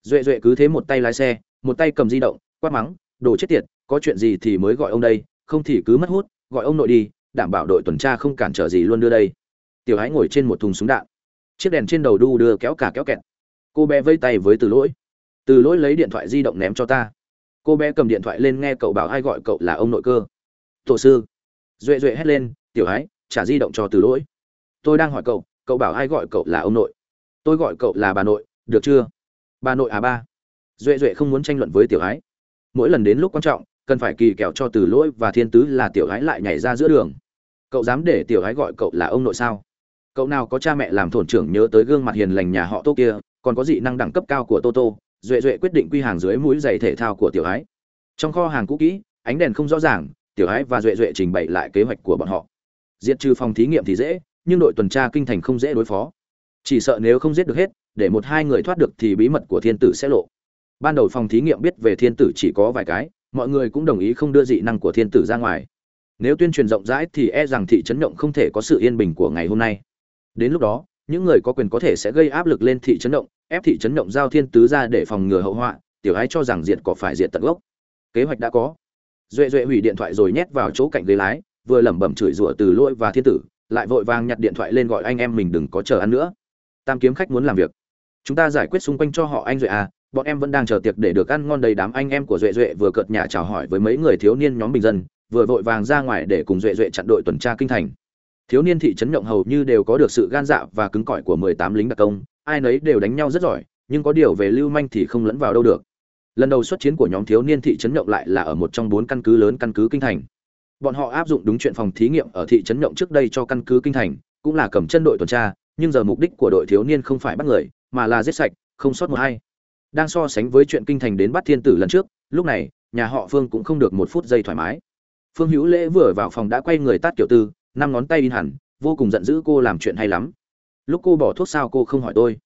duệ duệ cứ thế một tay lái xe một tay cầm di động quát mắng đồ chết tiệt có chuyện gì thì mới gọi ông đây không thì cứ mất hút gọi ông nội đi đảm bảo đội tuần tra không cản trở gì luôn đưa đây tiểu hái ngồi trên một thùng súng đạn. Chiếc đèn trên đầu đu đưa kéo cả kéo kẹt. Cô bé vây tay với từ lỗi. Từ lỗi lấy điện thoại di động ném cho ta. Cô bé cầm điện thoại lên nghe cậu bảo ai gọi cậu là ông nội cơ. Tổ sư. Duệ duệ hét lên, tiểu hái trả di động cho từ lỗi. Tôi đang hỏi cậu cậu bảo ai gọi cậu là ông nội? Tôi gọi cậu là bà nội, được chưa? Bà nội à ba. Duệ duệ không muốn tranh luận với tiểu ái mỗi lần đến lúc quan trọng, cần phải kỳ kẹo cho từ lỗi và thiên tứ là tiểu ái lại nhảy ra giữa đường. Cậu dám để tiểu ái gọi cậu là ông nội sao? Cậu nào có cha mẹ làm thổn trưởng nhớ tới gương mặt hiền lành nhà họ tô kia, còn có dị năng đẳng cấp cao của tô tô, duệ duệ quyết định quy hàng dưới mũi giày thể thao của tiểu ái trong kho hàng cũ kỹ, ánh đèn không rõ ràng, tiểu ái và duệ duệ trình bày lại kế hoạch của bọn họ. Diệt trừ phòng thí nghiệm thì dễ, nhưng đội tuần tra kinh thành không dễ đối phó. Chỉ sợ nếu không giết được hết, để một hai người thoát được thì bí mật của thiên tử sẽ lộ. Ban đầu phòng thí nghiệm biết về thiên tử chỉ có vài cái, mọi người cũng đồng ý không đưa dị năng của thiên tử ra ngoài. Nếu tuyên truyền rộng rãi thì e rằng thị trấn động không thể có sự yên bình của ngày hôm nay đến lúc đó, những người có quyền có thể sẽ gây áp lực lên thị trấn động, ép thị trấn động giao thiên tứ ra để phòng ngừa hậu họa, tiểu ái cho rằng diệt có phải diệt tận gốc. Kế hoạch đã có. Duệ duệ hủy điện thoại rồi nhét vào chỗ cạnh ghế lái, vừa lẩm bẩm chửi rủa từ lỗi và thiên tử, lại vội vàng nhặt điện thoại lên gọi anh em mình đừng có chờ ăn nữa. Tam kiếm khách muốn làm việc. Chúng ta giải quyết xung quanh cho họ anh duệ à bọn em vẫn đang chờ tiệc để được ăn ngon đầy đám anh em của duệ duệ vừa cợt nhà chào hỏi với mấy người thiếu niên nhóm bình dân, vừa vội vàng ra ngoài để cùng duệ duệ chặn đội tuần tra kinh thành thiếu niên thị trấn nhộng hầu như đều có được sự gan dạ và cứng cỏi của mười tám lính đặc công, ai nấy đều đánh nhau rất giỏi, nhưng có điều về lưu manh thì không lẫn vào đâu được. Lần đầu xuất chiến của nhóm thiếu niên thị trấn nhộng lại là ở một trong bốn căn cứ lớn căn cứ kinh thành. Bọn họ áp dụng đúng chuyện phòng thí nghiệm ở thị trấn nhộng trước đây cho căn cứ kinh thành, cũng là cầm chân đội tuần tra, nhưng giờ mục đích của đội thiếu niên không phải bắt người, mà là giết sạch, không sót một hay đang so sánh với chuyện kinh thành đến bắt thiên tử lần trước, lúc này, nhà họ phương cũng không được một phút giây thoải mái. Phương hữu lễ vừa vào phòng đã quay người tát kiểu tư năm ngón tay in hẳn, vô cùng giận dữ cô làm chuyện hay lắm. Lúc cô bỏ thuốc sao cô không hỏi tôi.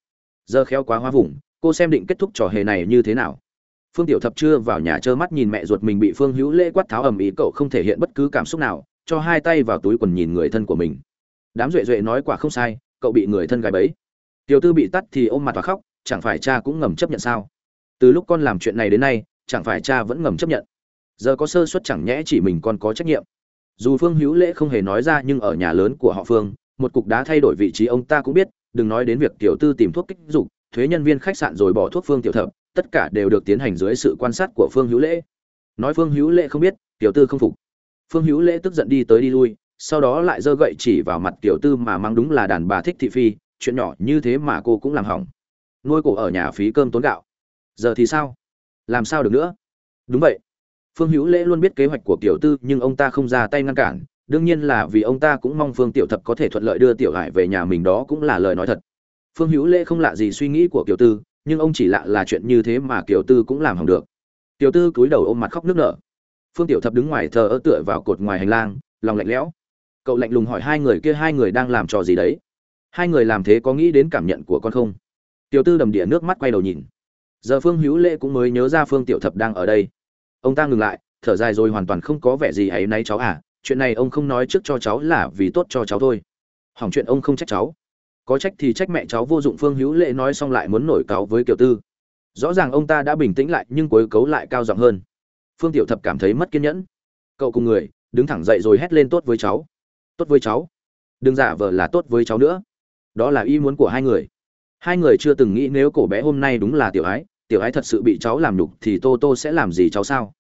Giờ khéo quá hoa vùng, cô xem định kết thúc trò hề này như thế nào. Phương tiểu thập chưa vào nhà trơ mắt nhìn mẹ ruột mình bị phương hữu lễ quát tháo ầm ĩ, cậu không thể hiện bất cứ cảm xúc nào, cho hai tay vào túi quần nhìn người thân của mình. Đám duệ duệ nói quả không sai, cậu bị người thân gài bẫy. Tiểu tư bị tắt thì ôm mặt và khóc, chẳng phải cha cũng ngầm chấp nhận sao? Từ lúc con làm chuyện này đến nay, chẳng phải cha vẫn ngầm chấp nhận. Giờ có sơ suất chẳng nhẽ chỉ mình con có trách nhiệm dù phương hữu lễ không hề nói ra nhưng ở nhà lớn của họ phương, một cục đá thay đổi vị trí ông ta cũng biết, đừng nói đến việc tiểu tư tìm thuốc kích dục, thuế nhân viên khách sạn rồi bỏ thuốc phương tiểu thập, tất cả đều được tiến hành dưới sự quan sát của phương hữu lễ. Nói phương hữu lễ không biết, tiểu tư không phục. Phương hữu lễ tức giận đi tới đi lui, sau đó lại giơ gậy chỉ vào mặt tiểu tư mà mang đúng là đàn bà thích thị phi, chuyện nhỏ như thế mà cô cũng làm hỏng. Nuôi cổ ở nhà phí cơm tốn gạo. Giờ thì sao? Làm sao được nữa? Đúng vậy phương hữu lễ luôn biết kế hoạch của tiểu tư, nhưng ông ta không ra tay ngăn cản. Đương nhiên là vì ông ta cũng mong phương tiểu thập có thể thuận lợi đưa tiểu hải về nhà mình, đó cũng là lời nói thật. Phương hữu lễ không lạ gì suy nghĩ của tiểu tư, nhưng ông chỉ lạ là chuyện như thế mà tiểu tư cũng làm hỏng được. Tiểu tư cúi đầu ôm mặt khóc nước nở. Phương tiểu thập đứng ngoài thờ ơ tựa vào cột ngoài hành lang, lòng lạnh lẽo. Cậu lạnh lùng hỏi hai người kia hai người đang làm trò gì đấy? Hai người làm thế có nghĩ đến cảm nhận của con không? Tiểu tư đầm đìa nước mắt quay đầu nhìn. Giờ phương hữu lễ cũng mới nhớ ra phương tiểu thập đang ở đây ông ta ngừng lại, thở dài rồi hoàn toàn không có vẻ gì ấy nay cháu à chuyện này ông không nói trước cho cháu là vì tốt cho cháu thôi. Hỏng chuyện ông không trách cháu. Có trách thì trách mẹ cháu vô dụng phương hữu lệ nói xong lại muốn nổi cáo với kiều tư. Rõ ràng ông ta đã bình tĩnh lại nhưng cuối cấu lại cao giọng hơn. Phương tiểu thập cảm thấy mất kiên nhẫn. Cậu cùng người, đứng thẳng dậy rồi hét lên tốt với cháu. Tốt với cháu. Đừng giả vờ là tốt với cháu nữa. Đó là ý muốn của hai người. Hai người chưa từng nghĩ nếu cổ bé hôm nay đúng là tiểu ái tiểu ái thật sự bị cháu làm nhục thì tô tô sẽ làm gì cháu sao?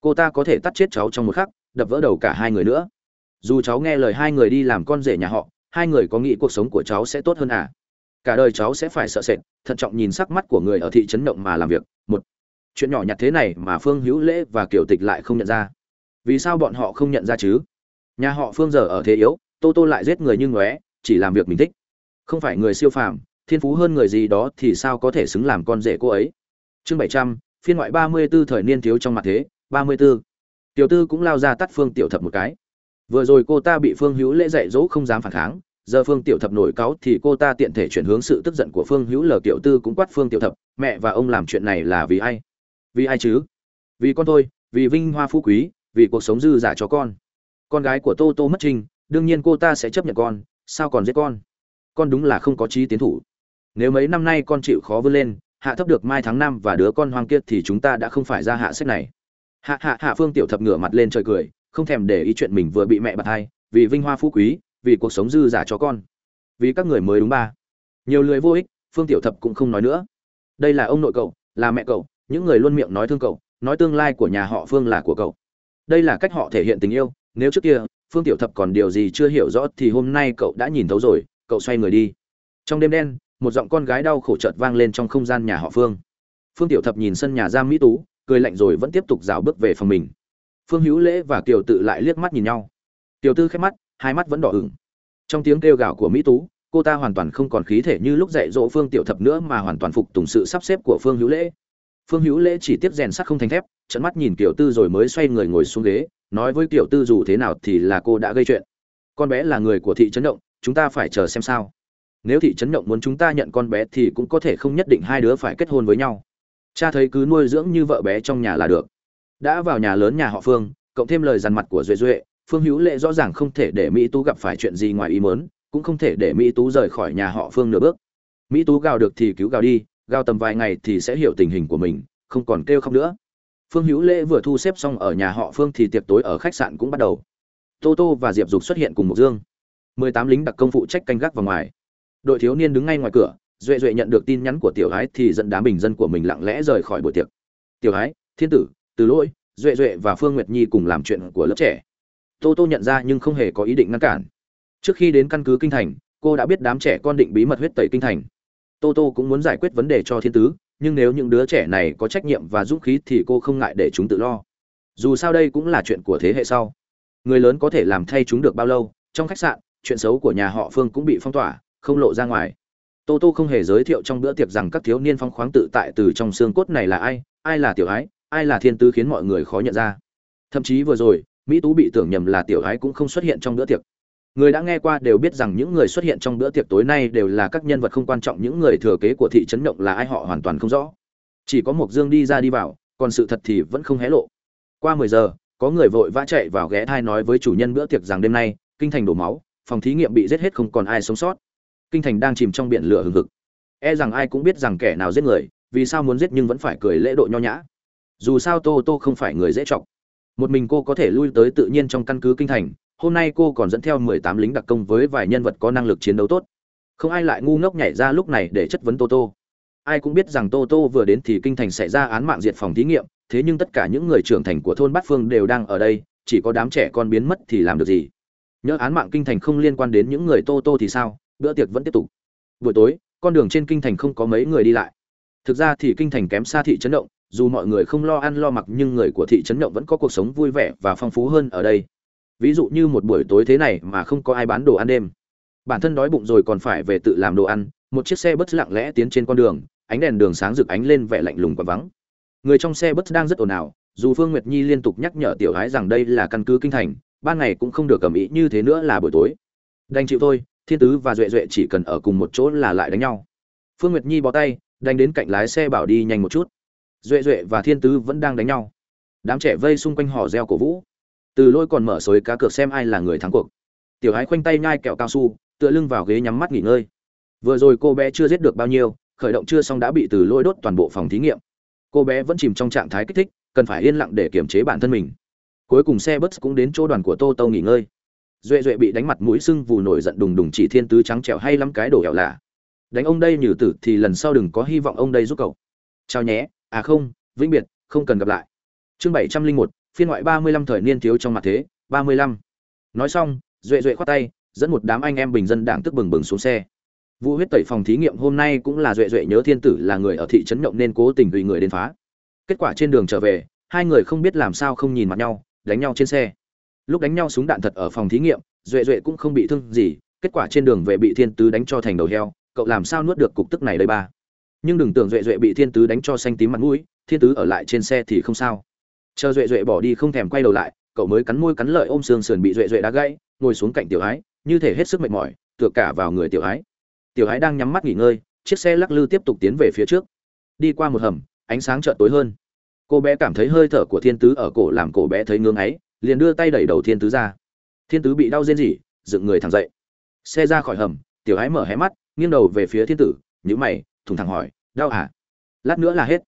Cô ta có thể tắt chết cháu trong một khắc, đập vỡ đầu cả hai người nữa. Dù cháu nghe lời hai người đi làm con rể nhà họ, hai người có nghĩ cuộc sống của cháu sẽ tốt hơn à? Cả đời cháu sẽ phải sợ sệt, thận trọng nhìn sắc mắt của người ở thị trấn động mà làm việc. Một, chuyện nhỏ nhặt thế này mà phương hữu lễ và kiểu tịch lại không nhận ra. Vì sao bọn họ không nhận ra chứ? Nhà họ phương giờ ở thế yếu, tô tô lại giết người như ngóe, chỉ làm việc mình thích. Không phải người siêu phàm, thiên phú hơn người gì đó thì sao có thể xứng làm con rể cô ấy? Chương bảy trăm, phiên ngoại ba mươi b ố thời niên thiếu trong mặt thế, ba mươi b ố tiểu tư cũng lao ra tắt phương tiểu thập một cái. Vừa rồi cô ta bị phương hữu lễ dạy dỗ không dám phản kháng, giờ phương tiểu thập nổi cáu thì cô ta tiện thể chuyển hướng sự tức giận của phương hữu lờ tiểu tư cũng quát phương tiểu thập, mẹ và ông làm chuyện này là vì ai? Vì ai chứ? Vì con tôi, vì vinh hoa phú quý, vì cuộc sống dư giả cho con. Con gái của tô tô mất trinh, đương nhiên cô ta sẽ chấp nhận con, sao còn giết con? Con đúng là không có trí tiến thủ. Nếu mấy năm nay con chịu khó vươn lên hạ thấp được mai tháng năm và đứa con hoang kia thì chúng ta đã không phải ra hạ sách này. Hạ hạ hạ phương tiểu thập ngửa mặt lên trời cười, không thèm để ý chuyện mình vừa bị mẹ bật hai, vì vinh hoa phú quý, vì cuộc sống dư giả cho con. Vì các người mới đúng ba. Nhiều lười vô ích, phương tiểu thập cũng không nói nữa. Đây là ông nội cậu, là mẹ cậu, những người luôn miệng nói thương cậu, nói tương lai của nhà họ phương là của cậu. Đây là cách họ thể hiện tình yêu, nếu trước kia, phương tiểu thập còn điều gì chưa hiểu rõ thì hôm nay cậu đã nhìn thấu rồi, cậu xoay người đi. Trong đêm đen một giọng con gái đau khổ chợt vang lên trong không gian nhà họ phương. Phương tiểu thập nhìn sân nhà giam mỹ tú, cười lạnh rồi vẫn tiếp tục rào bước về phòng mình. Phương hữu lễ và kiều tự lại liếc mắt nhìn nhau. Tiểu tư khép mắt, hai mắt vẫn đỏ ửng. Trong tiếng kêu gào của mỹ tú, cô ta hoàn toàn không còn khí thể như lúc dạy dỗ phương tiểu thập nữa mà hoàn toàn phục tùng sự sắp xếp của phương hữu lễ. Phương hữu lễ chỉ tiếp rèn sắt không thành thép trận mắt nhìn tiểu tư rồi mới xoay người ngồi xuống ghế, nói với tiểu tư dù thế nào thì là cô đã gây chuyện. Con bé là người của thị trấn động, chúng ta phải chờ xem sao nếu thị trấn động muốn chúng ta nhận con bé thì cũng có thể không nhất định hai đứa phải kết hôn với nhau. Cha thấy cứ nuôi dưỡng như vợ bé trong nhà là được. Đã vào nhà lớn nhà họ phương, cộng thêm lời dằn mặt của duệ duệ, phương hữu lệ rõ ràng không thể để mỹ tú gặp phải chuyện gì ngoài ý mớn cũng không thể để mỹ tú rời khỏi nhà họ phương nửa bước. Mỹ tú gào được thì cứu gào đi, gào tầm vài ngày thì sẽ hiểu tình hình của mình, không còn kêu khóc nữa. Phương hữu lễ vừa thu xếp xong ở nhà họ phương thì tiệc tối ở khách sạn cũng bắt đầu. Tô tô và diệp dục xuất hiện cùng một dương. Mười tám lính đặc công phụ trách canh gác vào ngoài đội thiếu niên đứng ngay ngoài cửa, duệ duệ nhận được tin nhắn của tiểu ái thì dẫn đám bình dân của mình lặng lẽ rời khỏi buổi tiệc. Tiểu ái thiên tử, từ lỗi, duệ duệ và phương nguyệt nhi cùng làm chuyện của lớp trẻ. Tô tô nhận ra nhưng không hề có ý định ngăn cản. Trước khi đến căn cứ kinh thành, cô đã biết đám trẻ con định bí mật huyết tẩy kinh thành. Tô tô cũng muốn giải quyết vấn đề cho thiên tứ, nhưng nếu những đứa trẻ này có trách nhiệm và dũng khí thì cô không ngại để chúng tự lo. Dù sao đây cũng là chuyện của thế hệ sau. Người lớn có thể làm thay chúng được bao lâu, trong khách sạn, chuyện xấu của nhà họ phương cũng bị phong tỏa không lộ ra ngoài. Tô tô không hề giới thiệu trong bữa tiệc rằng các thiếu niên phong khoáng tự tại từ trong xương cốt này là ai ai là tiểu ái, ai là thiên tư khiến mọi người khó nhận ra. Thậm chí vừa rồi, mỹ tú bị tưởng nhầm là tiểu ái cũng không xuất hiện trong bữa tiệc. Người đã nghe qua đều biết rằng những người xuất hiện trong bữa tiệc tối nay đều là các nhân vật không quan trọng, những người thừa kế của thị trấn động là ai họ hoàn toàn không rõ. Chỉ có một dương đi ra đi vào, còn sự thật thì vẫn không hé lộ. Qua mười giờ, có người vội vã chạy vào ghé thai nói với chủ nhân bữa tiệc rằng đêm nay, kinh thành đổ máu, phòng thí nghiệm bị giết hết không còn ai sống sót kinh thành đang chìm trong biển lửa hừng hực. E rằng ai cũng biết rằng kẻ nào giết người, vì sao muốn giết nhưng vẫn phải cười lễ độ nho nhã. Dù sao tô tô không phải người dễ chọc. Một mình cô có thể lui tới tự nhiên trong căn cứ kinh thành, hôm nay cô còn dẫn theo mười tám lính đặc công với vài nhân vật có năng lực chiến đấu tốt. Không ai lại ngu ngốc nhảy ra lúc này để chất vấn tô tô. Ai cũng biết rằng tô tô vừa đến thì kinh thành xảy ra án mạng diệt phòng thí nghiệm, thế nhưng tất cả những người trưởng thành của thôn bát phương đều đang ở đây, chỉ có đám trẻ con biến mất thì làm được gì? Nhớ án mạng kinh thành không liên quan đến những người tô tô thì sao? Bữa tiệc vẫn tiếp tục. Buổi tối, con đường trên kinh thành không có mấy người đi lại. Thực ra thì kinh thành kém xa thị trấn động, dù mọi người không lo ăn lo mặc nhưng người của thị trấn động vẫn có cuộc sống vui vẻ và phong phú hơn ở đây. Ví dụ như một buổi tối thế này mà không có ai bán đồ ăn đêm. Bản thân đói bụng rồi còn phải về tự làm đồ ăn, một chiếc xe bus lặng lẽ tiến trên con đường, ánh đèn đường sáng rực ánh lên vẻ lạnh lùng và vắng. Người trong xe bus đang rất ồn ào, dù phương nguyệt nhi liên tục nhắc nhở tiểu gái rằng đây là căn cứ kinh thành, ban ngày cũng không được cầm ý như thế nữa là buổi tối. Đành chịu thôi thiên tứ và duệ duệ chỉ cần ở cùng một chỗ là lại đánh nhau. Phương nguyệt nhi bó tay, đánh đến cạnh lái xe bảo đi nhanh một chút. Duệ duệ và thiên tứ vẫn đang đánh nhau. Đám trẻ vây xung quanh họ reo cổ vũ. Từ lôi còn mở sới cá cược xem ai là người thắng cuộc. Tiểu hái khoanh tay nhai kẹo cao su, tựa lưng vào ghế nhắm mắt nghỉ ngơi. Vừa rồi cô bé chưa giết được bao nhiêu, khởi động chưa xong đã bị từ lôi đốt toàn bộ phòng thí nghiệm. Cô bé vẫn chìm trong trạng thái kích thích, cần phải yên lặng để kiềm chế bản thân mình. Cuối cùng xe bus cũng đến chỗ đoàn của tô tô nghỉ ngơi duệ duệ bị đánh mặt mũi sưng vù nổi giận đùng đùng chỉ thiên tứ trắng trẻo hay lắm cái đồ hẻo lạ. Đánh ông đây nhử tử thì lần sau đừng có hy vọng ông đây giúp cậu. Chào nhé à không, vĩnh biệt, không cần gặp lại. Chương bảy trăm linh một, phiên ngoại ba mươi lăm thời niên thiếu trong mặt thế, ba mươi lăm. Nói xong, duệ duệ khoát tay, dẫn một đám anh em bình dân đảng tức bừng bừng xuống xe. Vụ huyết tẩy phòng thí nghiệm hôm nay cũng là duệ duệ nhớ thiên tử là người ở thị trấn nhộng nên cố tình tùy người đến phá. Kết quả trên đường trở về, hai người không biết làm sao không nhìn mặt nhau, đánh nhau trên xe lúc đánh nhau súng đạn thật ở phòng thí nghiệm, duệ duệ cũng không bị thương gì, kết quả trên đường về bị thiên tứ đánh cho thành đầu heo, cậu làm sao nuốt được cục tức này đây ba? Nhưng đừng tưởng duệ duệ bị thiên tứ đánh cho xanh tím mặt mũi, thiên tứ ở lại trên xe thì không sao. Chờ duệ duệ bỏ đi không thèm quay đầu lại, cậu mới cắn môi cắn lợi ôm xương sườn bị duệ duệ đá gãy, ngồi xuống cạnh tiểu ái như thể hết sức mệt mỏi, tựa cả vào người tiểu ái tiểu ái đang nhắm mắt nghỉ ngơi, chiếc xe lắc lư tiếp tục tiến về phía trước. Đi qua một hầm, ánh sáng chợt tối hơn. Cô bé cảm thấy hơi thở của thiên tứ ở cổ làm cổ bé thấy ngưng ấy liền đưa tay đẩy đầu thiên tứ ra. Thiên tứ bị đau rên rỉ, dựng người thẳng dậy. Xe ra khỏi hầm, tiểu ái mở hé mắt, nghiêng đầu về phía thiên tử nhữ mày thủng thẳng hỏi, đau à lát nữa là hết.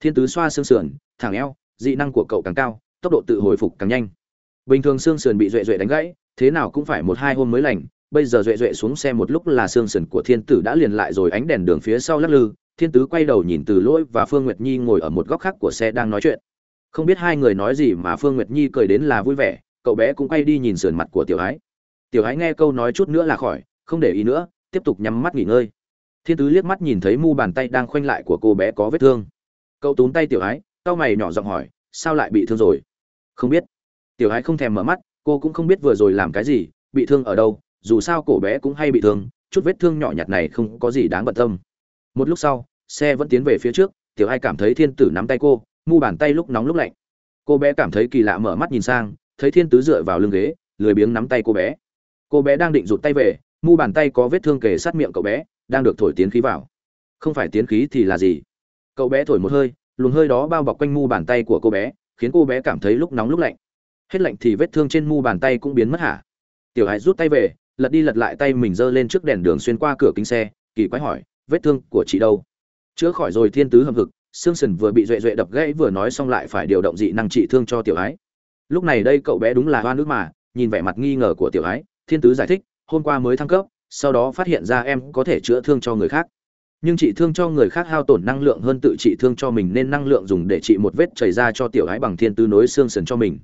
Thiên tứ xoa xương sườn, thẳng eo, dị năng của cậu càng cao, tốc độ tự hồi phục càng nhanh. Bình thường xương sườn bị duệ duệ đánh gãy, thế nào cũng phải một hai hôm mới lành, bây giờ duệ duệ xuống xe một lúc là xương sườn của thiên tử đã liền lại rồi, ánh đèn đường phía sau lắc lư, thiên tứ quay đầu nhìn từ lỗi và phương nguyệt nhi ngồi ở một góc khác của xe đang nói chuyện không biết hai người nói gì mà phương nguyệt nhi cười đến là vui vẻ, cậu bé cũng quay đi nhìn sườn mặt của tiểu ái. Tiểu ái nghe câu nói chút nữa là khỏi, không để ý nữa, tiếp tục nhắm mắt nghỉ ngơi. Thiên tứ liếc mắt nhìn thấy mu bàn tay đang khoanh lại của cô bé có vết thương. Cậu túm tay tiểu ái tao mày nhỏ giọng hỏi, sao lại bị thương rồi? Không biết. Tiểu ái không thèm mở mắt, cô cũng không biết vừa rồi làm cái gì, bị thương ở đâu, dù sao cổ bé cũng hay bị thương, chút vết thương nhỏ nhặt này không có gì đáng bận tâm. Một lúc sau, xe vẫn tiến về phía trước, tiểu ái cảm thấy thiên tử nắm tay cô mu bàn tay lúc nóng lúc lạnh. Cô bé cảm thấy kỳ lạ mở mắt nhìn sang, thấy thiên tứ dựa vào lưng ghế, lười biếng nắm tay cô bé. Cô bé đang định rụt tay về, mu bàn tay có vết thương kề sát miệng cậu bé, đang được thổi tiến khí vào. Không phải tiến khí thì là gì? Cậu bé thổi một hơi, luồng hơi đó bao bọc quanh mu bàn tay của cô bé, khiến cô bé cảm thấy lúc nóng lúc lạnh. Hết lạnh thì vết thương trên mu bàn tay cũng biến mất hả? Tiểu hải rút tay về, lật đi lật lại tay mình giơ lên trước đèn đường xuyên qua cửa kính xe, kỳ quái hỏi, vết thương của chị đâu? Chữa khỏi rồi, thiên tứ hầm hực xương sườn vừa bị duệ duệ đập gãy vừa nói xong lại phải điều động dị năng trị thương cho tiểu ái. Lúc này đây cậu bé đúng là hoa nước mà, nhìn vẻ mặt nghi ngờ của tiểu ái, thiên tứ giải thích, hôm qua mới thăng cấp, sau đó phát hiện ra em có thể chữa thương cho người khác. Nhưng trị thương cho người khác hao tổn năng lượng hơn tự trị thương cho mình nên năng lượng dùng để trị một vết chảy ra cho tiểu ái bằng thiên tứ nối xương sườn cho mình.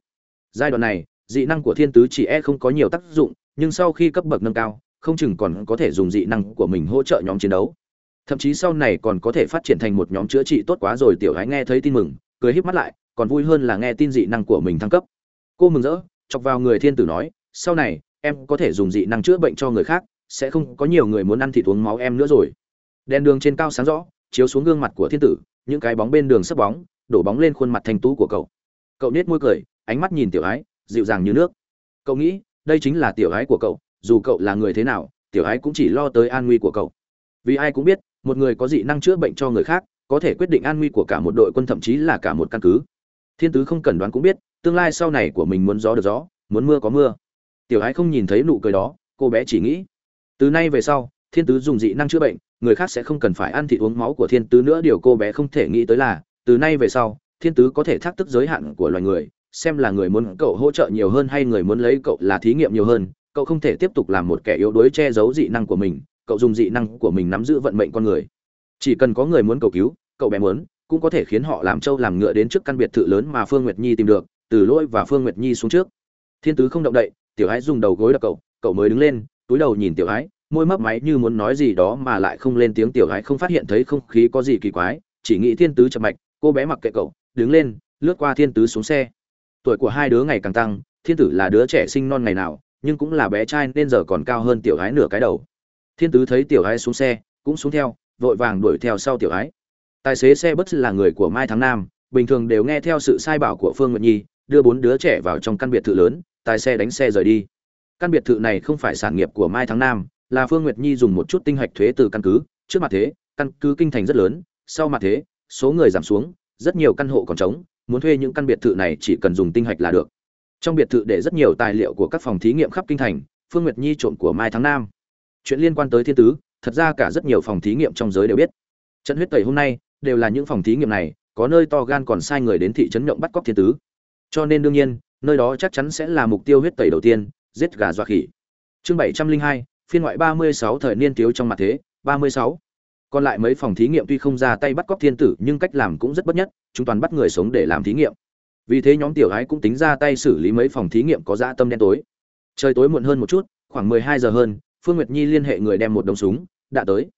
Giai đoạn này, dị năng của thiên tứ chỉ e không có nhiều tác dụng, nhưng sau khi cấp bậc nâng cao, không chừng còn có thể dùng dị năng của mình hỗ trợ nhóm chiến đấu thậm chí sau này còn có thể phát triển thành một nhóm chữa trị tốt quá rồi, tiểu ái nghe thấy tin mừng, cười híp mắt lại, còn vui hơn là nghe tin dị năng của mình thăng cấp. Cô mừng rỡ, chọc vào người thiên tử nói, sau này, em có thể dùng dị năng chữa bệnh cho người khác, sẽ không có nhiều người muốn ăn thịt uống máu em nữa rồi. Đèn đường trên cao sáng rõ, chiếu xuống gương mặt của thiên tử, những cái bóng bên đường sấp bóng, đổ bóng lên khuôn mặt thanh tú của cậu. Cậu nết môi cười, ánh mắt nhìn tiểu ái dịu dàng như nước. Cậu nghĩ, đây chính là tiểu ái của cậu, dù cậu là người thế nào, tiểu ái cũng chỉ lo tới an nguy của cậu. Vì ai cũng biết một người có dị năng chữa bệnh cho người khác, có thể quyết định an nguy của cả một đội quân, thậm chí là cả một căn cứ. Thiên tứ không cần đoán cũng biết, tương lai sau này của mình muốn gió được gió, muốn mưa có mưa. Tiểu ái không nhìn thấy nụ cười đó, cô bé chỉ nghĩ, từ nay về sau, thiên tứ dùng dị năng chữa bệnh, người khác sẽ không cần phải ăn thịt uống máu của thiên tứ nữa. Điều cô bé không thể nghĩ tới là, từ nay về sau, thiên tứ có thể thác tức giới hạn của loài người, xem là người muốn cậu hỗ trợ nhiều hơn hay người muốn lấy cậu là thí nghiệm nhiều hơn, cậu không thể tiếp tục làm một kẻ yếu đuối che giấu dị năng của mình cậu dùng dị năng của mình nắm giữ vận mệnh con người. Chỉ cần có người muốn cầu cứu, cậu bé muốn, cũng có thể khiến họ làm trâu làm ngựa đến trước căn biệt thự lớn mà phương nguyệt nhi tìm được, từ lỗi và phương nguyệt nhi xuống trước. Thiên tứ không động đậy, tiểu ái dùng đầu gối đập cậu cậu mới đứng lên, túi đầu nhìn tiểu ái, môi mấp máy như muốn nói gì đó mà lại không lên tiếng. Tiểu ái không phát hiện thấy không khí có gì kỳ quái, chỉ nghĩ thiên tứ chậm mạch, cô bé mặc kệ cậu, đứng lên, lướt qua thiên tứ xuống xe. Tuổi của hai đứa ngày càng tăng, thiên tử là đứa trẻ sinh non ngày nào, nhưng cũng là bé trai nên giờ còn cao hơn tiểu ái nửa cái đầu thiên tứ thấy tiểu ái xuống xe, cũng xuống theo, vội vàng đuổi theo sau tiểu ái. Tài xế xe bất là người của mai tháng nam, bình thường đều nghe theo sự sai bảo của phương nguyệt nhi, đưa bốn đứa trẻ vào trong căn biệt thự lớn, tài xe đánh xe rời đi. Căn biệt thự này không phải sản nghiệp của mai tháng nam, là phương nguyệt nhi dùng một chút tinh hạch thuế từ căn cứ. Trước mặt thế, căn cứ kinh thành rất lớn, sau mặt thế, số người giảm xuống, rất nhiều căn hộ còn trống, muốn thuê những căn biệt thự này chỉ cần dùng tinh hạch là được. Trong biệt thự để rất nhiều tài liệu của các phòng thí nghiệm khắp kinh thành, phương nguyệt nhi trộn của mai tháng nam chuyện liên quan tới thiên tứ, thật ra cả rất nhiều phòng thí nghiệm trong giới đều biết. Trận huyết tẩy hôm nay đều là những phòng thí nghiệm này, có nơi to gan còn sai người đến thị trấn nhộng bắt cóc thiên tứ. Cho nên đương nhiên, nơi đó chắc chắn sẽ là mục tiêu huyết tẩy đầu tiên, giết gà dọa khỉ. Chương bảy trăm linh hai, phiên ngoại ba mươi sáu thời niên thiếu trong mặt thế, ba mươi sáu. Còn lại mấy phòng thí nghiệm tuy không ra tay bắt cóc thiên tử, nhưng cách làm cũng rất bất nhất, chúng toàn bắt người sống để làm thí nghiệm. Vì thế nhóm tiểu gái cũng tính ra tay xử lý mấy phòng thí nghiệm có dã tâm đen tối. Trời tối muộn hơn một chút, khoảng mười hai giờ hơn phương nguyệt nhi liên hệ người đem một đống súng đã tới.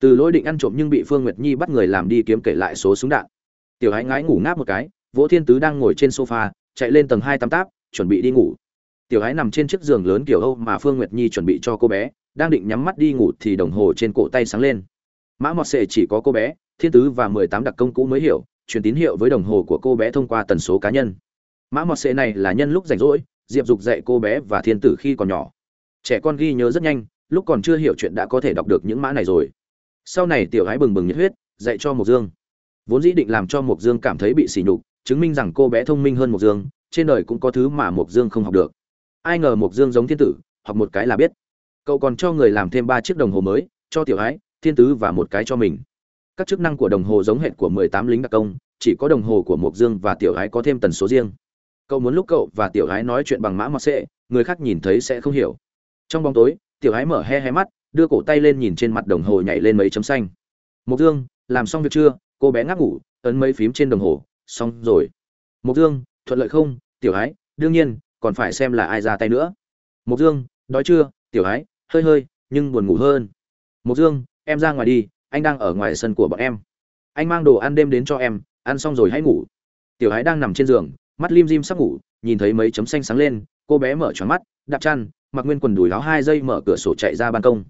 Từ lỗi định ăn trộm nhưng bị phương nguyệt nhi bắt người làm đi kiếm kể lại số súng đạn. Tiểu hãy ngái ngủ ngáp một cái, vỗ thiên tứ đang ngồi trên sofa, chạy lên tầng hai tắm táp, chuẩn bị đi ngủ. Tiểu hãy nằm trên chiếc giường lớn kiểu âu mà phương nguyệt nhi chuẩn bị cho cô bé, đang định nhắm mắt đi ngủ thì đồng hồ trên cổ tay sáng lên. Mã mọt sệ chỉ có cô bé, thiên tứ và mười tám đặc công cũ mới hiểu, truyền tín hiệu với đồng hồ của cô bé thông qua tần số cá nhân. Mã mọt sệ này là nhân lúc rảnh rỗi, diệp dục dạy cô bé và thiên tử khi còn nhỏ. Trẻ con ghi nhớ rất nhanh lúc còn chưa hiểu chuyện đã có thể đọc được những mã này rồi. Sau này tiểu gái bừng bừng nhiệt huyết, dạy cho mộc dương. Vốn dĩ định làm cho mộc dương cảm thấy bị sỉ nhục, chứng minh rằng cô bé thông minh hơn mộc dương, trên đời cũng có thứ mà mộc dương không học được. Ai ngờ mộc dương giống thiên tử, học một cái là biết. Cậu còn cho người làm thêm ba chiếc đồng hồ mới, cho tiểu ái thiên tứ và một cái cho mình. Các chức năng của đồng hồ giống hệt của mười tám lính đặc công, chỉ có đồng hồ của mộc dương và tiểu ái có thêm tần số riêng. Cậu muốn lúc cậu và tiểu ái nói chuyện bằng mã mọt sệ người khác nhìn thấy sẽ không hiểu. Trong bóng tối tiểu ái mở he hé mắt, đưa cổ tay lên nhìn trên mặt đồng hồ nhảy lên mấy chấm xanh. Mộc dương, làm xong việc chưa? Cô bé ngáp ngủ, ấn mấy phím trên đồng hồ, xong rồi. Mộc dương, thuận lợi không? Tiểu ái đương nhiên, còn phải xem là ai ra tay nữa. Mộc dương, đói chưa? Tiểu ái hơi hơi, nhưng buồn ngủ hơn. Mộc dương, em ra ngoài đi, anh đang ở ngoài sân của bọn em. Anh mang đồ ăn đêm đến cho em, ăn xong rồi hãy ngủ. Tiểu ái đang nằm trên giường, mắt lim dim sắp ngủ, nhìn thấy mấy chấm xanh sáng lên, cô bé mở tròn mắt, đạp chăn mặc nguyên quần đùi áo hai giây mở cửa sổ chạy ra ban công.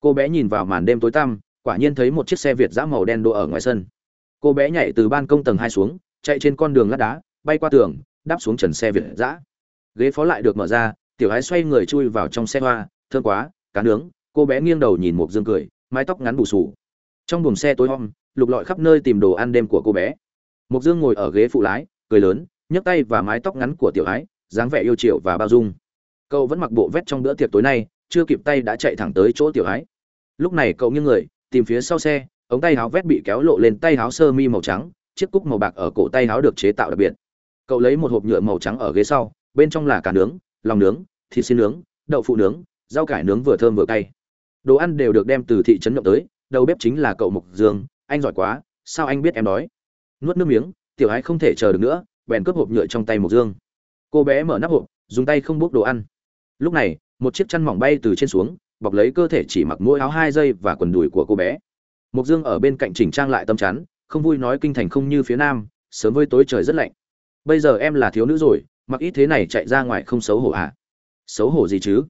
Cô bé nhìn vào màn đêm tối tăm, quả nhiên thấy một chiếc xe việt giã màu đen đỗ ở ngoài sân. Cô bé nhảy từ ban công tầng hai xuống, chạy trên con đường lát đá, bay qua tường, đáp xuống trần xe việt giã ghế phó lại được mở ra, tiểu ái xoay người chui vào trong xe hoa, thơm quá, cá nướng, cô bé nghiêng đầu nhìn một dương cười, mái tóc ngắn bù sù trong buồng xe tối om, lục lọi khắp nơi tìm đồ ăn đêm của cô bé. Mục dương ngồi ở ghế phụ lái, cười lớn, nhấc tay và mái tóc ngắn của tiểu ái dáng vẻ yêu triệu và bao dung cậu vẫn mặc bộ vét trong bữa tiệc tối nay, chưa kịp tay đã chạy thẳng tới chỗ tiểu ái lúc này cậu nghiêng người, tìm phía sau xe, ống tay áo vét bị kéo lộ lên tay áo sơ mi màu trắng, chiếc cúc màu bạc ở cổ tay áo được chế tạo đặc biệt. Cậu lấy một hộp nhựa màu trắng ở ghế sau, bên trong là cá nướng, lòng nướng, thịt xin nướng, đậu phụ nướng, rau cải nướng vừa thơm vừa cay. Đồ ăn đều được đem từ thị trấn nhộng tới, đầu bếp chính là cậu mục dương, anh giỏi quá, sao anh biết em đói? Nuốt nước miếng, tiểu ái không thể chờ được nữa, bèn cướp hộp nhựa trong tay mục dương. Cô bé mở nắp hộp, dùng tay không bốc đồ ăn lúc này, một chiếc chăn mỏng bay từ trên xuống, bọc lấy cơ thể chỉ mặc mỗi áo hai giây và quần đùi của cô bé. Mục dương ở bên cạnh chỉnh trang lại tâm chắn, không vui nói kinh thành không như phía nam, sớm với tối trời rất lạnh. Bây giờ em là thiếu nữ rồi, mặc ít thế này chạy ra ngoài không xấu hổ à? Xấu hổ gì chứ?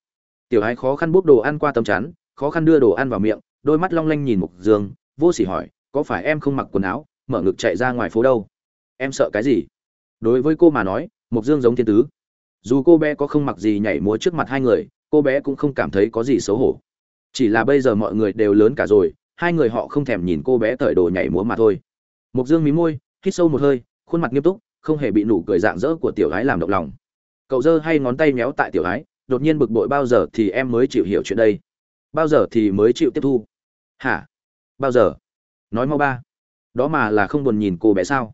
Tiểu ái khó khăn bốc đồ ăn qua tâm chắn, khó khăn đưa đồ ăn vào miệng, đôi mắt long lanh nhìn mục dương, vô sỉ hỏi, có phải em không mặc quần áo, mở ngực chạy ra ngoài phố đâu? Em sợ cái gì? Đối với cô mà nói mục dương giống thiên tứ dù cô bé có không mặc gì nhảy múa trước mặt hai người, cô bé cũng không cảm thấy có gì xấu hổ. Chỉ là bây giờ mọi người đều lớn cả rồi, hai người họ không thèm nhìn cô bé cởi đồ nhảy múa mà thôi. Mục dương mí môi, hít sâu một hơi, khuôn mặt nghiêm túc, không hề bị nụ cười dạng dỡ của tiểu gái làm động lòng. Cậu giơ hay ngón tay méo tại tiểu gái đột nhiên bực bội bao giờ thì em mới chịu hiểu chuyện đây? Bao giờ thì mới chịu tiếp thu? Hả? Bao giờ? Nói mau ba. Đó mà là không buồn nhìn cô bé sao?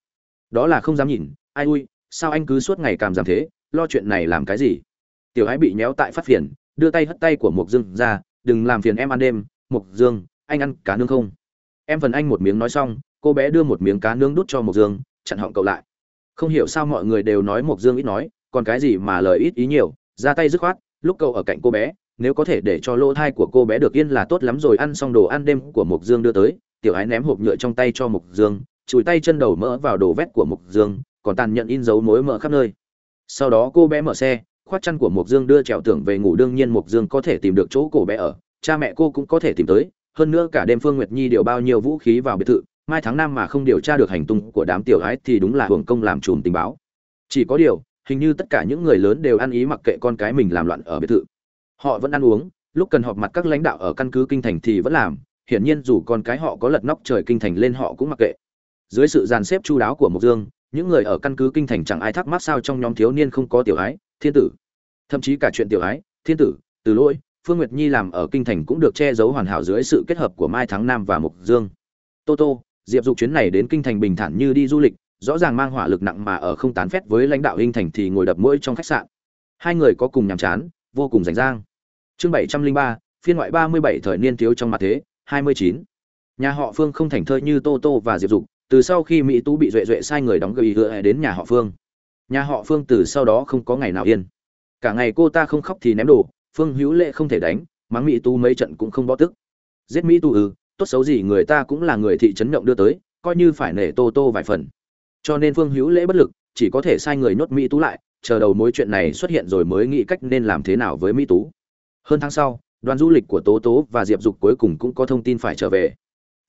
Đó là không dám nhìn. Ai ui, sao anh cứ suốt ngày cảm giảm thế? Lo chuyện này làm cái gì? Tiểu ái bị nhéo tại phát phiền, đưa tay hất tay của mục dương ra, đừng làm phiền em ăn đêm mục dương, anh ăn cá nướng không? Em phần anh một miếng nói xong, cô bé đưa một miếng cá nướng đút cho mục dương, chặn họng cậu lại. Không hiểu sao mọi người đều nói mục dương ít nói, còn cái gì mà lời ít ý nhiều, ra tay dứt khoát, lúc cậu ở cạnh cô bé, nếu có thể để cho lỗ thai của cô bé được yên là tốt lắm rồi, ăn xong đồ ăn đêm của mục dương đưa tới, tiểu ái ném hộp nhựa trong tay cho mục dương, chùi tay chân đầu mỡ vào đồ vét của mục dương, còn tàn nhận in dấu mối mỡ khắp nơi sau đó cô bé mở xe khoát chăn của Mộc dương đưa trèo tưởng về ngủ. Đương nhiên Mộc dương có thể tìm được chỗ cổ bé ở, cha mẹ cô cũng có thể tìm tới. Hơn nữa cả đêm phương nguyệt nhi điều bao nhiêu vũ khí vào biệt thự, mai tháng năm mà không điều tra được hành tung của đám tiểu ái thì đúng là hưởng công làm chùm tình báo. Chỉ có điều, hình như tất cả những người lớn đều ăn ý mặc kệ con cái mình làm loạn ở biệt thự. Họ vẫn ăn uống, lúc cần họp mặt các lãnh đạo ở căn cứ kinh thành thì vẫn làm. Hiển nhiên dù con cái họ có lật nóc trời kinh thành lên họ cũng mặc kệ. Dưới sự dàn xếp chu đáo của mộc dương những người ở căn cứ kinh thành chẳng ai thắc mắc sao trong nhóm thiếu niên không có tiểu ái, thiên tử. Thậm chí cả chuyện tiểu ái, thiên tử, từ lỗi, phương nguyệt nhi làm ở kinh thành cũng được che giấu hoàn hảo dưới sự kết hợp của mai thắng nam và Mục dương. Tô tô, diệp dục chuyến này đến kinh thành bình thản như đi du lịch, rõ ràng mang hỏa lực nặng mà ở không tán phét với lãnh đạo hình thành thì ngồi đập mũi trong khách sạn. Hai người có cùng nhàm chán, vô cùng rảnh rang. Chương bảy trăm linh ba, phiên ngoại ba mươi bảy thời niên thiếu trong mặt thế, hai mươi chín. Nhà họ phương không thành thơi như tô tô và diệp dục từ sau khi mỹ tú bị duệ duệ sai người đóng gợi hựa đến nhà họ phương. Nhà họ phương từ sau đó không có ngày nào yên. Cả ngày cô ta không khóc thì ném đồ, phương hữu lệ không thể đánh, mắng mỹ tú mấy trận cũng không bó tức. Giết mỹ tu ư ừ, tốt xấu gì người ta cũng là người thị trấn động đưa tới, coi như phải nể tô tô vài phần. Cho nên phương hữu lễ bất lực, chỉ có thể sai người nhốt mỹ tú lại, chờ đầu mối chuyện này xuất hiện rồi mới nghĩ cách nên làm thế nào với mỹ tú. Hơn tháng sau, đoàn du lịch của tố tố và diệp dục cuối cùng cũng có thông tin phải trở về.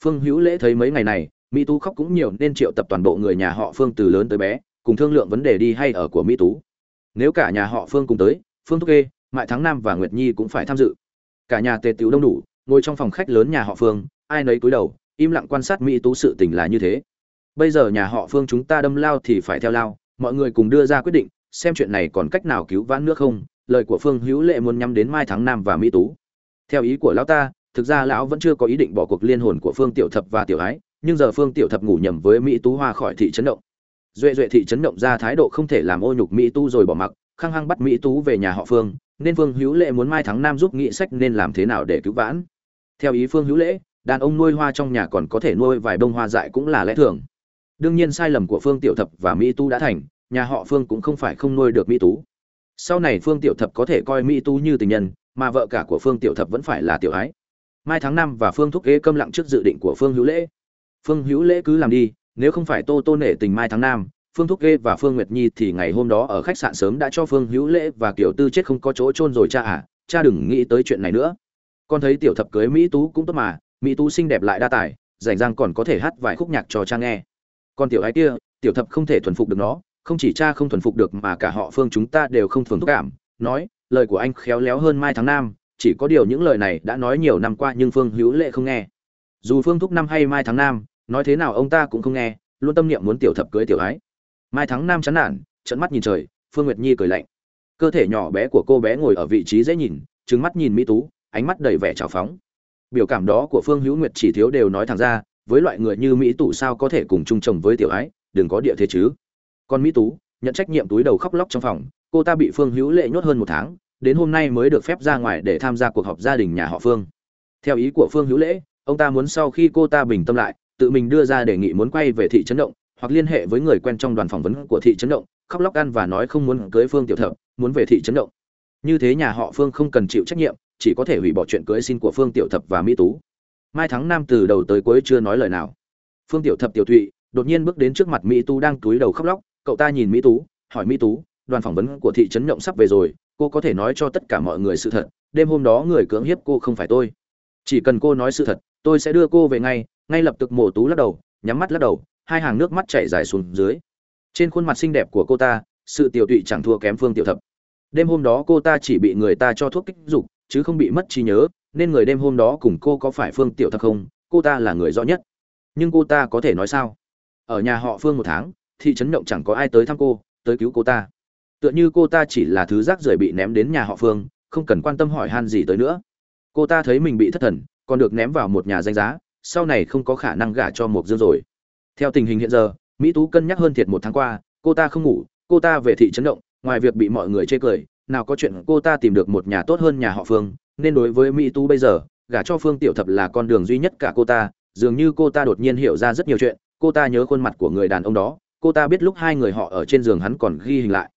Phương hữu lễ thấy mấy ngày này mỹ tú khóc cũng nhiều nên triệu tập toàn bộ người nhà họ phương từ lớn tới bé, cùng thương lượng vấn đề đi hay ở của mỹ tú. Nếu cả nhà họ phương cùng tới, phương thúc kê, mại Thắng Nam và nguyệt nhi cũng phải tham dự. Cả nhà tề tiểu đông đủ, ngồi trong phòng khách lớn nhà họ phương, ai nấy cúi đầu, im lặng quan sát mỹ tú sự tình là như thế. Bây giờ nhà họ phương chúng ta đâm lao thì phải theo lao, mọi người cùng đưa ra quyết định, xem chuyện này còn cách nào cứu vãn nước không? Lời của phương hữu lệ muốn nhắm đến mai tháng năm và mỹ tú. Theo ý của lão ta, thực ra lão vẫn chưa có ý định bỏ cuộc liên hồn của phương tiểu thập và tiểu ái nhưng giờ phương tiểu thập ngủ nhầm với mỹ tú hoa khỏi thị trấn động. Duệ duệ thị trấn động ra thái độ không thể làm ô nhục mỹ tú rồi bỏ mặc, khăng hăng bắt mỹ tú về nhà họ phương, nên phương hữu lệ muốn mai Thắng Nam giúp nghị sách nên làm thế nào để cứu vãn. Theo ý phương hữu lễ, đàn ông nuôi hoa trong nhà còn có thể nuôi vài bông hoa dại cũng là lẽ thường. Đương nhiên sai lầm của phương tiểu thập và mỹ tú đã thành, nhà họ phương cũng không phải không nuôi được mỹ tú. Sau này phương tiểu thập có thể coi mỹ tú như tình nhân, mà vợ cả của phương tiểu thập vẫn phải là tiểu ái. Mai tháng năm và phương thúc kế câm lặng trước dự định của phương hữu lễ phương hữu lễ cứ làm đi, nếu không phải tô tô nể tình mai tháng năm phương thúc ghê và phương nguyệt nhi thì ngày hôm đó ở khách sạn sớm đã cho phương hữu lễ và kiểu tư chết không có chỗ chôn rồi cha à cha đừng nghĩ tới chuyện này nữa. Con thấy tiểu thập cưới mỹ tú cũng tốt mà, mỹ tú xinh đẹp lại đa tài, rảnh rang còn có thể hát vài khúc nhạc cho cha nghe. Còn tiểu ái kia, tiểu thập không thể thuần phục được nó, không chỉ cha không thuần phục được mà cả họ phương chúng ta đều không thuần thúc cảm, nói, lời của anh khéo léo hơn mai tháng năm chỉ có điều những lời này đã nói nhiều năm qua nhưng phương hữu lệ không nghe. Dù phương thúc năm hay mai tháng năm nói thế nào ông ta cũng không nghe, luôn tâm niệm muốn tiểu thập cưới tiểu ái mai thắng nam chán nản trận mắt nhìn trời, phương nguyệt nhi cười lạnh. Cơ thể nhỏ bé của cô bé ngồi ở vị trí dễ nhìn trứng mắt nhìn mỹ tú, ánh mắt đầy vẻ trào phóng. Biểu cảm đó của phương hữu nguyệt chỉ thiếu đều nói thẳng ra, với loại người như mỹ tú sao có thể cùng chung chồng với tiểu ái đừng có địa thế chứ. Còn mỹ tú, nhận trách nhiệm túi đầu khóc lóc trong phòng, cô ta bị phương hữu lệ nhốt hơn một tháng, đến hôm nay mới được phép ra ngoài để tham gia cuộc họp gia đình nhà họ phương. Theo ý của phương hữu lễ ông ta muốn sau khi cô ta bình tâm lại tự mình đưa ra đề nghị muốn quay về thị trấn động, hoặc liên hệ với người quen trong đoàn phỏng vấn của thị trấn động, khóc lóc ăn và nói không muốn cưới phương tiểu thập, muốn về thị trấn động. Như thế nhà họ phương không cần chịu trách nhiệm, chỉ có thể hủy bỏ chuyện cưới xin của phương tiểu thập và mỹ tú. Mai thắng nam từ đầu tới cuối chưa nói lời nào. Phương tiểu thập, tiểu thụy, đột nhiên bước đến trước mặt mỹ tú đang túi đầu khóc lóc, cậu ta nhìn mỹ tú, hỏi mỹ tú, đoàn phỏng vấn của thị trấn động sắp về rồi, cô có thể nói cho tất cả mọi người sự thật, đêm hôm đó người cưỡng hiếp cô không phải tôi. Chỉ cần cô nói sự thật, tôi sẽ đưa cô về ngay ngay lập tức mổ tú lắc đầu, nhắm mắt lắc đầu, hai hàng nước mắt chảy dài xuống dưới. Trên khuôn mặt xinh đẹp của cô ta, sự tiểu tụy chẳng thua kém phương tiểu thập. Đêm hôm đó cô ta chỉ bị người ta cho thuốc kích dục, chứ không bị mất trí nhớ, nên người đêm hôm đó cùng cô có phải phương tiểu thập không? Cô ta là người rõ nhất. Nhưng cô ta có thể nói sao? Ở nhà họ phương một tháng, thị trấn động chẳng có ai tới thăm cô, tới cứu cô ta. Tựa như cô ta chỉ là thứ rác rưởi bị ném đến nhà họ phương, không cần quan tâm hỏi han gì tới nữa. Cô ta thấy mình bị thất thần, còn được ném vào một nhà danh giá sau này không có khả năng gả cho một dương rồi. Theo tình hình hiện giờ, mỹ tú cân nhắc hơn thiệt một tháng qua, cô ta không ngủ, cô ta về thị trấn động, ngoài việc bị mọi người chê cười, nào có chuyện cô ta tìm được một nhà tốt hơn nhà họ phương, nên đối với mỹ tú bây giờ, gả cho phương tiểu thập là con đường duy nhất cả cô ta, dường như cô ta đột nhiên hiểu ra rất nhiều chuyện, cô ta nhớ khuôn mặt của người đàn ông đó, cô ta biết lúc hai người họ ở trên giường hắn còn ghi hình lại.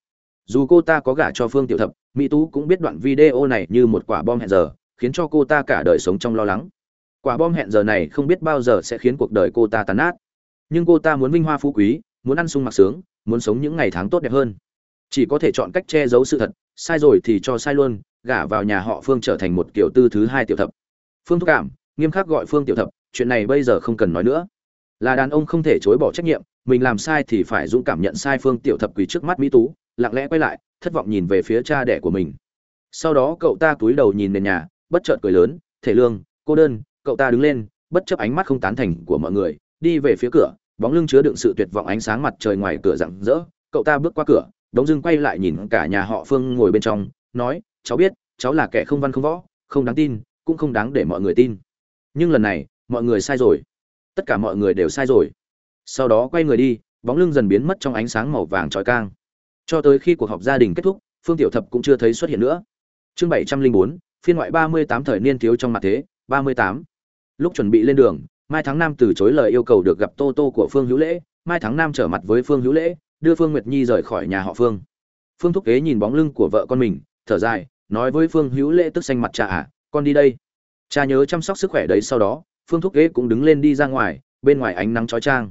Dù cô ta có gả cho phương tiểu thập, mỹ tú cũng biết đoạn video này như một quả bom hẹn giờ, khiến cho cô ta cả đời sống trong lo lắng quả bom hẹn giờ này không biết bao giờ sẽ khiến cuộc đời cô ta tàn nát. Nhưng cô ta muốn vinh hoa phú quý, muốn ăn sung mặc sướng, muốn sống những ngày tháng tốt đẹp hơn. Chỉ có thể chọn cách che giấu sự thật, sai rồi thì cho sai luôn, gả vào nhà họ phương trở thành một kiểu tư thứ hai tiểu thập. Phương thúc cảm, nghiêm khắc gọi phương tiểu thập, chuyện này bây giờ không cần nói nữa. Là đàn ông không thể chối bỏ trách nhiệm, mình làm sai thì phải dũng cảm nhận sai phương tiểu thập quỳ trước mắt mỹ tú, lặng lẽ quay lại, thất vọng nhìn về phía cha đẻ của mình. Sau đó cậu ta cúi đầu nhìn nền nhà, bất chợt cười lớn, thể lương, cô đơn cậu ta đứng lên, bất chấp ánh mắt không tán thành của mọi người, đi về phía cửa, bóng lưng chứa đựng sự tuyệt vọng ánh sáng mặt trời ngoài cửa rạng rỡ. Cậu ta bước qua cửa đống dưng quay lại nhìn cả nhà họ phương ngồi bên trong, nói, cháu biết, cháu là kẻ không văn không võ, không đáng tin, cũng không đáng để mọi người tin. Nhưng lần này, mọi người sai rồi. Tất cả mọi người đều sai rồi. Sau đó quay người đi, bóng lưng dần biến mất trong ánh sáng màu vàng trói cang. Cho tới khi cuộc họp gia đình kết thúc, phương tiểu thập cũng chưa thấy xuất hiện nữa. Chương bảy trăm linh bốn, phiên ngoại ba mươi tám thời niên thiếu trong mặt thế, ba mươi tám lúc chuẩn bị lên đường, mai thắng nam từ chối lời yêu cầu được gặp tô tô của phương hữu lễ. Mai thắng nam trở mặt với phương hữu lễ, đưa phương nguyệt nhi rời khỏi nhà họ phương. Phương thúc kế nhìn bóng lưng của vợ con mình, thở dài, nói với phương hữu lễ tức xanh mặt cha à con đi đây. Cha nhớ chăm sóc sức khỏe đấy, sau đó, phương thúc kế cũng đứng lên đi ra ngoài, bên ngoài ánh nắng chói chang.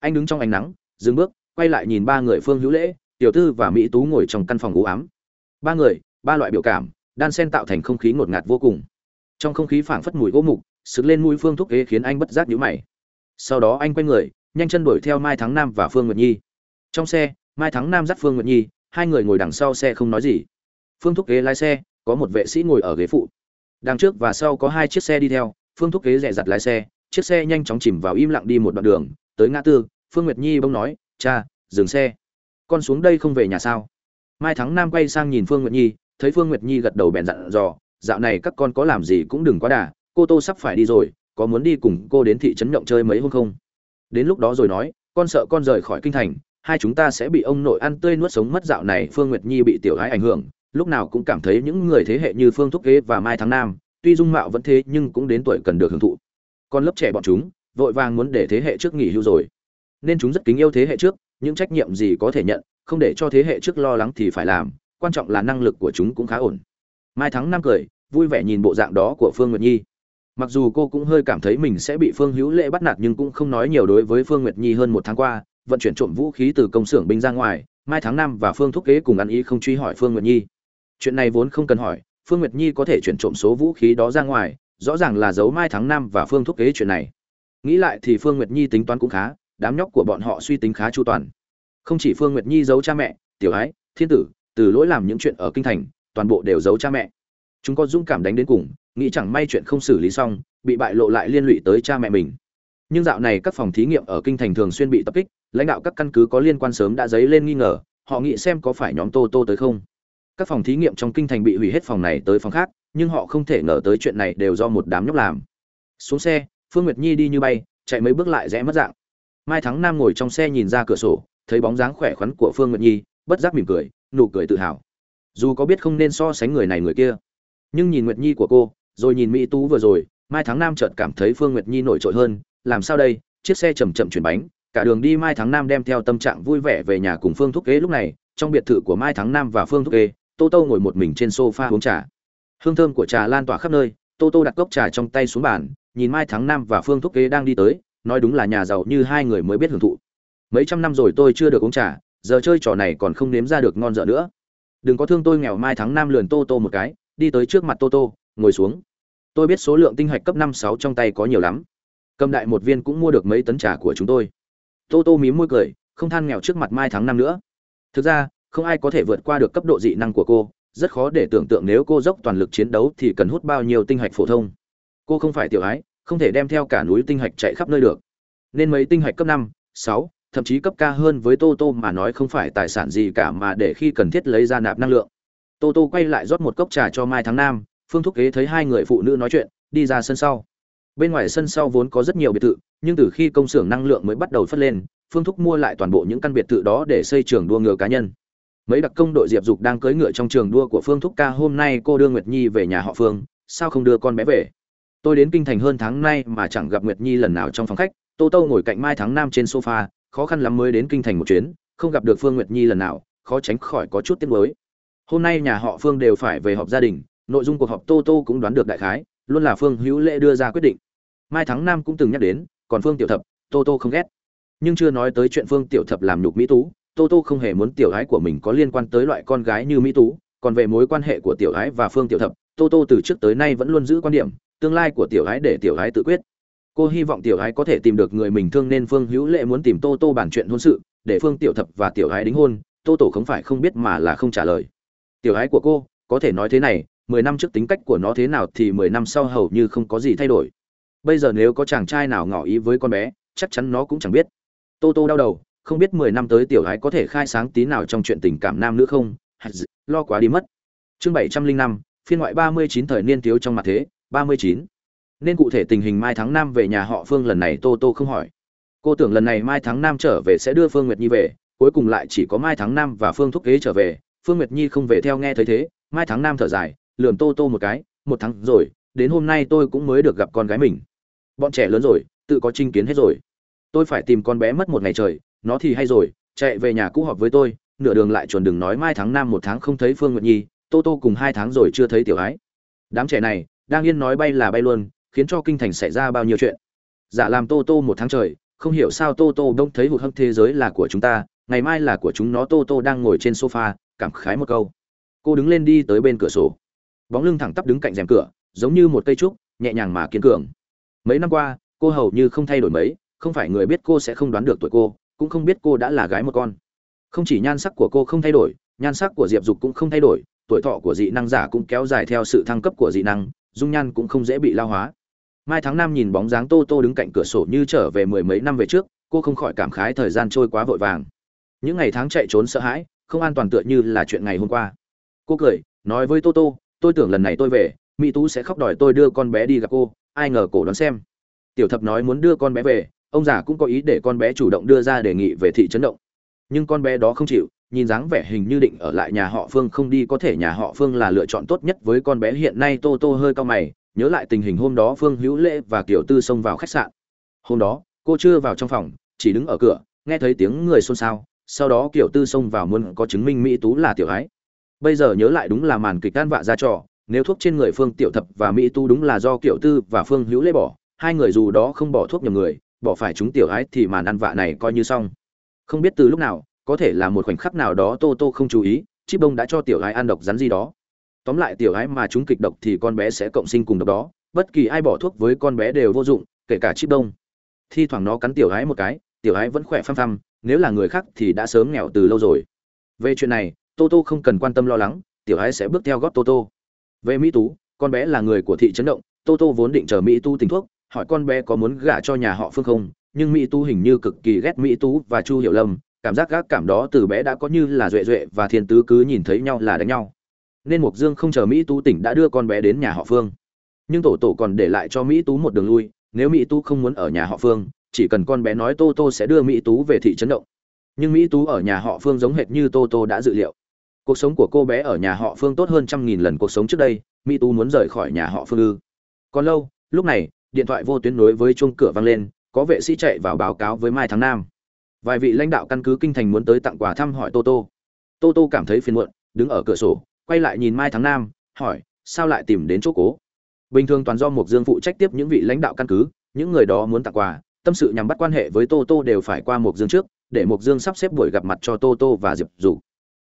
Anh đứng trong ánh nắng, dừng bước, quay lại nhìn ba người phương hữu lễ, tiểu tư và mỹ tú ngồi trong căn phòng u ám. Ba người, ba loại biểu cảm, đan sen tạo thành không khí ngột ngạt vô cùng. Trong không khí phảng phất mùi gỗ mục sực lên mũi phương thúc kế khiến anh bất giác nhíu mày. Sau đó anh quay người, nhanh chân đuổi theo mai thắng nam và phương nguyệt nhi. Trong xe, mai thắng nam dắt phương nguyệt nhi, hai người ngồi đằng sau xe không nói gì. Phương thúc kế lái xe, có một vệ sĩ ngồi ở ghế phụ. Đằng trước và sau có hai chiếc xe đi theo, phương thúc kế rẻ giặt lái xe, chiếc xe nhanh chóng chìm vào im lặng đi một đoạn đường, tới ngã tư, phương nguyệt nhi bỗng nói, cha, dừng xe. Con xuống đây không về nhà sao? Mai thắng nam quay sang nhìn phương nguyệt nhi, thấy phương nguyệt nhi gật đầu bèn dặn dò, dạo này các con có làm gì cũng đừng quá đà cô tô sắp phải đi rồi, có muốn đi cùng cô đến thị trấn nhộng chơi mấy hôm không? Đến lúc đó rồi nói, con sợ con rời khỏi kinh thành, hai chúng ta sẽ bị ông nội ăn tươi nuốt sống mất dạo này, phương nguyệt nhi bị tiểu gái ảnh hưởng, lúc nào cũng cảm thấy những người thế hệ như phương thúc kế và mai tháng nam, tuy dung mạo vẫn thế nhưng cũng đến tuổi cần được hưởng thụ. Con lớp trẻ bọn chúng, vội vàng muốn để thế hệ trước nghỉ hưu rồi. Nên chúng rất kính yêu thế hệ trước, những trách nhiệm gì có thể nhận, không để cho thế hệ trước lo lắng thì phải làm, quan trọng là năng lực của chúng cũng khá ổn. Mai thắng năm cười, vui vẻ nhìn bộ dạng đó của phương nguyệt nhi mặc dù cô cũng hơi cảm thấy mình sẽ bị phương hữu lễ bắt nạt nhưng cũng không nói nhiều đối với phương nguyệt nhi hơn một tháng qua, vận chuyển trộm vũ khí từ công xưởng binh ra ngoài, mai tháng năm và phương thúc kế cùng ăn ý không truy hỏi phương nguyệt nhi. Chuyện này vốn không cần hỏi, phương nguyệt nhi có thể chuyển trộm số vũ khí đó ra ngoài, rõ ràng là giấu mai tháng năm và phương thúc kế chuyện này. Nghĩ lại thì phương nguyệt nhi tính toán cũng khá, đám nhóc của bọn họ suy tính khá chu toàn. Không chỉ phương nguyệt nhi giấu cha mẹ, tiểu ái, thiên tử, từ lỗi làm những chuyện ở kinh thành, toàn bộ đều giấu cha mẹ. Chúng có dũng cảm đánh đến cùng nghĩ chẳng may chuyện không xử lý xong, bị bại lộ lại liên lụy tới cha mẹ mình. Nhưng dạo này các phòng thí nghiệm ở kinh thành thường xuyên bị tập kích, lãnh đạo các căn cứ có liên quan sớm đã dấy lên nghi ngờ, họ nghĩ xem có phải nhóm tô tô tới không. Các phòng thí nghiệm trong kinh thành bị hủy hết phòng này tới phòng khác, nhưng họ không thể ngờ tới chuyện này đều do một đám nhóc làm. Xuống xe, phương nguyệt nhi đi như bay, chạy mấy bước lại rẽ mất dạng. Mai thắng nam ngồi trong xe nhìn ra cửa sổ, thấy bóng dáng khỏe khoắn của phương nguyệt nhi, bất giác mỉm cười, nụ cười tự hào. Dù có biết không nên so sánh người này người kia, nhưng nhìn nguyệt nhi của cô rồi nhìn mỹ tú vừa rồi, mai tháng năm chợt cảm thấy phương nguyệt nhi nổi trội hơn, làm sao đây, chiếc xe chầm chậm chuyển bánh, cả đường đi mai tháng năm đem theo tâm trạng vui vẻ về nhà cùng phương thúc kế lúc này, trong biệt thự của mai tháng năm và phương thúc kế tô tô ngồi một mình trên sofa uống trà. Hương thơm của trà lan tỏa khắp nơi, tô tô đặt cốc trà trong tay xuống bàn, nhìn mai tháng năm và phương thúc kế đang đi tới, nói đúng là nhà giàu như hai người mới biết hưởng thụ. Mấy trăm năm rồi tôi chưa được uống trà, giờ chơi trò này còn không nếm ra được ngon dở nữa. Đừng có thương tôi nghèo mai tháng năm lườn tô tô một cái, đi tới trước mặt tô tô, ngồi xuống tôi biết số lượng tinh hạch cấp năm sáu trong tay có nhiều lắm. Cầm đại một viên cũng mua được mấy tấn trà của chúng tôi. Tô tô mím môi cười, không than nghèo trước mặt mai tháng năm nữa. Thực ra, không ai có thể vượt qua được cấp độ dị năng của cô. Rất khó để tưởng tượng nếu cô dốc toàn lực chiến đấu thì cần hút bao nhiêu tinh hạch phổ thông. Cô không phải tiểu ái, không thể đem theo cả núi tinh hạch chạy khắp nơi được. Nên mấy tinh hạch cấp năm, sáu, thậm chí cấp ca hơn với tô tô mà nói không phải tài sản gì cả mà để khi cần thiết lấy ra nạp năng lượng. Tô tô quay lại rót một cốc trà cho mai tháng năm phương thúc kế thấy hai người phụ nữ nói chuyện, đi ra sân sau. Bên ngoài sân sau vốn có rất nhiều biệt thự, nhưng từ khi công xưởng năng lượng mới bắt đầu phất lên, phương thúc mua lại toàn bộ những căn biệt thự đó để xây trường đua ngựa cá nhân. Mấy đặc công đội diệp dục đang cưỡi ngựa trong trường đua của phương thúc ca, hôm nay cô đưa nguyệt nhi về nhà họ phương, sao không đưa con bé về? Tôi đến kinh thành hơn tháng nay mà chẳng gặp nguyệt nhi lần nào trong phòng khách, tô tô ngồi cạnh mai tháng năm trên sofa, khó khăn lắm mới đến kinh thành một chuyến, không gặp được phương nguyệt nhi lần nào, khó tránh khỏi có chút tiếc nuối. Hôm nay nhà họ phương đều phải về họp gia đình nội dung cuộc họp tô tô cũng đoán được đại khái, luôn là phương hữu lễ đưa ra quyết định. Mai thắng nam cũng từng nhắc đến, còn phương tiểu thập, tô tô không ghét. Nhưng chưa nói tới chuyện phương tiểu thập làm nhục mỹ tú, tô tô không hề muốn tiểu gái của mình có liên quan tới loại con gái như mỹ tú, còn về mối quan hệ của tiểu gái và phương tiểu thập, tô tô từ trước tới nay vẫn luôn giữ quan điểm, tương lai của tiểu gái để tiểu gái tự quyết. Cô hy vọng tiểu gái có thể tìm được người mình thương nên phương hữu lệ muốn tìm tô tô bản chuyện hôn sự, để phương tiểu thập và tiểu gái đính hôn, tô tổ không phải không biết mà là không trả lời. Tiểu gái của cô, có thể nói thế này mười năm trước tính cách của nó thế nào thì mười năm sau hầu như không có gì thay đổi. Bây giờ nếu có chàng trai nào ngỏ ý với con bé, chắc chắn nó cũng chẳng biết. Tô tô đau đầu, không biết mười năm tới tiểu gái có thể khai sáng tí nào trong chuyện tình cảm nam nữ không? Lo quá đi mất. Chương bảy trăm linh năm, phiên ngoại ba mươi chín thời niên thiếu trong mặt thế, ba mươi chín. Nên cụ thể tình hình mai tháng năm về nhà họ phương lần này tô tô không hỏi. Cô tưởng lần này mai tháng năm trở về sẽ đưa phương nguyệt nhi về, cuối cùng lại chỉ có mai tháng năm và phương thúc kế trở về. Phương nguyệt nhi không về theo nghe thấy thế, mai tháng năm thở dài lườm tô tô một cái, một tháng rồi, đến hôm nay tôi cũng mới được gặp con gái mình. Bọn trẻ lớn rồi, tự có trinh kiến hết rồi. Tôi phải tìm con bé mất một ngày trời, nó thì hay rồi, chạy về nhà cũ họp với tôi, nửa đường lại chuồn đừng nói mai tháng năm một tháng không thấy phương nguyệt nhi, tô tô cùng hai tháng rồi chưa thấy tiểu ái. Đám trẻ này, đang yên nói bay là bay luôn, khiến cho kinh thành xảy ra bao nhiêu chuyện. Giả làm tô tô một tháng trời, không hiểu sao tô tô đông thấy hụt hâm thế giới là của chúng ta, ngày mai là của chúng nó, tô tô đang ngồi trên sofa, cảm khái một câu. Cô đứng lên đi tới bên cửa sổ bóng lưng thẳng tắp đứng cạnh rèm cửa, giống như một cây trúc, nhẹ nhàng mà kiên cường. Mấy năm qua, cô hầu như không thay đổi mấy, không phải người biết cô sẽ không đoán được tuổi cô, cũng không biết cô đã là gái một con. Không chỉ nhan sắc của cô không thay đổi, nhan sắc của diệp dục cũng không thay đổi, tuổi thọ của dị năng giả cũng kéo dài theo sự thăng cấp của dị năng, dung nhan cũng không dễ bị lao hóa. Mai tháng năm nhìn bóng dáng tô tô đứng cạnh cửa sổ như trở về mười mấy năm về trước, cô không khỏi cảm khái thời gian trôi quá vội vàng. Những ngày tháng chạy trốn sợ hãi, không an toàn tựa như là chuyện ngày hôm qua. Cô cười, nói với tô tô tôi tưởng lần này tôi về, mỹ tú sẽ khóc đòi tôi đưa con bé đi gặp cô, ai ngờ cổ đoán xem. Tiểu thập nói muốn đưa con bé về, ông già cũng có ý để con bé chủ động đưa ra đề nghị về thị trấn động. Nhưng con bé đó không chịu, nhìn dáng vẻ hình như định ở lại nhà họ phương không đi, có thể nhà họ phương là lựa chọn tốt nhất với con bé. Hiện nay tô tô hơi cao mày, nhớ lại tình hình hôm đó phương hữu lễ và kiều tư xông vào khách sạn. Hôm đó, cô chưa vào trong phòng, chỉ đứng ở cửa, nghe thấy tiếng người xôn xao. Sau đó kiều tư xông vào muốn có chứng minh mỹ tú là tiểu ái bây giờ nhớ lại đúng là màn kịch can vạ ra trò, nếu thuốc trên người phương tiểu thập và mỹ tu đúng là do kiểu tư và phương hữu lễ bỏ, hai người dù đó không bỏ thuốc nhầm người, bỏ phải chúng tiểu ái thì màn ăn vạ này coi như xong. Không biết từ lúc nào, có thể là một khoảnh khắc nào đó tô tô không chú ý, chip bông đã cho tiểu ái ăn độc rắn gì đó. Tóm lại tiểu ái mà chúng kịch độc thì con bé sẽ cộng sinh cùng độc đó, bất kỳ ai bỏ thuốc với con bé đều vô dụng, kể cả chip bông. Thi thoảng nó cắn tiểu ái một cái, tiểu ái vẫn khỏe phăm phăm, nếu là người khác thì đã sớm nghèo từ lâu rồi. Về chuyện này tô tô không cần quan tâm lo lắng, tiểu ái sẽ bước theo gót tô tô. Về mỹ tú, con bé là người của thị trấn động, tô tô vốn định chờ mỹ tu tình thuốc, hỏi con bé có muốn gả cho nhà họ phương không, nhưng mỹ tu hình như cực kỳ ghét mỹ tú và chu hiểu lâm, cảm giác gác cảm đó từ bé đã có như là duệ duệ và thiên tứ cứ nhìn thấy nhau là đánh nhau. Nên mục dương không chờ mỹ tú tỉnh đã đưa con bé đến nhà họ phương. Nhưng tổ tổ còn để lại cho mỹ tú một đường lui, nếu mỹ tú không muốn ở nhà họ phương, chỉ cần con bé nói tô tô sẽ đưa mỹ tú về thị trấn động. Nhưng mỹ tú ở nhà họ phương giống hệt như tô tô đã dự liệu cuộc sống của cô bé ở nhà họ phương tốt hơn trăm nghìn lần cuộc sống trước đây, mỹ tú muốn rời khỏi nhà họ phương ư. Còn lâu, lúc này, điện thoại vô tuyến nối với chuông cửa vang lên, có vệ sĩ chạy vào báo cáo với mai tháng nam. Vài vị lãnh đạo căn cứ kinh thành muốn tới tặng quà thăm hỏi tô tô. Tô tô cảm thấy phiền muộn, đứng ở cửa sổ, quay lại nhìn mai tháng nam, hỏi, sao lại tìm đến chỗ cố? Bình thường toàn do mục dương phụ trách tiếp những vị lãnh đạo căn cứ, những người đó muốn tặng quà, tâm sự nhằm bắt quan hệ với tô tô đều phải qua mục dương trước, để mục dương sắp xếp buổi gặp mặt cho tô tô và diệp dục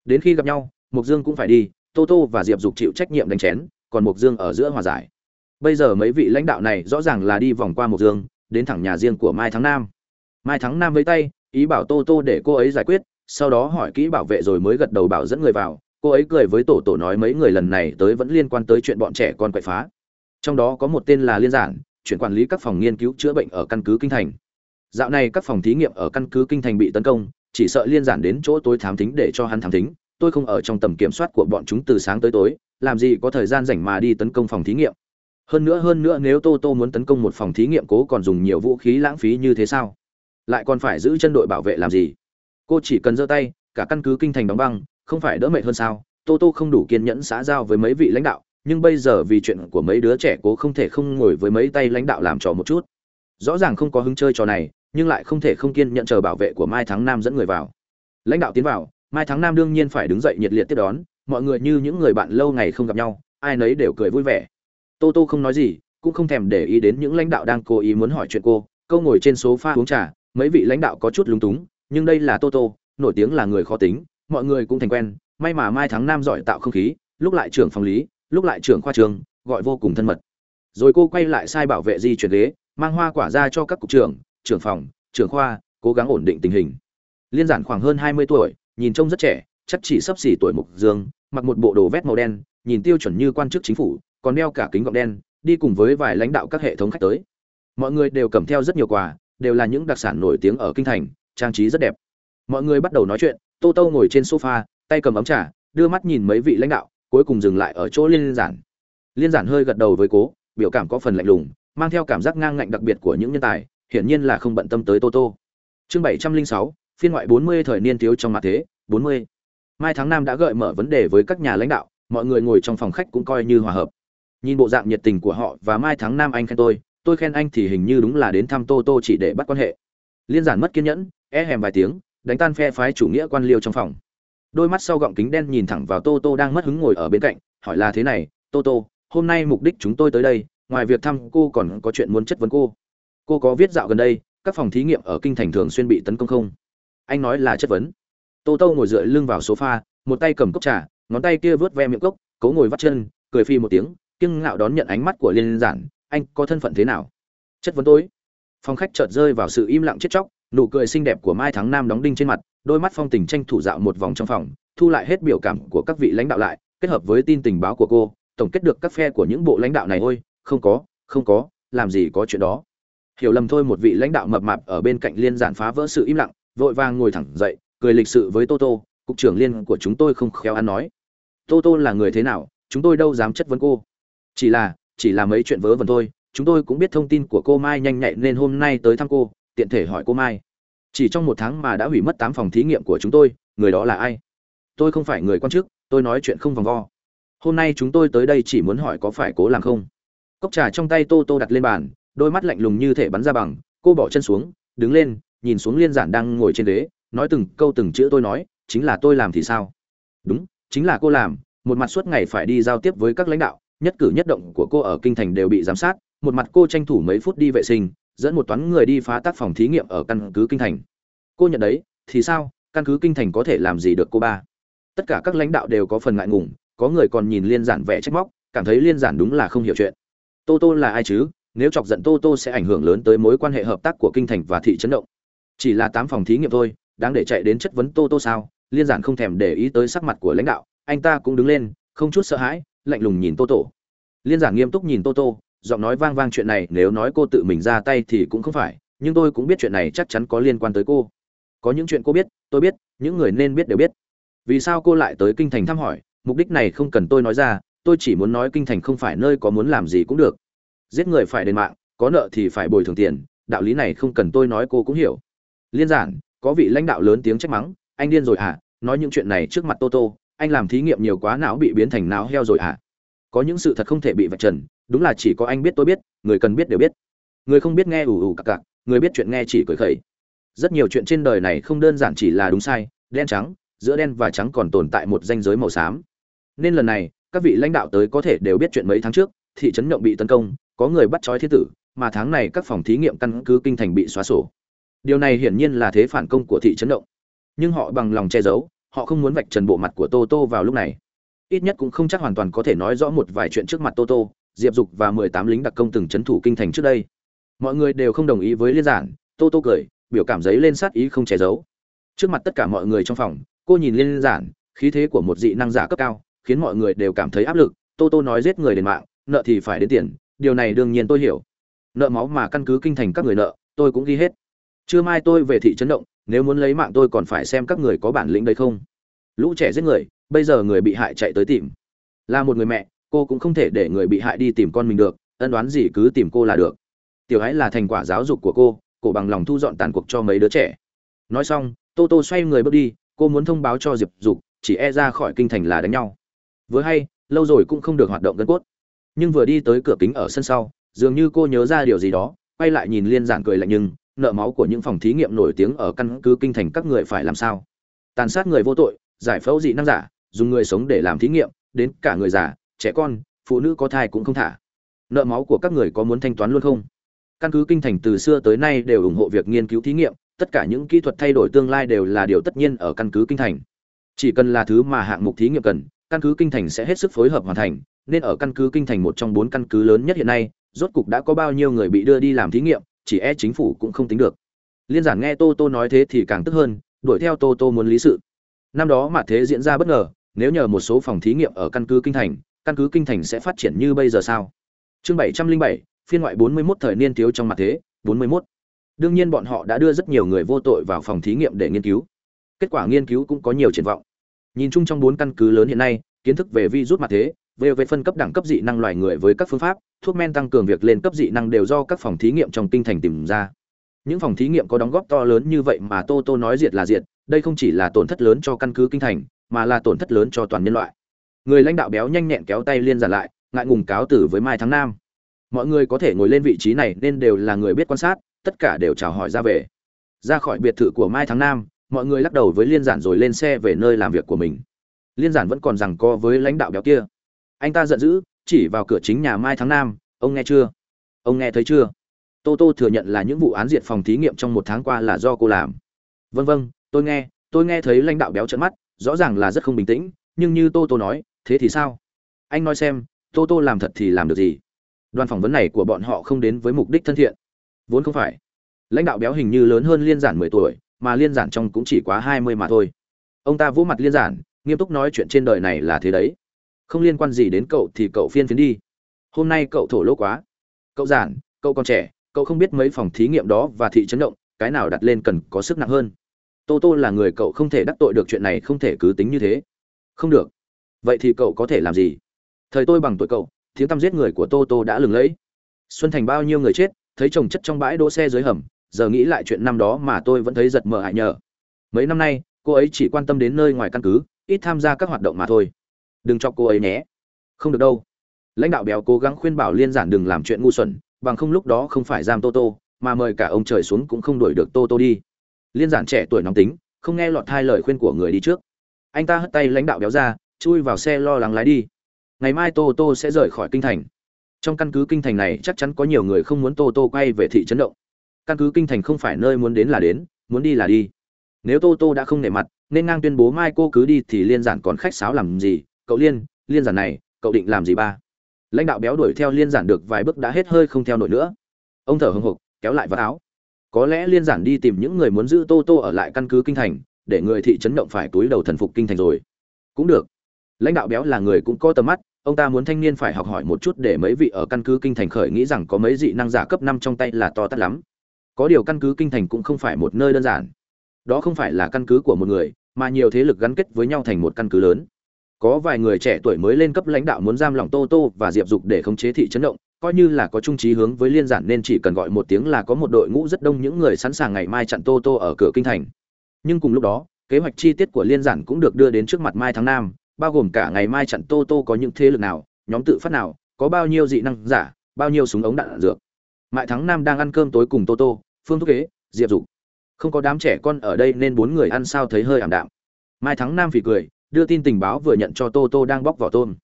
đến khi gặp nhau mục dương cũng phải đi, tô tô và diệp dục chịu trách nhiệm đánh chén, còn mục dương ở giữa hòa giải. Bây giờ mấy vị lãnh đạo này rõ ràng là đi vòng qua mục dương, đến thẳng nhà riêng của mai thắng nam. Mai thắng nam với tay, ý bảo tô tô để cô ấy giải quyết, sau đó hỏi kỹ bảo vệ rồi mới gật đầu bảo dẫn người vào. Cô ấy cười với tổ tổ nói mấy người lần này tới vẫn liên quan tới chuyện bọn trẻ con quậy phá. Trong đó có một tên là liên giản, chuyển quản lý các phòng nghiên cứu chữa bệnh ở căn cứ kinh thành. Dạo này các phòng thí nghiệm ở căn cứ kinh thành bị tấn công chỉ sợ liên giản đến chỗ tôi thám thính để cho hắn thám thính, tôi không ở trong tầm kiểm soát của bọn chúng từ sáng tới tối, làm gì có thời gian rảnh mà đi tấn công phòng thí nghiệm. Hơn nữa hơn nữa nếu tô tô muốn tấn công một phòng thí nghiệm cố còn dùng nhiều vũ khí lãng phí như thế sao? Lại còn phải giữ chân đội bảo vệ làm gì? Cô chỉ cần giơ tay, cả căn cứ kinh thành đóng băng, không phải đỡ mệt hơn sao? Tô tô không đủ kiên nhẫn xã giao với mấy vị lãnh đạo, nhưng bây giờ vì chuyện của mấy đứa trẻ cố không thể không ngồi với mấy tay lãnh đạo làm trò một chút. Rõ ràng không có hứng chơi trò này nhưng lại không thể không kiên nhận chờ bảo vệ của mai thắng nam dẫn người vào. Lãnh đạo tiến vào, mai thắng nam đương nhiên phải đứng dậy nhiệt liệt tiếp đón, mọi người như những người bạn lâu ngày không gặp nhau, ai nấy đều cười vui vẻ. Tô tô không nói gì, cũng không thèm để ý đến những lãnh đạo đang cố ý muốn hỏi chuyện cô câu ngồi trên số pha uống trà, mấy vị lãnh đạo có chút lúng túng, nhưng đây là tô tô, nổi tiếng là người khó tính, mọi người cũng thành quen, may mà mai thắng nam giỏi tạo không khí, lúc lại trưởng phòng lý, lúc lại trưởng khoa trường, gọi vô cùng thân mật. Rồi cô quay lại sai bảo vệ di chuyển ghế, mang hoa quả ra cho các cục trưởng trưởng phòng, trưởng khoa, cố gắng ổn định tình hình. Liên giản khoảng hơn hai mươi tuổi, nhìn trông rất trẻ, chắc chỉ sắp xỉ tuổi mục dương, mặc một bộ đồ vét màu đen, nhìn tiêu chuẩn như quan chức chính phủ, còn đeo cả kính gọng đen, đi cùng với vài lãnh đạo các hệ thống khách tới. Mọi người đều cầm theo rất nhiều quà, đều là những đặc sản nổi tiếng ở kinh thành, trang trí rất đẹp. Mọi người bắt đầu nói chuyện, tô tô ngồi trên sofa, tay cầm ấm trà, đưa mắt nhìn mấy vị lãnh đạo, cuối cùng dừng lại ở chỗ liên giản. Liên giản hơi gật đầu với cố, biểu cảm có phần lạnh lùng, mang theo cảm giác ngang ngạnh đặc biệt của những nhân tài hiển nhiên là không bận tâm tới tô tô. Chương bảy trăm linh sáu, phiên ngoại bốn mươi thời niên thiếu trong mặt thế, bốn mươi. Mai tháng năm đã gợi mở vấn đề với các nhà lãnh đạo, mọi người ngồi trong phòng khách cũng coi như hòa hợp. Nhìn bộ dạng nhiệt tình của họ và mai tháng năm anh khen tôi tôi khen anh thì hình như đúng là đến thăm tô tô chỉ để bắt quan hệ. Liên giản mất kiên nhẫn e hèm vài tiếng, đánh tan phe phái chủ nghĩa quan liêu trong phòng. Đôi mắt sau gọng kính đen nhìn thẳng vào tô tô đang mất hứng ngồi ở bên cạnh, hỏi là thế này, tô tô, hôm nay mục đích chúng tôi tới đây, ngoài việc thăm cô còn có chuyện muốn chất vấn cô cô có viết dạo gần đây, các phòng thí nghiệm ở kinh thành thường xuyên bị tấn công không? Anh nói là chất vấn. Tô tô ngồi dựa lưng vào sofa, một tay cầm cốc trà, ngón tay kia vớt ve miệng cốc, cố ngồi vắt chân, cười phi một tiếng, kiêng ngạo đón nhận ánh mắt của liên giản. Anh có thân phận thế nào? Chất vấn tối phòng khách chợt rơi vào sự im lặng chết chóc, nụ cười xinh đẹp của mai thắng nam đóng đinh trên mặt, đôi mắt phong tình tranh thủ dạo một vòng trong phòng, thu lại hết biểu cảm của các vị lãnh đạo lại, kết hợp với tin tình báo của cô, tổng kết được các phe của những bộ lãnh đạo này. Ôi, không có không có, làm gì có chuyện đó hiểu lầm thôi một vị lãnh đạo mập mạp ở bên cạnh liên giản phá vỡ sự im lặng, vội vàng ngồi thẳng dậy, cười lịch sự với tô tô, cục trưởng liên của chúng tôi không khéo ăn nói. Tô tô là người thế nào, chúng tôi đâu dám chất vấn cô. Chỉ là chỉ là mấy chuyện vớ vẩn thôi, chúng tôi cũng biết thông tin của cô mai nhanh nhạy nên hôm nay tới thăm cô, tiện thể hỏi cô mai. Chỉ trong một tháng mà đã hủy mất tám phòng thí nghiệm của chúng tôi, người đó là ai? Tôi không phải người quan chức, tôi nói chuyện không vòng vo. Hôm nay chúng tôi tới đây chỉ muốn hỏi có phải cố làm không. Cốc trà trong tay tô tô đặt lên bàn đôi mắt lạnh lùng như thể bắn ra bằng, cô bỏ chân xuống, đứng lên, nhìn xuống liên giản đang ngồi trên ghế, nói từng câu từng chữ tôi nói, chính là tôi làm thì sao? Đúng, chính là cô làm, một mặt suốt ngày phải đi giao tiếp với các lãnh đạo, nhất cử nhất động của cô ở kinh thành đều bị giám sát, một mặt cô tranh thủ mấy phút đi vệ sinh, dẫn một toán người đi phá tác phòng thí nghiệm ở căn cứ kinh thành. Cô nhận đấy, thì sao, căn cứ kinh thành có thể làm gì được cô ba? Tất cả các lãnh đạo đều có phần ngại ngùng, có người còn nhìn liên giản vẻ trách móc, cảm thấy liên giản đúng là không hiểu chuyện. Tô tô là ai chứ? Nếu chọc giận tô tô sẽ ảnh hưởng lớn tới mối quan hệ hợp tác của kinh thành và thị trấn động. Chỉ là tám phòng thí nghiệm thôi, đáng để chạy đến chất vấn tô tô sao? Liên giản không thèm để ý tới sắc mặt của lãnh đạo, anh ta cũng đứng lên, không chút sợ hãi, lạnh lùng nhìn tô tô. Liên giản nghiêm túc nhìn tô tô, giọng nói vang vang chuyện này, nếu nói cô tự mình ra tay thì cũng không phải, nhưng tôi cũng biết chuyện này chắc chắn có liên quan tới cô. Có những chuyện cô biết, tôi biết, những người nên biết đều biết. Vì sao cô lại tới kinh thành thăm hỏi? Mục đích này không cần tôi nói ra, tôi chỉ muốn nói kinh thành không phải nơi có muốn làm gì cũng được giết người phải đền mạng, có nợ thì phải bồi thường tiền, đạo lý này không cần tôi nói cô cũng hiểu. Liên giản, có vị lãnh đạo lớn tiếng trách mắng, anh điên rồi à nói những chuyện này trước mặt toto anh làm thí nghiệm nhiều quá não bị biến thành não heo rồi à có những sự thật không thể bị vạch trần, đúng là chỉ có anh biết tôi biết, người cần biết đều biết. Người không biết nghe ù ù cặc cặc, người biết chuyện nghe chỉ cười khẩy. Rất nhiều chuyện trên đời này không đơn giản chỉ là đúng sai, đen trắng, giữa đen và trắng còn tồn tại một ranh giới màu xám. Nên lần này, các vị lãnh đạo tới có thể đều biết chuyện mấy tháng trước, thị trấn nhộng bị tấn công có người bắt trói thiên tử, mà tháng này các phòng thí nghiệm căn cứ kinh thành bị xóa sổ. Điều này hiển nhiên là thế phản công của thị trấn động. Nhưng họ bằng lòng che giấu, họ không muốn vạch trần bộ mặt của tô tô vào lúc này. Ít nhất cũng không chắc hoàn toàn có thể nói rõ một vài chuyện trước mặt tô tô, diệp dục và mười tám lính đặc công từng c h ấ n thủ kinh thành trước đây. Mọi người đều không đồng ý với liên giản, tô tô cười, biểu cảm giấy lên sát ý không che giấu. Trước mặt tất cả mọi người trong phòng, cô nhìn liên giản, khí thế của một dị năng giả cấp cao, khiến mọi người đều cảm thấy áp lực. Tô tô nói giết người đền mạng, nợ thì phải đến tiền điều này đương nhiên tôi hiểu nợ máu mà căn cứ kinh thành các người nợ tôi cũng ghi hết Trưa mai tôi về thị trấn động, nếu muốn lấy mạng tôi còn phải xem các người có bản lĩnh đấy không. Lũ trẻ giết người, bây giờ người bị hại chạy tới tìm. Là một người mẹ, cô cũng không thể để người bị hại đi tìm con mình được, ân đoán gì cứ tìm cô là được. Tiểu hãy là thành quả giáo dục của cô, cô bằng lòng thu dọn tàn cuộc cho mấy đứa trẻ. Nói xong, Tô Tô xoay người bước đi, cô muốn thông báo cho Diệp Dục, chỉ e ra khỏi kinh thành là đánh nhau. Vừa hay, lâu rồi cũng không được hoạt động gân cốt. Nhưng vừa đi tới cửa kính ở sân sau, dường như cô nhớ ra điều gì đó, quay lại nhìn Liên Giản cười lạnh nhưng, nợ máu của những phòng thí nghiệm nổi tiếng ở căn cứ kinh thành các người phải làm sao? Tàn sát người vô tội giải phẫu dị năng giả dùng người sống để làm thí nghiệm đến cả người già trẻ con phụ nữ có thai cũng không thả. Nợ máu của các người có muốn thanh toán luôn không? Căn cứ kinh thành từ xưa tới nay đều ủng hộ việc nghiên cứu thí nghiệm tất cả những kỹ thuật thay đổi tương lai đều là điều tất nhiên ở căn cứ kinh thành. Chỉ cần là thứ mà hạng mục thí nghiệm cần căn cứ kinh thành sẽ hết sức phối hợp hoàn thành nên ở căn cứ kinh thành một trong bốn căn cứ lớn nhất hiện nay, rốt cục đã có bao nhiêu người bị đưa đi làm thí nghiệm, chỉ e chính phủ cũng không tính được. Liên giản nghe tô tô nói thế thì càng tức hơn, đuổi theo tô tô muốn lý sự. Năm đó mà thế diễn ra bất ngờ, nếu nhờ một số phòng thí nghiệm ở căn cứ kinh thành, căn cứ kinh thành sẽ phát triển như bây giờ sao? Chương bảy trăm linh bảy, phiên ngoại bốn mươi 41 thời niên thiếu trong mặt thế, bốn mươi 41. đương nhiên bọn họ đã đưa rất nhiều người vô tội vào phòng thí nghiệm để nghiên cứu. Kết quả nghiên cứu cũng có nhiều triển vọng. Nhìn chung trong bốn căn cứ lớn hiện nay, kiến thức về virus mặt thế về về phân cấp đẳng cấp dị năng loài người với các phương pháp, thuốc men tăng cường việc lên cấp dị năng đều do các phòng thí nghiệm trong kinh thành tìm ra. Những phòng thí nghiệm có đóng góp to lớn như vậy mà tô tô nói diệt là diệt, đây không chỉ là tổn thất lớn cho căn cứ kinh thành, mà là tổn thất lớn cho toàn nhân loại. Người lãnh đạo béo nhanh nhẹn kéo tay liên giản lại, ngại ngùng cáo tử với mai tháng nam. Mọi người có thể ngồi lên vị trí này nên đều là người biết quan sát, tất cả đều chào hỏi ra về. Ra khỏi biệt thự của mai tháng nam, mọi người lắc đầu với liên giản rồi lên xe về nơi làm việc của mình. Liên giản vẫn còn rằng co với lãnh đạo béo kia anh ta giận dữ, chỉ vào cửa chính nhà mai tháng nam, ông nghe chưa? Ông nghe thấy chưa? Tô tô thừa nhận là những vụ án diệt phòng thí nghiệm trong một tháng qua là do cô làm. Vân vân tôi nghe tôi nghe thấy lãnh đạo béo trận mắt, rõ ràng là rất không bình tĩnh, nhưng như tô tô nói, thế thì sao? Anh nói xem, tô tô làm thật thì làm được gì? Đoàn phỏng vấn này của bọn họ không đến với mục đích thân thiện. Vốn không phải. Lãnh đạo béo hình như lớn hơn liên giản mười tuổi, mà liên giản trong cũng chỉ quá hai mươi mà thôi. Ông ta vỗ mặt liên giản, nghiêm túc nói chuyện trên đời này là thế đấy không liên quan gì đến cậu thì cậu phiên phiến đi. Hôm nay cậu thổ lỗ quá. Cậu giản, cậu còn trẻ, cậu không biết mấy phòng thí nghiệm đó và thị trấn động, cái nào đặt lên cần có sức nặng hơn. Tô tô là người cậu không thể đắc tội được chuyện này, không thể cứ tính như thế. Không được. Vậy thì cậu có thể làm gì? Thời tôi bằng tuổi cậu, tiếng tăm giết người của tô tô đã lừng lẫy. Xuân thành bao nhiêu người chết, thấy chồng chất trong bãi đỗ xe dưới hầm, giờ nghĩ lại chuyện năm đó mà tôi vẫn thấy giật mờ hại nhờ. Mấy năm nay, cô ấy chỉ quan tâm đến nơi ngoài căn cứ, ít tham gia các hoạt động mà thôi đừng cho cô ấy nhé. Không được đâu. Lãnh đạo béo cố gắng khuyên bảo liên giản đừng làm chuyện ngu xuẩn, bằng không lúc đó không phải giam tô tô, mà mời cả ông trời xuống cũng không đuổi được tô tô đi. Liên giản trẻ tuổi nóng tính, không nghe lọt hai lời khuyên của người đi trước. Anh ta hất tay lãnh đạo béo ra, chui vào xe lo lắng lái đi. Ngày mai tô tô sẽ rời khỏi kinh thành. Trong căn cứ kinh thành này chắc chắn có nhiều người không muốn tô tô quay về thị trấn động. Căn cứ kinh thành không phải nơi muốn đến là đến, muốn đi là đi. Nếu tô tô đã không nể mặt, nên ngang tuyên bố mai cô cứ đi thì liên giản còn khách sáo làm gì? Cậu liên liên giản này, cậu định làm gì ba? Lãnh đạo béo đuổi theo liên giản được vài bước đã hết hơi không theo nổi nữa. Ông thở hưng hục kéo lại vạt áo. Có lẽ liên giản đi tìm những người muốn giữ tô tô ở lại căn cứ kinh thành, để người thị trấn động phải túi đầu thần phục kinh thành rồi. Cũng được. Lãnh đạo béo là người cũng có tầm mắt, ông ta muốn thanh niên phải học hỏi một chút để mấy vị ở căn cứ kinh thành khởi nghĩ rằng có mấy dị năng giả cấp năm trong tay là to tát lắm. Có điều căn cứ kinh thành cũng không phải một nơi đơn giản. Đó không phải là căn cứ của một người, mà nhiều thế lực gắn kết với nhau thành một căn cứ lớn có vài người trẻ tuổi mới lên cấp lãnh đạo muốn giam lỏng tô tô và diệp dục để khống chế thị trấn động, coi như là có trung trí hướng với liên giản nên chỉ cần gọi một tiếng là có một đội ngũ rất đông những người sẵn sàng ngày mai chặn tô tô ở cửa kinh thành. Nhưng cùng lúc đó, kế hoạch chi tiết của liên giản cũng được đưa đến trước mặt mai tháng nam, bao gồm cả ngày mai chặn tô tô có những thế lực nào, nhóm tự phát nào, có bao nhiêu dị năng giả, bao nhiêu súng ống đạn dược. Mai tháng nam đang ăn cơm tối cùng tô tô, phương thúc kế, diệp dục. Không có đám trẻ con ở đây nên bốn người ăn sao thấy hơi ảm đạm. Mai tháng nam phì cười đưa tin tình báo vừa nhận cho tô tô đang bóc vỏ tôm.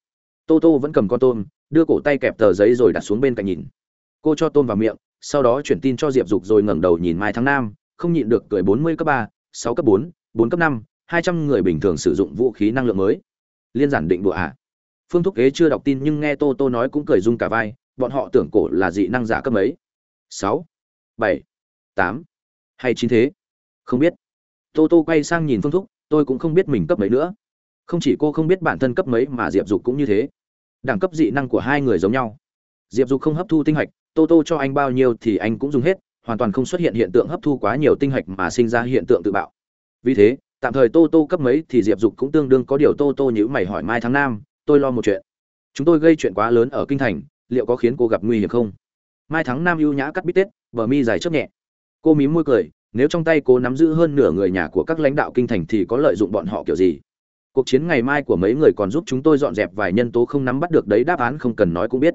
Tô tô vẫn cầm con tôm, đưa cổ tay kẹp tờ giấy rồi đặt xuống bên cạnh nhìn. Cô cho tôm vào miệng, sau đó chuyển tin cho diệp dục rồi ngẩng đầu nhìn mai tháng nam, không nhịn được cười bốn mươi cấp ba, sáu cấp bốn bốn cấp năm, hai trăm người bình thường sử dụng vũ khí năng lượng mới. Liên giản định đùa ạ à. phương thúc kế chưa đọc tin nhưng nghe tô tô nói cũng cười rung cả vai, bọn họ tưởng cổ là dị năng giả cấp mấy? Sáu, bảy, tám, hay chín thế? Không biết. Tô tô quay sang nhìn phương thúc, tôi cũng không biết mình cấp mấy nữa không chỉ cô không biết bản thân cấp mấy mà diệp dục cũng như thế. Đẳng cấp dị năng của hai người giống nhau. Diệp dục không hấp thu tinh hạch tô tô cho anh bao nhiêu thì anh cũng dùng hết, hoàn toàn không xuất hiện hiện tượng hấp thu quá nhiều tinh hạch mà sinh ra hiện tượng tự bạo. Vì thế, tạm thời tô tô cấp mấy thì diệp dục cũng tương đương có điều tô tô nhữ mày hỏi mai tháng năm tôi lo một chuyện. Chúng tôi gây chuyện quá lớn ở kinh thành, liệu có khiến cô gặp nguy hiểm không? Mai tháng năm ưu nhã cắt bít tết, bờ mi dài chớp nhẹ. Cô mím môi cười, nếu trong tay cô nắm giữ hơn nửa người nhà của các lãnh đạo kinh thành thì có lợi dụng bọn họ kiểu gì? Cuộc chiến ngày mai của mấy người còn giúp chúng tôi dọn dẹp vài nhân tố không nắm bắt được đấy, đáp án không cần nói cũng biết.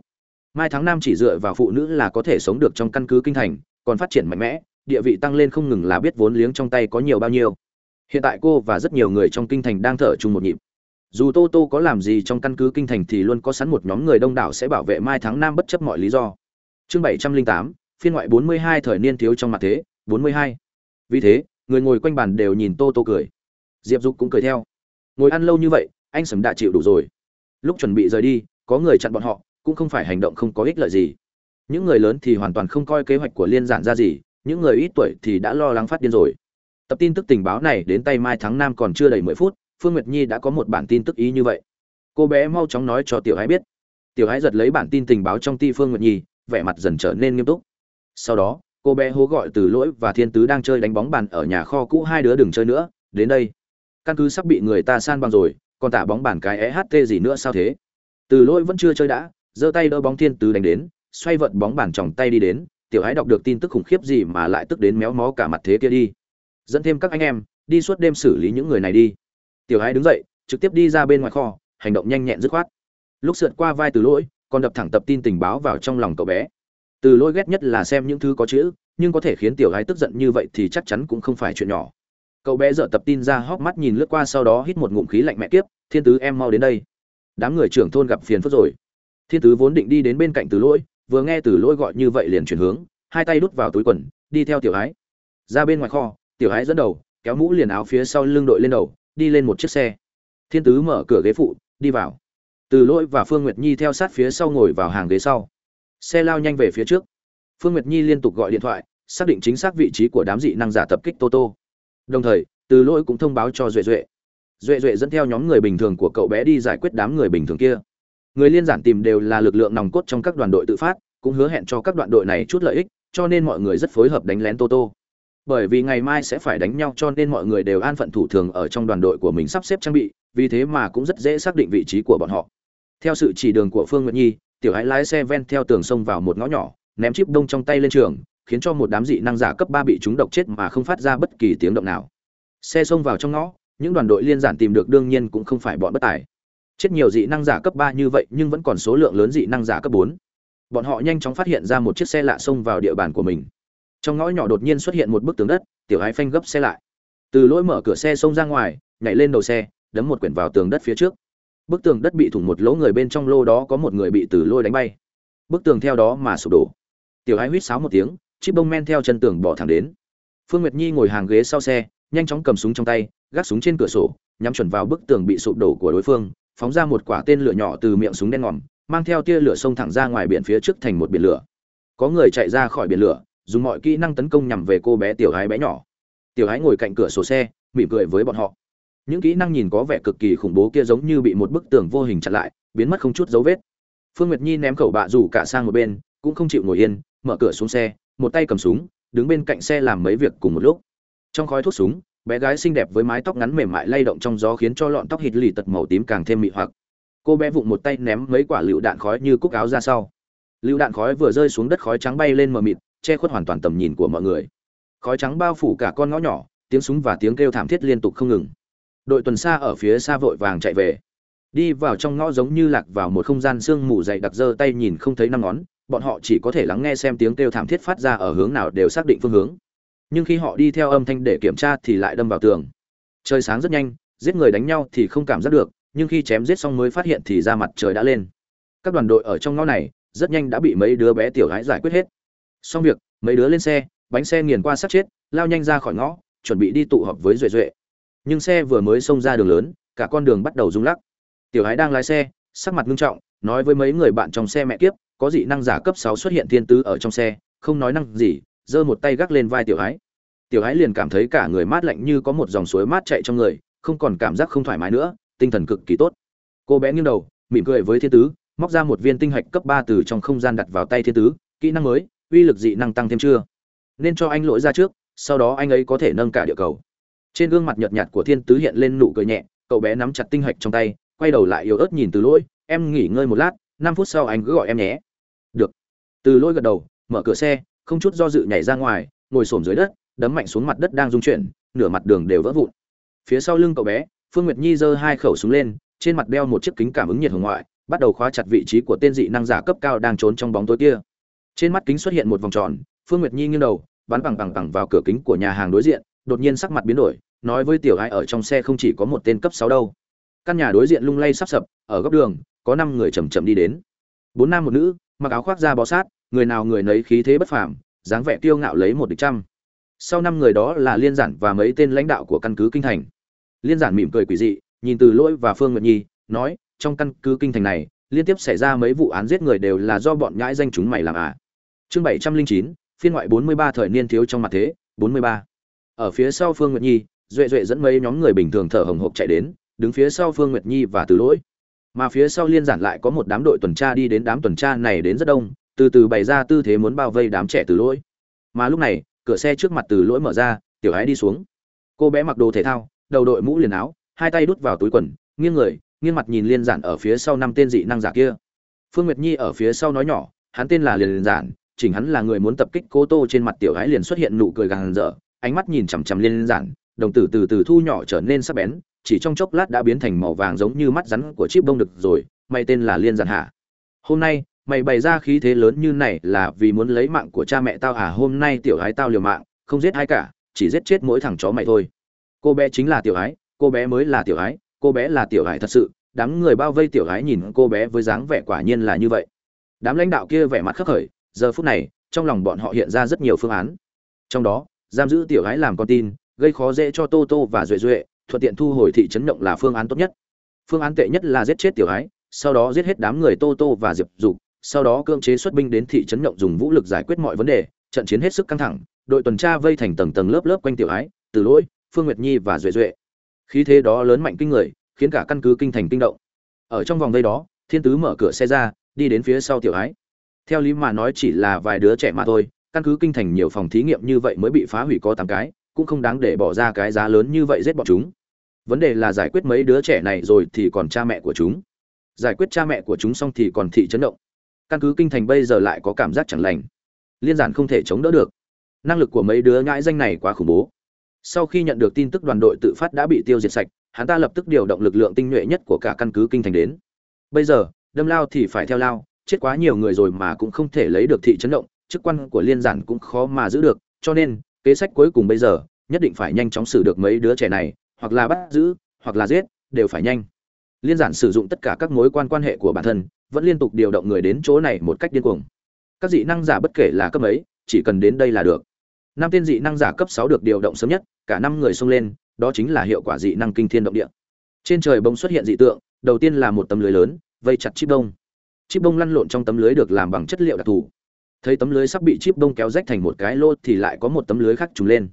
Mai tháng năm chỉ dựa vào phụ nữ là có thể sống được trong căn cứ kinh thành, còn phát triển mạnh mẽ, địa vị tăng lên không ngừng là biết vốn liếng trong tay có nhiều bao nhiêu. Hiện tại cô và rất nhiều người trong kinh thành đang thở chung một nhịp. Dù tô tô có làm gì trong căn cứ kinh thành thì luôn có sẵn một nhóm người đông đảo sẽ bảo vệ mai tháng năm bất chấp mọi lý do. Chương bảy trăm linh tám, phiên ngoại bốn mươi hai thời niên thiếu trong mặt thế, bốn mươi hai. Vì thế, người ngồi quanh bàn đều nhìn tô tô cười. Diệp dục cũng cười theo ngồi ăn lâu như vậy, anh sầm đã chịu đủ rồi. Lúc chuẩn bị rời đi, có người chặn bọn họ, cũng không phải hành động không có ích lợi gì. Những người lớn thì hoàn toàn không coi kế hoạch của liên giản ra gì, những người ít tuổi thì đã lo lắng phát điên rồi. Tập tin tức tình báo này đến tay mai tháng năm còn chưa đầy mười phút, phương nguyệt nhi đã có một bản tin tức ý như vậy. Cô bé mau chóng nói cho tiểu hái biết. Tiểu hái giật lấy bản tin tình báo trong ti phương nguyệt nhi, vẻ mặt dần trở nên nghiêm túc. Sau đó, cô bé hố gọi từ lỗi và thiên tứ đang chơi đánh bóng bàn ở nhà kho cũ hai đứa đừng chơi nữa, đến đây căn cứ sắp bị người ta san bằng rồi, còn tả bóng bàn cái eht gì nữa sao thế? Từ lỗi vẫn chưa chơi đã, giơ tay đỡ bóng thiên tứ đánh đến, xoay vận bóng bàn tròng tay đi đến, tiểu hái đọc được tin tức khủng khiếp gì mà lại tức đến méo mó cả mặt thế kia đi. Dẫn thêm các anh em, đi suốt đêm xử lý những người này đi. Tiểu hái đứng dậy, trực tiếp đi ra bên ngoài kho, hành động nhanh nhẹn dứt khoát. Lúc sượt qua vai từ lỗi, còn đập thẳng tập tin tình báo vào trong lòng cậu bé. Từ lỗi ghét nhất là xem những thứ có chữ, nhưng có thể khiến tiểu gái tức giận như vậy thì chắc chắn cũng không phải chuyện nhỏ cậu bé dở tập tin ra hóc mắt nhìn lướt qua sau đó hít một ngụm khí lạnh mẹ kiếp, thiên tứ, em mau đến đây. Đám người trưởng thôn gặp phiền phức rồi. Thiên tứ vốn định đi đến bên cạnh từ lỗi, vừa nghe từ lỗi gọi như vậy liền chuyển hướng, hai tay đút vào túi quần, đi theo tiểu ái ra bên ngoài kho, tiểu ái dẫn đầu, kéo mũ liền áo phía sau lưng đội lên đầu, đi lên một chiếc xe. Thiên tứ mở cửa ghế phụ, đi vào. Từ lỗi và phương nguyệt nhi theo sát phía sau ngồi vào hàng ghế sau. Xe lao nhanh về phía trước. Phương nguyệt nhi liên tục gọi điện thoại, xác định chính xác vị trí của đám dị năng giả tập kích tô tô đồng thời, từ lỗi cũng thông báo cho duệ duệ. Duệ duệ dẫn theo nhóm người bình thường của cậu bé đi giải quyết đám người bình thường kia. Người liên giản tìm đều là lực lượng nòng cốt trong các đoàn đội tự phát, cũng hứa hẹn cho các đoạn đội này chút lợi ích, cho nên mọi người rất phối hợp đánh lén toto. bởi vì ngày mai sẽ phải đánh nhau cho nên mọi người đều an phận thủ thường ở trong đoàn đội của mình sắp xếp trang bị, vì thế mà cũng rất dễ xác định vị trí của bọn họ. Theo sự chỉ đường của phương nguyệt nhi, tiểu hãy lái xe ven theo tường sông vào một ngõ nhỏ, ném chip đông trong tay lên trường khiến cho một đám dị năng giả cấp ba bị chúng độc chết mà không phát ra bất kỳ tiếng động nào. Xe xông vào trong ngõ, những đoàn đội liên giản tìm được đương nhiên cũng không phải bọn bất tài. Chết nhiều dị năng giả cấp ba như vậy nhưng vẫn còn số lượng lớn dị năng giả cấp bốn. Bọn họ nhanh chóng phát hiện ra một chiếc xe lạ xông vào địa bàn của mình. Trong ngõ nhỏ đột nhiên xuất hiện một bức tường đất, tiểu Hải phanh gấp xe lại. Từ lỗi mở cửa xe xông ra ngoài, nhảy lên đầu xe, đấm một quyển vào tường đất phía trước. Bức tường đất bị thủng một lỗ người bên trong lô đó có một người bị từ lôi đánh bay. Bức tường theo đó mà sụp đổ. Tiểu ái huýt sáo một tiếng chip bông men theo chân tường bỏ thẳng đến. Phương nguyệt nhi ngồi hàng ghế sau xe, nhanh chóng cầm súng trong tay, gác súng trên cửa sổ, nhắm chuẩn vào bức tường bị sụp đổ của đối phương, phóng ra một quả tên lửa nhỏ từ miệng súng đen ngòm, mang theo tia lửa xông thẳng ra ngoài biển phía trước thành một biển lửa. Có người chạy ra khỏi biển lửa, dùng mọi kỹ năng tấn công nhằm về cô bé tiểu gái bé nhỏ. Tiểu gái ngồi cạnh cửa sổ xe, mỉm cười với bọn họ. Những kỹ năng nhìn có vẻ cực kỳ khủng bố kia giống như bị một bức tường vô hình chặn lại, biến mất không chút dấu vết. Phương nguyệt nhi ném khẩu bạ rủ cả sang một bên, cũng không chịu ngồi yên, mở cửa xuống xe một tay cầm súng, đứng bên cạnh xe làm mấy việc cùng một lúc. Trong khói thuốc súng, bé gái xinh đẹp với mái tóc ngắn mềm mại lay động trong gió khiến cho lọn tóc hít lì tật màu tím càng thêm mị hoặc. Cô bé vụng một tay ném mấy quả lựu đạn khói như cúc áo ra sau. Lựu đạn khói vừa rơi xuống đất khói trắng bay lên mờ mịt, che khuất hoàn toàn tầm nhìn của mọi người. Khói trắng bao phủ cả con ngõ nhỏ, tiếng súng và tiếng kêu thảm thiết liên tục không ngừng. Đội tuần xa ở phía xa vội vàng chạy về. Đi vào trong ngõ giống như lạc vào một không gian sương mù dày đặc dơ tay nhìn không thấy năm ngón bọn họ chỉ có thể lắng nghe xem tiếng kêu thảm thiết phát ra ở hướng nào đều xác định phương hướng. Nhưng khi họ đi theo âm thanh để kiểm tra thì lại đâm vào tường. Trời sáng rất nhanh, giết người đánh nhau thì không cảm giác được, nhưng khi chém giết xong mới phát hiện thì ra mặt trời đã lên. Các đoàn đội ở trong ngõ này, rất nhanh đã bị mấy đứa bé tiểu gái giải quyết hết. Xong việc, mấy đứa lên xe, bánh xe nghiền qua sát chết, lao nhanh ra khỏi ngõ, chuẩn bị đi tụ họp với duệ duệ. Nhưng xe vừa mới xông ra đường lớn, cả con đường bắt đầu rung lắc. Tiểu gái đang lái xe, sắc mặt nghiêm trọng, nói với mấy người bạn trong xe mẹ kiếp có dị năng giả cấp sáu xuất hiện thiên tứ ở trong xe, không nói năng gì, giơ một tay gác lên vai tiểu ái tiểu ái liền cảm thấy cả người mát lạnh như có một dòng suối mát chạy trong người, không còn cảm giác không thoải mái nữa, tinh thần cực kỳ tốt. Cô bé nghiêng đầu, mỉm cười với thiên tứ, móc ra một viên tinh hạch cấp ba từ trong không gian đặt vào tay thiên tứ, kỹ năng mới, uy lực dị năng tăng thêm chưa? Nên cho anh lỗi ra trước, sau đó anh ấy có thể nâng cả địa cầu. Trên gương mặt nhợt nhạt của thiên tứ hiện lên nụ cười nhẹ, cậu bé nắm chặt tinh hạch trong tay, quay đầu lại yếu ớt nhìn từ lỗi, em nghỉ ngơi một lát, năm phút sau anh cứ gọi em nhé từ lôi gật đầu, mở cửa xe, không chút do dự nhảy ra ngoài, ngồi xổm dưới đất, đấm mạnh xuống mặt đất đang rung chuyển, nửa mặt đường đều vỡ vụn. Phía sau lưng cậu bé, phương nguyệt nhi giơ hai khẩu súng lên, trên mặt đeo một chiếc kính cảm ứng nhiệt hồng ngoại, bắt đầu khóa chặt vị trí của tên dị năng giả cấp cao đang trốn trong bóng tối kia. Trên mắt kính xuất hiện một vòng tròn, phương nguyệt nhi nghiêng đầu, bắn bằng bằng bằng vào cửa kính của nhà hàng đối diện, đột nhiên sắc mặt biến đổi, nói với tiểu ai ở trong xe không chỉ có một tên cấp sáu đâu. Căn nhà đối diện lung lay sắp sập, ở góc đường, có năm người chầm chậm đi đến. Bốn nam một nữ mặc áo khoác da bó sát, người nào người nấy khí thế bất phàm, dáng vẻ kiêu ngạo lấy một địch trăm. Sau năm người đó là liên giản và mấy tên lãnh đạo của căn cứ kinh thành. Liên giản mỉm cười quỷ dị, nhìn từ lỗi và phương nguyệt nhi, nói, trong căn cứ kinh thành này, liên tiếp xảy ra mấy vụ án giết người đều là do bọn nhãi danh chúng mày làm à. Chương bảy trăm linh chín, phiên ngoại bốn mươi ba thời niên thiếu trong mặt thế, bốn mươi ba. Ở phía sau phương nguyệt nhi, duệ duệ dẫn mấy nhóm người bình thường thở hồng hộc chạy đến, đứng phía sau phương nguyệt nhi và từ lỗi mà phía sau liên giản lại có một đám đội tuần tra đi đến đám tuần tra này đến rất đông, từ từ bày ra tư thế muốn bao vây đám trẻ từ lỗi. Mà lúc này, cửa xe trước mặt từ lỗi mở ra, tiểu ái đi xuống. Cô bé mặc đồ thể thao, đầu đội mũ liền áo, hai tay đút vào túi quần, nghiêng người, nghiêng mặt nhìn liên giản ở phía sau năm tên dị năng giả kia. Phương nguyệt nhi ở phía sau nói nhỏ, hắn tên là liền giản, chỉnh hắn là người muốn tập kích cô tô trên mặt tiểu ái liền xuất hiện nụ cười gàn dở ánh mắt nhìn chằm chằm liên giản đồng tử từ từ thu nhỏ trở nên sắc bén, chỉ trong chốc lát đã biến thành màu vàng giống như mắt rắn của chip bông được rồi mày tên là liên giản hạ. Hôm nay, mày bày ra khí thế lớn như này là vì muốn lấy mạng của cha mẹ tao à hôm nay tiểu ái tao liều mạng, không giết ai cả, chỉ giết chết mỗi thằng chó mày thôi. Cô bé chính là tiểu ái, cô bé mới là tiểu ái, cô bé là tiểu ái thật sự, đám người bao vây tiểu ái nhìn cô bé với dáng vẻ quả nhiên là như vậy. Đám lãnh đạo kia vẻ mặt khắc khởi, giờ phút này, trong lòng bọn họ hiện ra rất nhiều phương án. Trong đó, giam giữ tiểu ái làm con tin gây khó dễ cho tô tô và duệ duệ, thuận tiện thu hồi thị trấn động là phương án tốt nhất. Phương án tệ nhất là giết chết tiểu ái, sau đó giết hết đám người tô tô và diệp dục, sau đó cưỡng chế xuất binh đến thị trấn động dùng vũ lực giải quyết mọi vấn đề, trận chiến hết sức căng thẳng, đội tuần tra vây thành tầng tầng lớp lớp quanh tiểu ái, từ lỗi, phương nguyệt nhi và duệ duệ. Khí thế đó lớn mạnh kinh người, khiến cả căn cứ kinh thành kinh động. Ở trong vòng vây đó, thiên tứ mở cửa xe ra, đi đến phía sau tiểu ái. Theo lý mà nói chỉ là vài đứa trẻ mà thôi, căn cứ kinh thành nhiều phòng thí nghiệm như vậy mới bị phá hủy có tám cái cũng không đáng để bỏ ra cái giá lớn như vậy giết bọn chúng. Vấn đề là giải quyết mấy đứa trẻ này rồi thì còn cha mẹ của chúng. Giải quyết cha mẹ của chúng xong thì còn thị chấn động. Căn cứ kinh thành bây giờ lại có cảm giác chẳng lành. Liên giản không thể chống đỡ được. Năng lực của mấy đứa nhãi danh này quá khủng bố. Sau khi nhận được tin tức đoàn đội tự phát đã bị tiêu diệt sạch, hắn ta lập tức điều động lực lượng tinh nhuệ nhất của cả căn cứ kinh thành đến. Bây giờ, đâm lao thì phải theo lao, chết quá nhiều người rồi mà cũng không thể lấy được thị chấn động, chức quan của liên giản cũng khó mà giữ được, cho nên, kế sách cuối cùng bây giờ nhất định phải nhanh chóng xử được mấy đứa trẻ này, hoặc là bắt giữ, hoặc là giết, đều phải nhanh. Liên giản sử dụng tất cả các mối quan quan hệ của bản thân, vẫn liên tục điều động người đến chỗ này một cách điên cuồng. Các dị năng giả bất kể là cấp ấy chỉ cần đến đây là được. Năm tên dị năng giả cấp sáu được điều động sớm nhất, cả năm người xông lên, đó chính là hiệu quả dị năng kinh thiên động địa. Trên trời bông xuất hiện dị tượng, đầu tiên là một tấm lưới lớn, vây chặt chip đông chip đông lăn lộn trong tấm lưới được làm bằng chất liệu đặc thù. Thấy tấm lưới sắp bị chip đông kéo rách thành một cái lô thì lại có một tấm lưới khác trùng lên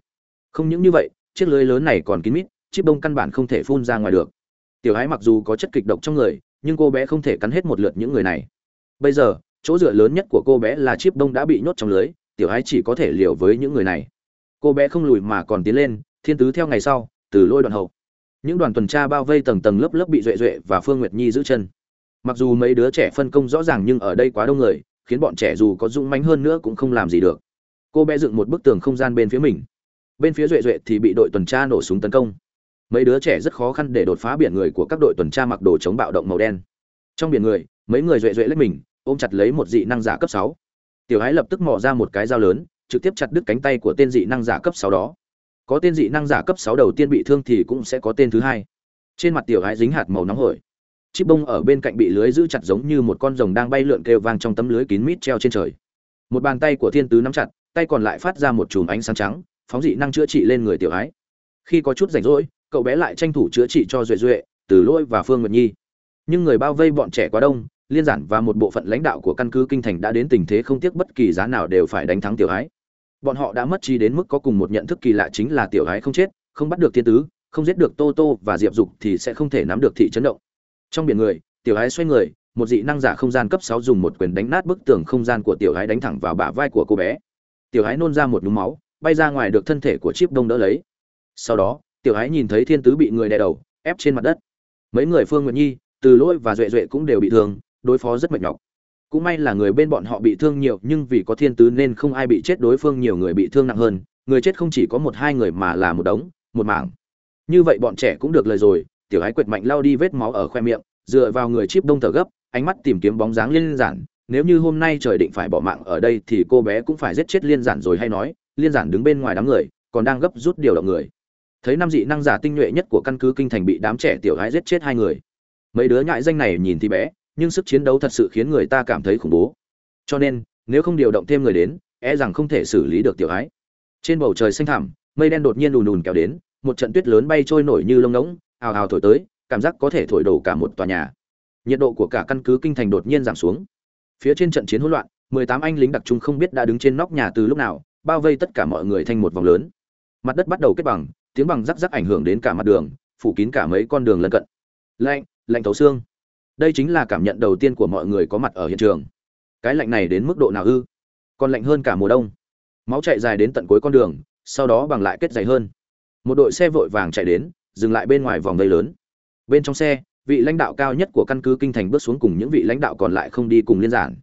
không những như vậy, chiếc lưới lớn này còn kín mít, chip đông căn bản không thể phun ra ngoài được. Tiểu hái mặc dù có chất kịch độc trong người, nhưng cô bé không thể cắn hết một lượt những người này. Bây giờ, chỗ dựa lớn nhất của cô bé là chip đông đã bị nhốt trong lưới, tiểu hái chỉ có thể liều với những người này. Cô bé không lùi mà còn tiến lên, thiên tứ theo ngày sau, từ lôi đoạn hậu. Những đoàn tuần tra bao vây tầng tầng lớp lớp bị duệ duệ và phương nguyệt nhi giữ chân. Mặc dù mấy đứa trẻ phân công rõ ràng nhưng ở đây quá đông người, khiến bọn trẻ dù có dũng mãnh hơn nữa cũng không làm gì được. Cô bé dựng một bức tường không gian bên phía mình bên phía duệ duệ thì bị đội tuần tra nổ súng tấn công. Mấy đứa trẻ rất khó khăn để đột phá biển người của các đội tuần tra mặc đồ chống bạo động màu đen. Trong biển người, mấy người duệ duệ lấy mình, ôm chặt lấy một dị năng giả cấp sáu. Tiểu hái lập tức mò ra một cái dao lớn, trực tiếp chặt đứt cánh tay của tên dị năng giả cấp sáu đó. Có tên dị năng giả cấp sáu đầu tiên bị thương thì cũng sẽ có tên thứ hai. Trên mặt tiểu hái dính hạt màu nóng hổi. Chiếc bông ở bên cạnh bị lưới giữ chặt giống như một con rồng đang bay lượn kêu vang trong tấm lưới kín mít treo trên trời. Một bàn tay của thiên tứ nắm chặt, tay còn lại phát ra một chùm ánh sáng trắng phóng dị năng chữa trị lên người tiểu ái. Khi có chút rảnh rỗi, cậu bé lại tranh thủ chữa trị cho duệ duệ, từ lỗi và phương nguyệt nhi. Nhưng người bao vây bọn trẻ quá đông, liên giản và một bộ phận lãnh đạo của căn cứ kinh thành đã đến tình thế không tiếc bất kỳ giá nào đều phải đánh thắng tiểu ái. Bọn họ đã mất trí đến mức có cùng một nhận thức kỳ lạ chính là tiểu ái không chết, không bắt được thiên tứ, không giết được tô tô và diệp dục thì sẽ không thể nắm được thị chấn động. Trong biển người, tiểu ái xoay người, một dị năng giả không gian cấp sáu dùng một quyền đánh nát bức tường không gian của tiểu ái đánh thẳng vào bả vai của cô bé. Tiểu ái nôn ra một nhúm máu bay ra ngoài được thân thể của chip đông đỡ lấy. Sau đó, tiểu ái nhìn thấy thiên tứ bị người đè đầu, ép trên mặt đất. Mấy người phương nguyện nhi, từ lỗi và duệ duệ cũng đều bị thương, đối phó rất mệt nhọc. Cũng may là người bên bọn họ bị thương nhiều, nhưng vì có thiên tứ nên không ai bị chết, đối phương nhiều người bị thương nặng hơn. Người chết không chỉ có một hai người mà là một đống, một mảng. Như vậy bọn trẻ cũng được lời rồi, tiểu ái quệt mạnh lao đi vết máu ở khoe miệng, dựa vào người chip đông thở gấp, ánh mắt tìm kiếm bóng dáng liên giản. Nếu như hôm nay trời định phải bỏ mạng ở đây thì cô bé cũng phải giết chết liên giản rồi hay nói liên giản đứng bên ngoài đám người, còn đang gấp rút điều động người. Thấy năm dị năng giả tinh nhuệ nhất của căn cứ kinh thành bị đám trẻ tiểu gái giết chết hai người. Mấy đứa nhại danh này nhìn thì bé, nhưng sức chiến đấu thật sự khiến người ta cảm thấy khủng bố. Cho nên, nếu không điều động thêm người đến e rằng không thể xử lý được tiểu ái trên bầu trời xanh thẳm, mây đen đột nhiên đùn đùn kéo đến, một trận tuyết lớn bay trôi nổi như lông ngỗng, ào ào thổi tới, cảm giác có thể thổi đổ cả một tòa nhà. Nhiệt độ của cả căn cứ kinh thành đột nhiên giảm xuống. Phía trên trận chiến hỗn loạn, mười tám anh lính đặc trùng không biết đã đứng trên nóc nhà từ lúc nào bao vây tất cả mọi người thành một vòng lớn. Mặt đất bắt đầu kết bằng, tiếng bằng rắc rắc ảnh hưởng đến cả mặt đường, phủ kín cả mấy con đường lân cận. Lạnh lạnh thấu xương. Đây chính là cảm nhận đầu tiên của mọi người có mặt ở hiện trường. Cái lạnh này đến mức độ nào ư? Còn lạnh hơn cả mùa đông. Máu chạy dài đến tận cuối con đường, sau đó bằng lại kết dày hơn. Một đội xe vội vàng chạy đến, dừng lại bên ngoài vòng vây lớn. Bên trong xe, vị lãnh đạo cao nhất của căn cứ kinh thành bước xuống cùng những vị lãnh đạo còn lại không đi cùng liên giản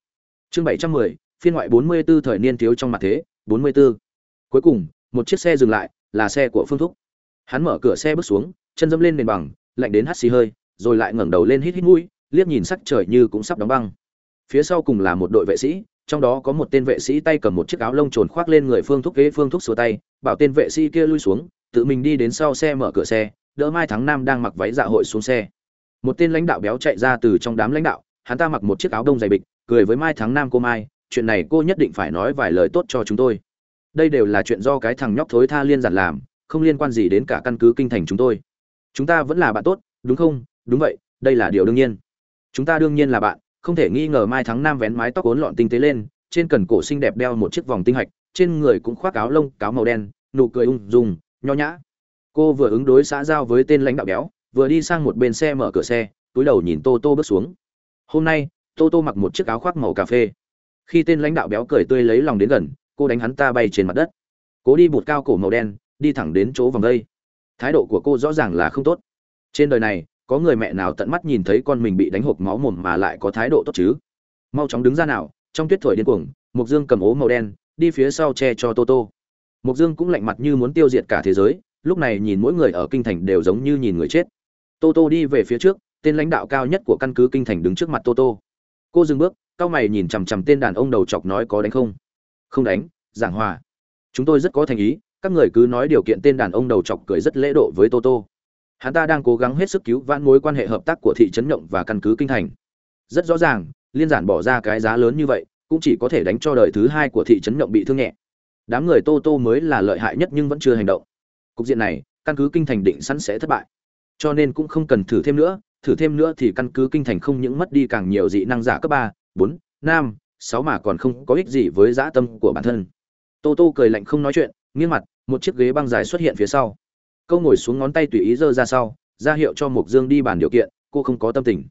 chương bảy trăm mười, phiên ngoại bốn mươi 44 thời niên thiếu trong mặt thế. 44. cuối cùng, một chiếc xe dừng lại, là xe của phương thúc. Hắn mở cửa xe bước xuống, chân dẫm lên nền bằng, lạnh đến hắt xì hơi, rồi lại ngẩng đầu lên hít hít mũi, liếc nhìn sắc trời như cũng sắp đóng băng. Phía sau cùng là một đội vệ sĩ, trong đó có một tên vệ sĩ tay cầm một chiếc áo lông trồn khoác lên người phương thúc ghế phương thúc xua tay, bảo tên vệ sĩ kia lui xuống, tự mình đi đến sau xe mở cửa xe, đỡ mai thắng nam đang mặc váy dạ hội xuống xe. Một tên lãnh đạo béo chạy ra từ trong đám lãnh đạo, hắn ta mặc một chiếc áo đông dày bịch, cười với mai thắng nam cô mai chuyện này cô nhất định phải nói vài lời tốt cho chúng tôi. Đây đều là chuyện do cái thằng nhóc thối tha liên giản làm, không liên quan gì đến cả căn cứ kinh thành chúng tôi. Chúng ta vẫn là bạn tốt, đúng không? Đúng vậy, đây là điều đương nhiên. Chúng ta đương nhiên là bạn, không thể nghi ngờ mai thắng nam vén mái tóc ốn lọn tinh tế lên, trên cần cổ xinh đẹp đeo một chiếc vòng tinh hạch, trên người cũng khoác áo lông, cáo màu đen, nụ cười ung dung, nho nhã. Cô vừa ứng đối xã giao với tên lãnh đạo béo, vừa đi sang một bên xe mở cửa xe, túi đầu nhìn tô tô bước xuống. Hôm nay, tô tô mặc một chiếc áo khoác màu cà phê khi tên lãnh đạo béo cười tươi lấy lòng đến gần, cô đánh hắn ta bay trên mặt đất. Cố đi bụt cao cổ màu đen, đi thẳng đến chỗ vòng đây. Thái độ của cô rõ ràng là không tốt. Trên đời này, có người mẹ nào tận mắt nhìn thấy con mình bị đánh hộp máu mồm mà lại có thái độ tốt chứ? Mau chóng đứng ra nào, trong tuyết thổi điên cuồng mục dương cầm ố màu đen, đi phía sau che cho tô tô. Mục dương cũng lạnh mặt như muốn tiêu diệt cả thế giới, lúc này nhìn mỗi người ở kinh thành đều giống như nhìn người chết. Tô tô đi về phía trước, tên lãnh đạo cao nhất của căn cứ kinh thành đứng trước mặt tô tô. Cô dừng bước cao mày nhìn chằm chằm tên đàn ông đầu chọc nói có đánh không? Không đánh, giảng hòa. Chúng tôi rất có thành ý, các người cứ nói điều kiện tên đàn ông đầu chọc cười rất lễ độ với tô tô. Hắn ta đang cố gắng hết sức cứu vãn mối quan hệ hợp tác của thị trấn nhộng và căn cứ kinh thành. Rất rõ ràng, liên giản bỏ ra cái giá lớn như vậy, cũng chỉ có thể đánh cho đời thứ hai của thị trấn nhộng bị thương nhẹ. Đám người tô tô mới là lợi hại nhất nhưng vẫn chưa hành động. Cục diện này, căn cứ kinh thành định sẵn sẽ thất bại. Cho nên cũng không cần thử thêm nữa, thử thêm nữa thì căn cứ kinh thành không những mất đi càng nhiều dị năng giả cấp ba bốn, năm, sáu mà còn không có ích gì với dã tâm của bản thân. Tô tô cười lạnh không nói chuyện, nghiêng mặt, một chiếc ghế băng dài xuất hiện phía sau. Câu ngồi xuống ngón tay tùy ý giơ ra sau, ra hiệu cho mục dương đi bàn điều kiện, cô không có tâm tình.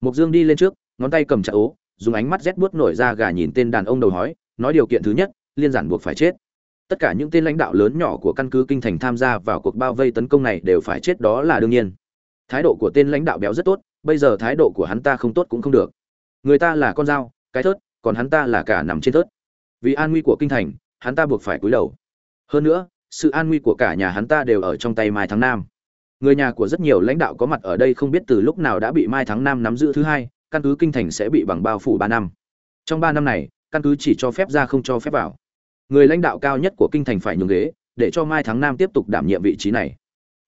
Mục dương đi lên trước, ngón tay cầm chặt ố, dùng ánh mắt rét buốt nổi ra gà nhìn tên đàn ông đầu hói, nói điều kiện thứ nhất, liên giản buộc phải chết. Tất cả những tên lãnh đạo lớn nhỏ của căn cứ kinh thành tham gia vào cuộc bao vây tấn công này đều phải chết, đó là đương nhiên. Thái độ của tên lãnh đạo béo rất tốt, bây giờ thái độ của hắn ta không tốt cũng không được người ta là con dao, cái thớt, còn hắn ta là cả nằm trên thớt. Vì an nguy của kinh thành, hắn ta buộc phải cúi đầu. Hơn nữa, sự an nguy của cả nhà hắn ta đều ở trong tay mai thắng nam. Người nhà của rất nhiều lãnh đạo có mặt ở đây không biết từ lúc nào đã bị mai thắng nam nắm giữ thứ hai, căn cứ kinh thành sẽ bị bằng bao phủ ba năm. Trong ba năm này, căn cứ chỉ cho phép ra không cho phép vào. Người lãnh đạo cao nhất của kinh thành phải nhường ghế, để cho mai thắng nam tiếp tục đảm nhiệm vị trí này.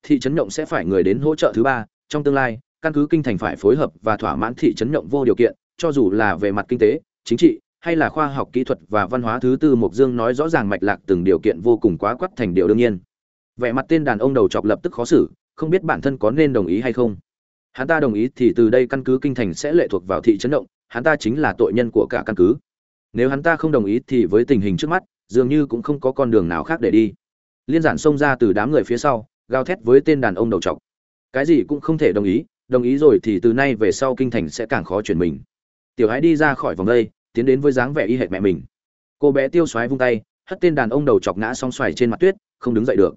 Thị trấn nhộng sẽ phải người đến hỗ trợ thứ ba, trong tương lai, căn cứ kinh thành phải phối hợp và thỏa mãn thị trấn nhộng vô điều kiện cho dù là về mặt kinh tế, chính trị, hay là khoa học kỹ thuật và văn hóa thứ tư mục dương nói rõ ràng mạch lạc từng điều kiện vô cùng quá quắt thành điều đương nhiên. Vẻ mặt tên đàn ông đầu chọc lập tức khó xử, không biết bản thân có nên đồng ý hay không. Hắn ta đồng ý thì từ đây căn cứ kinh thành sẽ lệ thuộc vào thị trấn động, hắn ta chính là tội nhân của cả căn cứ. Nếu hắn ta không đồng ý thì với tình hình trước mắt, dường như cũng không có con đường nào khác để đi. Liên giản xông ra từ đám người phía sau, gào thét với tên đàn ông đầu trọc cái gì cũng không thể đồng ý đồng ý rồi thì từ nay về sau kinh thành sẽ càng khó chuyển mình tiểu hãy đi ra khỏi vòng đây, tiến đến với dáng vẻ y hệt mẹ mình. Cô bé tiêu xoáy vung tay, hất tên đàn ông đầu chọc ngã song xoài trên mặt tuyết, không đứng dậy được.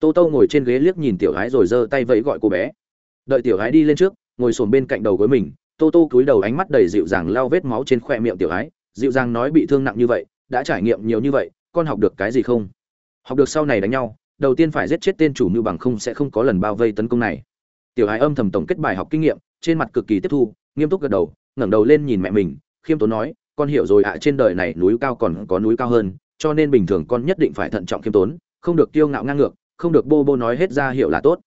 Tô tô ngồi trên ghế liếc nhìn tiểu hãy rồi giơ tay vẫy gọi cô bé. Đợi tiểu hãy đi lên trước, ngồi xổm bên cạnh đầu gối mình, tô tô cúi đầu ánh mắt đầy dịu dàng lau vết máu trên khoe miệng tiểu hãy dịu dàng nói bị thương nặng như vậy, đã trải nghiệm nhiều như vậy, con học được cái gì không? Học được sau này đánh nhau, đầu tiên phải giết chết tên chủ mưu bằng không sẽ không có lần bao vây tấn công này. Tiểu hãy âm thầm tổng kết bài học kinh nghiệm, trên mặt cực kỳ tiếp thu, nghiêm túc gật đầu ngẩng đầu lên nhìn mẹ mình, khiêm tốn nói, con hiểu rồi ạ, trên đời này núi cao còn có núi cao hơn, cho nên bình thường con nhất định phải thận trọng khiêm tốn, không được kiêu ngạo ngang ngược, không được bô bô nói hết ra hiệu là tốt.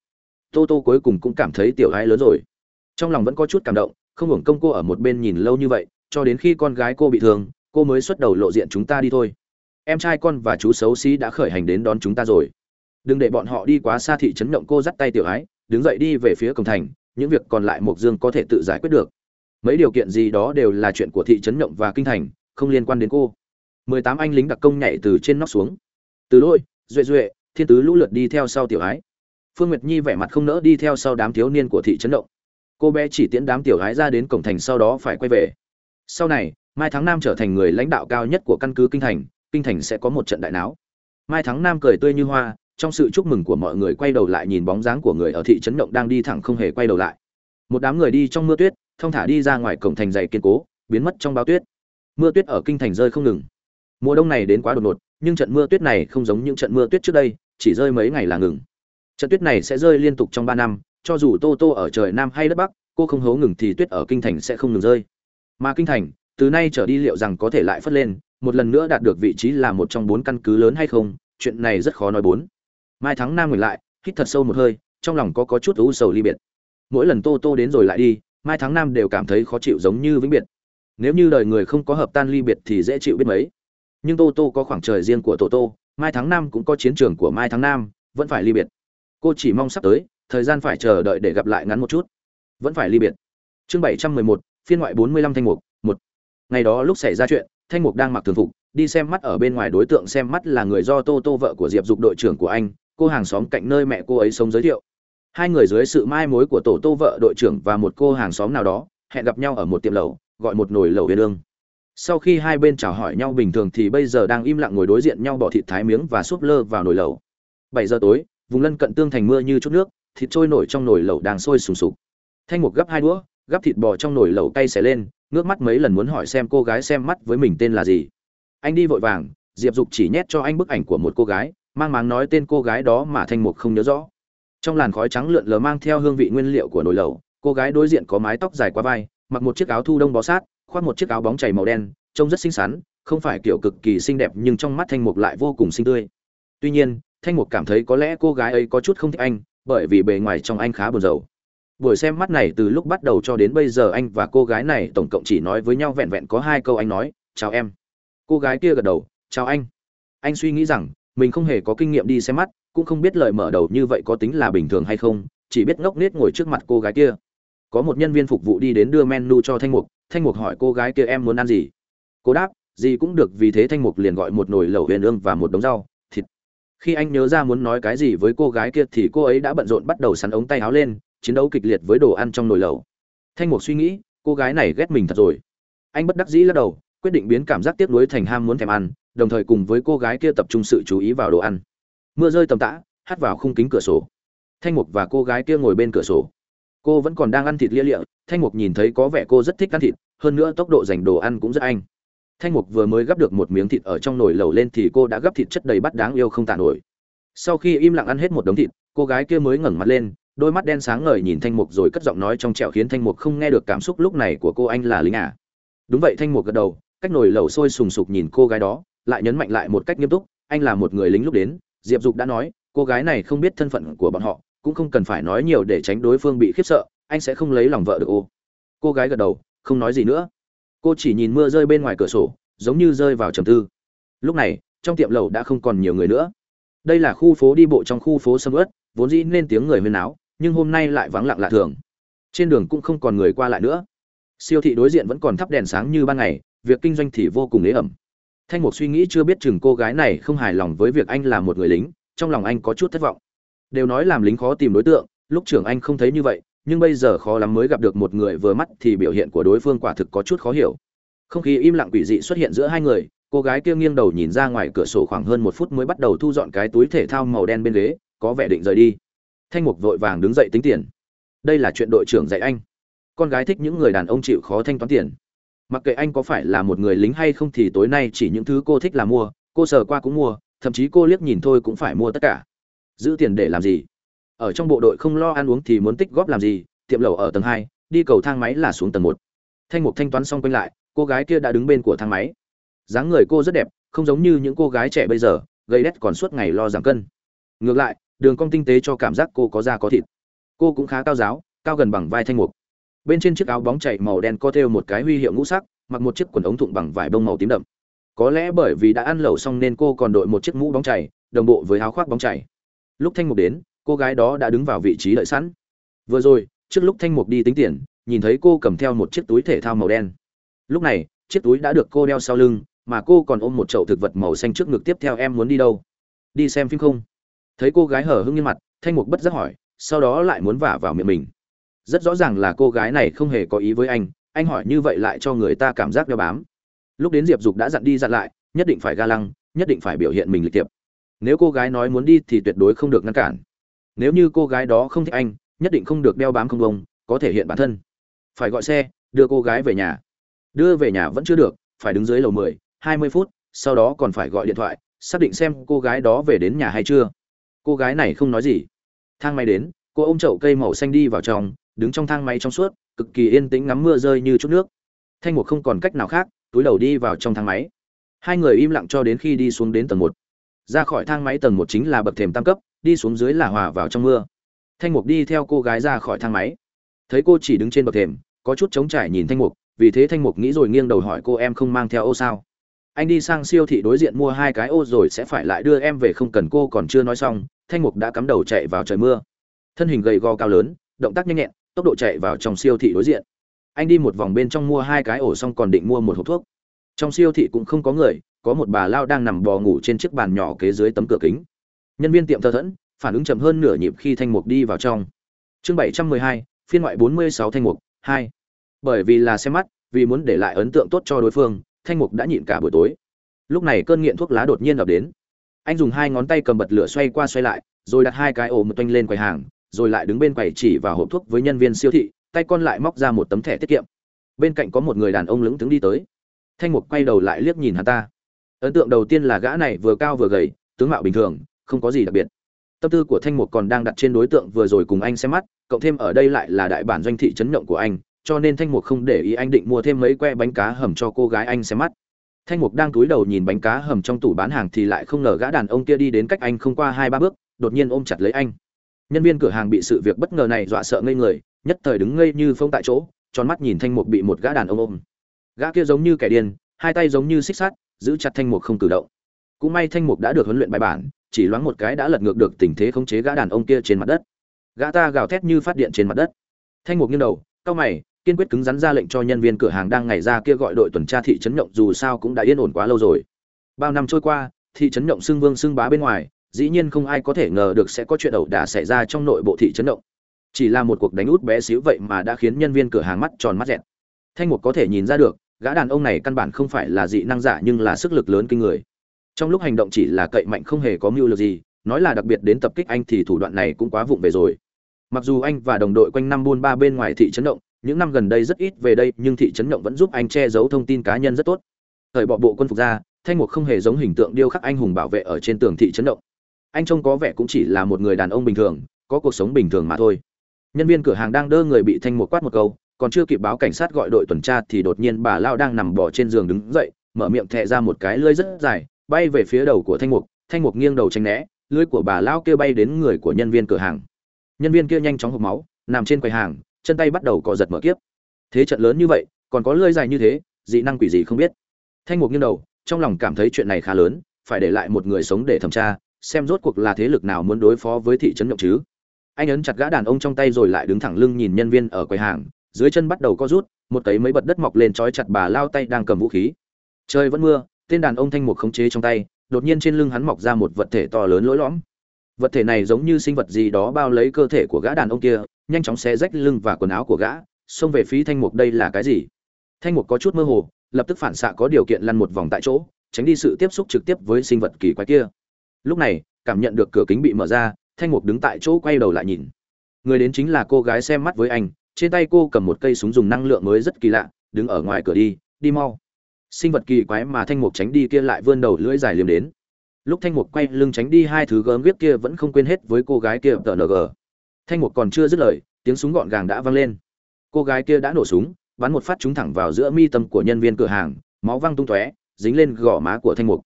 Tô tô cuối cùng cũng cảm thấy tiểu gái lớn rồi. Trong lòng vẫn có chút cảm động, không hưởng công cô ở một bên nhìn lâu như vậy, cho đến khi con gái cô bị thương, cô mới xuất đầu lộ diện chúng ta đi thôi. Em trai con và chú xấu xí đã khởi hành đến đón chúng ta rồi. Đừng để bọn họ đi quá xa thị trấn động cô dắt tay tiểu ái đứng dậy đi về phía cổng thành, những việc còn lại mộc dương có thể tự giải quyết được mấy điều kiện gì đó đều là chuyện của thị trấn nhộng và kinh thành, không liên quan đến cô. Mười tám anh lính đặc công nhảy từ trên nóc xuống. Từ lôi, duệ duệ, thiên tứ lũ lượt đi theo sau tiểu ái. Phương nguyệt nhi vẻ mặt không nỡ đi theo sau đám thiếu niên của thị trấn động cô bé chỉ tiễn đám tiểu ái ra đến cổng thành sau đó phải quay về. Sau này, mai thắng nam trở thành người lãnh đạo cao nhất của căn cứ kinh thành kinh thành sẽ có một trận đại náo. Mai thắng nam cười tươi như hoa, trong sự chúc mừng của mọi người quay đầu lại nhìn bóng dáng của người ở thị trấn động đang đi thẳng không hề quay đầu lại. Một đám người đi trong mưa tuyết thông thả đi ra ngoài cổng thành dày kiên cố, biến mất trong bao tuyết. Mưa tuyết ở kinh thành rơi không ngừng. Mùa đông này đến quá đột ngột, nhưng trận mưa tuyết này không giống những trận mưa tuyết trước đây, chỉ rơi mấy ngày là ngừng. Trận tuyết này sẽ rơi liên tục trong ba năm, cho dù tô tô ở trời nam hay đất bắc, cô không hố ngừng thì tuyết ở kinh thành sẽ không ngừng rơi. Mà kinh thành, từ nay trở đi liệu rằng có thể lại phất lên, một lần nữa đạt được vị trí là một trong bốn căn cứ lớn hay không, chuyện này rất khó nói bốn. Mai thắng nam ngừng lại, hít thật sâu một hơi, trong lòng có có chút u sầu ly biệt. Mỗi lần tô tô đến rồi lại đi mai tháng năm đều cảm thấy khó chịu giống như vĩnh biệt. Nếu như đời người không có hợp tan ly biệt thì dễ chịu biết mấy. Nhưng tô tô có khoảng trời riêng của tô tô, mai tháng năm cũng có chiến trường của mai tháng năm, vẫn phải ly biệt. Cô chỉ mong sắp tới, thời gian phải chờ đợi để gặp lại ngắn một chút. Vẫn phải ly biệt. Chương bảy trăm mười một, phiên ngoại bốn mươi lăm thanh mục, một. Ngày đó lúc xảy ra chuyện, thanh mục đang mặc thường phục, đi xem mắt ở bên ngoài đối tượng xem mắt là người do tô tô vợ của diệp dục đội trưởng của anh. Cô hàng xóm cạnh nơi mẹ cô ấy sống giới thiệu hai người dưới sự mai mối của tổ tô vợ đội trưởng và một cô hàng xóm nào đó, hẹn gặp nhau ở một tiệm lẩu, gọi một nồi lẩu yên ương sau khi hai bên chào hỏi nhau bình thường thì bây giờ đang im lặng ngồi đối diện nhau bỏ thịt thái miếng và súp lơ vào nồi lẩu. Bảy giờ tối, vùng lân cận tương thành mưa như chút nước, thịt trôi nổi trong nồi lẩu đang sôi sùng sục. Thanh mục gấp hai đũa gắp thịt bò trong nồi lẩu cay xẻ lên, ngước mắt mấy lần muốn hỏi xem cô gái xem mắt với mình tên là gì. Anh đi vội vàng, diệp dục chỉ nhét cho anh bức ảnh của một cô gái, mang máng nói tên cô gái đó mà thanh mục không nhớ rõ trong làn khói trắng lượn lờ mang theo hương vị nguyên liệu của nồi lẩu, cô gái đối diện có mái tóc dài qua vai, mặc một chiếc áo thu đông bó sát, khoác một chiếc áo bóng chảy màu đen, trông rất xinh xắn, không phải kiểu cực kỳ xinh đẹp nhưng trong mắt thanh mục lại vô cùng xinh tươi. Tuy nhiên, thanh mục cảm thấy có lẽ cô gái ấy có chút không thích anh, bởi vì bề ngoài trong anh khá buồn rầu. Buổi xem mắt này từ lúc bắt đầu cho đến bây giờ anh và cô gái này tổng cộng chỉ nói với nhau vẹn vẹn có hai câu anh nói, chào em. Cô gái kia gật đầu, chào anh. Anh suy nghĩ rằng, mình không hề có kinh nghiệm đi xem mắt cũng không biết lời mở đầu như vậy có tính là bình thường hay không, chỉ biết ngốc nết ngồi trước mặt cô gái kia. Có một nhân viên phục vụ đi đến đưa menu cho thanh mục thanh mục hỏi cô gái kia em muốn ăn gì. Cô đáp, gì cũng được vì thế thanh mục liền gọi một nồi lẩu huyền ương và một đống rau, thịt. Khi anh nhớ ra muốn nói cái gì với cô gái kia thì cô ấy đã bận rộn bắt đầu sắn ống tay áo lên, chiến đấu kịch liệt với đồ ăn trong nồi lẩu. Thanh mục suy nghĩ, cô gái này ghét mình thật rồi. Anh bất đắc dĩ lắc đầu, quyết định biến cảm giác tiếc nuối thành ham muốn thèm ăn, đồng thời cùng với cô gái kia tập trung sự chú ý vào đồ ăn mưa rơi tầm tã hắt vào khung kính cửa sổ. Thanh mục và cô gái kia ngồi bên cửa sổ. Cô vẫn còn đang ăn thịt lia lịa, thanh mục nhìn thấy có vẻ cô rất thích ăn thịt, hơn nữa tốc độ dành đồ ăn cũng rất anh. Thanh mục vừa mới gắp được một miếng thịt ở trong nồi lẩu lên thì cô đã gắp thịt chất đầy bắt đáng yêu không tạ nổi. Sau khi im lặng ăn hết một đống thịt, cô gái kia mới ngẩng mặt lên, đôi mắt đen sáng ngời nhìn thanh mục rồi cất giọng nói trong trẻo khiến thanh mục không nghe được cảm xúc lúc này của cô anh là lính à. đúng vậy, thanh mục gật đầu, cách nồi lẩu sôi sùng sục nhìn cô gái đó, lại nhấn mạnh lại một cách nghiêm túc, anh là một người lính lúc đến diệp dục đã nói, cô gái này không biết thân phận của bọn họ, cũng không cần phải nói nhiều để tránh đối phương bị khiếp sợ, anh sẽ không lấy lòng vợ được ô. Cô gái gật đầu, không nói gì nữa. Cô chỉ nhìn mưa rơi bên ngoài cửa sổ, giống như rơi vào trầm tư. Lúc này, trong tiệm lầu đã không còn nhiều người nữa. Đây là khu phố đi bộ trong khu phố sầm ớt vốn dĩ nên tiếng người huyên náo, nhưng hôm nay lại vắng lặng lạ thường. Trên đường cũng không còn người qua lại nữa. Siêu thị đối diện vẫn còn thắp đèn sáng như ban ngày, việc kinh doanh thì vô cùng ế ẩm thanh mục suy nghĩ chưa biết chừng cô gái này không hài lòng với việc anh là một người lính, trong lòng anh có chút thất vọng. Đều nói làm lính khó tìm đối tượng, lúc trưởng anh không thấy như vậy, nhưng bây giờ khó lắm mới gặp được một người vừa mắt thì biểu hiện của đối phương quả thực có chút khó hiểu. Không khí im lặng quỷ dị xuất hiện giữa hai người, cô gái kia nghiêng đầu nhìn ra ngoài cửa sổ khoảng hơn một phút mới bắt đầu thu dọn cái túi thể thao màu đen bên ghế, có vẻ định rời đi. Thanh mục vội vàng đứng dậy tính tiền. Đây là chuyện đội trưởng dạy anh. Con gái thích những người đàn ông chịu khó thanh toán tiền mặc kệ anh có phải là một người lính hay không thì tối nay chỉ những thứ cô thích là mua, cô sờ qua cũng mua, thậm chí cô liếc nhìn thôi cũng phải mua tất cả. Giữ tiền để làm gì? Ở trong bộ đội không lo ăn uống thì muốn tích góp làm gì? Tiệm lầu ở tầng hai, đi cầu thang máy là xuống tầng một. Thanh mục thanh toán xong quanh lại, cô gái kia đã đứng bên của thang máy. Dáng người cô rất đẹp, không giống như những cô gái trẻ bây giờ gây đét còn suốt ngày lo giảm cân. Ngược lại, đường cong tinh tế cho cảm giác cô có da có thịt. Cô cũng khá cao giáo, cao gần bằng vai thanh mục bên trên chiếc áo bóng chảy màu đen có thêu một cái huy hiệu ngũ sắc, mặc một chiếc quần ống thụng bằng vải bông màu tím đậm. Có lẽ bởi vì đã ăn lẩu xong nên cô còn đội một chiếc mũ bóng chảy, đồng bộ với áo khoác bóng chảy. Lúc thanh mục đến, cô gái đó đã đứng vào vị trí đợi sẵn. Vừa rồi, trước lúc thanh mục đi tính tiền, nhìn thấy cô cầm theo một chiếc túi thể thao màu đen. Lúc này, chiếc túi đã được cô đeo sau lưng, mà cô còn ôm một chậu thực vật màu xanh trước ngực tiếp theo em muốn đi đâu? Đi xem phim không? Thấy cô gái hở hưng như mặt, thanh mục bất giác hỏi, sau đó lại muốn vả vào miệng mình rất rõ ràng là cô gái này không hề có ý với anh anh hỏi như vậy lại cho người ta cảm giác đeo bám. Lúc đến diệp dục đã dặn đi dặn lại, nhất định phải ga lăng, nhất định phải biểu hiện mình lịch tiệp nếu cô gái nói muốn đi thì tuyệt đối không được ngăn cản. Nếu như cô gái đó không thích anh, nhất định không được đeo bám không bông, có thể hiện bản thân. Phải gọi xe, đưa cô gái về nhà. Đưa về nhà vẫn chưa được, phải đứng dưới lầu mười, hai mươi phút, sau đó còn phải gọi điện thoại, xác định xem cô gái đó về đến nhà hay chưa. Cô gái này không nói gì. Thang máy đến, cô ôm chậu cây màu xanh đi vào trong đứng trong thang máy trong suốt, cực kỳ yên tĩnh ngắm mưa rơi như chút nước. Thanh mục không còn cách nào khác, túi đầu đi vào trong thang máy. Hai người im lặng cho đến khi đi xuống đến tầng một. Ra khỏi thang máy tầng một chính là bậc thềm tam cấp, đi xuống dưới là hòa vào trong mưa. Thanh mục đi theo cô gái ra khỏi thang máy. Thấy cô chỉ đứng trên bậc thềm, có chút trống trải nhìn thanh mục, vì thế thanh mục nghĩ rồi nghiêng đầu hỏi cô em không mang theo ô sao. Anh đi sang siêu thị đối diện mua hai cái ô rồi sẽ phải lại đưa em về không cần cô còn chưa nói xong, thanh mục đã cắm đầu chạy vào trời mưa. Thân hình gầy gò cao lớn, động tác nhanh nhẹn tốc độ chạy vào trong siêu thị đối diện. Anh đi một vòng bên trong mua hai cái ổ xong còn định mua một hộp thuốc. Trong siêu thị cũng không có người, có một bà lao đang nằm bò ngủ trên chiếc bàn nhỏ kế dưới tấm cửa kính. Nhân viên tiệm thơ thẫn, phản ứng chậm hơn nửa nhịp khi thanh mục đi vào trong. Chương bảy trăm mười hai, phiên ngoại bốn mươi sáu thanh mục, hai. Bởi vì là xem mắt, vì muốn để lại ấn tượng tốt cho đối phương, thanh mục đã nhịn cả buổi tối. Lúc này cơn nghiện thuốc lá đột nhiên ập đến. Anh dùng hai ngón tay cầm bật lửa xoay qua xoay lại, rồi đặt hai cái ổ một toanh lên quầy hàng rồi lại đứng bên quầy chỉ vào hộp thuốc với nhân viên siêu thị, tay con lại móc ra một tấm thẻ tiết kiệm. Bên cạnh có một người đàn ông lững thững đi tới. Thanh mục quay đầu lại liếc nhìn hắn ta. Ấn tượng đầu tiên là gã này vừa cao vừa gầy, tướng mạo bình thường, không có gì đặc biệt. Tâm tư của thanh mục còn đang đặt trên đối tượng vừa rồi cùng anh xem mắt, cộng thêm ở đây lại là đại bản doanh thị trấn động của anh, cho nên thanh mục không để ý anh định mua thêm mấy que bánh cá hầm cho cô gái anh xem mắt. Thanh mục đang cúi đầu nhìn bánh cá hầm trong tủ bán hàng thì lại không ngờ gã đàn ông kia đi đến cách anh không qua hai ba bước, đột nhiên ôm chặt lấy anh nhân viên cửa hàng bị sự việc bất ngờ này dọa sợ ngây người, nhất thời đứng ngây như phông tại chỗ, tròn mắt nhìn thanh mục bị một gã đàn ông ôm. Gã kia giống như kẻ điên, hai tay giống như xích sắt, giữ chặt thanh mục không cử động. Cũng may thanh mục đã được huấn luyện bài bản, chỉ loáng một cái đã lật ngược được tình thế khống chế gã đàn ông kia trên mặt đất. Gã ta gào thét như phát điện trên mặt đất. Thanh mục nghiêng đầu, cau mày, kiên quyết cứng rắn ra lệnh cho nhân viên cửa hàng đang ngày ra kia gọi đội tuần tra thị trấn nhộng dù sao cũng đã yên ổn quá lâu rồi. Bao năm trôi qua, thị trấn nhộng xưng vương xưng bá bên ngoài dĩ nhiên không ai có thể ngờ được sẽ có chuyện ẩu đả xảy ra trong nội bộ thị trấn động. Chỉ là một cuộc đánh út bé xíu vậy mà đã khiến nhân viên cửa hàng mắt tròn mắt dẹt. Thanh mục có thể nhìn ra được, gã đàn ông này căn bản không phải là dị năng giả nhưng là sức lực lớn kinh người. Trong lúc hành động chỉ là cậy mạnh không hề có mưu lược gì, nói là đặc biệt đến tập kích anh thì thủ đoạn này cũng quá vụng về rồi. Mặc dù anh và đồng đội quanh năm buôn ba bên ngoài thị trấn động, những năm gần đây rất ít về đây, nhưng thị trấn động vẫn giúp anh che giấu thông tin cá nhân rất tốt. Thời bỏ bộ quân phục ra, thanh mục không hề giống hình tượng điêu khắc anh hùng bảo vệ ở trên tường thị trấn động anh trông có vẻ cũng chỉ là một người đàn ông bình thường, có cuộc sống bình thường mà thôi. Nhân viên cửa hàng đang đơ người bị thanh một quát một câu, còn chưa kịp báo cảnh sát gọi đội tuần tra thì đột nhiên bà lao đang nằm bò trên giường đứng dậy, mở miệng thẹ ra một cái lưỡi rất dài, bay về phía đầu của thanh mục. Thanh mục nghiêng đầu tránh né, lưỡi của bà lao kia bay đến người của nhân viên cửa hàng. Nhân viên kia nhanh chóng hộp máu, nằm trên quầy hàng, chân tay bắt đầu cọ giật mở kiếp. Thế trận lớn như vậy, còn có lưỡi dài như thế, dị năng quỷ gì không biết. Thanh mục nghiêng đầu, trong lòng cảm thấy chuyện này khá lớn, phải để lại một người sống để thẩm tra xem rốt cuộc là thế lực nào muốn đối phó với thị trấn nhộng chứ. Anh ấn chặt gã đàn ông trong tay rồi lại đứng thẳng lưng nhìn nhân viên ở quầy hàng, dưới chân bắt đầu co rút, một cấy mấy bật đất mọc lên trói chặt bà lao tay đang cầm vũ khí. Trời vẫn mưa, tên đàn ông thanh một khống chế trong tay, đột nhiên trên lưng hắn mọc ra một vật thể to lớn lỗi lõm. Vật thể này giống như sinh vật gì đó bao lấy cơ thể của gã đàn ông kia, nhanh chóng xé rách lưng và quần áo của gã, xông về phía thanh mục đây là cái gì? Thanh mục có chút mơ hồ, lập tức phản xạ có điều kiện lăn một vòng tại chỗ, tránh đi sự tiếp xúc trực tiếp với sinh vật kỳ quái kia lúc này, cảm nhận được cửa kính bị mở ra, thanh mục đứng tại chỗ quay đầu lại nhìn. Người đến chính là cô gái xem mắt với anh, trên tay cô cầm một cây súng dùng năng lượng mới rất kỳ lạ, đứng ở ngoài cửa đi đi mau. Sinh vật kỳ quái mà thanh mục tránh đi kia lại vươn đầu lưỡi dài liềm đến. Lúc thanh mục quay lưng tránh đi hai thứ gớm viết kia vẫn không quên hết với cô gái kia, tờ ng thanh mục còn chưa dứt lời, tiếng súng gọn gàng đã vang lên. Cô gái kia đã nổ súng, bắn một phát trúng thẳng vào giữa mi tâm của nhân viên cửa hàng, máu văng tung tóe, dính lên gò má của thanh mục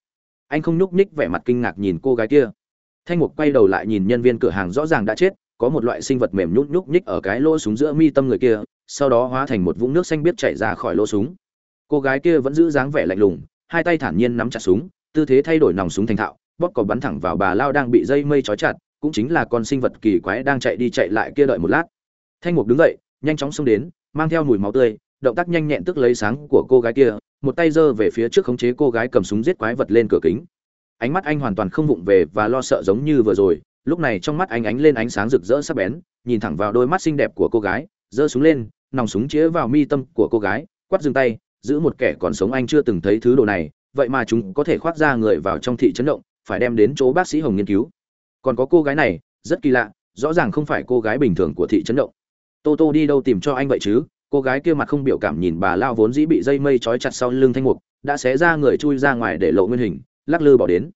anh không nhúc nhích vẻ mặt kinh ngạc nhìn cô gái kia. Thanh mục quay đầu lại nhìn nhân viên cửa hàng rõ ràng đã chết, có một loại sinh vật mềm nhúc nhúc nhích ở cái lỗ súng giữa mi tâm người kia, sau đó hóa thành một vũng nước xanh biết chảy ra khỏi lỗ súng. Cô gái kia vẫn giữ dáng vẻ lạnh lùng, hai tay thản nhiên nắm chặt súng, tư thế thay đổi nòng súng thành thạo, bóp cò bắn thẳng vào bà lao đang bị dây mây trói chặt, cũng chính là con sinh vật kỳ quái đang chạy đi chạy lại kia đợi một lát. Thanh mục đứng dậy, nhanh chóng xông đến, mang theo mùi máu tươi, động tác nhanh nhẹn tức lấy sáng của cô gái kia một tay giơ về phía trước khống chế cô gái cầm súng giết quái vật lên cửa kính. Ánh mắt anh hoàn toàn không vụng về và lo sợ giống như vừa rồi. Lúc này trong mắt anh ánh lên ánh sáng rực rỡ sắc bén, nhìn thẳng vào đôi mắt xinh đẹp của cô gái, giơ súng lên, nòng súng chĩa vào mi tâm của cô gái, quát dừng tay, giữ một kẻ còn sống anh chưa từng thấy thứ đồ này, vậy mà chúng có thể khoác ra người vào trong thị trấn động, phải đem đến chỗ bác sĩ hồng nghiên cứu. Còn có cô gái này, rất kỳ lạ, rõ ràng không phải cô gái bình thường của thị trấn động. Tô tô đi đâu tìm cho anh vậy chứ? Cô gái kia mặt không biểu cảm nhìn bà lao vốn dĩ bị dây mây trói chặt sau lưng thanh mục, đã xé ra người chui ra ngoài để lộ nguyên hình, lắc lư bỏ đến.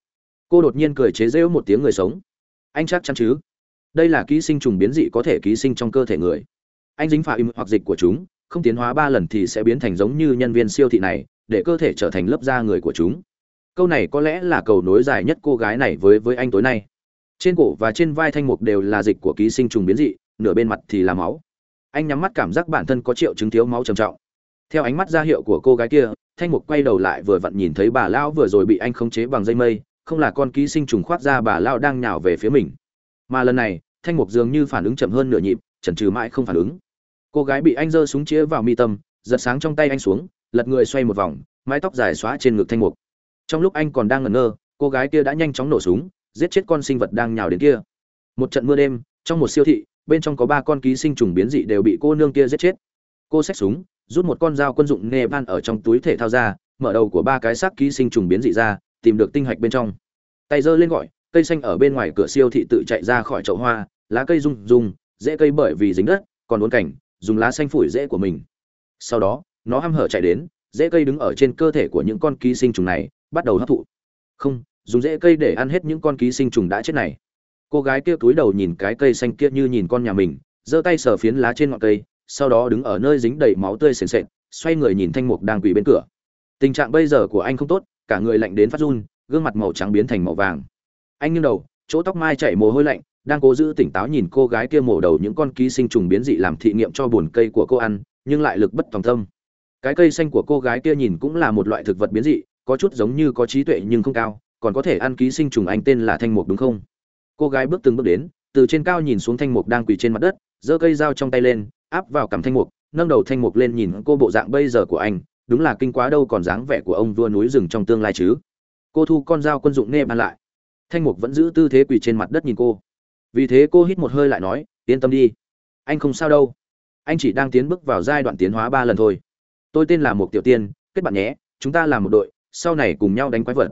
Cô đột nhiên cười chế rễu một tiếng người sống. Anh chắc chắn chứ? Đây là ký sinh trùng biến dị có thể ký sinh trong cơ thể người. Anh dính phải im hoặc dịch của chúng, không tiến hóa ba lần thì sẽ biến thành giống như nhân viên siêu thị này, để cơ thể trở thành lớp da người của chúng. Câu này có lẽ là cầu nối dài nhất cô gái này với với anh tối nay. Trên cổ và trên vai thanh mục đều là dịch của ký sinh trùng biến dị, nửa bên mặt thì là máu anh nhắm mắt cảm giác bản thân có triệu chứng thiếu máu trầm trọng. Theo ánh mắt ra hiệu của cô gái kia, thanh mục quay đầu lại vừa vặn nhìn thấy bà lão vừa rồi bị anh khống chế bằng dây mây, không là con ký sinh trùng khoác ra bà lão đang nhào về phía mình. Mà lần này, thanh mục dường như phản ứng chậm hơn nửa nhịp, chần chừ mãi không phản ứng. Cô gái bị anh giơ súng chĩa vào mi tâm, giật sáng trong tay anh xuống, lật người xoay một vòng, mái tóc dài xóa trên ngực thanh mục. Trong lúc anh còn đang ngẩn ngơ, cô gái kia đã nhanh chóng nổ súng, giết chết con sinh vật đang nhào đến kia. Một trận mưa đêm, trong một siêu thị bên trong có ba con ký sinh trùng biến dị đều bị cô nương kia giết chết. Cô xách súng, rút một con dao quân dụng nepal ở trong túi thể thao ra, mở đầu của ba cái xác ký sinh trùng biến dị ra, tìm được tinh hạch bên trong. Tay giơ lên gọi, cây xanh ở bên ngoài cửa siêu thị tự chạy ra khỏi chậu hoa, lá cây rung rung dễ cây bởi vì dính đất, còn uốn cảnh dùng lá xanh phủi rễ của mình. Sau đó, nó hăm hở chạy đến, rễ cây đứng ở trên cơ thể của những con ký sinh trùng này, bắt đầu hấp thụ. Không, dùng rễ cây để ăn hết những con ký sinh trùng đã chết này cô gái kia túi đầu nhìn cái cây xanh kia như nhìn con nhà mình, giơ tay sờ phiến lá trên ngọn cây, sau đó đứng ở nơi dính đầy máu tươi sền sệt, xoay người nhìn thanh mục đang quỳ bên cửa. Tình trạng bây giờ của anh không tốt, cả người lạnh đến phát run, gương mặt màu trắng biến thành màu vàng. Anh nghiêng đầu, chỗ tóc mai chảy mồ hôi lạnh, đang cố giữ tỉnh táo nhìn cô gái kia mổ đầu những con ký sinh trùng biến dị làm thị nghiệm cho bùn cây của cô ăn, nhưng lại lực bất tòng tâm. Cái cây xanh của cô gái kia nhìn cũng là một loại thực vật biến dị, có chút giống như có trí tuệ nhưng không cao, còn có thể ăn ký sinh trùng anh tên là thanh mục đúng không? Cô gái bước từng bước đến, từ trên cao nhìn xuống thanh mục đang quỳ trên mặt đất, giơ cây dao trong tay lên, áp vào cằm thanh mục, nâng đầu thanh mục lên nhìn cô bộ dạng bây giờ của anh, đúng là kinh quá đâu còn dáng vẻ của ông vua núi rừng trong tương lai chứ. Cô thu con dao quân dụng nê ban lại. Thanh mục vẫn giữ tư thế quỳ trên mặt đất nhìn cô. Vì thế cô hít một hơi lại nói, yên tâm đi. Anh không sao đâu. Anh chỉ đang tiến bước vào giai đoạn tiến hóa ba lần thôi. Tôi tên là mục tiểu tiên, kết bạn nhé, chúng ta là một đội, sau này cùng nhau đánh quái vật.